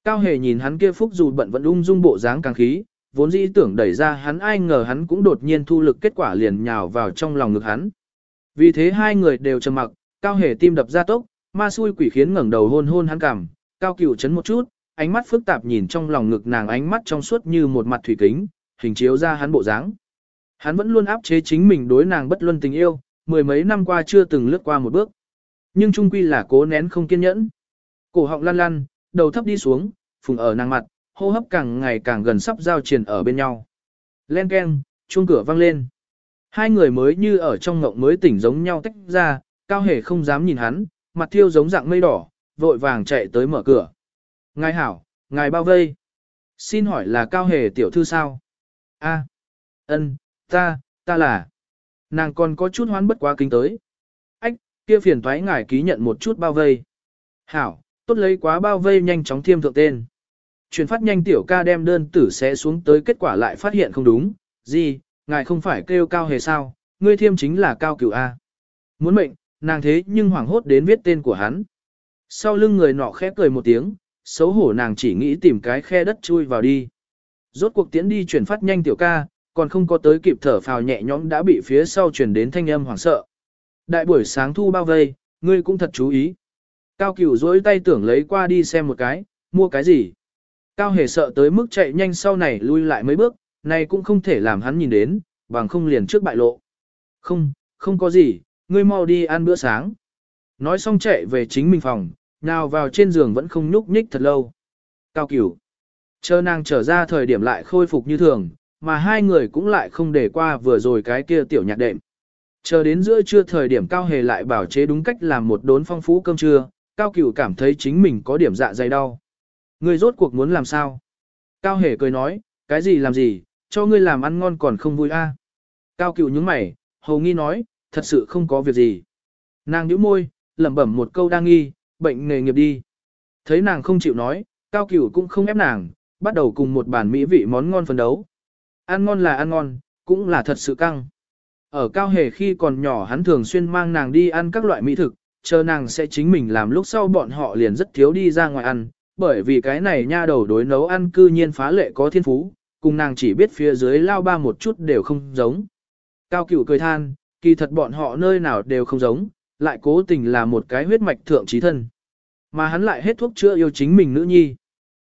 A: Cao hề nhìn hắn kia phúc dù bận vẫn ung dung bộ dáng càng khí, vốn dĩ tưởng đẩy ra hắn ai ngờ hắn cũng đột nhiên thu lực kết quả liền nhào vào trong lòng ngực hắn. Vì thế hai người đều trầm mặc, cao hề tim đập ra tốc, ma xui quỷ khiến ngẩng đầu hôn hôn hắn cằm, cao cửu chấn một chút, ánh mắt phức tạp nhìn trong lòng ngực nàng ánh mắt trong suốt như một mặt thủy kính, hình chiếu ra hắn bộ dáng. Hắn vẫn luôn áp chế chính mình đối nàng bất luân tình yêu, mười mấy năm qua chưa từng lướt qua một bước. Nhưng trung quy là cố nén không kiên nhẫn. Cổ họng lăn lăn, đầu thấp đi xuống, phùng ở nàng mặt, hô hấp càng ngày càng gần sắp giao triền ở bên nhau. Len keng, chuông cửa vang lên. Hai người mới như ở trong ngộng mới tỉnh giống nhau tách ra, cao hề không dám nhìn hắn, mặt thiêu giống dạng mây đỏ, vội vàng chạy tới mở cửa. Ngài hảo, ngài bao vây. Xin hỏi là cao hề tiểu thư sao? A, ân, ta, ta là. Nàng còn có chút hoán bất quá kính tới. Ách, kia phiền thoái ngài ký nhận một chút bao vây. Hảo, tốt lấy quá bao vây nhanh chóng thiêm thượng tên. Chuyển phát nhanh tiểu ca đem đơn tử sẽ xuống tới kết quả lại phát hiện không đúng. Gì, ngài không phải kêu cao hề sao, ngươi thiêm chính là cao cửu A. Muốn mệnh, nàng thế nhưng hoảng hốt đến viết tên của hắn. Sau lưng người nọ khẽ cười một tiếng, xấu hổ nàng chỉ nghĩ tìm cái khe đất chui vào đi. Rốt cuộc tiến đi chuyển phát nhanh tiểu ca, còn không có tới kịp thở phào nhẹ nhõm đã bị phía sau chuyển đến thanh âm hoảng sợ. Đại buổi sáng thu bao vây, ngươi cũng thật chú ý. Cao cửu dối tay tưởng lấy qua đi xem một cái, mua cái gì. Cao hề sợ tới mức chạy nhanh sau này lui lại mấy bước, này cũng không thể làm hắn nhìn đến, bằng không liền trước bại lộ. Không, không có gì, ngươi mau đi ăn bữa sáng. Nói xong chạy về chính mình phòng, nào vào trên giường vẫn không nhúc nhích thật lâu. Cao cửu. Chờ nàng trở ra thời điểm lại khôi phục như thường, mà hai người cũng lại không để qua vừa rồi cái kia tiểu nhạc đệm. Chờ đến giữa trưa thời điểm Cao Hề lại bảo chế đúng cách làm một đốn phong phú cơm trưa, Cao Cửu cảm thấy chính mình có điểm dạ dày đau. Ngươi rốt cuộc muốn làm sao? Cao Hề cười nói, cái gì làm gì, cho ngươi làm ăn ngon còn không vui a. Cao cửu nhướng mày, hầu nghi nói, thật sự không có việc gì. Nàng nhíu môi, lẩm bẩm một câu đang nghi, bệnh nghề nghiệp đi. Thấy nàng không chịu nói, cao cửu cũng không ép nàng, bắt đầu cùng một bản mỹ vị món ngon phấn đấu. Ăn ngon là ăn ngon, cũng là thật sự căng. Ở cao hề khi còn nhỏ hắn thường xuyên mang nàng đi ăn các loại mỹ thực, chờ nàng sẽ chính mình làm lúc sau bọn họ liền rất thiếu đi ra ngoài ăn, bởi vì cái này nha đầu đối nấu ăn cư nhiên phá lệ có thiên phú, cùng nàng chỉ biết phía dưới lao ba một chút đều không giống. Cao cửu cười than, kỳ thật bọn họ nơi nào đều không giống, lại cố tình là một cái huyết mạch thượng trí thân. Mà hắn lại hết thuốc chữa yêu chính mình nữ nhi.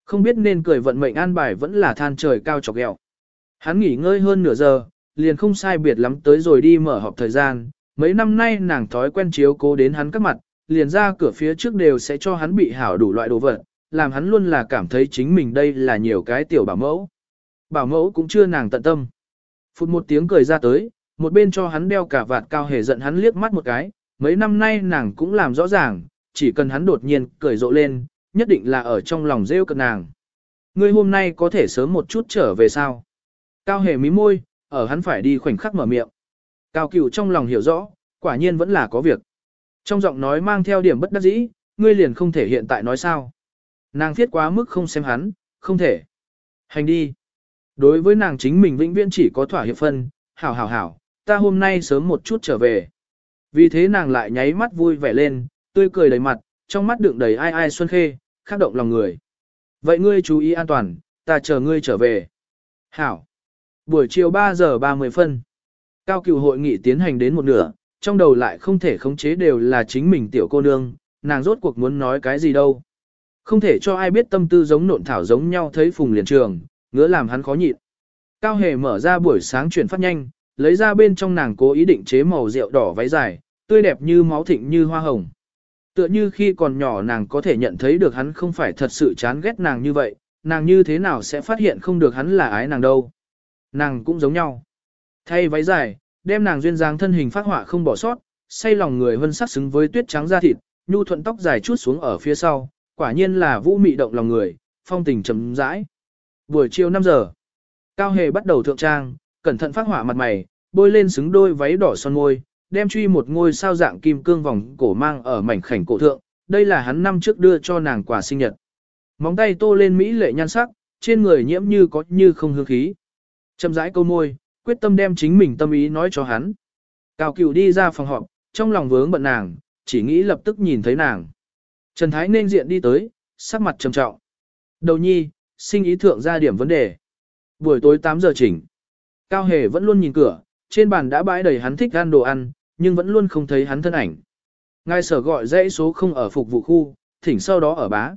A: Không biết nên cười vận mệnh an bài vẫn là than trời cao chọc ghẹo. Hắn nghỉ ngơi hơn nửa giờ, liền không sai biệt lắm tới rồi đi mở họp thời gian. Mấy năm nay nàng thói quen chiếu cố đến hắn các mặt, liền ra cửa phía trước đều sẽ cho hắn bị hảo đủ loại đồ vật, làm hắn luôn là cảm thấy chính mình đây là nhiều cái tiểu bảo mẫu. Bảo mẫu cũng chưa nàng tận tâm. Phút một tiếng cười ra tới, một bên cho hắn đeo cả vạt cao hề giận hắn liếc mắt một cái, mấy năm nay nàng cũng làm rõ ràng, chỉ cần hắn đột nhiên cười rộ lên, nhất định là ở trong lòng rêu cực nàng. Ngươi hôm nay có thể sớm một chút trở về sao? Cao hề mí môi, ở hắn phải đi khoảnh khắc mở miệng. Cao cửu trong lòng hiểu rõ, quả nhiên vẫn là có việc. Trong giọng nói mang theo điểm bất đắc dĩ, ngươi liền không thể hiện tại nói sao. Nàng thiết quá mức không xem hắn, không thể. Hành đi. Đối với nàng chính mình vĩnh viễn chỉ có thỏa hiệp phân, hảo hảo hảo, ta hôm nay sớm một chút trở về. Vì thế nàng lại nháy mắt vui vẻ lên, tươi cười đầy mặt, trong mắt đựng đầy ai ai xuân khê, khắc động lòng người. Vậy ngươi chú ý an toàn, ta chờ ngươi trở về. Hảo. Buổi chiều 3 giờ 30 phân. Cao cửu hội nghị tiến hành đến một nửa, trong đầu lại không thể khống chế đều là chính mình tiểu cô nương, nàng rốt cuộc muốn nói cái gì đâu. Không thể cho ai biết tâm tư giống nộn thảo giống nhau thấy phùng liền trường, ngứa làm hắn khó nhịn. Cao hề mở ra buổi sáng chuyển phát nhanh, lấy ra bên trong nàng cố ý định chế màu rượu đỏ váy dài, tươi đẹp như máu thịnh như hoa hồng. Tựa như khi còn nhỏ nàng có thể nhận thấy được hắn không phải thật sự chán ghét nàng như vậy, nàng như thế nào sẽ phát hiện không được hắn là ái nàng đâu. Nàng cũng giống nhau. Thay váy dài, đem nàng duyên dáng thân hình phát họa không bỏ sót, say lòng người vân sắc xứng với tuyết trắng da thịt, nhu thuận tóc dài chút xuống ở phía sau, quả nhiên là vũ mị động lòng người, phong tình chấm rãi. Buổi chiều 5 giờ, Cao Hề bắt đầu thượng trang, cẩn thận phát họa mặt mày, bôi lên xứng đôi váy đỏ son môi, đem truy một ngôi sao dạng kim cương vòng cổ mang ở mảnh khảnh cổ thượng, đây là hắn năm trước đưa cho nàng quà sinh nhật. Móng tay tô lên mỹ lệ nhan sắc, trên người nhiễm như có như không hương khí. Chậm rãi câu môi, quyết tâm đem chính mình tâm ý nói cho hắn. Cao cửu đi ra phòng họp, trong lòng vướng bận nàng, chỉ nghĩ lập tức nhìn thấy nàng. Trần Thái nên diện đi tới, sắc mặt trầm trọng. Đầu nhi, sinh ý thượng ra điểm vấn đề. Buổi tối 8 giờ chỉnh. Cao Hề vẫn luôn nhìn cửa, trên bàn đã bãi đầy hắn thích ăn đồ ăn, nhưng vẫn luôn không thấy hắn thân ảnh. Ngài sở gọi dãy số không ở phục vụ khu, thỉnh sau đó ở bá.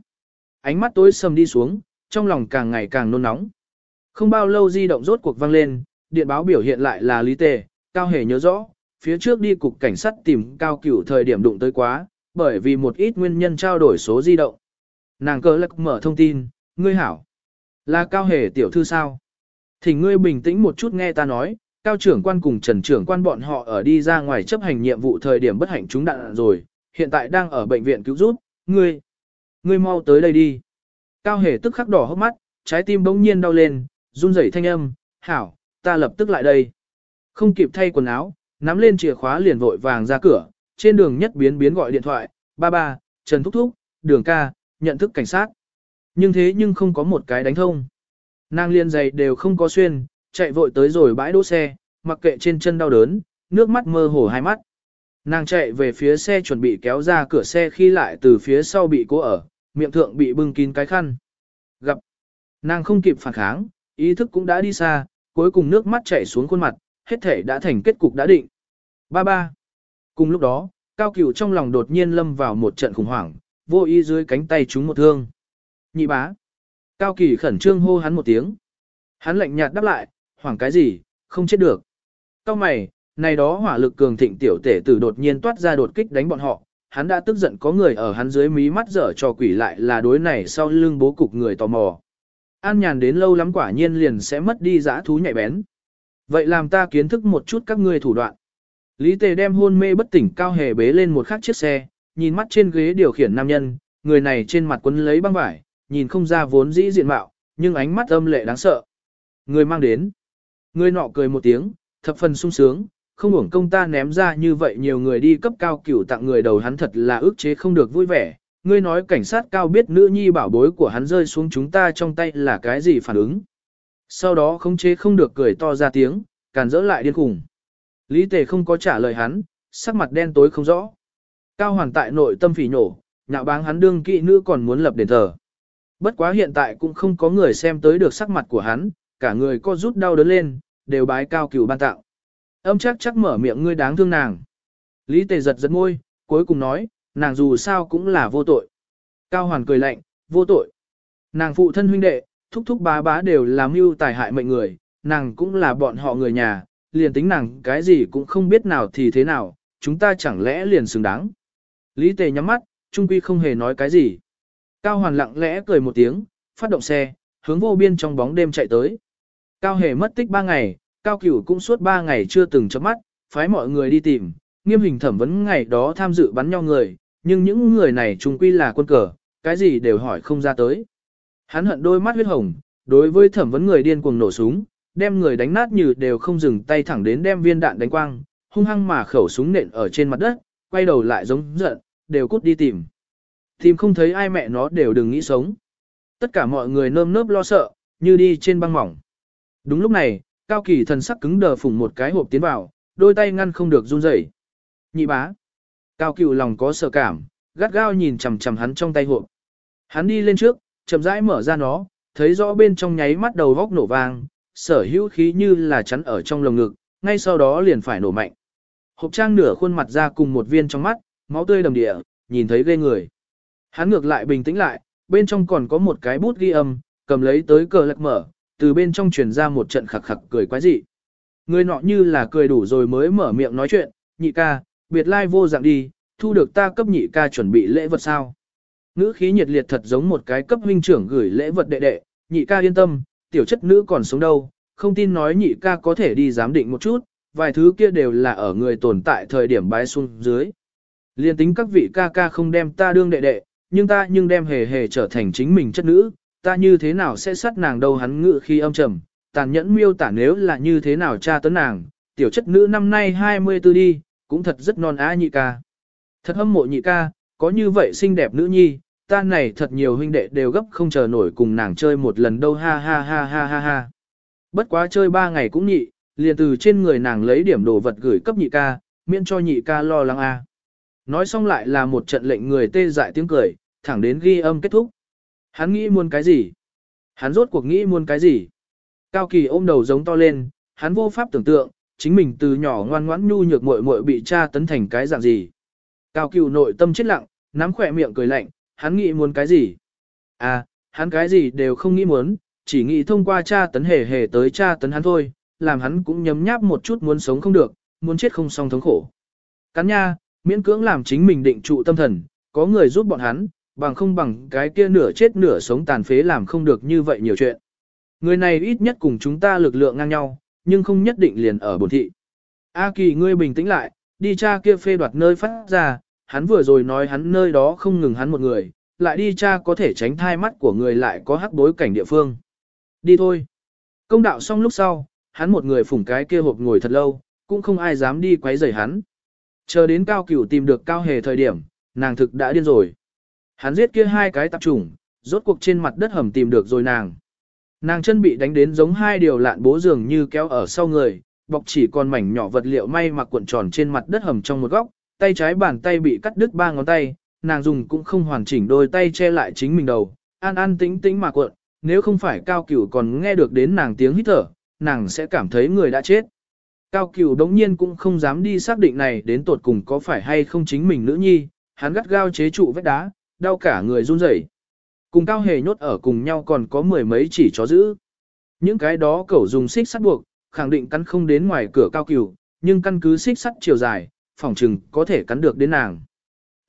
A: Ánh mắt tối sầm đi xuống, trong lòng càng ngày càng nôn nóng. Không bao lâu di động rốt cuộc vang lên, điện báo biểu hiện lại là lý tề, Cao Hề nhớ rõ, phía trước đi cục cảnh sát tìm Cao Cửu thời điểm đụng tới quá, bởi vì một ít nguyên nhân trao đổi số di động. Nàng cơ lắc mở thông tin, ngươi hảo. Là Cao Hề tiểu thư sao? Thỉnh ngươi bình tĩnh một chút nghe ta nói, Cao trưởng quan cùng Trần trưởng quan bọn họ ở đi ra ngoài chấp hành nhiệm vụ thời điểm bất hạnh chúng đạn rồi, hiện tại đang ở bệnh viện cứu giúp, ngươi. Ngươi mau tới đây đi. Cao Hề tức khắc đỏ hốc mắt, trái tim bỗng nhiên đau lên, run rẩy thanh âm, hảo, ta lập tức lại đây. Không kịp thay quần áo, nắm lên chìa khóa liền vội vàng ra cửa, trên đường nhất biến biến gọi điện thoại, ba ba, Trần Thúc Thúc, đường ca, nhận thức cảnh sát. Nhưng thế nhưng không có một cái đánh thông. Nàng liền giày đều không có xuyên, chạy vội tới rồi bãi đỗ xe, mặc kệ trên chân đau đớn, nước mắt mơ hồ hai mắt. Nàng chạy về phía xe chuẩn bị kéo ra cửa xe khi lại từ phía sau bị cố ở, miệng thượng bị bưng kín cái khăn. Gặp. Nàng không kịp phản kháng, ý thức cũng đã đi xa, cuối cùng nước mắt chảy xuống khuôn mặt, hết thể đã thành kết cục đã định. Ba ba. Cùng lúc đó, Cao Cửu trong lòng đột nhiên lâm vào một trận khủng hoảng, vô ý dưới cánh tay chúng một thương. Nhị bá. Cao Kỳ khẩn trương hô hắn một tiếng. Hắn lạnh nhạt đáp lại, hoảng cái gì, không chết được. Cao mày, này đó hỏa lực cường thịnh tiểu tể tử đột nhiên toát ra đột kích đánh bọn họ. Hắn đã tức giận có người ở hắn dưới mí mắt dở cho quỷ lại là đối này sau lưng bố cục người tò mò. An nhàn đến lâu lắm quả nhiên liền sẽ mất đi dã thú nhạy bén. Vậy làm ta kiến thức một chút các ngươi thủ đoạn. Lý Tề đem hôn mê bất tỉnh cao hề bế lên một khắc chiếc xe, nhìn mắt trên ghế điều khiển nam nhân, người này trên mặt quấn lấy băng vải, nhìn không ra vốn dĩ diện mạo, nhưng ánh mắt âm lệ đáng sợ. Người mang đến. Người nọ cười một tiếng, thập phần sung sướng, không uổng công ta ném ra như vậy nhiều người đi cấp cao cửu tặng người đầu hắn thật là ức chế không được vui vẻ. Ngươi nói cảnh sát cao biết nữ nhi bảo bối của hắn rơi xuống chúng ta trong tay là cái gì phản ứng. Sau đó không chế không được cười to ra tiếng, càn dỡ lại điên khủng. Lý tề không có trả lời hắn, sắc mặt đen tối không rõ. Cao hoàn tại nội tâm phỉ nổ, nhạo báng hắn đương kỵ nữ còn muốn lập đền thờ. Bất quá hiện tại cũng không có người xem tới được sắc mặt của hắn, cả người co rút đau đớn lên, đều bái cao cửu ban tạo. Âm chắc chắc mở miệng ngươi đáng thương nàng. Lý tề giật giật môi, cuối cùng nói, nàng dù sao cũng là vô tội. Cao hoàn cười lạnh, vô tội. Nàng phụ thân huynh đệ, thúc thúc bá bá đều làm mưu tài hại mệnh người, nàng cũng là bọn họ người nhà, liền tính nàng cái gì cũng không biết nào thì thế nào, chúng ta chẳng lẽ liền xứng đáng. Lý tề nhắm mắt, trung quy không hề nói cái gì. Cao hoàn lặng lẽ cười một tiếng, phát động xe, hướng vô biên trong bóng đêm chạy tới. Cao hề mất tích ba ngày, Cao cửu cũng suốt ba ngày chưa từng chớp mắt, phái mọi người đi tìm, nghiêm hình thẩm vấn ngày đó tham dự bắn nhau người, nhưng những người này trung quy là quân cờ, cái gì đều hỏi không ra tới. Hắn hận đôi mắt huyết hồng, đối với thẩm vấn người điên cuồng nổ súng, đem người đánh nát như đều không dừng tay thẳng đến đem viên đạn đánh quang, hung hăng mà khẩu súng nện ở trên mặt đất, quay đầu lại giống giận, đều cút đi tìm. Tìm không thấy ai mẹ nó đều đừng nghĩ sống. Tất cả mọi người nơm nớp lo sợ, như đi trên băng mỏng. Đúng lúc này, Cao Kỳ thần sắc cứng đờ phủng một cái hộp tiến vào, đôi tay ngăn không được run rẩy. Nhị bá. Cao Cửu lòng có sợ cảm, gắt gao nhìn chằm chằm hắn trong tay hộp. Hắn đi lên trước, chậm rãi mở ra nó, thấy rõ bên trong nháy mắt đầu vóc nổ vang, sở hữu khí như là chắn ở trong lồng ngực, ngay sau đó liền phải nổ mạnh. Hộp trang nửa khuôn mặt ra cùng một viên trong mắt, máu tươi đầm địa, nhìn thấy ghê người. Hắn ngược lại bình tĩnh lại, bên trong còn có một cái bút ghi âm, cầm lấy tới cờ lật mở, từ bên trong truyền ra một trận khặc khặc cười quái dị. Người nọ như là cười đủ rồi mới mở miệng nói chuyện, nhị ca, biệt lai vô dạng đi, thu được ta cấp nhị ca chuẩn bị lễ vật sao. Ngữ khí nhiệt liệt thật giống một cái cấp huynh trưởng gửi lễ vật đệ đệ, nhị ca yên tâm, tiểu chất nữ còn sống đâu, không tin nói nhị ca có thể đi giám định một chút, vài thứ kia đều là ở người tồn tại thời điểm bái xuống dưới. Liên tính các vị ca ca không đem ta đương đệ đệ, nhưng ta nhưng đem hề hề trở thành chính mình chất nữ, ta như thế nào sẽ sát nàng đâu hắn ngự khi âm trầm, tàn nhẫn miêu tả nếu là như thế nào cha tấn nàng, tiểu chất nữ năm nay 24 đi, cũng thật rất non á nhị ca. Thật hâm mộ nhị ca, có như vậy xinh đẹp nữ nhi, ta này thật nhiều huynh đệ đều gấp không chờ nổi cùng nàng chơi một lần đâu ha ha ha ha ha ha. Bất quá chơi ba ngày cũng nhị, liền từ trên người nàng lấy điểm đồ vật gửi cấp nhị ca, miễn cho nhị ca lo lắng a. Nói xong lại là một trận lệnh người tê dại tiếng cười, thẳng đến ghi âm kết thúc. Hắn nghĩ muốn cái gì? Hắn rốt cuộc nghĩ muốn cái gì? Cao Kỳ ôm đầu giống to lên, hắn vô pháp tưởng tượng, chính mình từ nhỏ ngoan ngoãn nhu nhược muội muội bị cha tấn thành cái dạng gì. Cao Cửu nội tâm chết lặng, nắm khỏe miệng cười lạnh, hắn nghĩ muốn cái gì? À, hắn cái gì đều không nghĩ muốn, chỉ nghĩ thông qua cha tấn hề hề tới cha tấn hắn thôi, làm hắn cũng nhấm nháp một chút muốn sống không được, muốn chết không xong thống khổ. Cắn nha, miễn cưỡng làm chính mình định trụ tâm thần, có người giúp bọn hắn, bằng không bằng cái kia nửa chết nửa sống tàn phế làm không được như vậy nhiều chuyện. Người này ít nhất cùng chúng ta lực lượng ngang nhau, nhưng không nhất định liền ở bổn thị. A kỳ ngươi bình tĩnh lại, đi cha kia phê đoạt nơi phát ra, hắn vừa rồi nói hắn nơi đó không ngừng hắn một người, lại đi cha có thể tránh thai mắt của người lại có hắc bối cảnh địa phương. Đi thôi. Công đạo xong lúc sau, hắn một người phủng cái kia hộp ngồi thật lâu, cũng không ai dám đi quấy rầy hắn. Chờ đến cao cửu tìm được cao hề thời điểm, nàng thực đã điên rồi. Hắn giết kia hai cái tạp trùng, rốt cuộc trên mặt đất hầm tìm được rồi nàng. Nàng chân bị đánh đến giống hai điều lạn bố dường như kéo ở sau người, bọc chỉ còn mảnh nhỏ vật liệu may mặc cuộn tròn trên mặt đất hầm trong một góc, tay trái bàn tay bị cắt đứt ba ngón tay, nàng dùng cũng không hoàn chỉnh đôi tay che lại chính mình đầu, an an tĩnh tĩnh mà cuộn, nếu không phải cao cửu còn nghe được đến nàng tiếng hít thở, nàng sẽ cảm thấy người đã chết. Cao cửu đống nhiên cũng không dám đi xác định này đến tột cùng có phải hay không chính mình nữ nhi, hắn gắt gao chế trụ vết đá, đau cả người run rẩy. Cùng cao hề nhốt ở cùng nhau còn có mười mấy chỉ chó giữ. Những cái đó cẩu dùng xích sắt buộc, khẳng định cắn không đến ngoài cửa cao cửu, nhưng căn cứ xích sắt chiều dài, phòng trừng có thể cắn được đến nàng.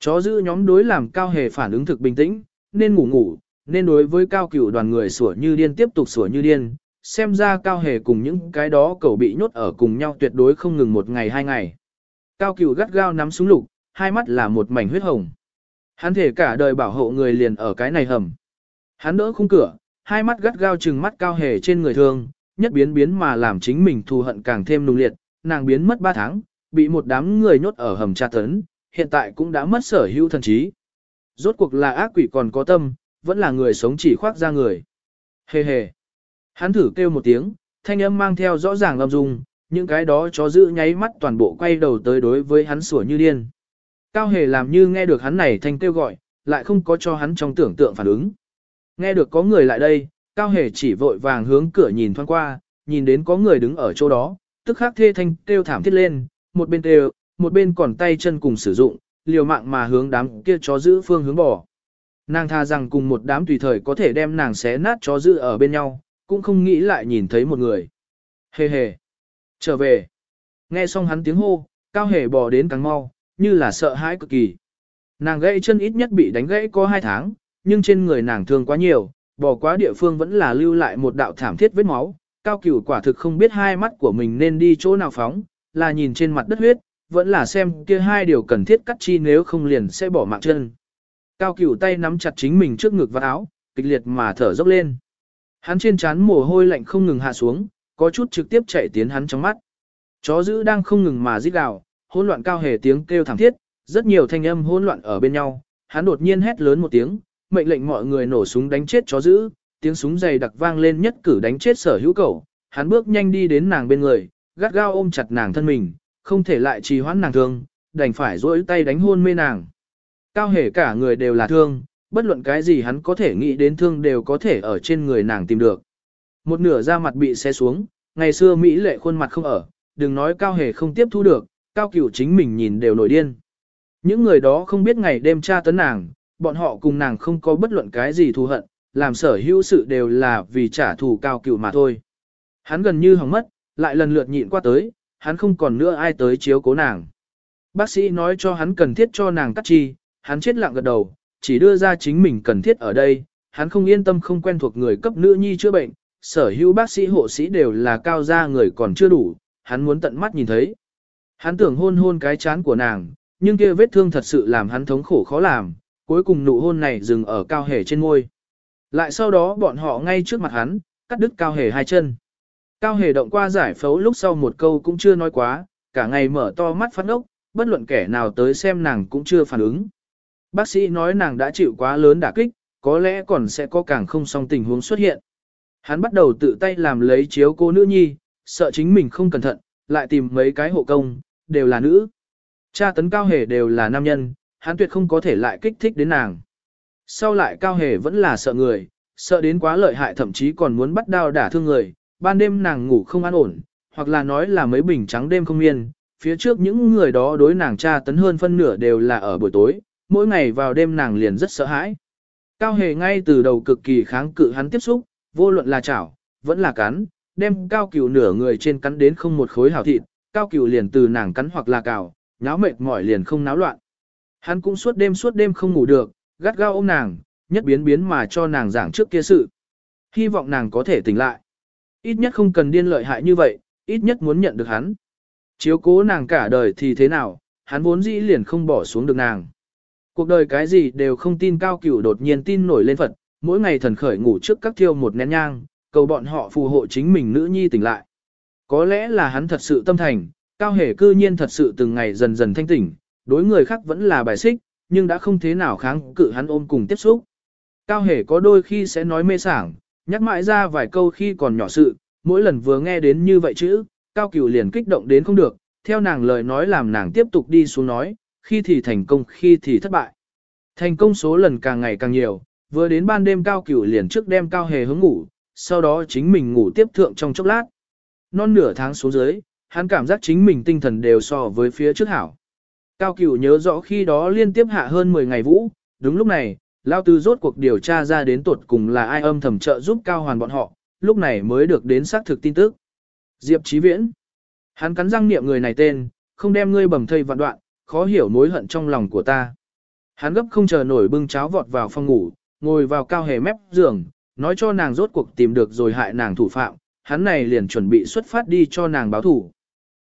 A: Chó giữ nhóm đối làm cao hề phản ứng thực bình tĩnh, nên ngủ ngủ, nên đối với cao cửu đoàn người sủa như điên tiếp tục sủa như điên, xem ra cao hề cùng những cái đó cẩu bị nhốt ở cùng nhau tuyệt đối không ngừng một ngày hai ngày. Cao cửu gắt gao nắm súng lục, hai mắt là một mảnh huyết hồng. Hắn thể cả đời bảo hộ người liền ở cái này hầm. Hắn đỡ khung cửa, hai mắt gắt gao trừng mắt cao hề trên người thương, nhất biến biến mà làm chính mình thù hận càng thêm nung liệt, nàng biến mất 3 tháng, bị một đám người nhốt ở hầm tra tấn, hiện tại cũng đã mất sở hữu thần trí. Rốt cuộc là ác quỷ còn có tâm, vẫn là người sống chỉ khoác ra người. Hề hề. Hắn thử kêu một tiếng, thanh âm mang theo rõ ràng lâm dung, những cái đó chó giữ nháy mắt toàn bộ quay đầu tới đối với hắn sủa như điên. Cao hề làm như nghe được hắn này thanh kêu gọi, lại không có cho hắn trong tưởng tượng phản ứng. Nghe được có người lại đây, Cao hề chỉ vội vàng hướng cửa nhìn thoáng qua, nhìn đến có người đứng ở chỗ đó, tức khắc thê thanh kêu thảm thiết lên, một bên kêu, một bên còn tay chân cùng sử dụng, liều mạng mà hướng đám kia chó giữ phương hướng bỏ. Nàng tha rằng cùng một đám tùy thời có thể đem nàng xé nát chó giữ ở bên nhau, cũng không nghĩ lại nhìn thấy một người. Hề hề. Trở về. Nghe xong hắn tiếng hô, cao hề bỏ đến càng mau, như là sợ hãi cực kỳ. Nàng gãy chân ít nhất bị đánh gãy có hai tháng, nhưng trên người nàng thương quá nhiều, bỏ quá địa phương vẫn là lưu lại một đạo thảm thiết vết máu. Cao cửu quả thực không biết hai mắt của mình nên đi chỗ nào phóng, là nhìn trên mặt đất huyết, vẫn là xem kia hai điều cần thiết cắt chi nếu không liền sẽ bỏ mạng chân. Cao cửu tay nắm chặt chính mình trước ngực và áo, kịch liệt mà thở dốc lên. Hắn trên trán mồ hôi lạnh không ngừng hạ xuống, có chút trực tiếp chạy tiến hắn trong mắt. Chó dữ đang không ngừng mà rít gào, hỗn loạn cao hề tiếng kêu thảm thiết, rất nhiều thanh âm hỗn loạn ở bên nhau. Hắn đột nhiên hét lớn một tiếng, mệnh lệnh mọi người nổ súng đánh chết chó dữ, tiếng súng dày đặc vang lên nhất cử đánh chết sở hữu cầu. Hắn bước nhanh đi đến nàng bên người, gắt gao ôm chặt nàng thân mình, không thể lại trì hoãn nàng thương, đành phải duỗi tay đánh hôn mê nàng. Cao hề cả người đều là thương, bất luận cái gì hắn có thể nghĩ đến thương đều có thể ở trên người nàng tìm được. Một nửa da mặt bị xé xuống, ngày xưa Mỹ lệ khuôn mặt không ở, đừng nói cao hề không tiếp thu được, cao cửu chính mình nhìn đều nổi điên. Những người đó không biết ngày đêm tra tấn nàng, bọn họ cùng nàng không có bất luận cái gì thù hận, làm sở hữu sự đều là vì trả thù cao cửu mà thôi. Hắn gần như hỏng mất, lại lần lượt nhịn qua tới, hắn không còn nữa ai tới chiếu cố nàng. Bác sĩ nói cho hắn cần thiết cho nàng cắt chi, hắn chết lặng gật đầu, chỉ đưa ra chính mình cần thiết ở đây, hắn không yên tâm không quen thuộc người cấp nữ nhi chữa bệnh, sở hữu bác sĩ hộ sĩ đều là cao gia người còn chưa đủ, hắn muốn tận mắt nhìn thấy. Hắn tưởng hôn hôn cái chán của nàng, nhưng kia vết thương thật sự làm hắn thống khổ khó làm, cuối cùng nụ hôn này dừng ở cao hề trên môi. Lại sau đó bọn họ ngay trước mặt hắn, cắt đứt cao hề hai chân. Cao hề động qua giải phẫu lúc sau một câu cũng chưa nói quá, cả ngày mở to mắt phát ốc, bất luận kẻ nào tới xem nàng cũng chưa phản ứng. Bác sĩ nói nàng đã chịu quá lớn đả kích, có lẽ còn sẽ có càng không song tình huống xuất hiện. Hắn bắt đầu tự tay làm lấy chiếu cô nữ nhi, sợ chính mình không cẩn thận, lại tìm mấy cái hộ công, đều là nữ. Cha tấn cao hề đều là nam nhân, hắn tuyệt không có thể lại kích thích đến nàng. Sau lại cao hề vẫn là sợ người, sợ đến quá lợi hại thậm chí còn muốn bắt đao đả thương người, ban đêm nàng ngủ không an ổn, hoặc là nói là mấy bình trắng đêm không yên, phía trước những người đó đối nàng cha tấn hơn phân nửa đều là ở buổi tối, mỗi ngày vào đêm nàng liền rất sợ hãi. Cao hề ngay từ đầu cực kỳ kháng cự hắn tiếp xúc, vô luận là chảo, vẫn là cắn, đem cao cửu nửa người trên cắn đến không một khối hảo thịt, cao cửu liền từ nàng cắn hoặc là cào, nháo mệt mỏi liền không náo loạn. Hắn cũng suốt đêm suốt đêm không ngủ được, gắt gao ôm nàng, nhất biến biến mà cho nàng giảng trước kia sự. Hy vọng nàng có thể tỉnh lại. Ít nhất không cần điên lợi hại như vậy, ít nhất muốn nhận được hắn. Chiếu cố nàng cả đời thì thế nào, hắn vốn dĩ liền không bỏ xuống được nàng. Cuộc đời cái gì đều không tin cao cửu đột nhiên tin nổi lên Phật, mỗi ngày thần khởi ngủ trước các thiêu một nén nhang, cầu bọn họ phù hộ chính mình nữ nhi tỉnh lại. Có lẽ là hắn thật sự tâm thành, cao hề cư nhiên thật sự từng ngày dần dần thanh tỉnh, đối người khác vẫn là bài xích, nhưng đã không thế nào kháng cự hắn ôm cùng tiếp xúc. Cao hề có đôi khi sẽ nói mê sảng, nhắc mãi ra vài câu khi còn nhỏ sự, mỗi lần vừa nghe đến như vậy chữ, cao cửu liền kích động đến không được, theo nàng lời nói làm nàng tiếp tục đi xuống nói, khi thì thành công khi thì thất bại. Thành công số lần càng ngày càng nhiều, vừa đến ban đêm cao cửu liền trước đem cao hề hướng ngủ, sau đó chính mình ngủ tiếp thượng trong chốc lát. Non nửa tháng xuống dưới, hắn cảm giác chính mình tinh thần đều so với phía trước hảo. Cao cửu nhớ rõ khi đó liên tiếp hạ hơn 10 ngày vũ, đúng lúc này, Lao Tư rốt cuộc điều tra ra đến tuột cùng là ai âm thầm trợ giúp Cao Hoàn bọn họ, lúc này mới được đến xác thực tin tức. Diệp Chí Viễn. Hắn cắn răng niệm người này tên, không đem ngươi bầm thây vạn đoạn, khó hiểu mối hận trong lòng của ta. Hắn gấp không chờ nổi bưng cháo vọt vào phòng ngủ, ngồi vào cao hề mép giường, nói cho nàng rốt cuộc tìm được rồi hại nàng thủ phạm, hắn này liền chuẩn bị xuất phát đi cho nàng báo thủ.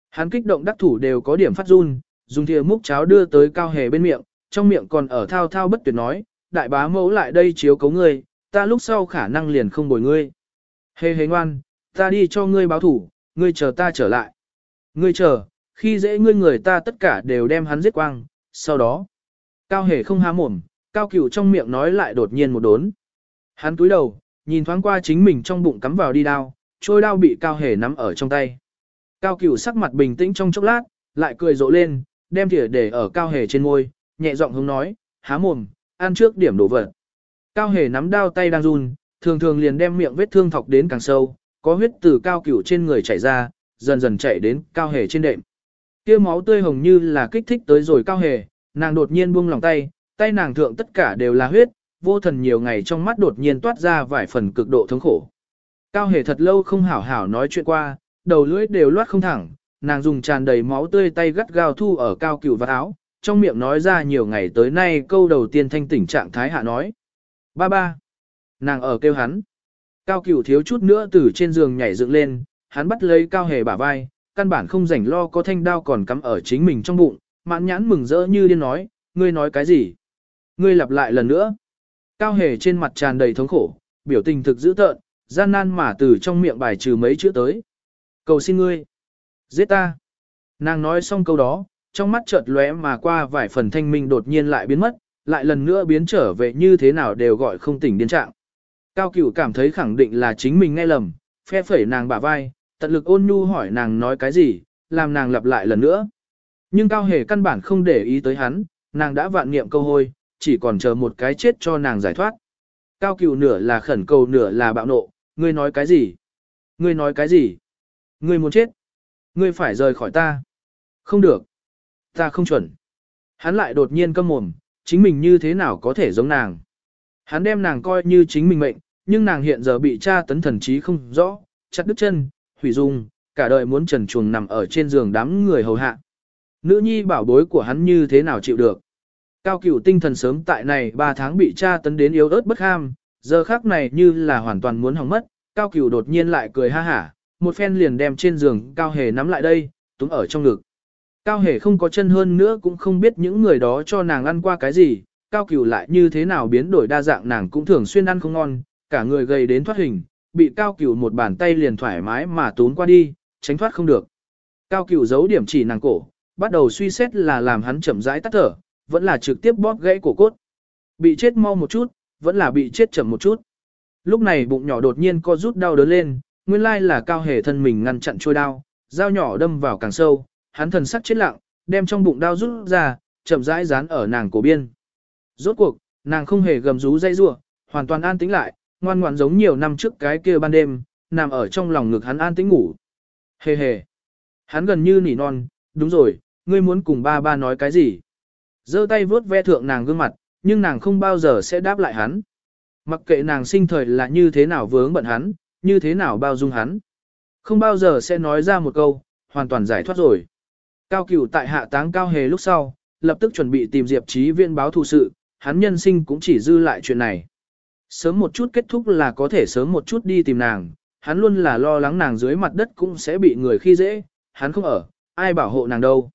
A: Hắn kích động đắc thủ đều có điểm phát run, dùng thìa múc cháo đưa tới cao hề bên miệng, trong miệng còn ở thao thao bất tuyệt nói, đại bá mẫu lại đây chiếu cấu ngươi, ta lúc sau khả năng liền không bồi ngươi. Hề hề ngoan, Ta đi cho ngươi báo thủ, ngươi chờ ta trở lại. Ngươi chờ, khi dễ ngươi người ta tất cả đều đem hắn giết quang, sau đó. Cao hề không há mồm, cao cửu trong miệng nói lại đột nhiên một đốn. Hắn túi đầu, nhìn thoáng qua chính mình trong bụng cắm vào đi đao, trôi đao bị cao hề nắm ở trong tay. Cao cửu sắc mặt bình tĩnh trong chốc lát, lại cười rộ lên, đem thìa để ở cao hề trên môi, nhẹ giọng hướng nói, há mồm, ăn trước điểm đổ vật. Cao hề nắm đao tay đang run, thường thường liền đem miệng vết thương thọc đến càng sâu, có huyết từ cao cửu trên người chảy ra, dần dần chảy đến cao hề trên đệm. Kia máu tươi hồng như là kích thích tới rồi cao hề, nàng đột nhiên buông lòng tay, tay nàng thượng tất cả đều là huyết, vô thần nhiều ngày trong mắt đột nhiên toát ra vài phần cực độ thống khổ. Cao hề thật lâu không hảo hảo nói chuyện qua, đầu lưỡi đều loát không thẳng, nàng dùng tràn đầy máu tươi tay gắt gao thu ở cao cửu vạt áo, trong miệng nói ra nhiều ngày tới nay câu đầu tiên thanh tỉnh trạng thái hạ nói. Ba ba. Nàng ở kêu hắn. Cao cửu thiếu chút nữa từ trên giường nhảy dựng lên, hắn bắt lấy cao hề bả vai, căn bản không rảnh lo có thanh đao còn cắm ở chính mình trong bụng, mãn nhãn mừng rỡ như điên nói, ngươi nói cái gì? Ngươi lặp lại lần nữa. Cao hề trên mặt tràn đầy thống khổ, biểu tình thực dữ tợn, gian nan mà từ trong miệng bài trừ mấy chữ tới. Cầu xin ngươi. Giết ta. Nàng nói xong câu đó, trong mắt chợt lóe mà qua vài phần thanh minh đột nhiên lại biến mất, lại lần nữa biến trở về như thế nào đều gọi không tỉnh điên trạng. Cao cửu cảm thấy khẳng định là chính mình nghe lầm, phe phẩy nàng bả vai, tận lực ôn nhu hỏi nàng nói cái gì, làm nàng lặp lại lần nữa. Nhưng Cao Hề căn bản không để ý tới hắn, nàng đã vạn niệm câu hôi, chỉ còn chờ một cái chết cho nàng giải thoát. Cao cửu nửa là khẩn cầu nửa là bạo nộ, ngươi nói cái gì? Ngươi nói cái gì? Ngươi muốn chết? Ngươi phải rời khỏi ta? Không được. Ta không chuẩn. Hắn lại đột nhiên câm mồm, chính mình như thế nào có thể giống nàng. Hắn đem nàng coi như chính mình mệnh, nhưng nàng hiện giờ bị cha tấn thần trí không rõ, chặt đứt chân, hủy dung, cả đời muốn trần chuồng nằm ở trên giường đám người hầu hạ. Nữ nhi bảo bối của hắn như thế nào chịu được. Cao cửu tinh thần sớm tại này 3 tháng bị cha tấn đến yếu ớt bất ham, giờ khác này như là hoàn toàn muốn hỏng mất, cao cửu đột nhiên lại cười ha hả, một phen liền đem trên giường cao hề nắm lại đây, túm ở trong ngực. Cao hề không có chân hơn nữa cũng không biết những người đó cho nàng ăn qua cái gì, cao cửu lại như thế nào biến đổi đa dạng nàng cũng thường xuyên ăn không ngon, cả người gầy đến thoát hình, bị cao cửu một bàn tay liền thoải mái mà tốn qua đi, tránh thoát không được. Cao cửu giấu điểm chỉ nàng cổ, bắt đầu suy xét là làm hắn chậm rãi tắt thở, vẫn là trực tiếp bóp gãy cổ cốt. Bị chết mau một chút, vẫn là bị chết chậm một chút. Lúc này bụng nhỏ đột nhiên co rút đau đớn lên, nguyên lai là cao hề thân mình ngăn chặn trôi đau, dao nhỏ đâm vào càng sâu, hắn thần sắc chết lặng, đem trong bụng đau rút ra, chậm rãi dán ở nàng cổ biên. Rốt cuộc, nàng không hề gầm rú dây rủa, hoàn toàn an tĩnh lại, ngoan ngoãn giống nhiều năm trước cái kia ban đêm, nằm ở trong lòng ngực hắn an tĩnh ngủ. Hề hề. Hắn gần như nỉ non, đúng rồi, ngươi muốn cùng ba ba nói cái gì? Giơ tay vuốt ve thượng nàng gương mặt, nhưng nàng không bao giờ sẽ đáp lại hắn. Mặc kệ nàng sinh thời là như thế nào vướng bận hắn, như thế nào bao dung hắn. Không bao giờ sẽ nói ra một câu, hoàn toàn giải thoát rồi. Cao cửu tại hạ táng cao hề lúc sau, lập tức chuẩn bị tìm Diệp Trí viên báo thù sự, hắn nhân sinh cũng chỉ dư lại chuyện này. Sớm một chút kết thúc là có thể sớm một chút đi tìm nàng, hắn luôn là lo lắng nàng dưới mặt đất cũng sẽ bị người khi dễ, hắn không ở, ai bảo hộ nàng đâu.